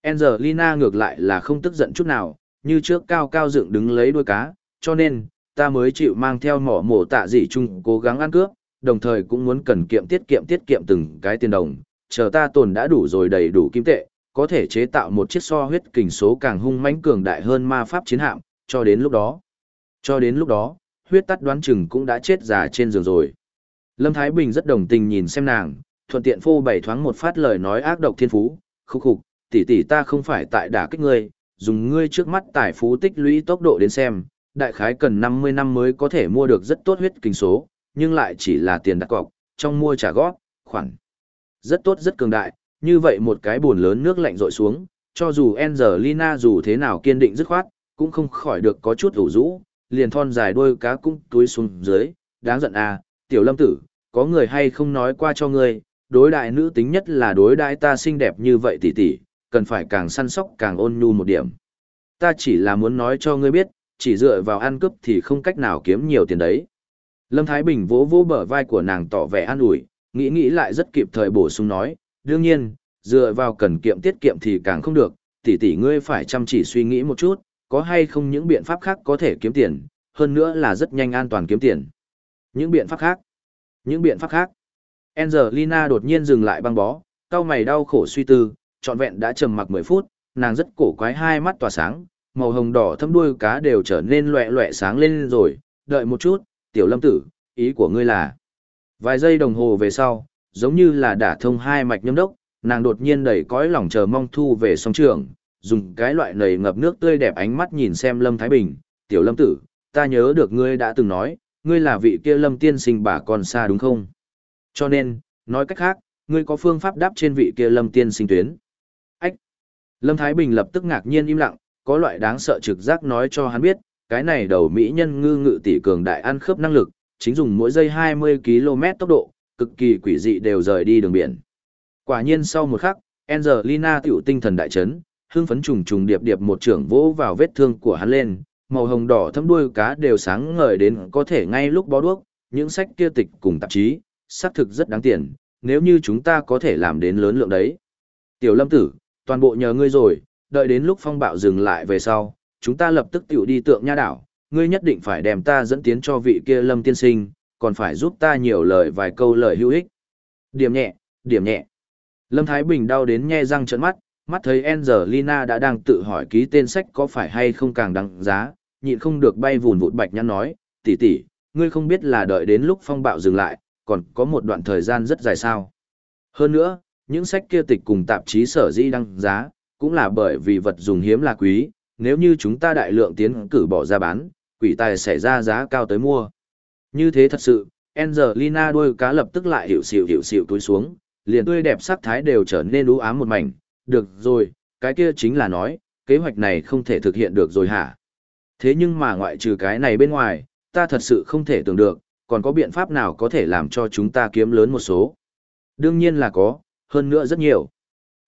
Angelina ngược lại là không tức giận chút nào, như trước cao cao dựng đứng lấy đuôi cá, cho nên, ta mới chịu mang theo mỏ mổ tạ dị chung cố gắng ăn cướp, đồng thời cũng muốn cần kiệm tiết kiệm tiết kiệm từng cái tiền đồng, chờ ta tồn đã đủ rồi đầy đủ kim tệ, có thể chế tạo một chiếc so huyết kình số càng hung mãnh cường đại hơn ma pháp chiến hạm, cho đến lúc đó. Cho đến lúc đó, huyết tắt đoán chừng cũng đã chết già trên giường rồi. Lâm Thái Bình rất đồng tình nhìn xem nàng, thuận tiện phô bày thoáng một phát lời nói ác độc thiên phú, khúc khục, tỷ tỷ ta không phải tại đả kích ngươi, dùng ngươi trước mắt tài phú tích lũy tốc độ đến xem, đại khái cần 50 năm mới có thể mua được rất tốt huyết kinh số, nhưng lại chỉ là tiền đặt cọc, trong mua trả góp, khoản. Rất tốt rất cường đại, như vậy một cái buồn lớn nước lạnh rội xuống, cho dù Angelina dù thế nào kiên định dứt khoát, cũng không khỏi được có chút ủ rũ, liền thon dài đôi cá cũng túi xuống dưới, đáng giận à, tiểu lâm tử, có người hay không nói qua cho ngươi, đối đại nữ tính nhất là đối đại ta xinh đẹp như vậy tỷ tỷ, cần phải càng săn sóc càng ôn nhu một điểm. Ta chỉ là muốn nói cho ngươi biết, chỉ dựa vào ăn cướp thì không cách nào kiếm nhiều tiền đấy. Lâm Thái Bình vỗ vỗ bờ vai của nàng tỏ vẻ an ủi, nghĩ nghĩ lại rất kịp thời bổ sung nói, đương nhiên, dựa vào cần kiệm tiết kiệm thì càng không được, tỷ tỷ ngươi phải chăm chỉ suy nghĩ một chút, có hay không những biện pháp khác có thể kiếm tiền, hơn nữa là rất nhanh an toàn kiếm tiền. Những biện pháp khác. Những biện pháp khác. Angelina đột nhiên dừng lại băng bó, cao mày đau khổ suy tư, trọn vẹn đã trầm mặc 10 phút, nàng rất cổ quái hai mắt tỏa sáng, màu hồng đỏ thâm đuôi cá đều trở nên loẹ loẹ sáng lên rồi, đợi một chút, tiểu lâm tử, ý của ngươi là. Vài giây đồng hồ về sau, giống như là đả thông hai mạch nhâm đốc, nàng đột nhiên đẩy cõi lòng chờ mong thu về song trường, dùng cái loại nầy ngập nước tươi đẹp ánh mắt nhìn xem Lâm Thái Bình, tiểu lâm tử, ta nhớ được ngươi đã từng nói, ngươi là vị kia lâm tiên sinh bà con xa đúng không? Cho nên, nói cách khác, ngươi có phương pháp đáp trên vị kia lâm tiên sinh tuyến. Ách! Lâm Thái Bình lập tức ngạc nhiên im lặng, có loại đáng sợ trực giác nói cho hắn biết, cái này đầu mỹ nhân ngư ngự tỷ cường đại ăn khớp năng lực, chính dùng mỗi giây 20 km tốc độ, cực kỳ quỷ dị đều rời đi đường biển. Quả nhiên sau một khắc, Angelina tiểu tinh thần đại chấn, hưng phấn trùng trùng điệp điệp một trưởng vỗ vào vết thương của hắn lên, màu hồng đỏ thâm đuôi cá đều sáng ngời đến có thể ngay lúc bó đuốc, những sách kia tịch cùng tạp chí, xác thực rất đáng tiền, nếu như chúng ta có thể làm đến lớn lượng đấy. Tiểu lâm tử, toàn bộ nhờ ngươi rồi, đợi đến lúc phong bạo dừng lại về sau, chúng ta lập tức tiểu đi tượng nha đảo, ngươi nhất định phải đem ta dẫn tiến cho vị kia lâm tiên sinh, còn phải giúp ta nhiều lời vài câu lời hữu ích. Điểm nhẹ, điểm nhẹ. Lâm Thái Bình đau đến nhe răng trợn mắt, mắt thấy Angelina đã đang tự hỏi ký tên sách có phải hay không càng đáng giá, nhịn không được bay vùn vụt bạch nhăn nói, tỷ tỷ, ngươi không biết là đợi đến lúc phong bạo dừng lại, còn có một đoạn thời gian rất dài sao. Hơn nữa, những sách kia tịch cùng tạp chí sở di đăng giá, cũng là bởi vì vật dùng hiếm là quý, nếu như chúng ta đại lượng tiến cử bỏ ra bán, quỷ tài sẽ ra giá cao tới mua. Như thế thật sự, Angelina đôi cá lập tức lại hiểu xỉu hiểu xỉu túi xuống, liền tươi đẹp sắc thái đều trở nên ú ám một mảnh. Được rồi, cái kia chính là nói, kế hoạch này không thể thực hiện được rồi hả? Thế nhưng mà ngoại trừ cái này bên ngoài, ta thật sự không thể tưởng được, còn có biện pháp nào có thể làm cho chúng ta kiếm lớn một số. Đương nhiên là có, hơn nữa rất nhiều.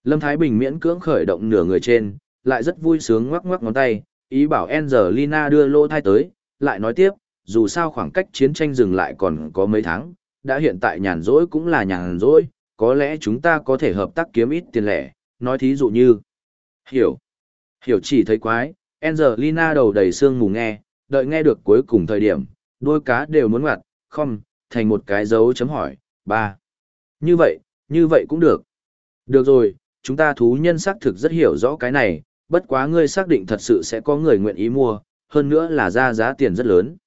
Lâm Thái Bình miễn cưỡng khởi động nửa người trên, lại rất vui sướng ngoắc ngoắc ngón tay, ý bảo Angelina đưa lô thai tới, lại nói tiếp, dù sao khoảng cách chiến tranh dừng lại còn có mấy tháng, đã hiện tại nhàn rỗi cũng là nhàn rỗi, có lẽ chúng ta có thể hợp tác kiếm ít tiền lẻ, nói thí dụ như. Hiểu. Hiểu chỉ thấy quái, Angelina đầu đầy sương mù nghe, đợi nghe được cuối cùng thời điểm, đôi cá đều muốn ngoặt, không, thành một cái dấu chấm hỏi, ba. Như vậy, như vậy cũng được. Được rồi, chúng ta thú nhân xác thực rất hiểu rõ cái này, bất quá ngươi xác định thật sự sẽ có người nguyện ý mua, hơn nữa là ra giá tiền rất lớn.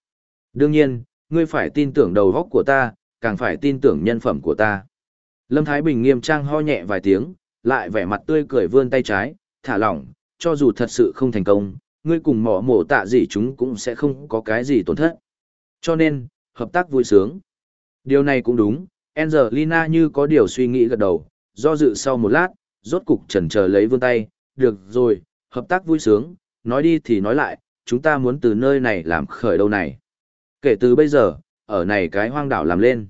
Đương nhiên, ngươi phải tin tưởng đầu góc của ta, càng phải tin tưởng nhân phẩm của ta. Lâm Thái Bình nghiêm trang ho nhẹ vài tiếng, lại vẻ mặt tươi cười vươn tay trái, thả lỏng, cho dù thật sự không thành công, ngươi cùng mỏ mổ tạ gì chúng cũng sẽ không có cái gì tổn thất. Cho nên, hợp tác vui sướng. Điều này cũng đúng, Angelina như có điều suy nghĩ gật đầu, do dự sau một lát, rốt cục chần chờ lấy vươn tay, được rồi, hợp tác vui sướng, nói đi thì nói lại, chúng ta muốn từ nơi này làm khởi đâu này. Kể từ bây giờ, ở này cái hoang đảo làm lên.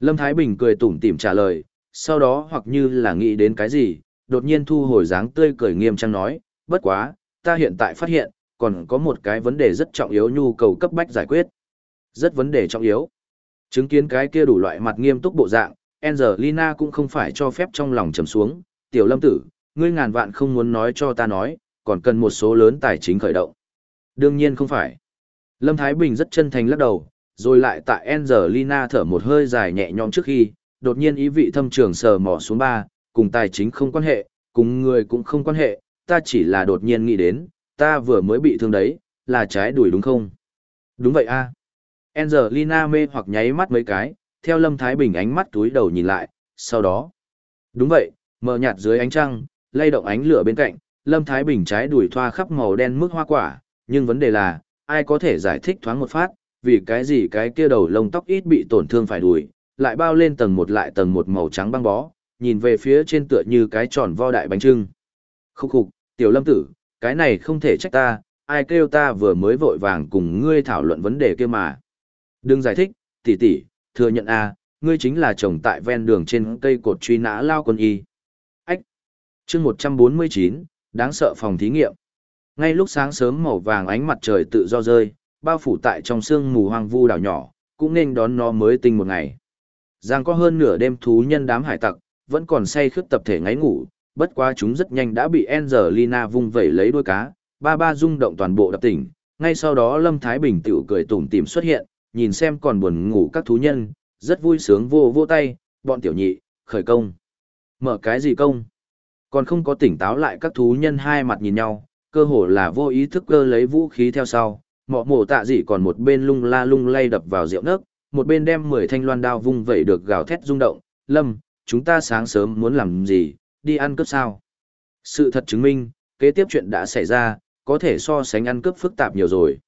Lâm Thái Bình cười tủm tỉm trả lời, sau đó hoặc như là nghĩ đến cái gì, đột nhiên thu hồi dáng tươi cười nghiêm trang nói, bất quá, ta hiện tại phát hiện, còn có một cái vấn đề rất trọng yếu nhu cầu cấp bách giải quyết. Rất vấn đề trọng yếu. Chứng kiến cái kia đủ loại mặt nghiêm túc bộ dạng, Angelina cũng không phải cho phép trong lòng trầm xuống, tiểu lâm tử, ngươi ngàn vạn không muốn nói cho ta nói, còn cần một số lớn tài chính khởi động. Đương nhiên không phải. Lâm Thái Bình rất chân thành lắc đầu, rồi lại tại Angelina thở một hơi dài nhẹ nhõm trước khi, đột nhiên ý vị thâm trường sờ mỏ xuống ba, cùng tài chính không quan hệ, cùng người cũng không quan hệ, ta chỉ là đột nhiên nghĩ đến, ta vừa mới bị thương đấy, là trái đuổi đúng không? Đúng vậy a. Angelina mê hoặc nháy mắt mấy cái, theo Lâm Thái Bình ánh mắt túi đầu nhìn lại, sau đó. Đúng vậy, mờ nhạt dưới ánh trăng, lay động ánh lửa bên cạnh, Lâm Thái Bình trái đuổi thoa khắp màu đen mức hoa quả, nhưng vấn đề là, ai có thể giải thích thoáng một phát, vì cái gì cái kia đầu lông tóc ít bị tổn thương phải đuổi, lại bao lên tầng một lại tầng một màu trắng băng bó, nhìn về phía trên tựa như cái tròn vo đại bánh trưng. Khúc khục, tiểu lâm tử, cái này không thể trách ta, ai kêu ta vừa mới vội vàng cùng ngươi thảo luận vấn đề kia mà. Đừng giải thích, tỷ tỷ, thừa nhận a, ngươi chính là chồng tại ven đường trên cây cột truy nã lao quân y. Ách. Chương 149, đáng sợ phòng thí nghiệm. Ngay lúc sáng sớm màu vàng ánh mặt trời tự do rơi, bao phủ tại trong sương mù hoang vu đảo nhỏ, cũng nên đón nó mới tinh một ngày. Giang có hơn nửa đêm thú nhân đám hải tặc, vẫn còn say khướt tập thể ngáy ngủ, bất quá chúng rất nhanh đã bị Angelina vung vẩy lấy đuôi cá, ba ba rung động toàn bộ đập tỉnh, ngay sau đó Lâm Thái Bình tiểu cười tủm tỉm xuất hiện, nhìn xem còn buồn ngủ các thú nhân, rất vui sướng vô vô tay, bọn tiểu nhị, khởi công. Mở cái gì công? Còn không có tỉnh táo lại các thú nhân hai mặt nhìn nhau, cơ hồ là vô ý thức cơ lấy vũ khí theo sau, mọ mổ tạ dị còn một bên lung la lung lay đập vào rượu nấc, một bên đem mười thanh loan đao vung vẩy được gào thét rung động, lâm, chúng ta sáng sớm muốn làm gì, đi ăn cướp sao? Sự thật chứng minh, kế tiếp chuyện đã xảy ra, có thể so sánh ăn cướp phức tạp nhiều rồi.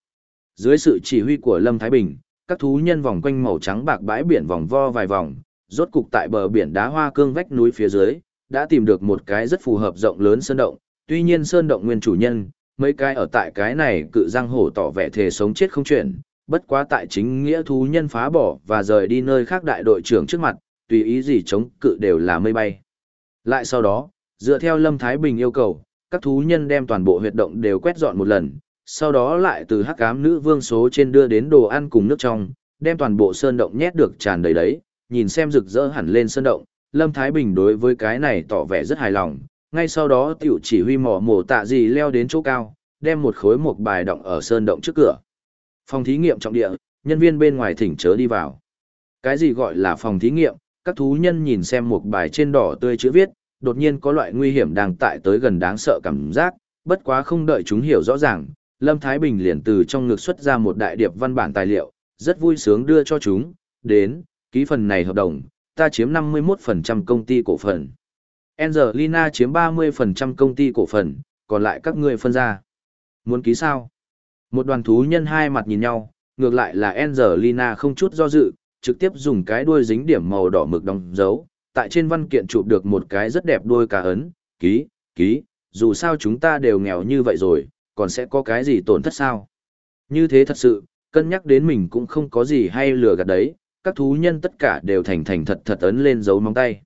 Dưới sự chỉ huy của Lâm Thái Bình, các thú nhân vòng quanh màu trắng bạc bãi biển vòng vo vài vòng, rốt cục tại bờ biển đá hoa cương vách núi phía dưới, đã tìm được một cái rất phù hợp rộng lớn sơn động, tuy nhiên sơn động nguyên chủ nhân, mấy cái ở tại cái này cự răng hổ tỏ vẻ thề sống chết không chuyển, bất quá tại chính nghĩa thú nhân phá bỏ và rời đi nơi khác đại đội trưởng trước mặt, tùy ý gì chống cự đều là mây bay. Lại sau đó, dựa theo Lâm Thái Bình yêu cầu, các thú nhân đem toàn bộ huyệt động đều quét dọn một lần, sau đó lại từ hắc ám nữ vương số trên đưa đến đồ ăn cùng nước trong, đem toàn bộ sơn động nhét được tràn đầy đấy, nhìn xem rực rỡ hẳn lên sơn động, Lâm Thái Bình đối với cái này tỏ vẻ rất hài lòng, ngay sau đó tiểu chỉ huy mỏ mổ tạ gì leo đến chỗ cao, đem một khối một bài động ở sơn động trước cửa. Phòng thí nghiệm trọng địa, nhân viên bên ngoài thỉnh chớ đi vào. Cái gì gọi là phòng thí nghiệm, các thú nhân nhìn xem một bài trên đỏ tươi chữ viết, đột nhiên có loại nguy hiểm đang tại tới gần đáng sợ cảm giác, bất quá không đợi chúng hiểu rõ ràng, Lâm Thái Bình liền từ trong ngực xuất ra một đại điệp văn bản tài liệu, rất vui sướng đưa cho chúng, đến, ký phần này hợp đồng, ta chiếm 51% công ty cổ phần. Angelina chiếm 30% công ty cổ phần, còn lại các ngươi phân ra. Muốn ký sao? Một đoàn thú nhân hai mặt nhìn nhau, ngược lại là Angelina không chút do dự, trực tiếp dùng cái đuôi dính điểm màu đỏ mực đóng dấu, tại trên văn kiện chụp được một cái rất đẹp đuôi cá ấn, ký, ký, dù sao chúng ta đều nghèo như vậy rồi, còn sẽ có cái gì tổn thất sao? Như thế thật sự, cân nhắc đến mình cũng không có gì hay lừa gạt đấy, các thú nhân tất cả đều thành thành thật thật ấn lên dấu móng tay.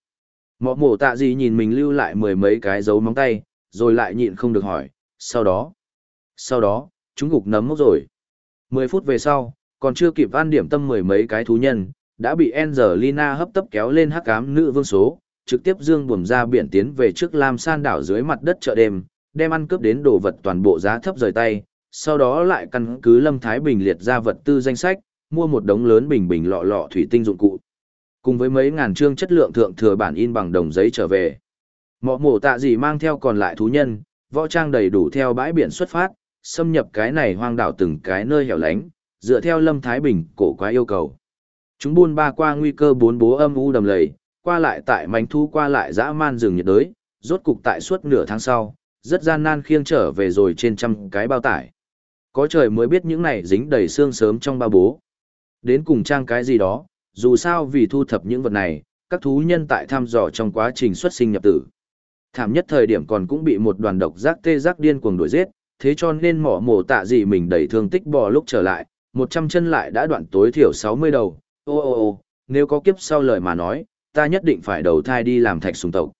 Mọ mổ tạ gì nhìn mình lưu lại mười mấy cái dấu móng tay, rồi lại nhịn không được hỏi, sau đó, sau đó, chúng gục nấm mốc rồi. Mười phút về sau, còn chưa kịp van điểm tâm mười mấy cái thú nhân, đã bị Angelina hấp tấp kéo lên hắc ám nữ vương số, trực tiếp dương buồm ra biển tiến về trước Lam San đảo dưới mặt đất chợ đêm, đem ăn cướp đến đồ vật toàn bộ giá thấp rời tay, sau đó lại căn cứ Lâm Thái Bình liệt ra vật tư danh sách, mua một đống lớn bình bình lọ lọ thủy tinh dụng cụ. Cùng với mấy ngàn chương chất lượng thượng thừa bản in bằng đồng giấy trở về. Mọ mổ tạ gì mang theo còn lại thú nhân, võ trang đầy đủ theo bãi biển xuất phát, xâm nhập cái này hoang đảo từng cái nơi hẻo lánh, dựa theo Lâm Thái Bình cổ quá yêu cầu. Chúng buôn ba qua nguy cơ bốn bố âm u đầm lầy, qua lại tại mảnh thu qua lại dã man rừng nhiệt đới, rốt cục tại suốt nửa tháng sau, rất gian nan khiêng trở về rồi trên trăm cái bao tải. Có trời mới biết những này dính đầy xương sớm trong ba bố. Đến cùng trang cái gì đó, dù sao vì thu thập những vật này, các thú nhân tại thăm dò trong quá trình xuất sinh nhập tử. Thảm nhất thời điểm còn cũng bị một đoàn độc giác tê giác điên cuồng đuổi giết, thế cho nên mỏ mổ tạ gì mình đầy thương tích bò lúc trở lại, một trăm chân lại đã đoạn tối thiểu 60 đầu, ô ô ô, nếu có kiếp sau lời mà nói, ta nhất định phải đầu thai đi làm thạch sùng tộc.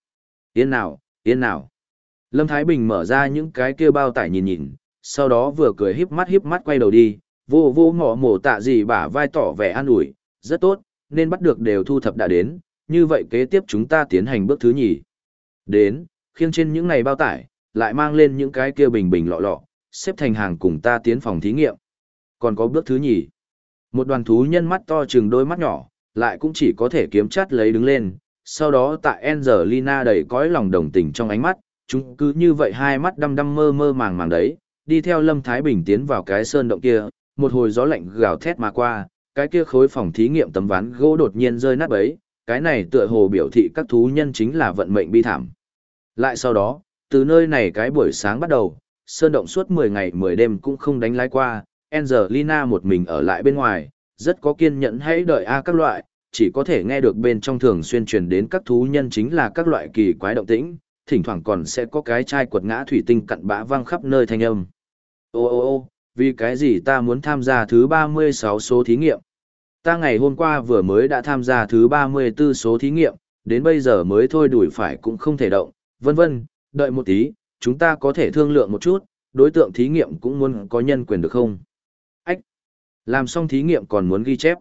Yên nào, yên nào. Lâm Thái Bình mở ra những cái kia bao tải nhìn nhìn, sau đó vừa cười híp mắt híp mắt quay đầu đi, vô vô ngọ mổ tạ gì bả vai tỏ vẻ an ủi, rất tốt, nên bắt được đều thu thập đã đến, như vậy kế tiếp chúng ta tiến hành bước thứ nhì. Đến, khiêng trên những này bao tải, lại mang lên những cái kia bình bình lọ lọ, xếp thành hàng cùng ta tiến phòng thí nghiệm. Còn có bước thứ nhì. Một đoàn thú nhân mắt to chừng đôi mắt nhỏ, lại cũng chỉ có thể kiếm chát lấy đứng lên, sau đó tại Angelina đầy cõi lòng đồng tình trong ánh mắt, chúng cứ như vậy hai mắt đăm đăm mơ mơ màng màng đấy, đi theo Lâm Thái Bình tiến vào cái sơn động kia, một hồi gió lạnh gào thét mà qua, cái kia khối phòng thí nghiệm tấm ván gỗ đột nhiên rơi nát bấy, cái này tựa hồ biểu thị các thú nhân chính là vận mệnh bi thảm. Lại sau đó, từ nơi này cái buổi sáng bắt đầu, sơn động suốt 10 ngày 10 đêm cũng không đánh lái qua, Angelina một mình ở lại bên ngoài, rất có kiên nhẫn hãy đợi a các loại, chỉ có thể nghe được bên trong thường xuyên truyền đến các thú nhân chính là các loại kỳ quái động tĩnh, thỉnh thoảng còn sẽ có cái chai quật ngã thủy tinh cặn bã vang khắp nơi thanh âm. Ô ô ô, vì cái gì ta muốn tham gia thứ 36 số thí nghiệm? Ta ngày hôm qua vừa mới đã tham gia thứ 34 số thí nghiệm, đến bây giờ mới thôi đuổi phải cũng không thể động, vân vân, đợi một tí, chúng ta có thể thương lượng một chút, đối tượng thí nghiệm cũng muốn có nhân quyền được không? Làm xong thí nghiệm còn muốn ghi chép.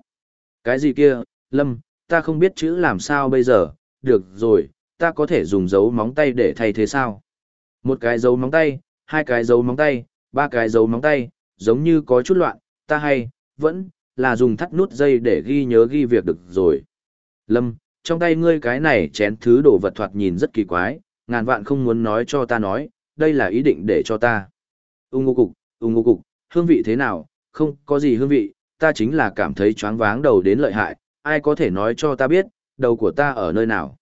Cái gì kia, Lâm, ta không biết chữ làm sao bây giờ, được rồi, ta có thể dùng dấu móng tay để thay thế sao? Một cái dấu móng tay, hai cái dấu móng tay, ba cái dấu móng tay, giống như có chút loạn, ta hay, vẫn, là dùng thắt nút dây để ghi nhớ ghi việc được rồi. Lâm, trong tay ngươi cái này chén thứ đồ vật thoạt nhìn rất kỳ quái, ngàn vạn không muốn nói cho ta nói, đây là ý định để cho ta. Ung ngô cục, ung ngô cục, hương vị thế nào, không có gì hương vị, ta chính là cảm thấy choáng váng đầu đến lợi hại, ai có thể nói cho ta biết, đầu của ta ở nơi nào.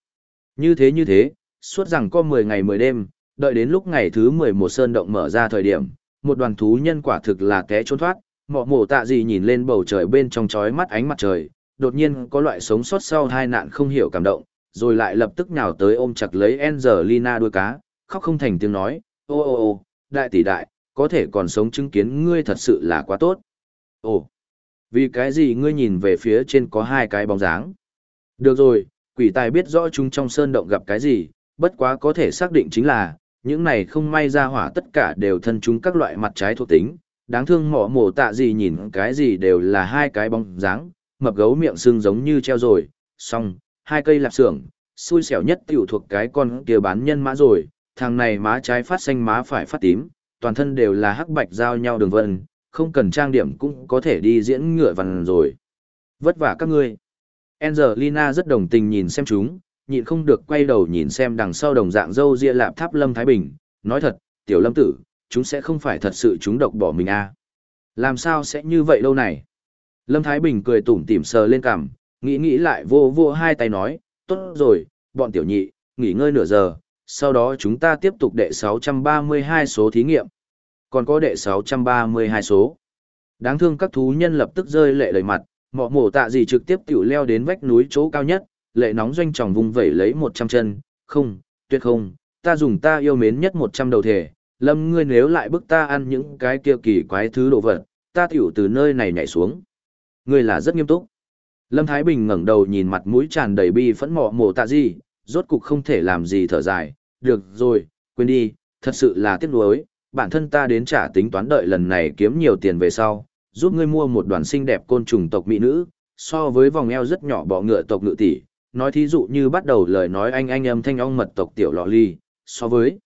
Như thế như thế, suốt rằng có 10 ngày 10 đêm, đợi đến lúc ngày thứ 11 sơn động mở ra thời điểm, một đoàn thú nhân quả thực là té trốn thoát, mọ mổ tạ gì nhìn lên bầu trời bên trong chói mắt ánh mặt trời, đột nhiên có loại sống sót sau hai nạn không hiểu cảm động, rồi lại lập tức nhào tới ôm chặt lấy Angelina đuôi cá, khóc không thành tiếng nói, ô ô ô, đại tỷ đại, có thể còn sống chứng kiến ngươi thật sự là quá tốt. Ồ, vì cái gì ngươi nhìn về phía trên có hai cái bóng dáng? Được rồi, quỷ tài biết rõ chúng trong sơn động gặp cái gì, bất quá có thể xác định chính là, những này không may ra hỏa tất cả đều thân chúng các loại mặt trái thuộc tính, đáng thương mỏ mổ tạ gì nhìn cái gì đều là hai cái bóng dáng, mập gấu miệng sưng giống như treo rồi, xong, hai cây lạp xưởng, xui xẻo nhất tiểu thuộc cái con kia bán nhân mã rồi, thằng này má trái phát xanh má phải phát tím, toàn thân đều là hắc bạch giao nhau đường vân, không cần trang điểm cũng có thể đi diễn ngựa vằn rồi. Vất vả các ngươi. Angelina rất đồng tình nhìn xem chúng, nhịn không được quay đầu nhìn xem đằng sau đồng dạng dâu ria lạp tháp Lâm Thái Bình, nói thật, tiểu lâm tử, chúng sẽ không phải thật sự chúng độc bỏ mình à. Làm sao sẽ như vậy đâu này? Lâm Thái Bình cười tủm tỉm sờ lên cằm, nghĩ nghĩ lại vô vô hai tay nói, tốt rồi, bọn tiểu nhị, nghỉ ngơi nửa giờ, sau đó chúng ta tiếp tục đệ 632 số thí nghiệm. Còn có đệ 632 số. Đáng thương các thú nhân lập tức rơi lệ đầy mặt, mọ mổ tạ gì trực tiếp tiểu leo đến vách núi chỗ cao nhất, lệ nóng doanh tròng vùng vẩy lấy 100 chân, không, tuyệt không, ta dùng ta yêu mến nhất 100 đầu thể, lâm ngươi nếu lại bức ta ăn những cái kia kỳ quái thứ đồ vật, ta tiểu từ nơi này nhảy xuống. Ngươi là rất nghiêm túc. Lâm Thái Bình ngẩng đầu nhìn mặt mũi tràn đầy bi phẫn mọ mổ tạ gì, rốt cục không thể làm gì thở dài, được rồi, quên đi, thật sự là tiếc nuối, bản thân ta đến trả tính toán đợi lần này kiếm nhiều tiền về sau, giúp ngươi mua một đoàn xinh đẹp côn trùng tộc mỹ nữ, so với vòng eo rất nhỏ bọ ngựa tộc ngựa tỷ, nói thí dụ như bắt đầu lời nói anh anh âm thanh ong mật tộc tiểu lọ ly, so với.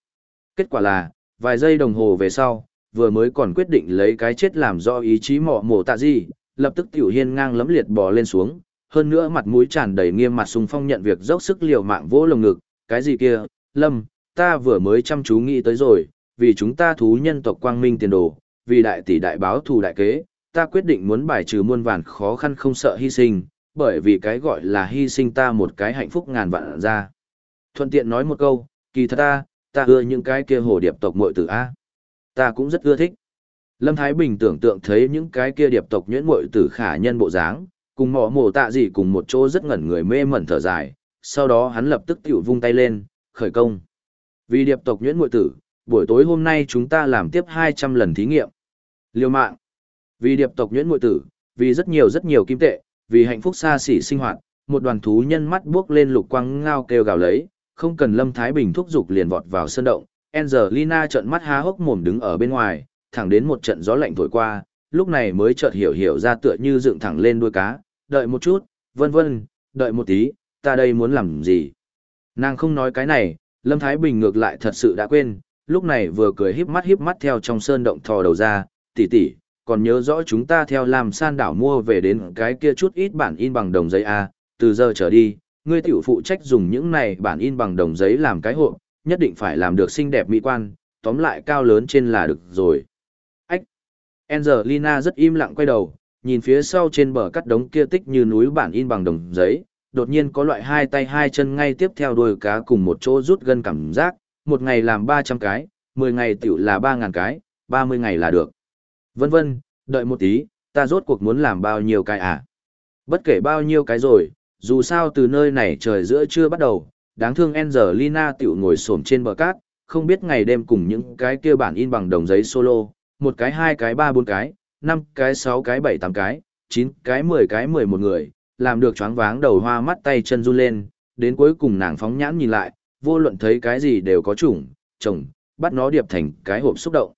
Kết quả là, vài giây đồng hồ về sau, vừa mới còn quyết định lấy cái chết làm do ý chí mọ mổ tạ gì, lập tức tiểu hiên ngang lấm liệt bò lên xuống, hơn nữa mặt mũi tràn đầy nghiêm mặt sung phong nhận việc dốc sức liều mạng vỗ lồng ngực, cái gì kia, lâm, ta vừa mới chăm chú nghĩ tới rồi, vì chúng ta thú nhân tộc quang minh tiền đồ, vì đại tỷ đại báo thù đại kế, ta quyết định muốn bài trừ muôn vàn khó khăn không sợ hy sinh, bởi vì cái gọi là hy sinh ta một cái hạnh phúc ngàn vạn ra. Thuận tiện nói một câu, kỳ thật ta, ta ưa những cái kia hồ điệp tộc muội tử A. Ta cũng rất ưa thích. Lâm Thái Bình tưởng tượng thấy những cái kia điệp tộc nhuyễn muội tử khả nhân bộ dáng, cùng mỏ mổ tạ gì cùng một chỗ rất ngẩn người mê mẩn thở dài, sau đó hắn lập tức tiểu vung tay lên, khởi công. Vì điệp tộc nhuyễn muội tử, buổi tối hôm nay chúng ta làm tiếp 200 lần thí nghiệm. liều mạng. Vì điệp tộc nhuyễn muội tử, vì rất nhiều rất nhiều kim tệ, vì hạnh phúc xa xỉ sinh hoạt, một đoàn thú nhân mắt buốc lên lục quang ngao kêu gào lấy, không cần Lâm Thái Bình thúc giục liền vọt vào sân động. Angelina trợn mắt há hốc mồm đứng ở bên ngoài, thẳng đến một trận gió lạnh thổi qua, lúc này mới chợt hiểu hiểu ra tựa như dựng thẳng lên đuôi cá, đợi một chút, vân vân, đợi một tí, ta đây muốn làm gì? Nàng không nói cái này, Lâm Thái Bình ngược lại thật sự đã quên, lúc này vừa cười híp mắt híp mắt theo trong sơn động thò đầu ra, tỷ tỷ, còn nhớ rõ chúng ta theo làm san đảo mua về đến cái kia chút ít bản in bằng đồng giấy A, từ giờ trở đi, ngươi tiểu phụ trách dùng những này bản in bằng đồng giấy làm cái hộ, nhất định phải làm được xinh đẹp mỹ quan, tóm lại cao lớn trên là được rồi. Ách! Angelina rất im lặng quay đầu, nhìn phía sau trên bờ cắt đống kia tích như núi bản in bằng đồng giấy, đột nhiên có loại hai tay hai chân ngay tiếp theo đuôi cá cùng một chỗ rút gân cảm giác, một ngày làm 300 cái, 10 ngày tiểu là 3.000 cái, 30 ngày là được. Vân vân, đợi một tí, ta rốt cuộc muốn làm bao nhiêu cái à? Bất kể bao nhiêu cái rồi, dù sao từ nơi này trời giữa chưa bắt đầu, đáng thương Angelina tiểu ngồi xổm trên bờ cát, không biết ngày đêm cùng những cái kia bản in bằng đồng giấy solo, một cái hai cái ba bốn cái, năm cái sáu cái bảy tám cái, chín cái mười cái mười một người, làm được choáng váng đầu hoa mắt tay chân run lên, đến cuối cùng nàng phóng nhãn nhìn lại, vô luận thấy cái gì đều có chủng, chồng, bắt nó điệp thành cái hộp xúc động.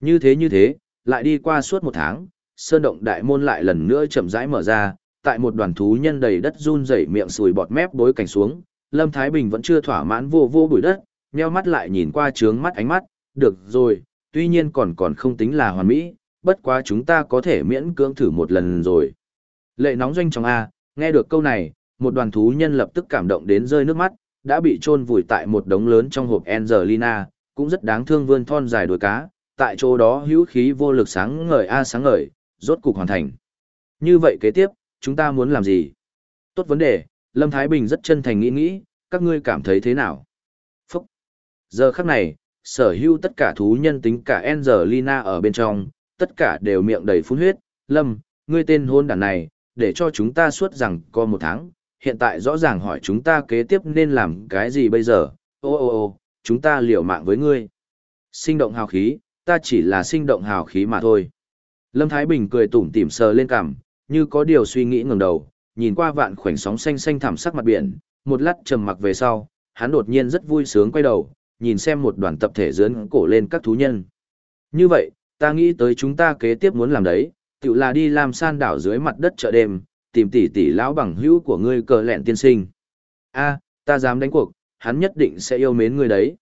Như thế như thế, lại đi qua suốt một tháng, sơn động đại môn lại lần nữa chậm rãi mở ra, tại một đoàn thú nhân đầy đất run rẩy miệng sùi bọt mép bối cảnh xuống, Lâm Thái Bình vẫn chưa thỏa mãn vô vô bụi đất, nheo mắt lại nhìn qua trướng mắt ánh mắt, được rồi, tuy nhiên còn còn không tính là hoàn mỹ, bất quá chúng ta có thể miễn cưỡng thử một lần rồi. Lệ nóng doanh trong A, nghe được câu này, một đoàn thú nhân lập tức cảm động đến rơi nước mắt, đã bị chôn vùi tại một đống lớn trong hộp Angelina, cũng rất đáng thương vươn thon dài đuôi cá, tại chỗ đó hữu khí vô lực sáng ngời A sáng ngời, rốt cục hoàn thành. Như vậy kế tiếp, chúng ta muốn làm gì? Tốt vấn đề, Lâm Thái Bình rất chân thành nghĩ nghĩ, các ngươi cảm thấy thế nào? Phúc! Giờ khắc này, sở hữu tất cả thú nhân tính cả Angelina ở bên trong, tất cả đều miệng đầy phun huyết. Lâm, ngươi tên hôn đàn này, để cho chúng ta suốt rằng có một tháng, hiện tại rõ ràng hỏi chúng ta kế tiếp nên làm cái gì bây giờ, ô ô ô, chúng ta liều mạng với ngươi. Sinh động hào khí, ta chỉ là sinh động hào khí mà thôi. Lâm Thái Bình cười tủm tỉm sờ lên cằm, như có điều suy nghĩ ngẩng đầu, nhìn qua vạn khoảnh sóng xanh xanh thảm sắc mặt biển, một lát trầm mặc về sau, hắn đột nhiên rất vui sướng quay đầu, nhìn xem một đoàn tập thể dưỡng cổ lên các thú nhân. Như vậy, ta nghĩ tới chúng ta kế tiếp muốn làm đấy, tự là đi làm san đảo dưới mặt đất chợ đêm, tìm tỷ tỷ lão bằng hữu của ngươi cờ lẹn tiên sinh. A, ta dám đánh cuộc, hắn nhất định sẽ yêu mến ngươi đấy.